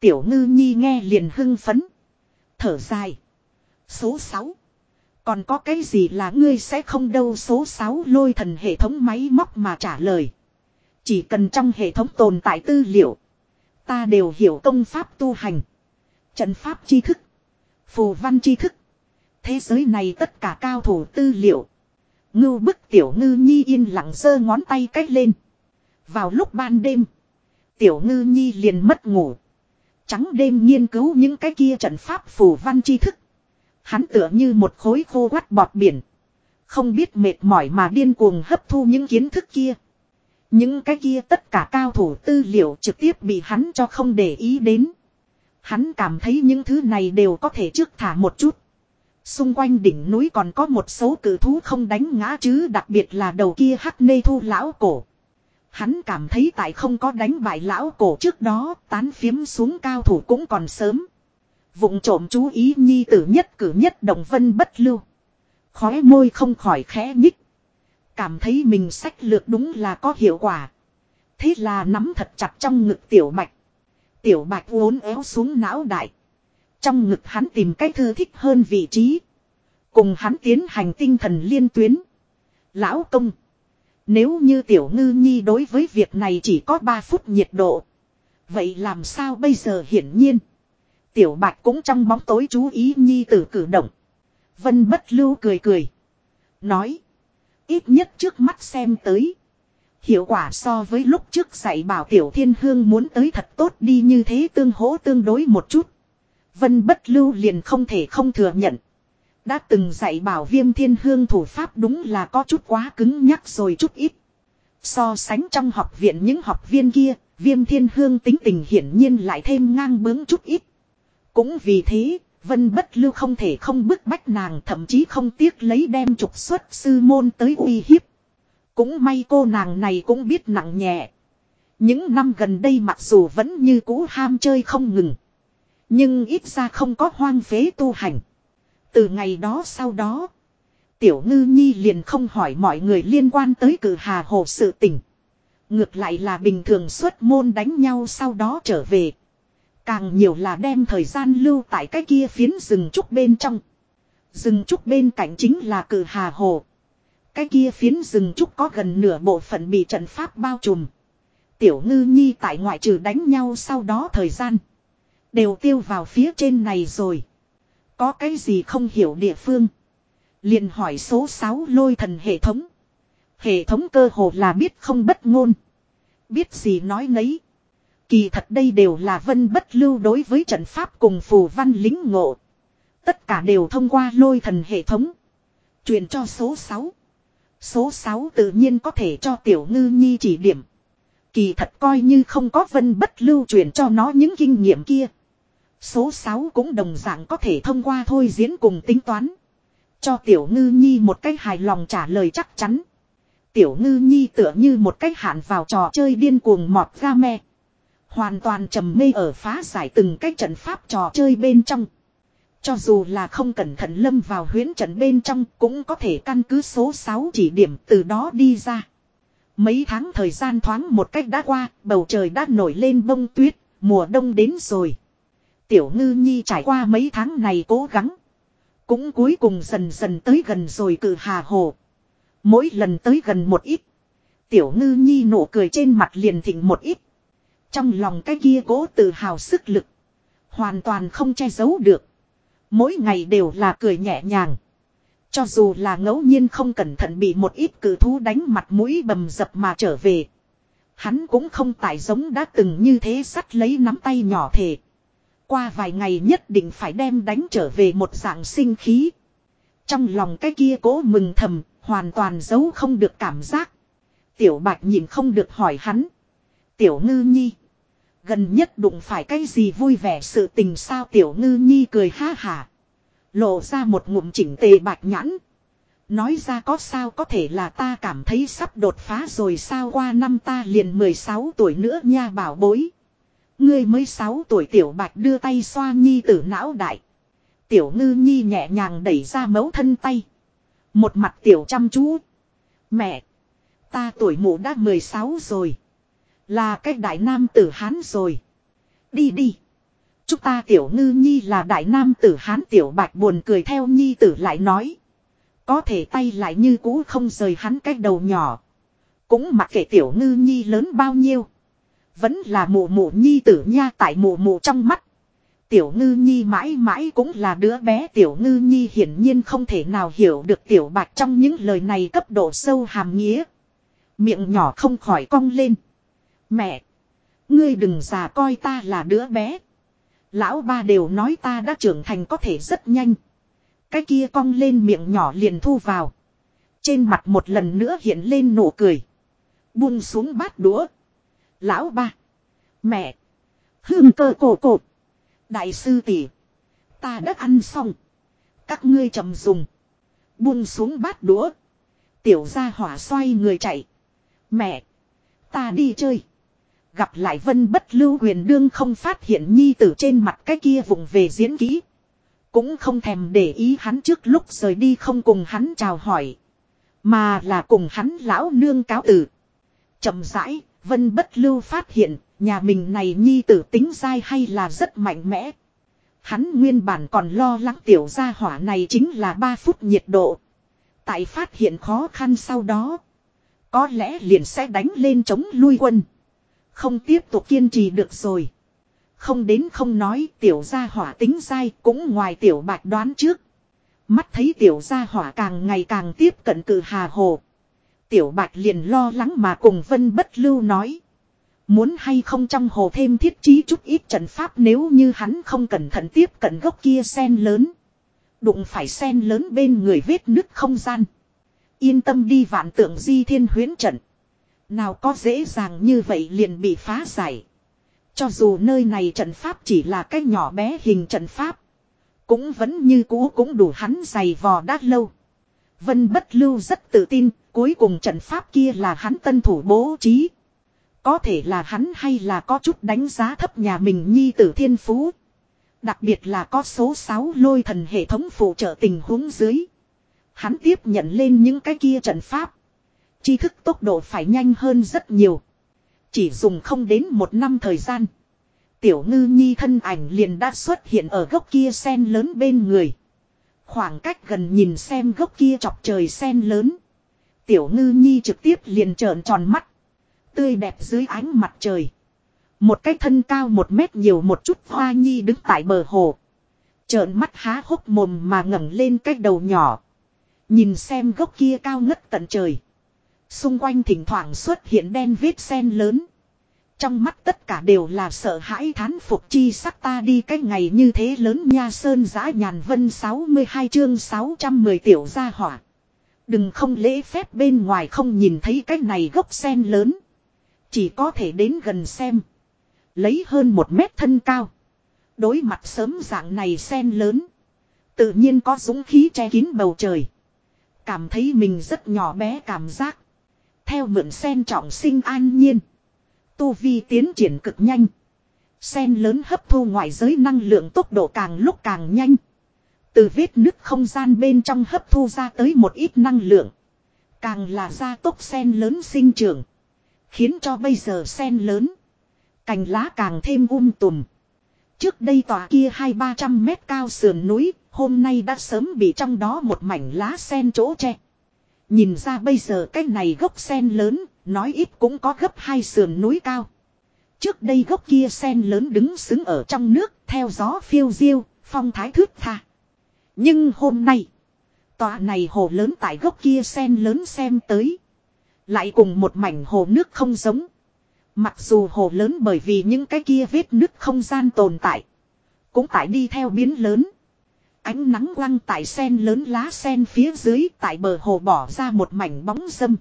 Tiểu ngư nhi nghe liền hưng phấn. Thở dài. Số 6. Còn có cái gì là ngươi sẽ không đâu số 6 lôi thần hệ thống máy móc mà trả lời. Chỉ cần trong hệ thống tồn tại tư liệu. Ta đều hiểu công pháp tu hành. Trận pháp tri thức. Phù văn tri thức. Thế giới này tất cả cao thủ tư liệu. Ngưu bức tiểu ngư nhi yên lặng giơ ngón tay cách lên. Vào lúc ban đêm. Tiểu ngư nhi liền mất ngủ. Trắng đêm nghiên cứu những cái kia trận pháp phù văn tri thức. Hắn tựa như một khối khô quắt bọt biển. Không biết mệt mỏi mà điên cuồng hấp thu những kiến thức kia. Những cái kia tất cả cao thủ tư liệu trực tiếp bị hắn cho không để ý đến. Hắn cảm thấy những thứ này đều có thể trước thả một chút. Xung quanh đỉnh núi còn có một số cử thú không đánh ngã chứ, đặc biệt là đầu kia hắc nê thu lão cổ. Hắn cảm thấy tại không có đánh bại lão cổ trước đó, tán phiếm xuống cao thủ cũng còn sớm. Vụng trộm chú ý nhi tử nhất cử nhất động vân bất lưu. Khóe môi không khỏi khẽ nhích. Cảm thấy mình sách lược đúng là có hiệu quả. Thế là nắm thật chặt trong ngực tiểu bạch. Tiểu bạch uốn éo xuống não đại. Trong ngực hắn tìm cách thư thích hơn vị trí. Cùng hắn tiến hành tinh thần liên tuyến. Lão công. Nếu như tiểu ngư nhi đối với việc này chỉ có 3 phút nhiệt độ. Vậy làm sao bây giờ hiển nhiên. Tiểu bạch cũng trong bóng tối chú ý nhi tử cử động. Vân bất lưu cười cười. Nói. Ít nhất trước mắt xem tới. Hiệu quả so với lúc trước dạy bảo tiểu thiên hương muốn tới thật tốt đi như thế tương hỗ tương đối một chút. Vân bất lưu liền không thể không thừa nhận. Đã từng dạy bảo viêm thiên hương thủ pháp đúng là có chút quá cứng nhắc rồi chút ít. So sánh trong học viện những học viên kia, viêm thiên hương tính tình hiển nhiên lại thêm ngang bướng chút ít. Cũng vì thế, Vân bất lưu không thể không bức bách nàng thậm chí không tiếc lấy đem trục xuất sư môn tới uy hiếp. Cũng may cô nàng này cũng biết nặng nhẹ. Những năm gần đây mặc dù vẫn như cũ ham chơi không ngừng. Nhưng ít ra không có hoang phế tu hành. Từ ngày đó sau đó. Tiểu ngư nhi liền không hỏi mọi người liên quan tới cử hà hồ sự tình. Ngược lại là bình thường xuất môn đánh nhau sau đó trở về. Càng nhiều là đem thời gian lưu tại cái kia phiến rừng trúc bên trong. Rừng trúc bên cạnh chính là cử hà hồ. Cái kia phiến rừng trúc có gần nửa bộ phận bị trận pháp bao trùm. Tiểu ngư nhi tại ngoại trừ đánh nhau sau đó thời gian. Đều tiêu vào phía trên này rồi. Có cái gì không hiểu địa phương. liền hỏi số 6 lôi thần hệ thống. Hệ thống cơ hồ là biết không bất ngôn. Biết gì nói nấy. Kỳ thật đây đều là vân bất lưu đối với trận pháp cùng phù văn lính ngộ. Tất cả đều thông qua lôi thần hệ thống. Truyền cho số 6. Số 6 tự nhiên có thể cho tiểu ngư nhi chỉ điểm. Kỳ thật coi như không có vân bất lưu truyền cho nó những kinh nghiệm kia. Số 6 cũng đồng dạng có thể thông qua thôi diễn cùng tính toán. Cho tiểu ngư nhi một cách hài lòng trả lời chắc chắn. Tiểu ngư nhi tựa như một cách hạn vào trò chơi điên cuồng mọt ga me. Hoàn toàn trầm mê ở phá giải từng cái trận pháp trò chơi bên trong. Cho dù là không cẩn thận lâm vào huyến trận bên trong cũng có thể căn cứ số 6 chỉ điểm từ đó đi ra. Mấy tháng thời gian thoáng một cách đã qua, bầu trời đã nổi lên bông tuyết, mùa đông đến rồi. Tiểu ngư nhi trải qua mấy tháng này cố gắng. Cũng cuối cùng dần dần tới gần rồi cử hà hồ. Mỗi lần tới gần một ít. Tiểu ngư nhi nụ cười trên mặt liền thịnh một ít. Trong lòng cái kia cố tự hào sức lực. Hoàn toàn không che giấu được. Mỗi ngày đều là cười nhẹ nhàng. Cho dù là ngẫu nhiên không cẩn thận bị một ít cử thú đánh mặt mũi bầm dập mà trở về. Hắn cũng không tại giống đã từng như thế sắt lấy nắm tay nhỏ thể. Qua vài ngày nhất định phải đem đánh trở về một dạng sinh khí. Trong lòng cái kia cố mừng thầm, hoàn toàn giấu không được cảm giác. Tiểu bạch nhìn không được hỏi hắn. Tiểu ngư nhi. Gần nhất đụng phải cái gì vui vẻ sự tình sao tiểu ngư nhi cười ha hả. Lộ ra một ngụm chỉnh tề bạch nhãn. Nói ra có sao có thể là ta cảm thấy sắp đột phá rồi sao qua năm ta liền 16 tuổi nữa nha bảo bối. Ngươi mới 6 tuổi tiểu bạch đưa tay xoa nhi tử não đại. Tiểu ngư nhi nhẹ nhàng đẩy ra mấu thân tay. Một mặt tiểu chăm chú. Mẹ. Ta tuổi mụ đã 16 rồi. Là cái đại nam tử Hán rồi. Đi đi. Chúng ta tiểu ngư nhi là đại nam tử Hán tiểu bạch buồn cười theo nhi tử lại nói. Có thể tay lại như cũ không rời hắn cái đầu nhỏ. Cũng mặc kệ tiểu ngư nhi lớn bao nhiêu. Vẫn là mụ mụ nhi tử nha tại mụ mụ trong mắt. Tiểu ngư nhi mãi mãi cũng là đứa bé tiểu ngư nhi hiển nhiên không thể nào hiểu được tiểu bạch trong những lời này cấp độ sâu hàm nghĩa. Miệng nhỏ không khỏi cong lên. Mẹ! Ngươi đừng già coi ta là đứa bé. Lão ba đều nói ta đã trưởng thành có thể rất nhanh. Cái kia cong lên miệng nhỏ liền thu vào. Trên mặt một lần nữa hiện lên nụ cười. Buông xuống bát đũa. Lão ba. Mẹ. Hương cơ cổ cột. Đại sư tỷ. Ta đã ăn xong. Các ngươi chậm dùng. Buông xuống bát đũa. Tiểu gia hỏa xoay người chạy. Mẹ. Ta đi chơi. Gặp lại vân bất lưu huyền đương không phát hiện nhi tử trên mặt cái kia vùng về diễn kỹ. Cũng không thèm để ý hắn trước lúc rời đi không cùng hắn chào hỏi. Mà là cùng hắn lão nương cáo tử. chậm rãi, vân bất lưu phát hiện, nhà mình này nhi tử tính dai hay là rất mạnh mẽ. Hắn nguyên bản còn lo lắng tiểu gia hỏa này chính là 3 phút nhiệt độ. Tại phát hiện khó khăn sau đó. Có lẽ liền sẽ đánh lên chống lui quân. Không tiếp tục kiên trì được rồi. Không đến không nói tiểu gia hỏa tính sai cũng ngoài tiểu bạch đoán trước. Mắt thấy tiểu gia hỏa càng ngày càng tiếp cận cử hà hồ. Tiểu bạch liền lo lắng mà cùng vân bất lưu nói. Muốn hay không trong hồ thêm thiết trí chút ít trận pháp nếu như hắn không cẩn thận tiếp cận gốc kia sen lớn. Đụng phải sen lớn bên người vết nứt không gian. Yên tâm đi vạn tượng di thiên huyến trận. Nào có dễ dàng như vậy liền bị phá giải. Cho dù nơi này trận pháp chỉ là cái nhỏ bé hình trận pháp. Cũng vẫn như cũ cũng đủ hắn dày vò đát lâu. Vân bất lưu rất tự tin, cuối cùng trận pháp kia là hắn tân thủ bố trí. Có thể là hắn hay là có chút đánh giá thấp nhà mình nhi tử thiên phú. Đặc biệt là có số 6 lôi thần hệ thống phụ trợ tình huống dưới. Hắn tiếp nhận lên những cái kia trận pháp. Tri thức tốc độ phải nhanh hơn rất nhiều. Chỉ dùng không đến một năm thời gian. Tiểu ngư nhi thân ảnh liền đã xuất hiện ở gốc kia sen lớn bên người. Khoảng cách gần nhìn xem gốc kia chọc trời sen lớn. Tiểu ngư nhi trực tiếp liền trợn tròn mắt. Tươi đẹp dưới ánh mặt trời. Một cái thân cao một mét nhiều một chút hoa nhi đứng tại bờ hồ. Trợn mắt há hốc mồm mà ngẩng lên cái đầu nhỏ. Nhìn xem gốc kia cao ngất tận trời. Xung quanh thỉnh thoảng xuất hiện đen vết sen lớn. Trong mắt tất cả đều là sợ hãi thán phục chi sắc ta đi cái ngày như thế lớn nha sơn giã nhàn vân 62 chương 610 tiểu gia hỏa. Đừng không lễ phép bên ngoài không nhìn thấy cái này gốc sen lớn. Chỉ có thể đến gần xem. Lấy hơn một mét thân cao. Đối mặt sớm dạng này sen lớn. Tự nhiên có dũng khí che kín bầu trời. Cảm thấy mình rất nhỏ bé cảm giác. Theo mượn sen trọng sinh an nhiên. Tu vi tiến triển cực nhanh. Sen lớn hấp thu ngoại giới năng lượng tốc độ càng lúc càng nhanh. Từ vết nứt không gian bên trong hấp thu ra tới một ít năng lượng. Càng là gia tốc sen lớn sinh trưởng. Khiến cho bây giờ sen lớn. Cành lá càng thêm um tùm. Trước đây tòa kia hai ba trăm mét cao sườn núi, hôm nay đã sớm bị trong đó một mảnh lá sen chỗ che. Nhìn ra bây giờ cái này gốc sen lớn, nói ít cũng có gấp hai sườn núi cao. Trước đây gốc kia sen lớn đứng xứng ở trong nước, theo gió phiêu diêu, phong thái thước tha. Nhưng hôm nay, tòa này hồ lớn tại gốc kia sen lớn xem tới. Lại cùng một mảnh hồ nước không giống. Mặc dù hồ lớn bởi vì những cái kia vết nứt không gian tồn tại. Cũng tại đi theo biến lớn. Ánh nắng quăng tại sen lớn lá sen phía dưới, tại bờ hồ bỏ ra một mảnh bóng dâm.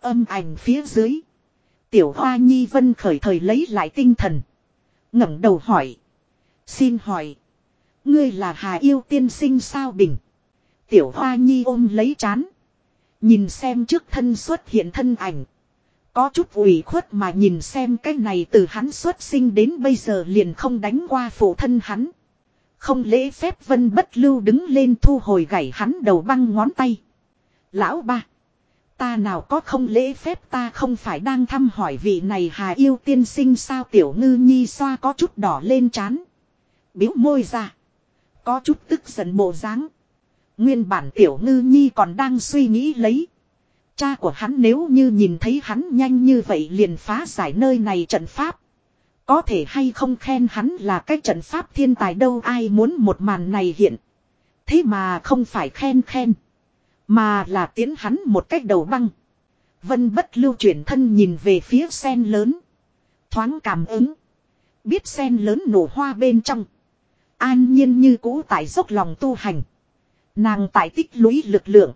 Âm ảnh phía dưới. Tiểu hoa nhi vân khởi thời lấy lại tinh thần. ngẩng đầu hỏi. Xin hỏi. Ngươi là Hà Yêu tiên sinh sao bình. Tiểu hoa nhi ôm lấy chán. Nhìn xem trước thân xuất hiện thân ảnh. Có chút ủy khuất mà nhìn xem cái này từ hắn xuất sinh đến bây giờ liền không đánh qua phụ thân hắn. Không lễ phép vân bất lưu đứng lên thu hồi gảy hắn đầu băng ngón tay. Lão ba. Ta nào có không lễ phép ta không phải đang thăm hỏi vị này hà yêu tiên sinh sao tiểu ngư nhi xoa có chút đỏ lên chán. Biếu môi ra. Có chút tức giận bộ dáng. Nguyên bản tiểu ngư nhi còn đang suy nghĩ lấy. Cha của hắn nếu như nhìn thấy hắn nhanh như vậy liền phá giải nơi này trận pháp. Có thể hay không khen hắn là cái trận pháp thiên tài đâu, ai muốn một màn này hiện. Thế mà không phải khen khen. Mà là tiến hắn một cách đầu băng. Vân bất lưu chuyển thân nhìn về phía sen lớn. Thoáng cảm ứng. Biết sen lớn nổ hoa bên trong. An nhiên như cũ tại dốc lòng tu hành. Nàng tại tích lũy lực lượng.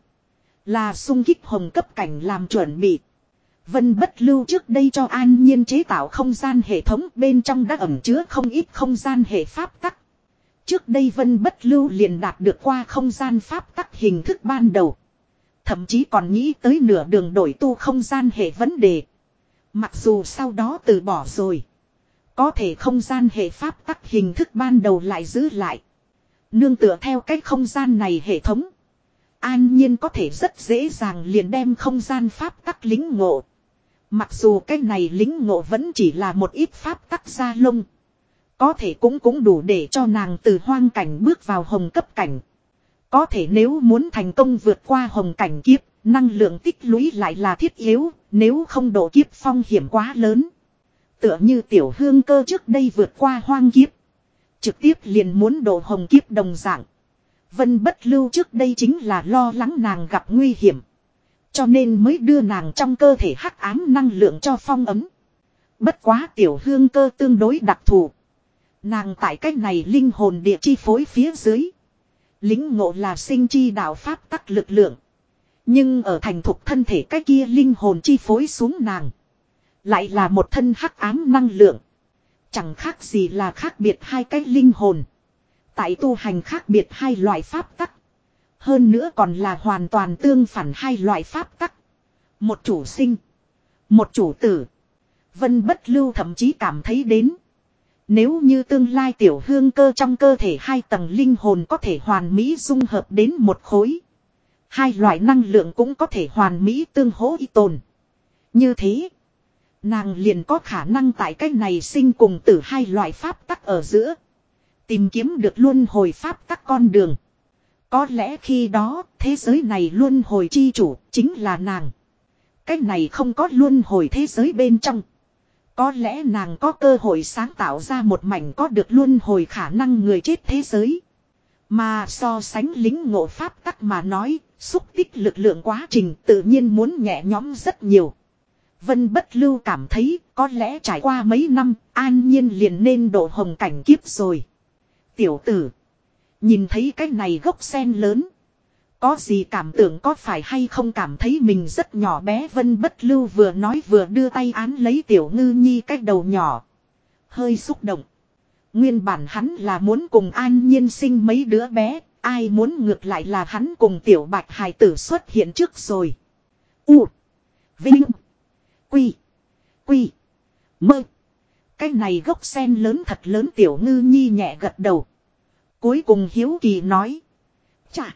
Là sung kích hồng cấp cảnh làm chuẩn bị. Vân bất lưu trước đây cho an nhiên chế tạo không gian hệ thống, bên trong đã ẩm chứa không ít không gian hệ pháp tắc. Trước đây vân bất lưu liền đạt được qua không gian pháp tắc hình thức ban đầu. Thậm chí còn nghĩ tới nửa đường đổi tu không gian hệ vấn đề. Mặc dù sau đó từ bỏ rồi. Có thể không gian hệ pháp tắc hình thức ban đầu lại giữ lại. Nương tựa theo cách không gian này hệ thống. An nhiên có thể rất dễ dàng liền đem không gian pháp tắc lính ngộ. Mặc dù cái này lính ngộ vẫn chỉ là một ít pháp tắc gia lông. Có thể cũng cũng đủ để cho nàng từ hoang cảnh bước vào hồng cấp cảnh. Có thể nếu muốn thành công vượt qua hồng cảnh kiếp, năng lượng tích lũy lại là thiết yếu, nếu không độ kiếp phong hiểm quá lớn. Tựa như tiểu hương cơ trước đây vượt qua hoang kiếp. Trực tiếp liền muốn độ hồng kiếp đồng dạng. Vân bất lưu trước đây chính là lo lắng nàng gặp nguy hiểm. Cho nên mới đưa nàng trong cơ thể hắc ám năng lượng cho phong ấm. Bất quá tiểu hương cơ tương đối đặc thù. Nàng tại cách này linh hồn địa chi phối phía dưới. Lính ngộ là sinh chi đạo pháp tắc lực lượng. Nhưng ở thành thục thân thể cái kia linh hồn chi phối xuống nàng. Lại là một thân hắc ám năng lượng. Chẳng khác gì là khác biệt hai cái linh hồn. Tại tu hành khác biệt hai loại pháp tắc. Hơn nữa còn là hoàn toàn tương phản hai loại pháp tắc. Một chủ sinh. Một chủ tử. Vân bất lưu thậm chí cảm thấy đến. Nếu như tương lai tiểu hương cơ trong cơ thể hai tầng linh hồn có thể hoàn mỹ dung hợp đến một khối. Hai loại năng lượng cũng có thể hoàn mỹ tương hỗ y tồn. Như thế. Nàng liền có khả năng tại cách này sinh cùng tử hai loại pháp tắc ở giữa. Tìm kiếm được luôn hồi pháp tắc con đường. Có lẽ khi đó thế giới này luôn hồi chi chủ chính là nàng. Cách này không có luôn hồi thế giới bên trong. Có lẽ nàng có cơ hội sáng tạo ra một mảnh có được luôn hồi khả năng người chết thế giới. Mà so sánh lính ngộ pháp tắc mà nói, xúc tích lực lượng quá trình tự nhiên muốn nhẹ nhõm rất nhiều. Vân bất lưu cảm thấy có lẽ trải qua mấy năm, an nhiên liền nên độ hồng cảnh kiếp rồi. Tiểu tử, nhìn thấy cái này gốc sen lớn. Có gì cảm tưởng có phải hay không cảm thấy mình rất nhỏ bé Vân bất lưu vừa nói vừa đưa tay án lấy tiểu ngư nhi cái đầu nhỏ. Hơi xúc động. Nguyên bản hắn là muốn cùng an nhiên sinh mấy đứa bé, ai muốn ngược lại là hắn cùng tiểu bạch hài tử xuất hiện trước rồi. U. Vinh. Quy. Quy. Mơ. Cái này gốc sen lớn thật lớn tiểu ngư nhi nhẹ gật đầu. Cuối cùng hiếu kỳ nói. Chà.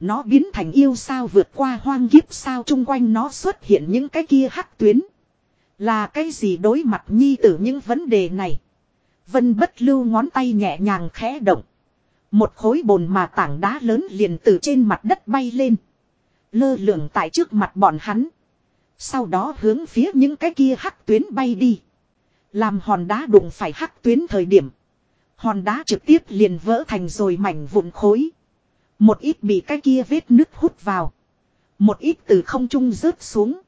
Nó biến thành yêu sao vượt qua hoang kiếp sao chung quanh nó xuất hiện những cái kia hắc tuyến. Là cái gì đối mặt nhi tử những vấn đề này. Vân bất lưu ngón tay nhẹ nhàng khẽ động. Một khối bồn mà tảng đá lớn liền từ trên mặt đất bay lên. Lơ lửng tại trước mặt bọn hắn. Sau đó hướng phía những cái kia hắc tuyến bay đi. Làm hòn đá đụng phải hắc tuyến thời điểm. Hòn đá trực tiếp liền vỡ thành rồi mảnh vụn khối. Một ít bị cái kia vết nứt hút vào. Một ít từ không trung rớt xuống.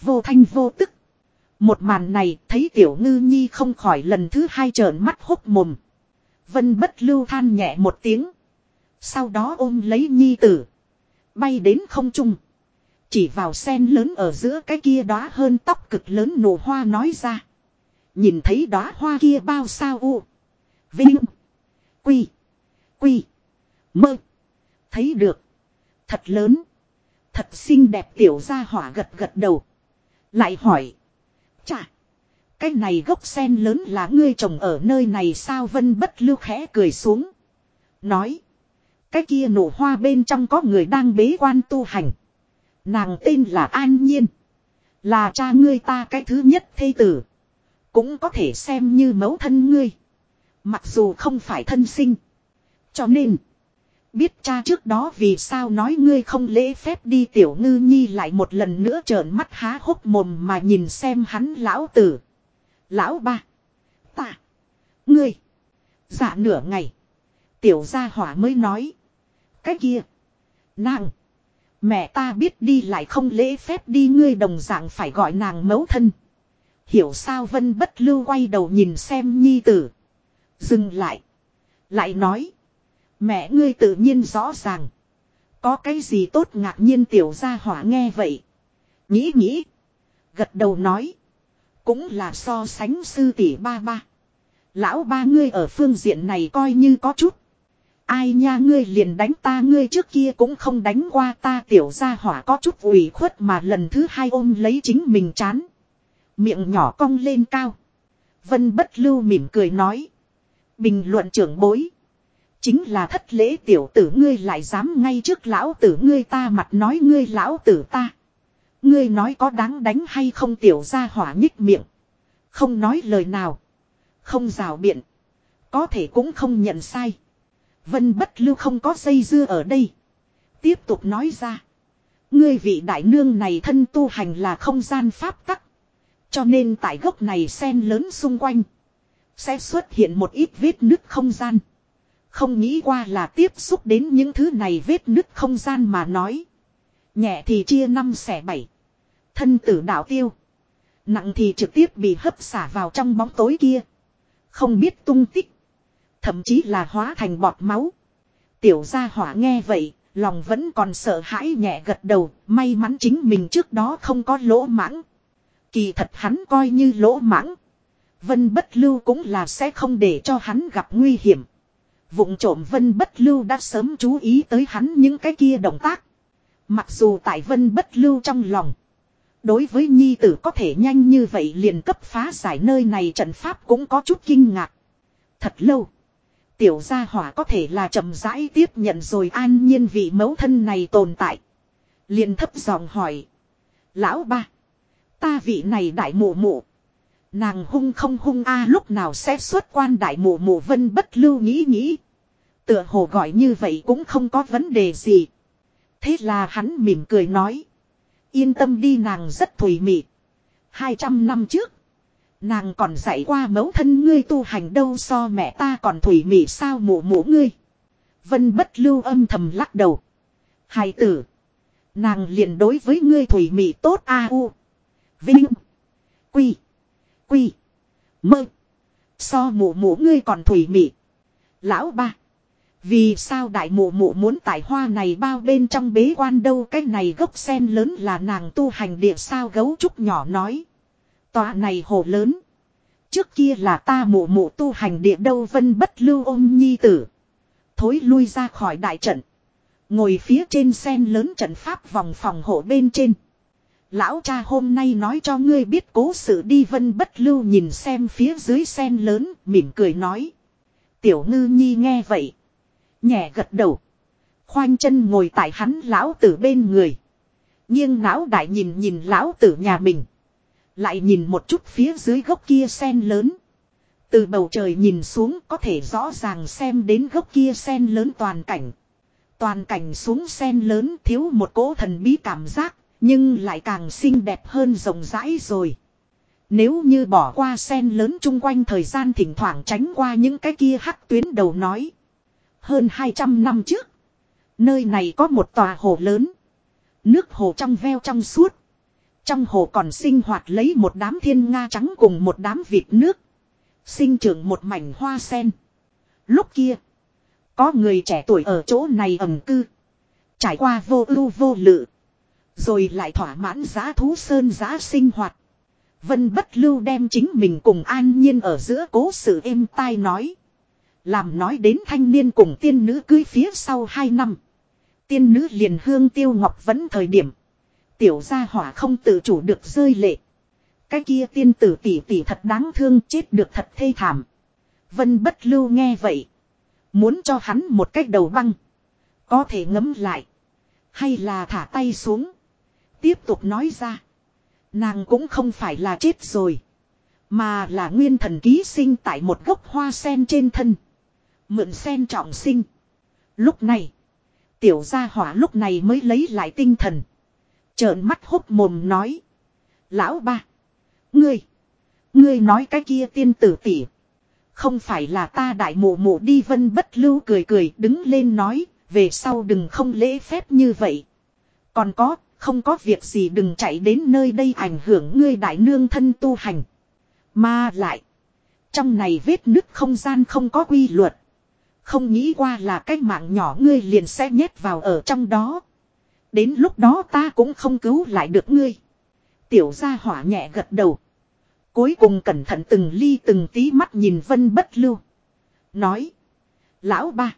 Vô thanh vô tức. Một màn này thấy tiểu ngư nhi không khỏi lần thứ hai trợn mắt hốc mồm. Vân bất lưu than nhẹ một tiếng. Sau đó ôm lấy nhi tử. Bay đến không trung. Chỉ vào sen lớn ở giữa cái kia đóa hơn tóc cực lớn nổ hoa nói ra. Nhìn thấy đóa hoa kia bao sao u. Vinh. Quy. Quy. Mơ. Thấy được. Thật lớn. Thật xinh đẹp tiểu gia hỏa gật gật đầu. Lại hỏi. Chà. Cái này gốc sen lớn là ngươi trồng ở nơi này sao vân bất lưu khẽ cười xuống. Nói. Cái kia nổ hoa bên trong có người đang bế quan tu hành. Nàng tên là An Nhiên. Là cha ngươi ta cái thứ nhất thê tử. Cũng có thể xem như mẫu thân ngươi. Mặc dù không phải thân sinh. Cho nên. Biết cha trước đó vì sao nói ngươi không lễ phép đi tiểu ngư nhi lại một lần nữa trợn mắt há hốc mồm mà nhìn xem hắn lão tử. Lão ba. Ta. Ngươi. Dạ nửa ngày. Tiểu gia hỏa mới nói. Cái kia. Nàng. Mẹ ta biết đi lại không lễ phép đi, ngươi đồng dạng phải gọi nàng mẫu thân. Hiểu sao vân bất lưu quay đầu nhìn xem nhi tử. Dừng lại. Lại nói. Mẹ ngươi tự nhiên rõ ràng. Có cái gì tốt ngạc nhiên tiểu gia hỏa nghe vậy. Nghĩ nghĩ. Gật đầu nói. Cũng là so sánh sư tỷ ba ba. Lão ba ngươi ở phương diện này coi như có chút. Ai nha ngươi liền đánh ta ngươi trước kia cũng không đánh qua ta tiểu gia hỏa có chút ủy khuất mà lần thứ hai ôm lấy chính mình chán. Miệng nhỏ cong lên cao. Vân bất lưu mỉm cười nói. Bình luận trưởng bối. Chính là thất lễ tiểu tử ngươi lại dám ngay trước lão tử ngươi ta mặt nói ngươi lão tử ta. Ngươi nói có đáng đánh hay không tiểu ra hỏa nhích miệng. Không nói lời nào. Không rào biện. Có thể cũng không nhận sai. Vân bất lưu không có dây dưa ở đây. Tiếp tục nói ra. Ngươi vị đại nương này thân tu hành là không gian pháp tắc. Cho nên tại gốc này sen lớn xung quanh. Sẽ xuất hiện một ít vết nứt không gian. Không nghĩ qua là tiếp xúc đến những thứ này vết nứt không gian mà nói. Nhẹ thì chia năm xẻ bảy. Thân tử đạo tiêu. Nặng thì trực tiếp bị hấp xả vào trong bóng tối kia. Không biết tung tích. Thậm chí là hóa thành bọt máu. Tiểu gia hỏa nghe vậy, lòng vẫn còn sợ hãi nhẹ gật đầu, may mắn chính mình trước đó không có lỗ mãng. Kỳ thật hắn coi như lỗ mãng. Vân bất lưu cũng là sẽ không để cho hắn gặp nguy hiểm. Vụng trộm Vân bất lưu đã sớm chú ý tới hắn những cái kia động tác. Mặc dù tại Vân bất lưu trong lòng. Đối với nhi tử có thể nhanh như vậy liền cấp phá giải nơi này trận pháp cũng có chút kinh ngạc. Thật lâu. Tiểu gia hỏa có thể là chậm rãi tiếp nhận rồi an nhiên vị mẫu thân này tồn tại. Liền thấp giọng hỏi. Lão ba. Ta vị này đại mụ mụ. Nàng hung không hung a lúc nào sẽ xuất quan đại mụ mụ vân bất lưu nghĩ nghĩ. Tựa hồ gọi như vậy cũng không có vấn đề gì. Thế là hắn mỉm cười nói. Yên tâm đi nàng rất thùy mị. Hai trăm năm trước. Nàng còn dạy qua mẫu thân ngươi tu hành đâu so mẹ ta còn thủy mị sao mụ mụ ngươi. Vân bất lưu âm thầm lắc đầu. Hài tử. Nàng liền đối với ngươi thủy mị tốt a u. Vinh. Quy. Quy. Mơ. So mụ mụ ngươi còn thủy mị. Lão ba. Vì sao đại mụ mụ muốn tại hoa này bao bên trong bế quan đâu cái này gốc sen lớn là nàng tu hành địa sao gấu trúc nhỏ nói. Tòa này hồ lớn. Trước kia là ta mụ mụ tu hành địa đâu vân bất lưu ôm nhi tử. Thối lui ra khỏi đại trận. Ngồi phía trên sen lớn trận pháp vòng phòng hộ bên trên. Lão cha hôm nay nói cho ngươi biết cố sự đi vân bất lưu nhìn xem phía dưới sen lớn mỉm cười nói. Tiểu ngư nhi nghe vậy. Nhẹ gật đầu. Khoanh chân ngồi tại hắn lão tử bên người. nghiêng não đại nhìn nhìn lão tử nhà mình. Lại nhìn một chút phía dưới gốc kia sen lớn. Từ bầu trời nhìn xuống có thể rõ ràng xem đến gốc kia sen lớn toàn cảnh. Toàn cảnh xuống sen lớn thiếu một cỗ thần bí cảm giác, nhưng lại càng xinh đẹp hơn rộng rãi rồi. Nếu như bỏ qua sen lớn chung quanh thời gian thỉnh thoảng tránh qua những cái kia hắc tuyến đầu nói. Hơn 200 năm trước, nơi này có một tòa hồ lớn. Nước hồ trong veo trong suốt. Trong hồ còn sinh hoạt lấy một đám thiên nga trắng cùng một đám vịt nước. Sinh trưởng một mảnh hoa sen. Lúc kia, có người trẻ tuổi ở chỗ này ẩm cư. Trải qua vô ưu vô lự. Rồi lại thỏa mãn giá thú sơn giá sinh hoạt. Vân bất lưu đem chính mình cùng an nhiên ở giữa cố sự êm tai nói. Làm nói đến thanh niên cùng tiên nữ cưới phía sau hai năm. Tiên nữ liền hương tiêu ngọc vẫn thời điểm. Tiểu gia hỏa không tự chủ được rơi lệ. Cái kia tiên tử tỷ tỷ thật đáng thương chết được thật thê thảm. Vân bất lưu nghe vậy. Muốn cho hắn một cách đầu băng. Có thể ngấm lại. Hay là thả tay xuống. Tiếp tục nói ra. Nàng cũng không phải là chết rồi. Mà là nguyên thần ký sinh tại một gốc hoa sen trên thân. Mượn sen trọng sinh. Lúc này. Tiểu gia hỏa lúc này mới lấy lại tinh thần. Trợn mắt hốt mồm nói. Lão ba. Ngươi. Ngươi nói cái kia tiên tử tỷ. Không phải là ta đại mụ mụ đi vân bất lưu cười cười đứng lên nói. Về sau đừng không lễ phép như vậy. Còn có, không có việc gì đừng chạy đến nơi đây ảnh hưởng ngươi đại nương thân tu hành. Mà lại. Trong này vết nứt không gian không có quy luật. Không nghĩ qua là cái mạng nhỏ ngươi liền sẽ nhét vào ở trong đó. Đến lúc đó ta cũng không cứu lại được ngươi. Tiểu gia hỏa nhẹ gật đầu. Cuối cùng cẩn thận từng ly từng tí mắt nhìn vân bất lưu. Nói. Lão ba.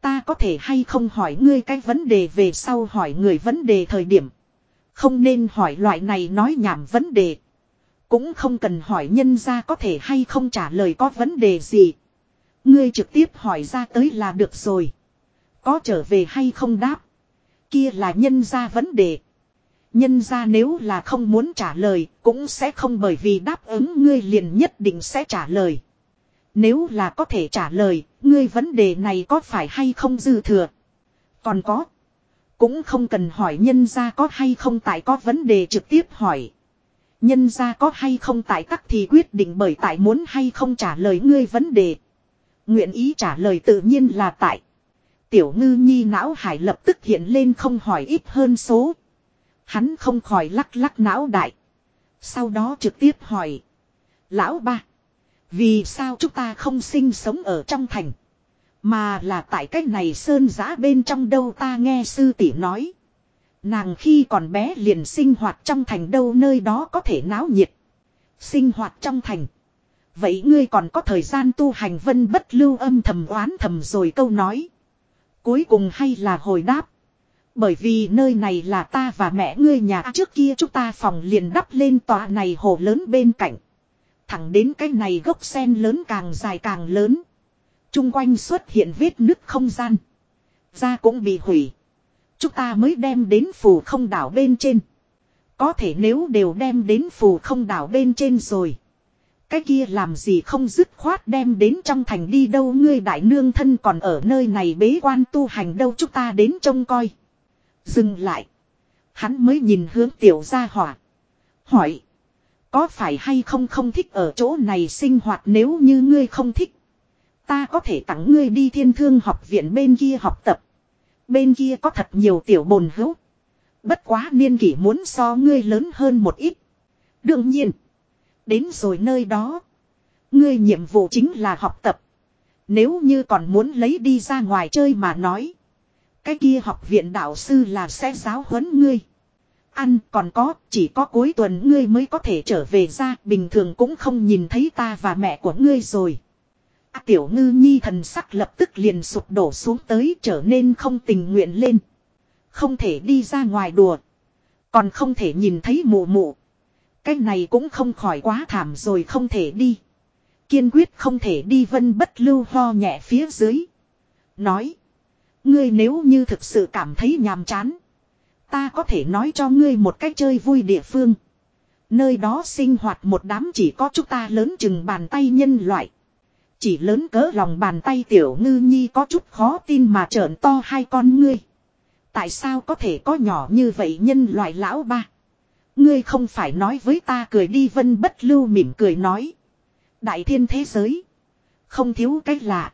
Ta có thể hay không hỏi ngươi cái vấn đề về sau hỏi người vấn đề thời điểm. Không nên hỏi loại này nói nhảm vấn đề. Cũng không cần hỏi nhân ra có thể hay không trả lời có vấn đề gì. Ngươi trực tiếp hỏi ra tới là được rồi. Có trở về hay không đáp. Kia là nhân ra vấn đề. Nhân ra nếu là không muốn trả lời cũng sẽ không bởi vì đáp ứng ngươi liền nhất định sẽ trả lời. Nếu là có thể trả lời, ngươi vấn đề này có phải hay không dư thừa. Còn có. Cũng không cần hỏi nhân ra có hay không tại có vấn đề trực tiếp hỏi. Nhân ra có hay không tại tắc thì quyết định bởi tại muốn hay không trả lời ngươi vấn đề. Nguyện ý trả lời tự nhiên là tại. Tiểu ngư nhi não hải lập tức hiện lên không hỏi ít hơn số. Hắn không khỏi lắc lắc não đại. Sau đó trực tiếp hỏi. Lão ba. Vì sao chúng ta không sinh sống ở trong thành. Mà là tại cách này sơn giã bên trong đâu ta nghe sư tỷ nói. Nàng khi còn bé liền sinh hoạt trong thành đâu nơi đó có thể náo nhiệt. Sinh hoạt trong thành. Vậy ngươi còn có thời gian tu hành vân bất lưu âm thầm oán thầm rồi câu nói. Cuối cùng hay là hồi đáp. Bởi vì nơi này là ta và mẹ ngươi nhà, trước kia chúng ta phòng liền đắp lên tòa này hồ lớn bên cạnh. Thẳng đến cái này gốc sen lớn càng dài càng lớn. Trung quanh xuất hiện vết nứt không gian. Da cũng bị hủy. Chúng ta mới đem đến phù không đảo bên trên. Có thể nếu đều đem đến phù không đảo bên trên rồi. Cái kia làm gì không dứt khoát đem đến trong thành đi đâu ngươi đại nương thân còn ở nơi này bế quan tu hành đâu chúng ta đến trông coi. Dừng lại. Hắn mới nhìn hướng tiểu gia hỏa. Hỏi. Có phải hay không không thích ở chỗ này sinh hoạt nếu như ngươi không thích. Ta có thể tặng ngươi đi thiên thương học viện bên kia học tập. Bên kia có thật nhiều tiểu bồn hữu. Bất quá niên kỷ muốn so ngươi lớn hơn một ít. Đương nhiên. Đến rồi nơi đó. Ngươi nhiệm vụ chính là học tập. Nếu như còn muốn lấy đi ra ngoài chơi mà nói. Cái kia học viện đạo sư là sẽ giáo huấn ngươi. Ăn còn có, chỉ có cuối tuần ngươi mới có thể trở về ra, bình thường cũng không nhìn thấy ta và mẹ của ngươi rồi. À, tiểu ngư nhi thần sắc lập tức liền sụp đổ xuống tới trở nên không tình nguyện lên. Không thể đi ra ngoài đùa. Còn không thể nhìn thấy mụ mụ. Cái này cũng không khỏi quá thảm rồi không thể đi. Kiên quyết không thể đi vân bất lưu ho nhẹ phía dưới. Nói. Ngươi nếu như thực sự cảm thấy nhàm chán. Ta có thể nói cho ngươi một cách chơi vui địa phương. Nơi đó sinh hoạt một đám chỉ có chúng ta lớn chừng bàn tay nhân loại. Chỉ lớn cỡ lòng bàn tay tiểu ngư nhi có chút khó tin mà trợn to hai con ngươi. Tại sao có thể có nhỏ như vậy nhân loại lão ba? Ngươi không phải nói với ta cười đi vân bất lưu mỉm cười nói. Đại thiên thế giới. Không thiếu cách lạ.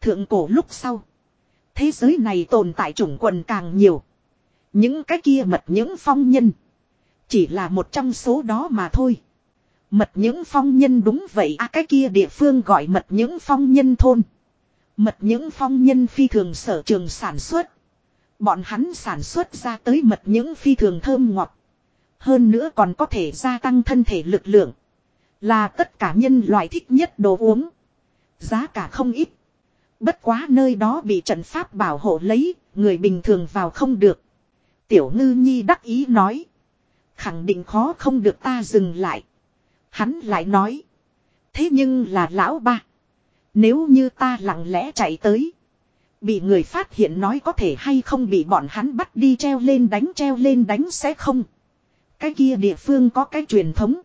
Thượng cổ lúc sau. Thế giới này tồn tại chủng quần càng nhiều. Những cái kia mật những phong nhân. Chỉ là một trong số đó mà thôi. Mật những phong nhân đúng vậy à cái kia địa phương gọi mật những phong nhân thôn. Mật những phong nhân phi thường sở trường sản xuất. Bọn hắn sản xuất ra tới mật những phi thường thơm ngọt. Hơn nữa còn có thể gia tăng thân thể lực lượng. Là tất cả nhân loại thích nhất đồ uống. Giá cả không ít. Bất quá nơi đó bị trận pháp bảo hộ lấy, người bình thường vào không được. Tiểu ngư nhi đắc ý nói. Khẳng định khó không được ta dừng lại. Hắn lại nói. Thế nhưng là lão ba. Nếu như ta lặng lẽ chạy tới. Bị người phát hiện nói có thể hay không bị bọn hắn bắt đi treo lên đánh treo lên đánh sẽ không. Cái kia địa phương có cái truyền thống.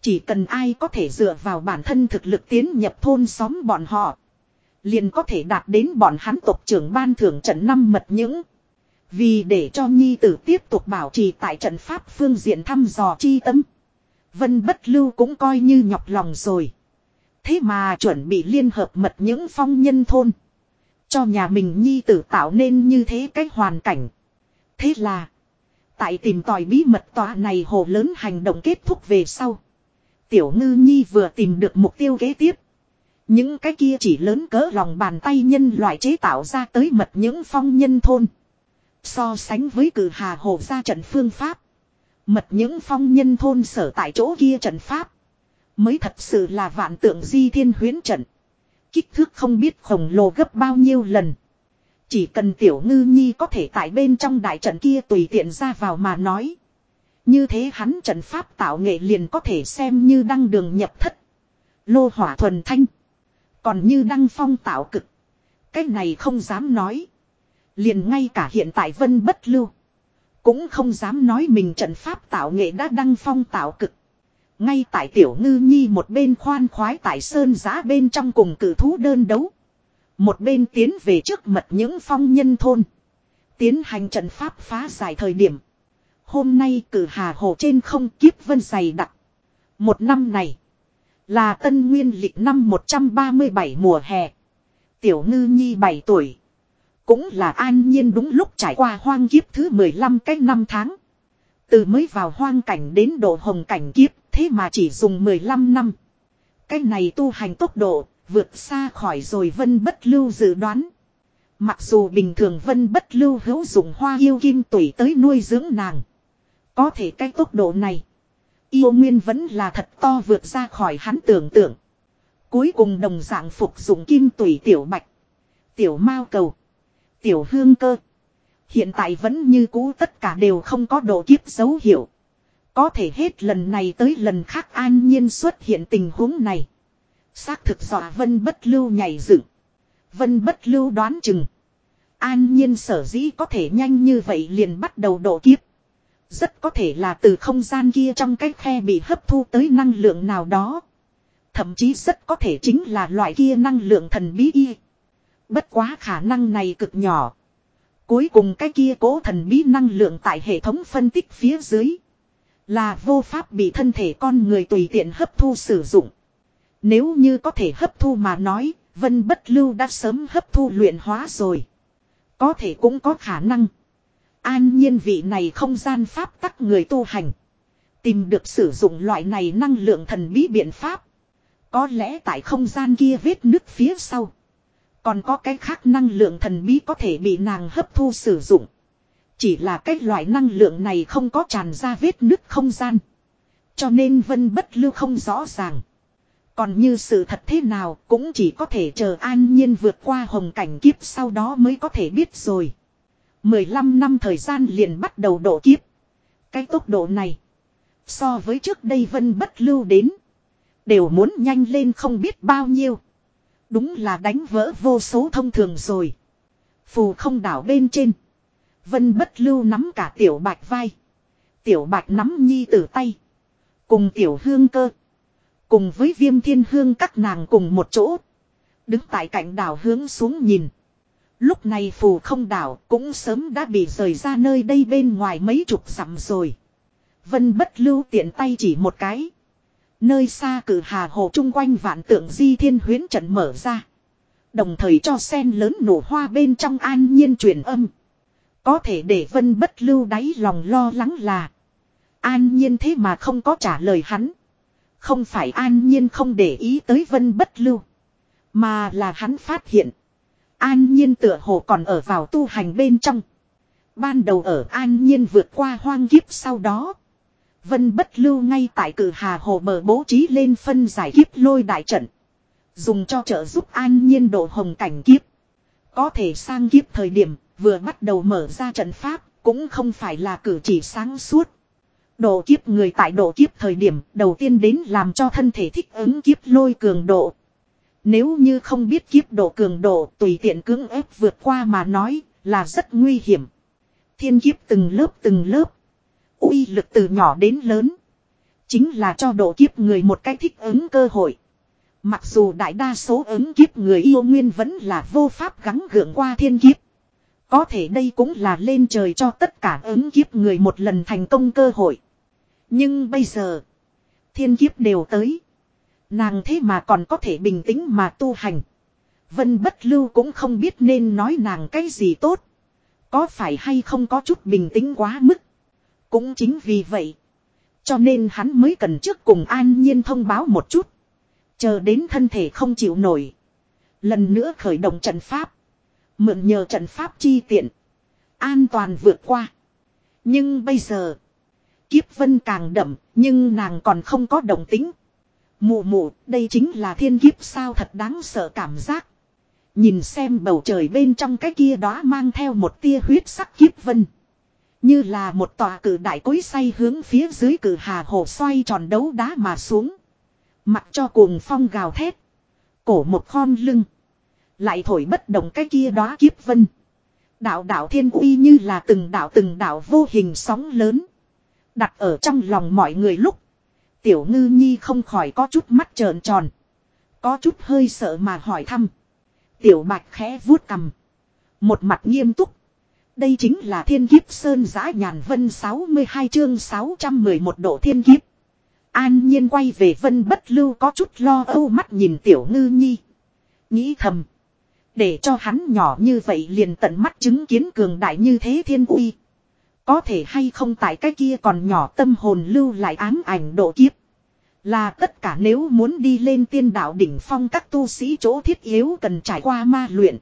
Chỉ cần ai có thể dựa vào bản thân thực lực tiến nhập thôn xóm bọn họ. Liền có thể đạt đến bọn hắn tộc trưởng ban thưởng trận năm mật những. Vì để cho nhi tử tiếp tục bảo trì tại trận pháp phương diện thăm dò chi tâm. Vân bất lưu cũng coi như nhọc lòng rồi. Thế mà chuẩn bị liên hợp mật những phong nhân thôn. Cho nhà mình nhi tử tạo nên như thế cái hoàn cảnh. Thế là. Tại tìm tòi bí mật tòa này hồ lớn hành động kết thúc về sau. Tiểu ngư nhi vừa tìm được mục tiêu kế tiếp. Những cái kia chỉ lớn cỡ lòng bàn tay nhân loại chế tạo ra tới mật những phong nhân thôn. So sánh với cử hà hồ ra trận phương pháp. Mật những phong nhân thôn sở tại chỗ kia trận pháp. Mới thật sự là vạn tượng di thiên huyến trận. Kích thước không biết khổng lồ gấp bao nhiêu lần. Chỉ cần tiểu ngư nhi có thể tại bên trong đại trận kia tùy tiện ra vào mà nói. Như thế hắn trận pháp tạo nghệ liền có thể xem như đăng đường nhập thất. Lô hỏa thuần thanh. Còn như đăng phong tạo cực. Cái này không dám nói. Liền ngay cả hiện tại vân bất lưu. Cũng không dám nói mình trận pháp tạo nghệ đã đăng phong tạo cực. Ngay tại tiểu ngư nhi một bên khoan khoái tại sơn giá bên trong cùng cử thú đơn đấu. Một bên tiến về trước mật những phong nhân thôn. Tiến hành trận pháp phá giải thời điểm. Hôm nay cử hà hồ trên không kiếp vân dày đặc. Một năm này. Là tân nguyên lịch năm 137 mùa hè. Tiểu ngư nhi 7 tuổi. Cũng là an nhiên đúng lúc trải qua hoang kiếp thứ 15 cách năm tháng. Từ mới vào hoang cảnh đến độ hồng cảnh kiếp, thế mà chỉ dùng 15 năm. Cái này tu hành tốc độ, vượt xa khỏi rồi vân bất lưu dự đoán. Mặc dù bình thường vân bất lưu hữu dụng hoa yêu kim tủy tới nuôi dưỡng nàng. Có thể cái tốc độ này. Yêu nguyên vẫn là thật to vượt ra khỏi hắn tưởng tượng. Cuối cùng đồng dạng phục dụng kim tủy tiểu bạch. Tiểu mao cầu. Tiểu hương cơ. Hiện tại vẫn như cũ tất cả đều không có độ kiếp dấu hiệu. Có thể hết lần này tới lần khác an nhiên xuất hiện tình huống này. Xác thực dọa vân bất lưu nhảy dựng. Vân bất lưu đoán chừng. An nhiên sở dĩ có thể nhanh như vậy liền bắt đầu độ kiếp. Rất có thể là từ không gian kia trong cái khe bị hấp thu tới năng lượng nào đó. Thậm chí rất có thể chính là loại kia năng lượng thần bí y. Bất quá khả năng này cực nhỏ. Cuối cùng cái kia cố thần bí năng lượng tại hệ thống phân tích phía dưới. Là vô pháp bị thân thể con người tùy tiện hấp thu sử dụng. Nếu như có thể hấp thu mà nói, vân bất lưu đã sớm hấp thu luyện hóa rồi. Có thể cũng có khả năng. An nhiên vị này không gian pháp tắc người tu hành. Tìm được sử dụng loại này năng lượng thần bí biện pháp. Có lẽ tại không gian kia vết nước phía sau. Còn có cái khác năng lượng thần bí có thể bị nàng hấp thu sử dụng. Chỉ là cái loại năng lượng này không có tràn ra vết nứt không gian. Cho nên vân bất lưu không rõ ràng. Còn như sự thật thế nào cũng chỉ có thể chờ an nhiên vượt qua hồng cảnh kiếp sau đó mới có thể biết rồi. 15 năm thời gian liền bắt đầu độ kiếp. Cái tốc độ này. So với trước đây vân bất lưu đến. Đều muốn nhanh lên không biết bao nhiêu. Đúng là đánh vỡ vô số thông thường rồi. Phù không đảo bên trên. Vân bất lưu nắm cả tiểu bạch vai. Tiểu bạch nắm nhi tử tay. Cùng tiểu hương cơ. Cùng với viêm thiên hương các nàng cùng một chỗ. Đứng tại cạnh đảo hướng xuống nhìn. Lúc này phù không đảo cũng sớm đã bị rời ra nơi đây bên ngoài mấy chục dặm rồi. Vân bất lưu tiện tay chỉ một cái. Nơi xa cử hà hồ chung quanh vạn tượng di thiên huyến trận mở ra. Đồng thời cho sen lớn nổ hoa bên trong an nhiên truyền âm. Có thể để vân bất lưu đáy lòng lo lắng là. An nhiên thế mà không có trả lời hắn. Không phải an nhiên không để ý tới vân bất lưu. Mà là hắn phát hiện. An nhiên tựa hồ còn ở vào tu hành bên trong. Ban đầu ở an nhiên vượt qua hoang kiếp sau đó. Vân bất lưu ngay tại cử hà hồ bờ bố trí lên phân giải kiếp lôi đại trận. Dùng cho trợ giúp an nhiên độ hồng cảnh kiếp. Có thể sang kiếp thời điểm, vừa bắt đầu mở ra trận pháp, cũng không phải là cử chỉ sáng suốt. Độ kiếp người tại độ kiếp thời điểm, đầu tiên đến làm cho thân thể thích ứng kiếp lôi cường độ. Nếu như không biết kiếp độ cường độ, tùy tiện cưỡng ép vượt qua mà nói, là rất nguy hiểm. Thiên kiếp từng lớp từng lớp uy lực từ nhỏ đến lớn. Chính là cho độ kiếp người một cách thích ứng cơ hội. Mặc dù đại đa số ứng kiếp người yêu nguyên vẫn là vô pháp gắng gượng qua thiên kiếp. Có thể đây cũng là lên trời cho tất cả ứng kiếp người một lần thành công cơ hội. Nhưng bây giờ, thiên kiếp đều tới. Nàng thế mà còn có thể bình tĩnh mà tu hành. Vân bất lưu cũng không biết nên nói nàng cái gì tốt. Có phải hay không có chút bình tĩnh quá mức. Cũng chính vì vậy. Cho nên hắn mới cần trước cùng an nhiên thông báo một chút. Chờ đến thân thể không chịu nổi. Lần nữa khởi động trận pháp. Mượn nhờ trận pháp chi tiện. An toàn vượt qua. Nhưng bây giờ. Kiếp vân càng đậm. Nhưng nàng còn không có động tính. Mụ mụ, đây chính là thiên kiếp sao thật đáng sợ cảm giác. Nhìn xem bầu trời bên trong cái kia đó mang theo một tia huyết sắc kiếp vân. Như là một tòa cử đại cối say hướng phía dưới cử hà hồ xoay tròn đấu đá mà xuống. Mặc cho cuồng phong gào thét. Cổ một khom lưng. Lại thổi bất động cái kia đó kiếp vân. Đạo đạo thiên uy như là từng đạo từng đạo vô hình sóng lớn. Đặt ở trong lòng mọi người lúc. Tiểu ngư nhi không khỏi có chút mắt trợn tròn. Có chút hơi sợ mà hỏi thăm. Tiểu bạch khẽ vuốt cầm. Một mặt nghiêm túc. Đây chính là thiên kiếp sơn giã nhàn vân 62 chương 611 độ thiên kiếp. An nhiên quay về vân bất lưu có chút lo âu mắt nhìn tiểu ngư nhi. Nghĩ thầm. Để cho hắn nhỏ như vậy liền tận mắt chứng kiến cường đại như thế thiên uy. Có thể hay không tại cái kia còn nhỏ tâm hồn lưu lại ám ảnh độ kiếp. Là tất cả nếu muốn đi lên tiên đạo đỉnh phong các tu sĩ chỗ thiết yếu cần trải qua ma luyện.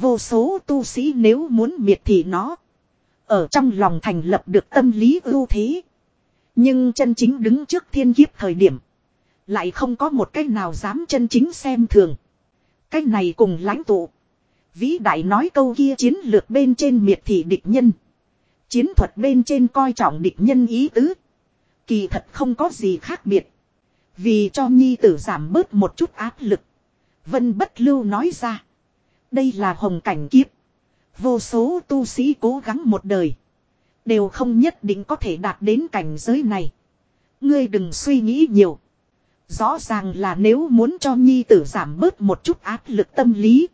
Vô số tu sĩ nếu muốn miệt thị nó. Ở trong lòng thành lập được tâm lý ưu thế. Nhưng chân chính đứng trước thiên kiếp thời điểm. Lại không có một cách nào dám chân chính xem thường. Cách này cùng lãnh tụ. Vĩ đại nói câu kia chiến lược bên trên miệt thị địch nhân. Chiến thuật bên trên coi trọng địch nhân ý tứ. Kỳ thật không có gì khác biệt. Vì cho nhi tử giảm bớt một chút áp lực. Vân bất lưu nói ra. Đây là hồng cảnh kiếp. Vô số tu sĩ cố gắng một đời. Đều không nhất định có thể đạt đến cảnh giới này. Ngươi đừng suy nghĩ nhiều. Rõ ràng là nếu muốn cho nhi tử giảm bớt một chút áp lực tâm lý.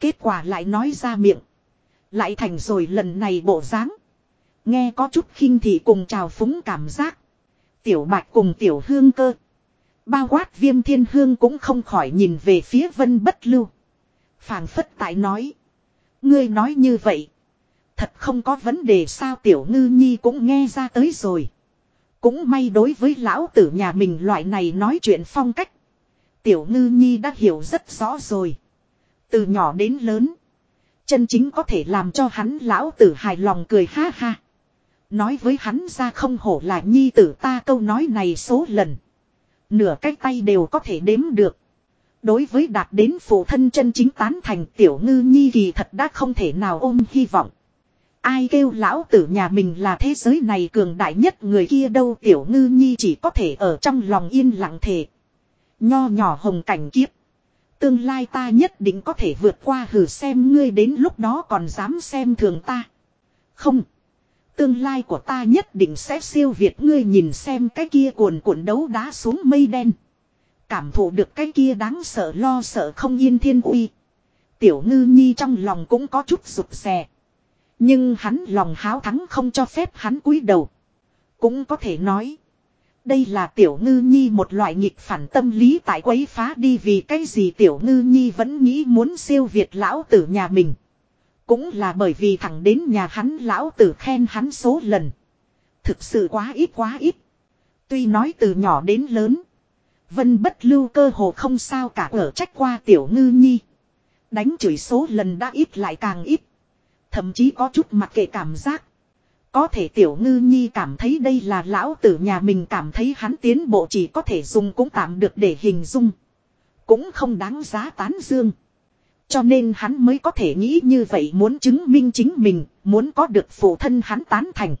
Kết quả lại nói ra miệng. Lại thành rồi lần này bộ dáng. Nghe có chút khinh thị cùng trào phúng cảm giác. Tiểu bạch cùng tiểu hương cơ. Bao quát viêm thiên hương cũng không khỏi nhìn về phía vân bất lưu phảng phất tại nói. Ngươi nói như vậy. Thật không có vấn đề sao tiểu ngư nhi cũng nghe ra tới rồi. Cũng may đối với lão tử nhà mình loại này nói chuyện phong cách. Tiểu ngư nhi đã hiểu rất rõ rồi. Từ nhỏ đến lớn. Chân chính có thể làm cho hắn lão tử hài lòng cười ha ha. Nói với hắn ra không hổ là nhi tử ta câu nói này số lần. Nửa cái tay đều có thể đếm được. Đối với đạt đến phụ thân chân chính tán thành tiểu ngư nhi kỳ thật đã không thể nào ôm hy vọng. Ai kêu lão tử nhà mình là thế giới này cường đại nhất người kia đâu, tiểu ngư nhi chỉ có thể ở trong lòng yên lặng thể. Nho nhỏ hồng cảnh kiếp. Tương lai ta nhất định có thể vượt qua hử xem ngươi đến lúc đó còn dám xem thường ta. Không. Tương lai của ta nhất định sẽ siêu việt ngươi nhìn xem cái kia cuồn cuộn đấu đá xuống mây đen. Cảm thụ được cái kia đáng sợ lo sợ không yên thiên uy. Tiểu ngư nhi trong lòng cũng có chút rụt rè. Nhưng hắn lòng háo thắng không cho phép hắn cúi đầu. Cũng có thể nói. Đây là tiểu ngư nhi một loại nghịch phản tâm lý tại quấy phá đi vì cái gì tiểu ngư nhi vẫn nghĩ muốn siêu việt lão tử nhà mình. Cũng là bởi vì thẳng đến nhà hắn lão tử khen hắn số lần. Thực sự quá ít quá ít. Tuy nói từ nhỏ đến lớn. Vân bất lưu cơ hồ không sao cả ở trách qua tiểu ngư nhi. Đánh chửi số lần đã ít lại càng ít. Thậm chí có chút mặc kệ cảm giác. Có thể tiểu ngư nhi cảm thấy đây là lão tử nhà mình cảm thấy hắn tiến bộ chỉ có thể dùng cũng tạm được để hình dung. Cũng không đáng giá tán dương. Cho nên hắn mới có thể nghĩ như vậy muốn chứng minh chính mình, muốn có được phụ thân hắn tán thành.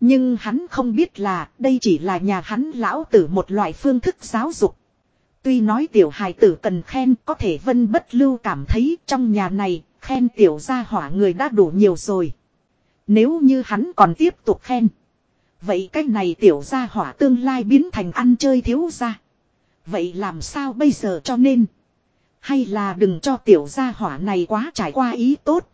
Nhưng hắn không biết là đây chỉ là nhà hắn lão tử một loại phương thức giáo dục. Tuy nói tiểu hài tử cần khen, có thể vân bất lưu cảm thấy trong nhà này, khen tiểu gia hỏa người đã đủ nhiều rồi. Nếu như hắn còn tiếp tục khen. Vậy cái này tiểu gia hỏa tương lai biến thành ăn chơi thiếu gia. Vậy làm sao bây giờ cho nên. Hay là đừng cho tiểu gia hỏa này quá trải qua ý tốt.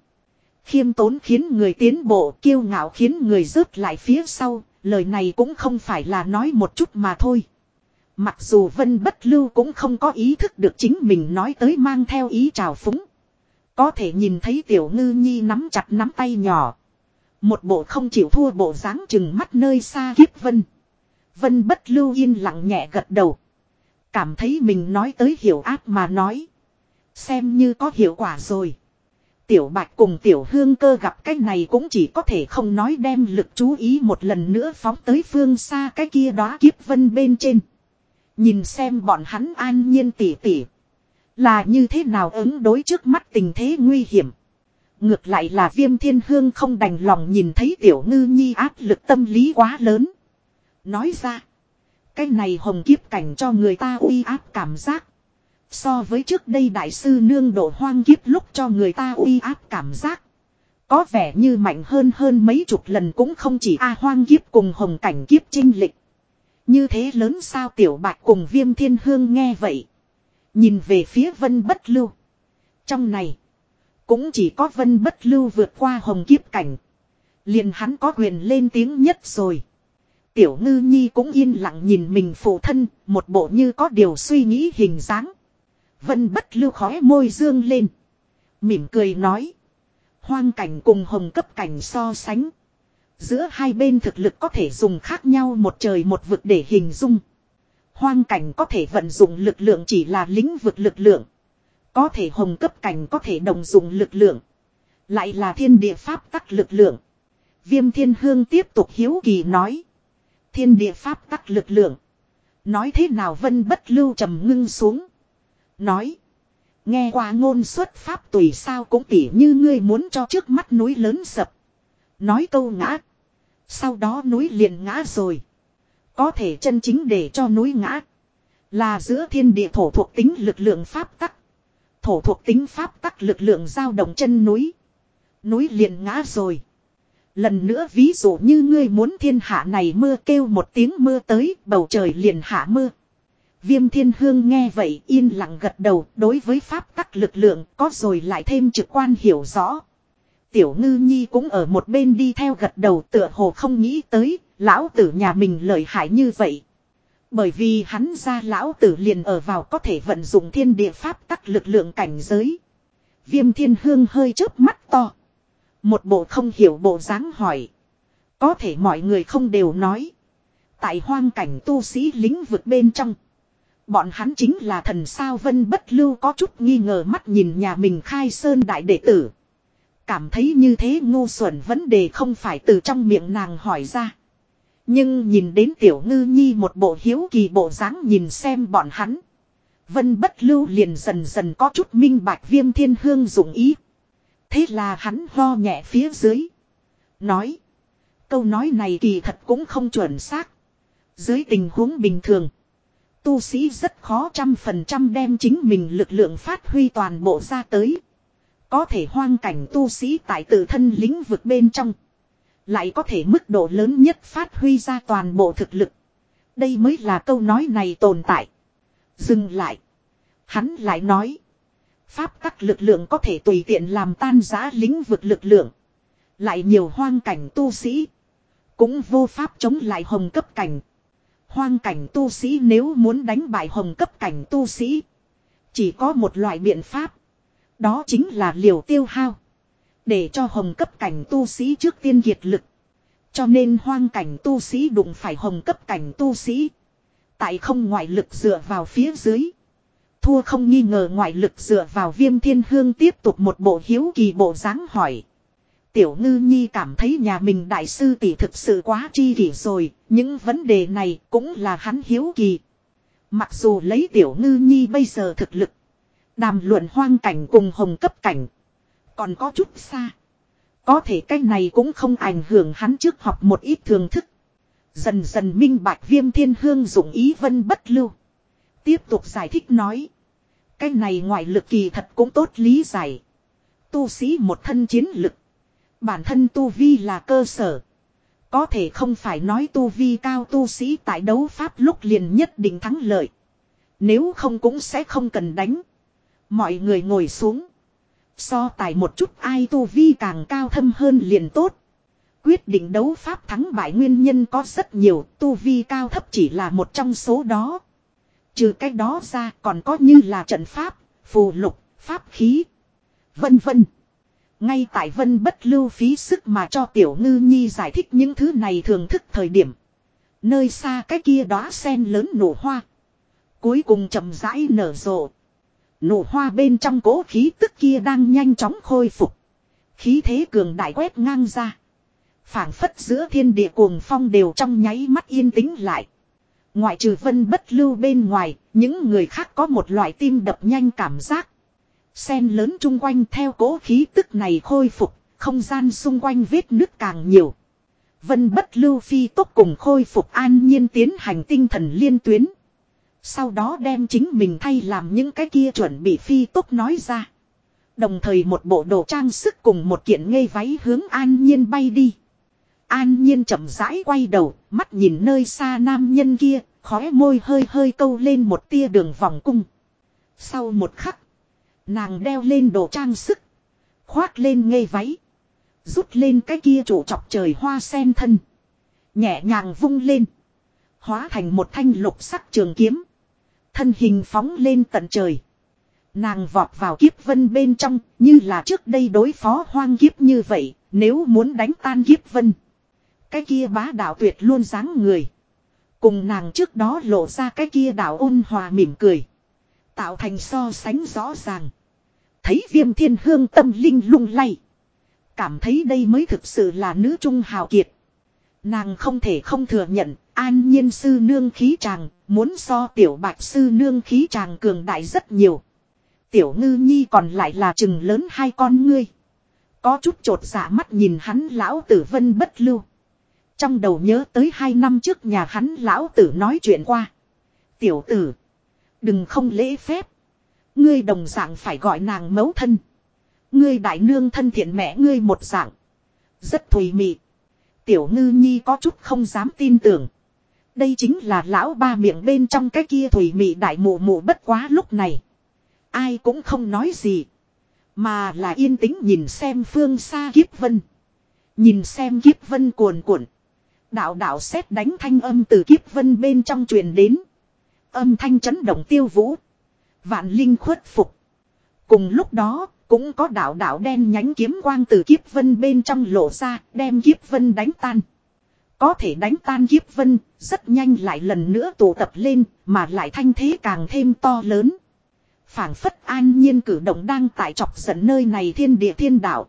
Khiêm tốn khiến người tiến bộ, kiêu ngạo khiến người rớt lại phía sau. Lời này cũng không phải là nói một chút mà thôi. Mặc dù Vân Bất Lưu cũng không có ý thức được chính mình nói tới mang theo ý trào phúng. Có thể nhìn thấy tiểu ngư nhi nắm chặt nắm tay nhỏ. Một bộ không chịu thua bộ dáng chừng mắt nơi xa kiếp Vân. Vân Bất Lưu yên lặng nhẹ gật đầu. Cảm thấy mình nói tới hiểu áp mà nói. Xem như có hiệu quả rồi. Tiểu Bạch cùng Tiểu Hương cơ gặp cái này cũng chỉ có thể không nói đem lực chú ý một lần nữa phóng tới phương xa cái kia đó kiếp vân bên trên. Nhìn xem bọn hắn an nhiên tỉ tỉ. Là như thế nào ứng đối trước mắt tình thế nguy hiểm. Ngược lại là viêm thiên hương không đành lòng nhìn thấy tiểu ngư nhi áp lực tâm lý quá lớn. Nói ra. Cái này hồng kiếp cảnh cho người ta uy áp cảm giác. So với trước đây đại sư nương độ hoang kiếp lúc cho người ta uy áp cảm giác. Có vẻ như mạnh hơn hơn mấy chục lần cũng không chỉ A hoang kiếp cùng hồng cảnh kiếp trinh lịch. Như thế lớn sao tiểu bạch cùng viêm thiên hương nghe vậy. Nhìn về phía vân bất lưu. Trong này. Cũng chỉ có vân bất lưu vượt qua hồng kiếp cảnh. Liền hắn có quyền lên tiếng nhất rồi. Tiểu ngư nhi cũng yên lặng nhìn mình phụ thân, một bộ như có điều suy nghĩ hình dáng. Vân bất lưu khói môi dương lên. Mỉm cười nói. Hoang cảnh cùng hồng cấp cảnh so sánh. Giữa hai bên thực lực có thể dùng khác nhau một trời một vực để hình dung. Hoang cảnh có thể vận dụng lực lượng chỉ là lĩnh vực lực lượng. Có thể hồng cấp cảnh có thể đồng dụng lực lượng. Lại là thiên địa pháp tắc lực lượng. Viêm thiên hương tiếp tục hiếu kỳ nói. Thiên địa pháp tắc lực lượng. Nói thế nào vân bất lưu trầm ngưng xuống. Nói. Nghe qua ngôn xuất pháp tùy sao cũng tỉ như ngươi muốn cho trước mắt núi lớn sập. Nói câu ngã. Sau đó núi liền ngã rồi. Có thể chân chính để cho núi ngã. Là giữa thiên địa thổ thuộc tính lực lượng pháp tắc. Thổ thuộc tính pháp tắc lực lượng giao động chân núi. Núi liền ngã rồi. Lần nữa ví dụ như ngươi muốn thiên hạ này mưa kêu một tiếng mưa tới, bầu trời liền hạ mưa. Viêm thiên hương nghe vậy yên lặng gật đầu, đối với pháp tắc lực lượng có rồi lại thêm trực quan hiểu rõ. Tiểu ngư nhi cũng ở một bên đi theo gật đầu tựa hồ không nghĩ tới, lão tử nhà mình lợi hại như vậy. Bởi vì hắn ra lão tử liền ở vào có thể vận dụng thiên địa pháp tắc lực lượng cảnh giới. Viêm thiên hương hơi chớp mắt to. Một bộ không hiểu bộ dáng hỏi. Có thể mọi người không đều nói. Tại hoang cảnh tu sĩ lĩnh vực bên trong. Bọn hắn chính là thần sao vân bất lưu có chút nghi ngờ mắt nhìn nhà mình khai sơn đại đệ tử. Cảm thấy như thế ngu xuẩn vấn đề không phải từ trong miệng nàng hỏi ra. Nhưng nhìn đến tiểu ngư nhi một bộ hiếu kỳ bộ dáng nhìn xem bọn hắn. Vân bất lưu liền dần dần có chút minh bạch viêm thiên hương dụng ý. Thế là hắn ho nhẹ phía dưới. Nói. Câu nói này kỳ thật cũng không chuẩn xác. Dưới tình huống bình thường. Tu sĩ rất khó trăm phần trăm đem chính mình lực lượng phát huy toàn bộ ra tới. Có thể hoang cảnh tu sĩ tại tự thân lĩnh vực bên trong. Lại có thể mức độ lớn nhất phát huy ra toàn bộ thực lực. Đây mới là câu nói này tồn tại. Dừng lại. Hắn lại nói. Pháp tắc lực lượng có thể tùy tiện làm tan giá lĩnh vực lực lượng. Lại nhiều hoang cảnh tu sĩ. Cũng vô pháp chống lại hồng cấp cảnh. Hoang cảnh tu sĩ nếu muốn đánh bại hồng cấp cảnh tu sĩ. Chỉ có một loại biện pháp. Đó chính là liều tiêu hao. Để cho hồng cấp cảnh tu sĩ trước tiên kiệt lực. Cho nên hoang cảnh tu sĩ đụng phải hồng cấp cảnh tu sĩ. Tại không ngoại lực dựa vào phía dưới. Thua không nghi ngờ ngoại lực dựa vào viêm thiên hương tiếp tục một bộ hiếu kỳ bộ dáng hỏi. Tiểu ngư nhi cảm thấy nhà mình đại sư tỷ thực sự quá chi kỷ rồi, những vấn đề này cũng là hắn hiếu kỳ. Mặc dù lấy tiểu ngư nhi bây giờ thực lực, đàm luận hoang cảnh cùng hồng cấp cảnh, còn có chút xa. Có thể cái này cũng không ảnh hưởng hắn trước học một ít thường thức. Dần dần minh bạch viêm thiên hương dụng ý vân bất lưu. Tiếp tục giải thích nói. Cái này ngoại lực kỳ thật cũng tốt lý giải. Tu sĩ một thân chiến lực. Bản thân tu vi là cơ sở. Có thể không phải nói tu vi cao tu sĩ tại đấu pháp lúc liền nhất định thắng lợi. Nếu không cũng sẽ không cần đánh. Mọi người ngồi xuống. So tài một chút ai tu vi càng cao thâm hơn liền tốt. Quyết định đấu pháp thắng bại nguyên nhân có rất nhiều, tu vi cao thấp chỉ là một trong số đó. Trừ cái đó ra còn có như là trận pháp, phù lục, pháp khí, vân vân. Ngay tại vân bất lưu phí sức mà cho tiểu ngư nhi giải thích những thứ này thường thức thời điểm. Nơi xa cái kia đóa sen lớn nổ hoa. Cuối cùng chậm rãi nở rộ. Nổ hoa bên trong cố khí tức kia đang nhanh chóng khôi phục. Khí thế cường đại quét ngang ra. phảng phất giữa thiên địa cuồng phong đều trong nháy mắt yên tĩnh lại. Ngoại trừ vân bất lưu bên ngoài, những người khác có một loại tim đập nhanh cảm giác. Sen lớn chung quanh theo cố khí tức này khôi phục, không gian xung quanh vết nứt càng nhiều. Vân bất lưu phi tốc cùng khôi phục an nhiên tiến hành tinh thần liên tuyến. Sau đó đem chính mình thay làm những cái kia chuẩn bị phi tốc nói ra. Đồng thời một bộ đồ trang sức cùng một kiện ngây váy hướng an nhiên bay đi. An nhiên chậm rãi quay đầu, mắt nhìn nơi xa nam nhân kia, khóe môi hơi hơi câu lên một tia đường vòng cung. Sau một khắc, nàng đeo lên đồ trang sức, khoác lên ngây váy, rút lên cái kia trụ chọc trời hoa sen thân. Nhẹ nhàng vung lên, hóa thành một thanh lục sắc trường kiếm. Thân hình phóng lên tận trời. Nàng vọt vào kiếp vân bên trong, như là trước đây đối phó hoang kiếp như vậy, nếu muốn đánh tan kiếp vân. Cái kia bá đạo tuyệt luôn dáng người. Cùng nàng trước đó lộ ra cái kia đạo ôn hòa mỉm cười. Tạo thành so sánh rõ ràng. Thấy viêm thiên hương tâm linh lung lay. Cảm thấy đây mới thực sự là nữ trung hào kiệt. Nàng không thể không thừa nhận, an nhiên sư nương khí tràng, muốn so tiểu bạch sư nương khí tràng cường đại rất nhiều. Tiểu ngư nhi còn lại là chừng lớn hai con ngươi. Có chút trột dạ mắt nhìn hắn lão tử vân bất lưu. Trong đầu nhớ tới hai năm trước nhà hắn lão tử nói chuyện qua. Tiểu tử. Đừng không lễ phép. Ngươi đồng dạng phải gọi nàng mấu thân. Ngươi đại nương thân thiện mẹ ngươi một dạng. Rất thùy mị. Tiểu ngư nhi có chút không dám tin tưởng. Đây chính là lão ba miệng bên trong cái kia thùy mị đại mụ mụ bất quá lúc này. Ai cũng không nói gì. Mà là yên tĩnh nhìn xem phương xa kiếp vân. Nhìn xem kiếp vân cuồn cuộn. Đạo đạo xét đánh thanh âm từ kiếp vân bên trong truyền đến. Âm thanh chấn động tiêu vũ. Vạn linh khuất phục. Cùng lúc đó, cũng có đạo đạo đen nhánh kiếm quang từ kiếp vân bên trong lộ ra, đem kiếp vân đánh tan. Có thể đánh tan kiếp vân, rất nhanh lại lần nữa tụ tập lên, mà lại thanh thế càng thêm to lớn. phảng phất an nhiên cử động đang tại chọc giận nơi này thiên địa thiên đạo.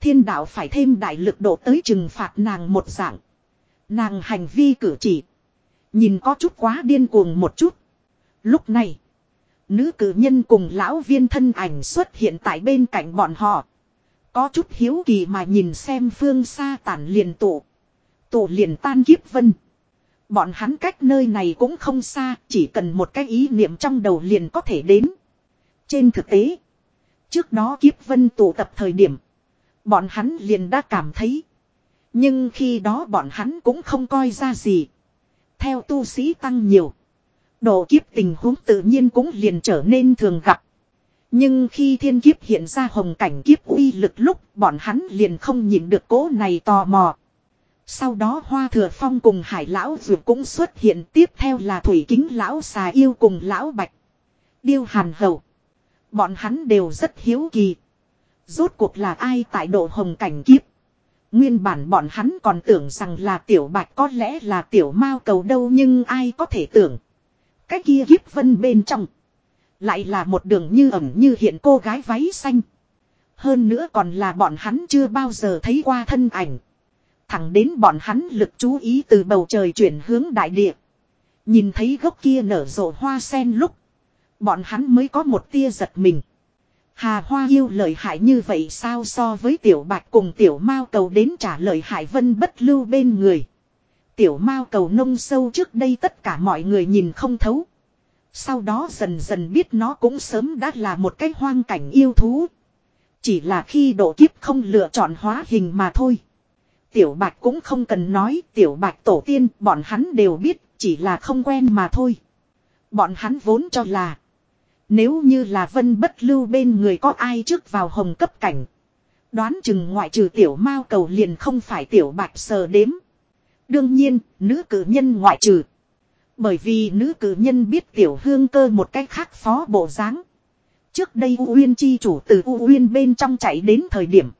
Thiên đạo phải thêm đại lực độ tới trừng phạt nàng một dạng. Nàng hành vi cử chỉ. Nhìn có chút quá điên cuồng một chút. Lúc này. Nữ cử nhân cùng lão viên thân ảnh xuất hiện tại bên cạnh bọn họ. Có chút hiếu kỳ mà nhìn xem phương xa tản liền tụ. Tụ liền tan kiếp vân. Bọn hắn cách nơi này cũng không xa, chỉ cần một cái ý niệm trong đầu liền có thể đến. Trên thực tế, trước đó kiếp vân tụ tập thời điểm, bọn hắn liền đã cảm thấy. Nhưng khi đó bọn hắn cũng không coi ra gì. Theo tu sĩ tăng nhiều. Độ kiếp tình huống tự nhiên cũng liền trở nên thường gặp. Nhưng khi thiên kiếp hiện ra hồng cảnh kiếp uy lực lúc, bọn hắn liền không nhìn được cố này tò mò. Sau đó hoa thừa phong cùng hải lão dù cũng xuất hiện tiếp theo là thủy kính lão xà yêu cùng lão bạch. Điêu hàn hầu. Bọn hắn đều rất hiếu kỳ. Rốt cuộc là ai tại độ hồng cảnh kiếp. Nguyên bản bọn hắn còn tưởng rằng là tiểu bạch có lẽ là tiểu mao cầu đâu nhưng ai có thể tưởng. Cái kia hiếp vân bên trong. Lại là một đường như ẩm như hiện cô gái váy xanh. Hơn nữa còn là bọn hắn chưa bao giờ thấy qua thân ảnh. Thẳng đến bọn hắn lực chú ý từ bầu trời chuyển hướng đại địa. Nhìn thấy gốc kia nở rộ hoa sen lúc. Bọn hắn mới có một tia giật mình. Hà Hoa yêu lợi hại như vậy sao so với tiểu bạch cùng tiểu mao cầu đến trả lời hại vân bất lưu bên người. Tiểu mao cầu nông sâu trước đây tất cả mọi người nhìn không thấu. Sau đó dần dần biết nó cũng sớm đã là một cái hoang cảnh yêu thú. Chỉ là khi độ kiếp không lựa chọn hóa hình mà thôi. Tiểu bạch cũng không cần nói, tiểu bạch tổ tiên, bọn hắn đều biết, chỉ là không quen mà thôi. Bọn hắn vốn cho là. Nếu như là vân bất lưu bên người có ai trước vào hồng cấp cảnh. Đoán chừng ngoại trừ tiểu mao cầu liền không phải tiểu bạch sờ đếm. Đương nhiên, nữ cử nhân ngoại trừ. Bởi vì nữ cử nhân biết tiểu hương cơ một cách khác phó bộ dáng. Trước đây U Uyên chi chủ từ U Uyên bên trong chạy đến thời điểm.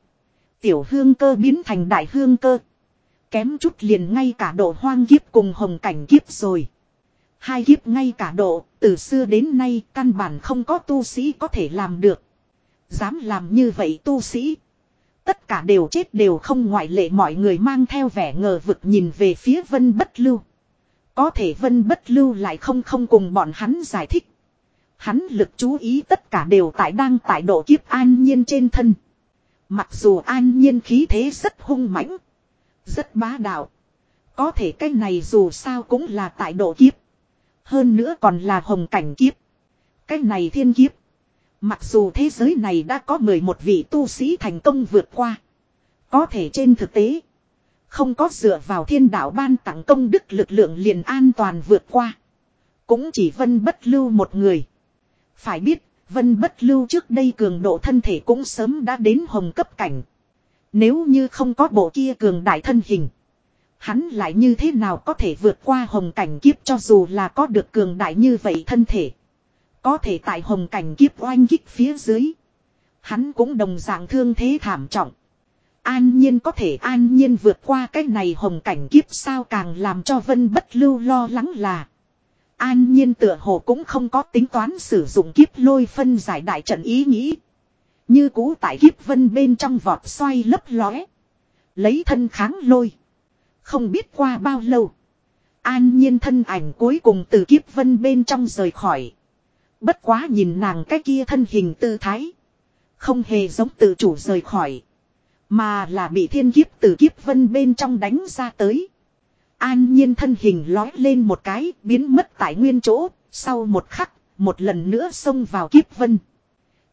Tiểu hương cơ biến thành đại hương cơ. Kém chút liền ngay cả độ hoang kiếp cùng hồng cảnh kiếp rồi. Hai kiếp ngay cả độ, từ xưa đến nay căn bản không có tu sĩ có thể làm được. Dám làm như vậy tu sĩ. Tất cả đều chết đều không ngoại lệ mọi người mang theo vẻ ngờ vực nhìn về phía vân bất lưu. Có thể vân bất lưu lại không không cùng bọn hắn giải thích. Hắn lực chú ý tất cả đều tại đang tại độ kiếp an nhiên trên thân. Mặc dù an nhiên khí thế rất hung mãnh. Rất bá đạo. Có thể cái này dù sao cũng là tại độ kiếp. Hơn nữa còn là hồng cảnh kiếp. Cái này thiên kiếp. Mặc dù thế giới này đã có 11 vị tu sĩ thành công vượt qua. Có thể trên thực tế. Không có dựa vào thiên đạo ban tặng công đức lực lượng liền an toàn vượt qua. Cũng chỉ vân bất lưu một người. Phải biết, vân bất lưu trước đây cường độ thân thể cũng sớm đã đến hồng cấp cảnh. Nếu như không có bộ kia cường đại thân hình. Hắn lại như thế nào có thể vượt qua hồng cảnh kiếp cho dù là có được cường đại như vậy thân thể. Có thể tại hồng cảnh kiếp oanh kích phía dưới. Hắn cũng đồng dạng thương thế thảm trọng. An nhiên có thể an nhiên vượt qua cái này hồng cảnh kiếp sao càng làm cho vân bất lưu lo lắng là. An nhiên tựa hồ cũng không có tính toán sử dụng kiếp lôi phân giải đại trận ý nghĩ. Như cũ tại kiếp vân bên trong vọt xoay lấp lóe. Lấy thân kháng lôi. Không biết qua bao lâu. An nhiên thân ảnh cuối cùng từ kiếp vân bên trong rời khỏi. Bất quá nhìn nàng cái kia thân hình tư thái. Không hề giống tự chủ rời khỏi. Mà là bị thiên kiếp từ kiếp vân bên trong đánh ra tới. An nhiên thân hình lói lên một cái biến mất tại nguyên chỗ. Sau một khắc, một lần nữa xông vào kiếp vân.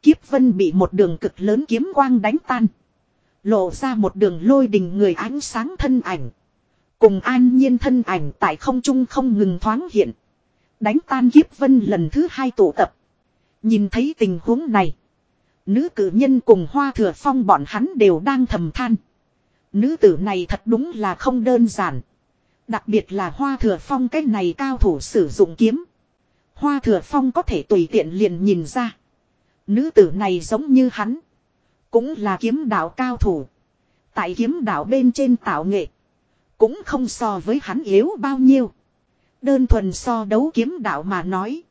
Kiếp vân bị một đường cực lớn kiếm quang đánh tan. Lộ ra một đường lôi đình người ánh sáng thân ảnh. Cùng an nhiên thân ảnh tại không trung không ngừng thoáng hiện. Đánh tan kiếp vân lần thứ hai tụ tập. Nhìn thấy tình huống này. Nữ cử nhân cùng hoa thừa phong bọn hắn đều đang thầm than. Nữ tử này thật đúng là không đơn giản. Đặc biệt là hoa thừa phong cái này cao thủ sử dụng kiếm. Hoa thừa phong có thể tùy tiện liền nhìn ra. Nữ tử này giống như hắn. Cũng là kiếm đạo cao thủ. Tại kiếm đạo bên trên tạo nghệ. Cũng không so với hắn yếu bao nhiêu. Đơn thuần so đấu kiếm đạo mà nói.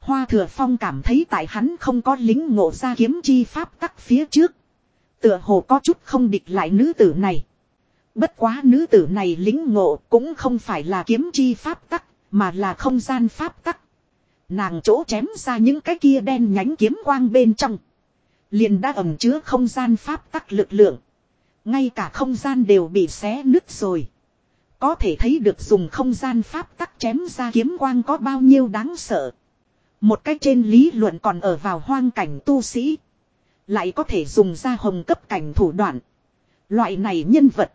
Hoa thừa phong cảm thấy tại hắn không có lính ngộ ra kiếm chi pháp tắc phía trước. Tựa hồ có chút không địch lại nữ tử này. Bất quá nữ tử này lính ngộ cũng không phải là kiếm chi pháp tắc, mà là không gian pháp tắc. Nàng chỗ chém ra những cái kia đen nhánh kiếm quang bên trong. Liền đã ẩm chứa không gian pháp tắc lực lượng. Ngay cả không gian đều bị xé nứt rồi. Có thể thấy được dùng không gian pháp tắc chém ra kiếm quang có bao nhiêu đáng sợ. Một cách trên lý luận còn ở vào hoang cảnh tu sĩ. Lại có thể dùng ra hồng cấp cảnh thủ đoạn. Loại này nhân vật.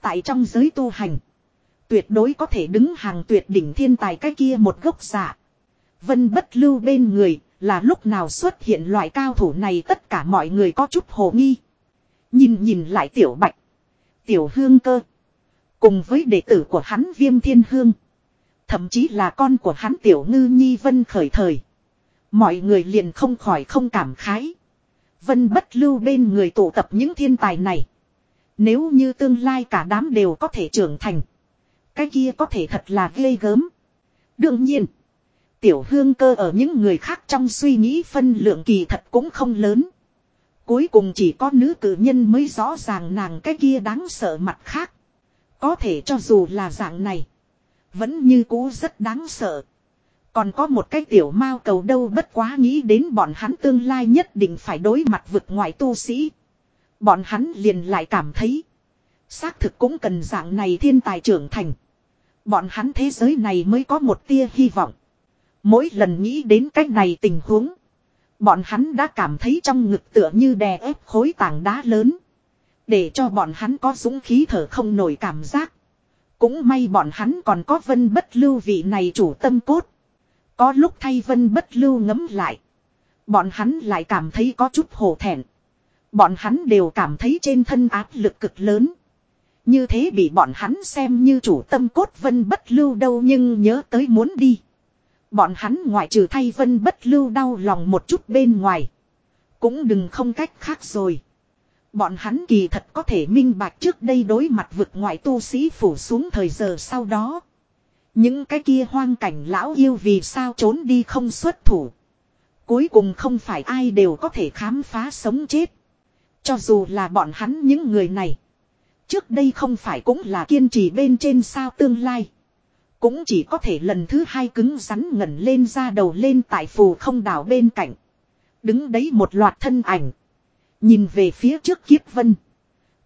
Tại trong giới tu hành. Tuyệt đối có thể đứng hàng tuyệt đỉnh thiên tài cái kia một gốc giả. Vân bất lưu bên người là lúc nào xuất hiện loại cao thủ này tất cả mọi người có chút hồ nghi. Nhìn nhìn lại tiểu bạch. Tiểu hương cơ. Cùng với đệ tử của hắn viêm thiên hương. Thậm chí là con của hắn tiểu ngư nhi vân khởi thời. Mọi người liền không khỏi không cảm khái. Vân bất lưu bên người tụ tập những thiên tài này. Nếu như tương lai cả đám đều có thể trưởng thành. Cái kia có thể thật là ghê gớm. Đương nhiên. Tiểu hương cơ ở những người khác trong suy nghĩ phân lượng kỳ thật cũng không lớn. Cuối cùng chỉ có nữ cử nhân mới rõ ràng nàng cái kia đáng sợ mặt khác. Có thể cho dù là dạng này. Vẫn như cũ rất đáng sợ. Còn có một cái tiểu mao cầu đâu bất quá nghĩ đến bọn hắn tương lai nhất định phải đối mặt vực ngoại tu sĩ. Bọn hắn liền lại cảm thấy. Xác thực cũng cần dạng này thiên tài trưởng thành. Bọn hắn thế giới này mới có một tia hy vọng. Mỗi lần nghĩ đến cách này tình huống. Bọn hắn đã cảm thấy trong ngực tựa như đè ép khối tảng đá lớn. Để cho bọn hắn có dũng khí thở không nổi cảm giác. Cũng may bọn hắn còn có vân bất lưu vị này chủ tâm cốt. Có lúc thay vân bất lưu ngấm lại. Bọn hắn lại cảm thấy có chút hổ thẹn. Bọn hắn đều cảm thấy trên thân áp lực cực lớn. Như thế bị bọn hắn xem như chủ tâm cốt vân bất lưu đâu nhưng nhớ tới muốn đi. Bọn hắn ngoại trừ thay vân bất lưu đau lòng một chút bên ngoài. Cũng đừng không cách khác rồi. Bọn hắn kỳ thật có thể minh bạch trước đây đối mặt vực ngoại tu sĩ phủ xuống thời giờ sau đó. Những cái kia hoang cảnh lão yêu vì sao trốn đi không xuất thủ. Cuối cùng không phải ai đều có thể khám phá sống chết. Cho dù là bọn hắn những người này. Trước đây không phải cũng là kiên trì bên trên sao tương lai. Cũng chỉ có thể lần thứ hai cứng rắn ngẩn lên ra đầu lên tại phù không đảo bên cạnh. Đứng đấy một loạt thân ảnh. Nhìn về phía trước kiếp vân.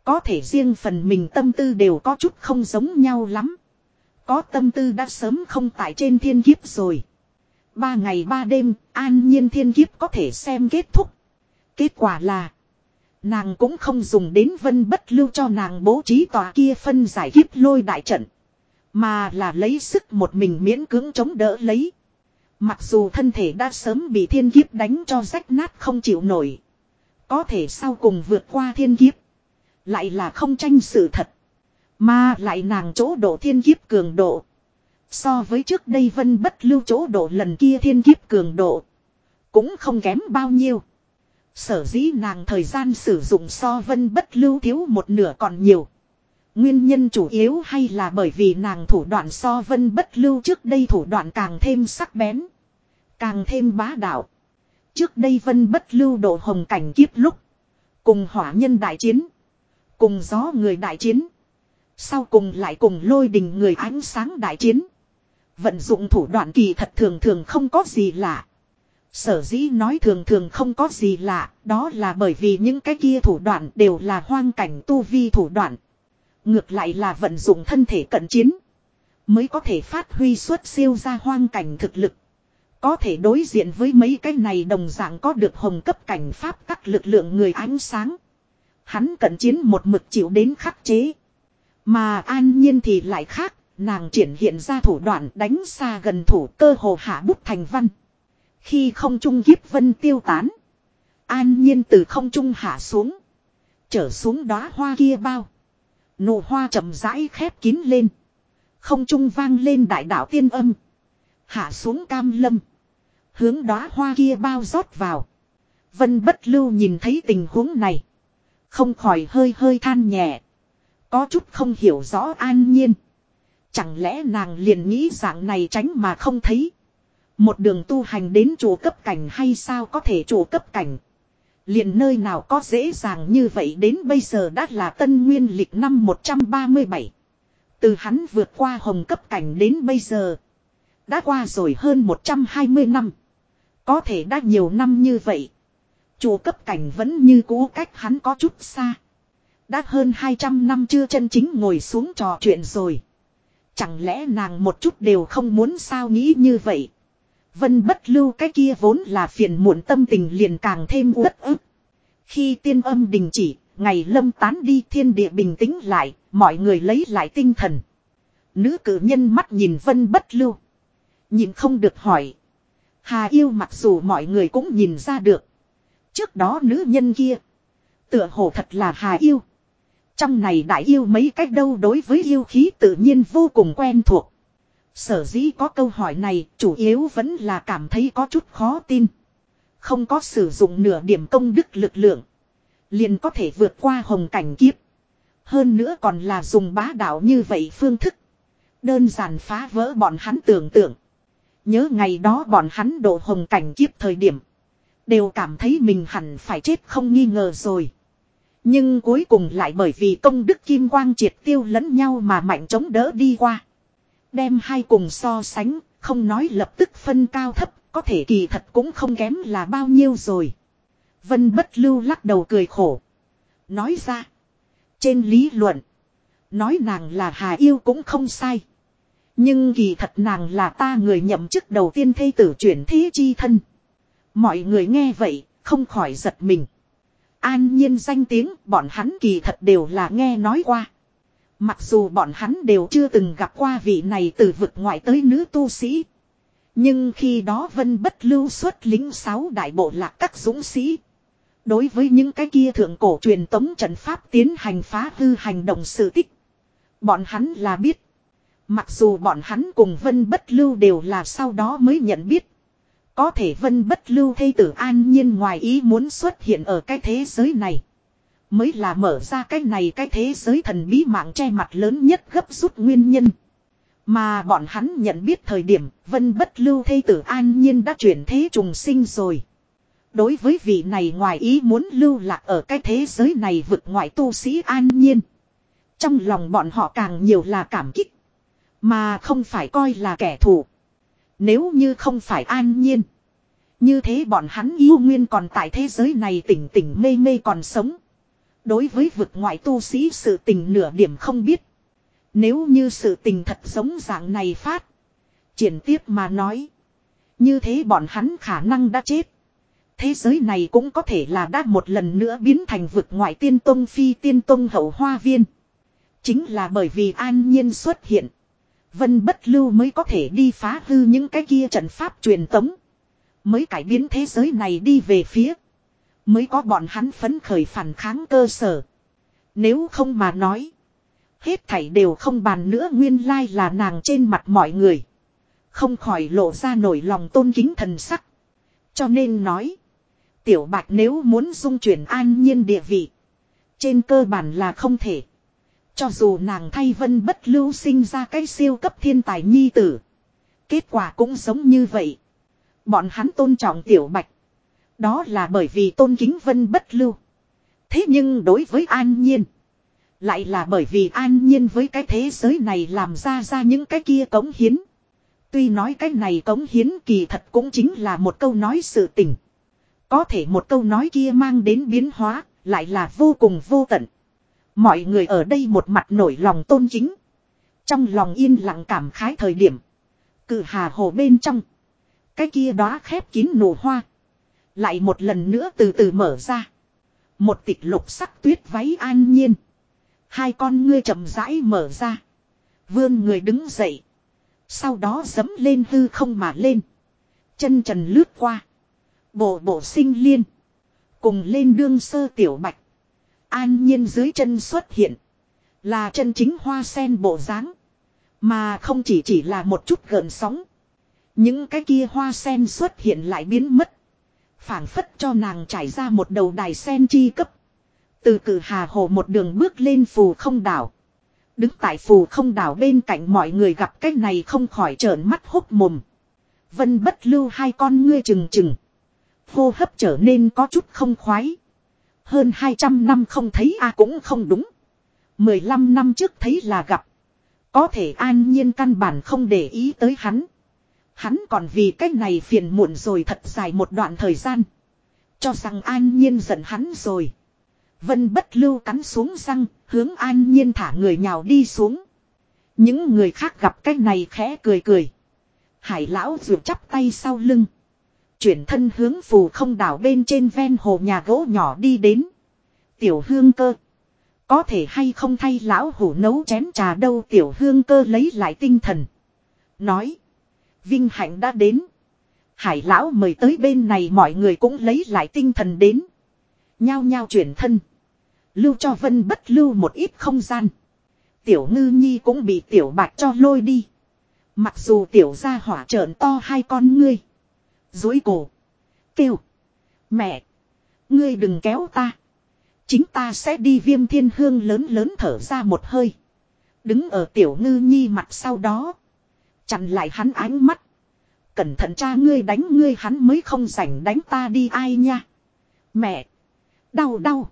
Có thể riêng phần mình tâm tư đều có chút không giống nhau lắm. Có tâm tư đã sớm không tại trên thiên kiếp rồi. Ba ngày ba đêm, an nhiên thiên kiếp có thể xem kết thúc. Kết quả là, nàng cũng không dùng đến vân bất lưu cho nàng bố trí tòa kia phân giải kiếp lôi đại trận. Mà là lấy sức một mình miễn cưỡng chống đỡ lấy. Mặc dù thân thể đã sớm bị thiên kiếp đánh cho rách nát không chịu nổi. Có thể sau cùng vượt qua thiên kiếp. Lại là không tranh sự thật. Mà lại nàng chỗ độ thiên kiếp cường độ. So với trước đây vân bất lưu chỗ độ lần kia thiên kiếp cường độ. Cũng không kém bao nhiêu. Sở dĩ nàng thời gian sử dụng so vân bất lưu thiếu một nửa còn nhiều. Nguyên nhân chủ yếu hay là bởi vì nàng thủ đoạn so vân bất lưu trước đây thủ đoạn càng thêm sắc bén. Càng thêm bá đạo. Trước đây vân bất lưu độ hồng cảnh kiếp lúc. Cùng hỏa nhân đại chiến. Cùng gió người đại chiến. Sau cùng lại cùng lôi đình người ánh sáng đại chiến. Vận dụng thủ đoạn kỳ thật thường thường không có gì lạ. Sở dĩ nói thường thường không có gì lạ, đó là bởi vì những cái kia thủ đoạn đều là hoang cảnh tu vi thủ đoạn. Ngược lại là vận dụng thân thể cận chiến. Mới có thể phát huy xuất siêu ra hoang cảnh thực lực. Có thể đối diện với mấy cái này đồng dạng có được hồng cấp cảnh pháp các lực lượng người ánh sáng. Hắn cận chiến một mực chịu đến khắc chế. Mà an nhiên thì lại khác, nàng triển hiện ra thủ đoạn đánh xa gần thủ cơ hồ hạ bút thành văn. Khi không trung kiếp vân tiêu tán. An nhiên từ không trung hạ xuống. Trở xuống đóa hoa kia bao. Nụ hoa chậm rãi khép kín lên. Không trung vang lên đại đạo tiên âm. Hạ xuống cam lâm. Hướng đóa hoa kia bao rót vào. Vân bất lưu nhìn thấy tình huống này. Không khỏi hơi hơi than nhẹ. Có chút không hiểu rõ an nhiên. Chẳng lẽ nàng liền nghĩ dạng này tránh mà không thấy. Một đường tu hành đến chủ cấp cảnh hay sao có thể chủ cấp cảnh. Liền nơi nào có dễ dàng như vậy đến bây giờ đã là tân nguyên lịch năm 137. Từ hắn vượt qua hồng cấp cảnh đến bây giờ. Đã qua rồi hơn 120 năm. Có thể đã nhiều năm như vậy. chùa cấp cảnh vẫn như cũ cách hắn có chút xa. Đã hơn 200 năm chưa chân chính ngồi xuống trò chuyện rồi. Chẳng lẽ nàng một chút đều không muốn sao nghĩ như vậy. Vân bất lưu cái kia vốn là phiền muộn tâm tình liền càng thêm uất ức. Khi tiên âm đình chỉ, ngày lâm tán đi thiên địa bình tĩnh lại, mọi người lấy lại tinh thần. Nữ cử nhân mắt nhìn vân bất lưu. Nhìn không được hỏi. Hà yêu mặc dù mọi người cũng nhìn ra được. Trước đó nữ nhân kia. Tựa hồ thật là hà yêu. Trong này đại yêu mấy cách đâu đối với yêu khí tự nhiên vô cùng quen thuộc. Sở dĩ có câu hỏi này, chủ yếu vẫn là cảm thấy có chút khó tin. Không có sử dụng nửa điểm công đức lực lượng. Liền có thể vượt qua hồng cảnh kiếp. Hơn nữa còn là dùng bá đạo như vậy phương thức. Đơn giản phá vỡ bọn hắn tưởng tượng. Nhớ ngày đó bọn hắn độ hồng cảnh kiếp thời điểm. Đều cảm thấy mình hẳn phải chết không nghi ngờ rồi. Nhưng cuối cùng lại bởi vì công đức kim quang triệt tiêu lẫn nhau mà mạnh chống đỡ đi qua. Đem hai cùng so sánh, không nói lập tức phân cao thấp, có thể kỳ thật cũng không kém là bao nhiêu rồi. Vân bất lưu lắc đầu cười khổ. Nói ra. Trên lý luận. Nói nàng là hà yêu cũng không sai. Nhưng kỳ thật nàng là ta người nhậm chức đầu tiên thây tử chuyển thế chi thân. Mọi người nghe vậy, không khỏi giật mình. An nhiên danh tiếng bọn hắn kỳ thật đều là nghe nói qua. Mặc dù bọn hắn đều chưa từng gặp qua vị này từ vực ngoại tới nữ tu sĩ. Nhưng khi đó Vân Bất Lưu xuất lính sáu đại bộ lạc các dũng sĩ. Đối với những cái kia thượng cổ truyền tống trận pháp tiến hành phá hư hành động sự tích. Bọn hắn là biết. Mặc dù bọn hắn cùng Vân Bất Lưu đều là sau đó mới nhận biết. Có thể Vân Bất Lưu thây tử an nhiên ngoài ý muốn xuất hiện ở cái thế giới này. Mới là mở ra cái này cái thế giới thần bí mạng che mặt lớn nhất gấp rút nguyên nhân. Mà bọn hắn nhận biết thời điểm, Vân Bất Lưu thây tử an nhiên đã chuyển thế trùng sinh rồi. Đối với vị này ngoài ý muốn lưu lạc ở cái thế giới này vực ngoại tu sĩ an nhiên. Trong lòng bọn họ càng nhiều là cảm kích. Mà không phải coi là kẻ thù. Nếu như không phải an nhiên. Như thế bọn hắn yêu nguyên còn tại thế giới này tỉnh tỉnh mê mê còn sống. Đối với vực ngoại tu sĩ sự tình nửa điểm không biết. Nếu như sự tình thật giống dạng này phát. Triển tiếp mà nói. Như thế bọn hắn khả năng đã chết. Thế giới này cũng có thể là đã một lần nữa biến thành vực ngoại tiên tông phi tiên tông hậu hoa viên. Chính là bởi vì an nhiên xuất hiện. Vân bất lưu mới có thể đi phá hư những cái kia trận pháp truyền tống. Mới cải biến thế giới này đi về phía. Mới có bọn hắn phấn khởi phản kháng cơ sở. Nếu không mà nói. Hết thảy đều không bàn nữa nguyên lai là nàng trên mặt mọi người. Không khỏi lộ ra nổi lòng tôn kính thần sắc. Cho nên nói. Tiểu bạch nếu muốn dung chuyển an nhiên địa vị. Trên cơ bản là không thể. Cho dù nàng thay vân bất lưu sinh ra cái siêu cấp thiên tài nhi tử. Kết quả cũng giống như vậy. Bọn hắn tôn trọng tiểu bạch. Đó là bởi vì tôn kính vân bất lưu. Thế nhưng đối với an nhiên. Lại là bởi vì an nhiên với cái thế giới này làm ra ra những cái kia cống hiến. Tuy nói cái này cống hiến kỳ thật cũng chính là một câu nói sự tình. Có thể một câu nói kia mang đến biến hóa, lại là vô cùng vô tận. Mọi người ở đây một mặt nổi lòng tôn kính. Trong lòng yên lặng cảm khái thời điểm. Cử hà hồ bên trong. Cái kia đó khép kín nổ hoa. Lại một lần nữa từ từ mở ra. Một tịch lục sắc tuyết váy an nhiên. Hai con ngươi chậm rãi mở ra. Vương người đứng dậy. Sau đó dấm lên hư không mà lên. Chân trần lướt qua. Bộ bộ sinh liên. Cùng lên đương sơ tiểu bạch. An nhiên dưới chân xuất hiện. Là chân chính hoa sen bộ dáng, Mà không chỉ chỉ là một chút gợn sóng. Những cái kia hoa sen xuất hiện lại biến mất. phảng phất cho nàng trải ra một đầu đài sen chi cấp. Từ cử hà hồ một đường bước lên phù không đảo. Đứng tại phù không đảo bên cạnh mọi người gặp cái này không khỏi trợn mắt hốt mồm. Vân bất lưu hai con ngươi trừng trừng. Hô hấp trở nên có chút không khoái. Hơn 200 năm không thấy a cũng không đúng. 15 năm trước thấy là gặp. Có thể an nhiên căn bản không để ý tới hắn. Hắn còn vì cái này phiền muộn rồi thật dài một đoạn thời gian. Cho rằng an nhiên giận hắn rồi. Vân bất lưu cắn xuống răng, hướng an nhiên thả người nhào đi xuống. Những người khác gặp cái này khẽ cười cười. Hải lão rượu chắp tay sau lưng. Chuyển thân hướng phù không đảo bên trên ven hồ nhà gỗ nhỏ đi đến. Tiểu hương cơ. Có thể hay không thay lão hủ nấu chén trà đâu tiểu hương cơ lấy lại tinh thần. Nói. Vinh hạnh đã đến. Hải lão mời tới bên này mọi người cũng lấy lại tinh thần đến. Nhao nhao chuyển thân. Lưu cho vân bất lưu một ít không gian. Tiểu ngư nhi cũng bị tiểu bạch cho lôi đi. Mặc dù tiểu gia hỏa trợn to hai con ngươi. Dối cổ. Kêu. Mẹ. Ngươi đừng kéo ta. Chính ta sẽ đi viêm thiên hương lớn lớn thở ra một hơi. Đứng ở tiểu ngư nhi mặt sau đó. Chặn lại hắn ánh mắt. Cẩn thận cha ngươi đánh ngươi hắn mới không rảnh đánh ta đi ai nha. Mẹ. Đau đau.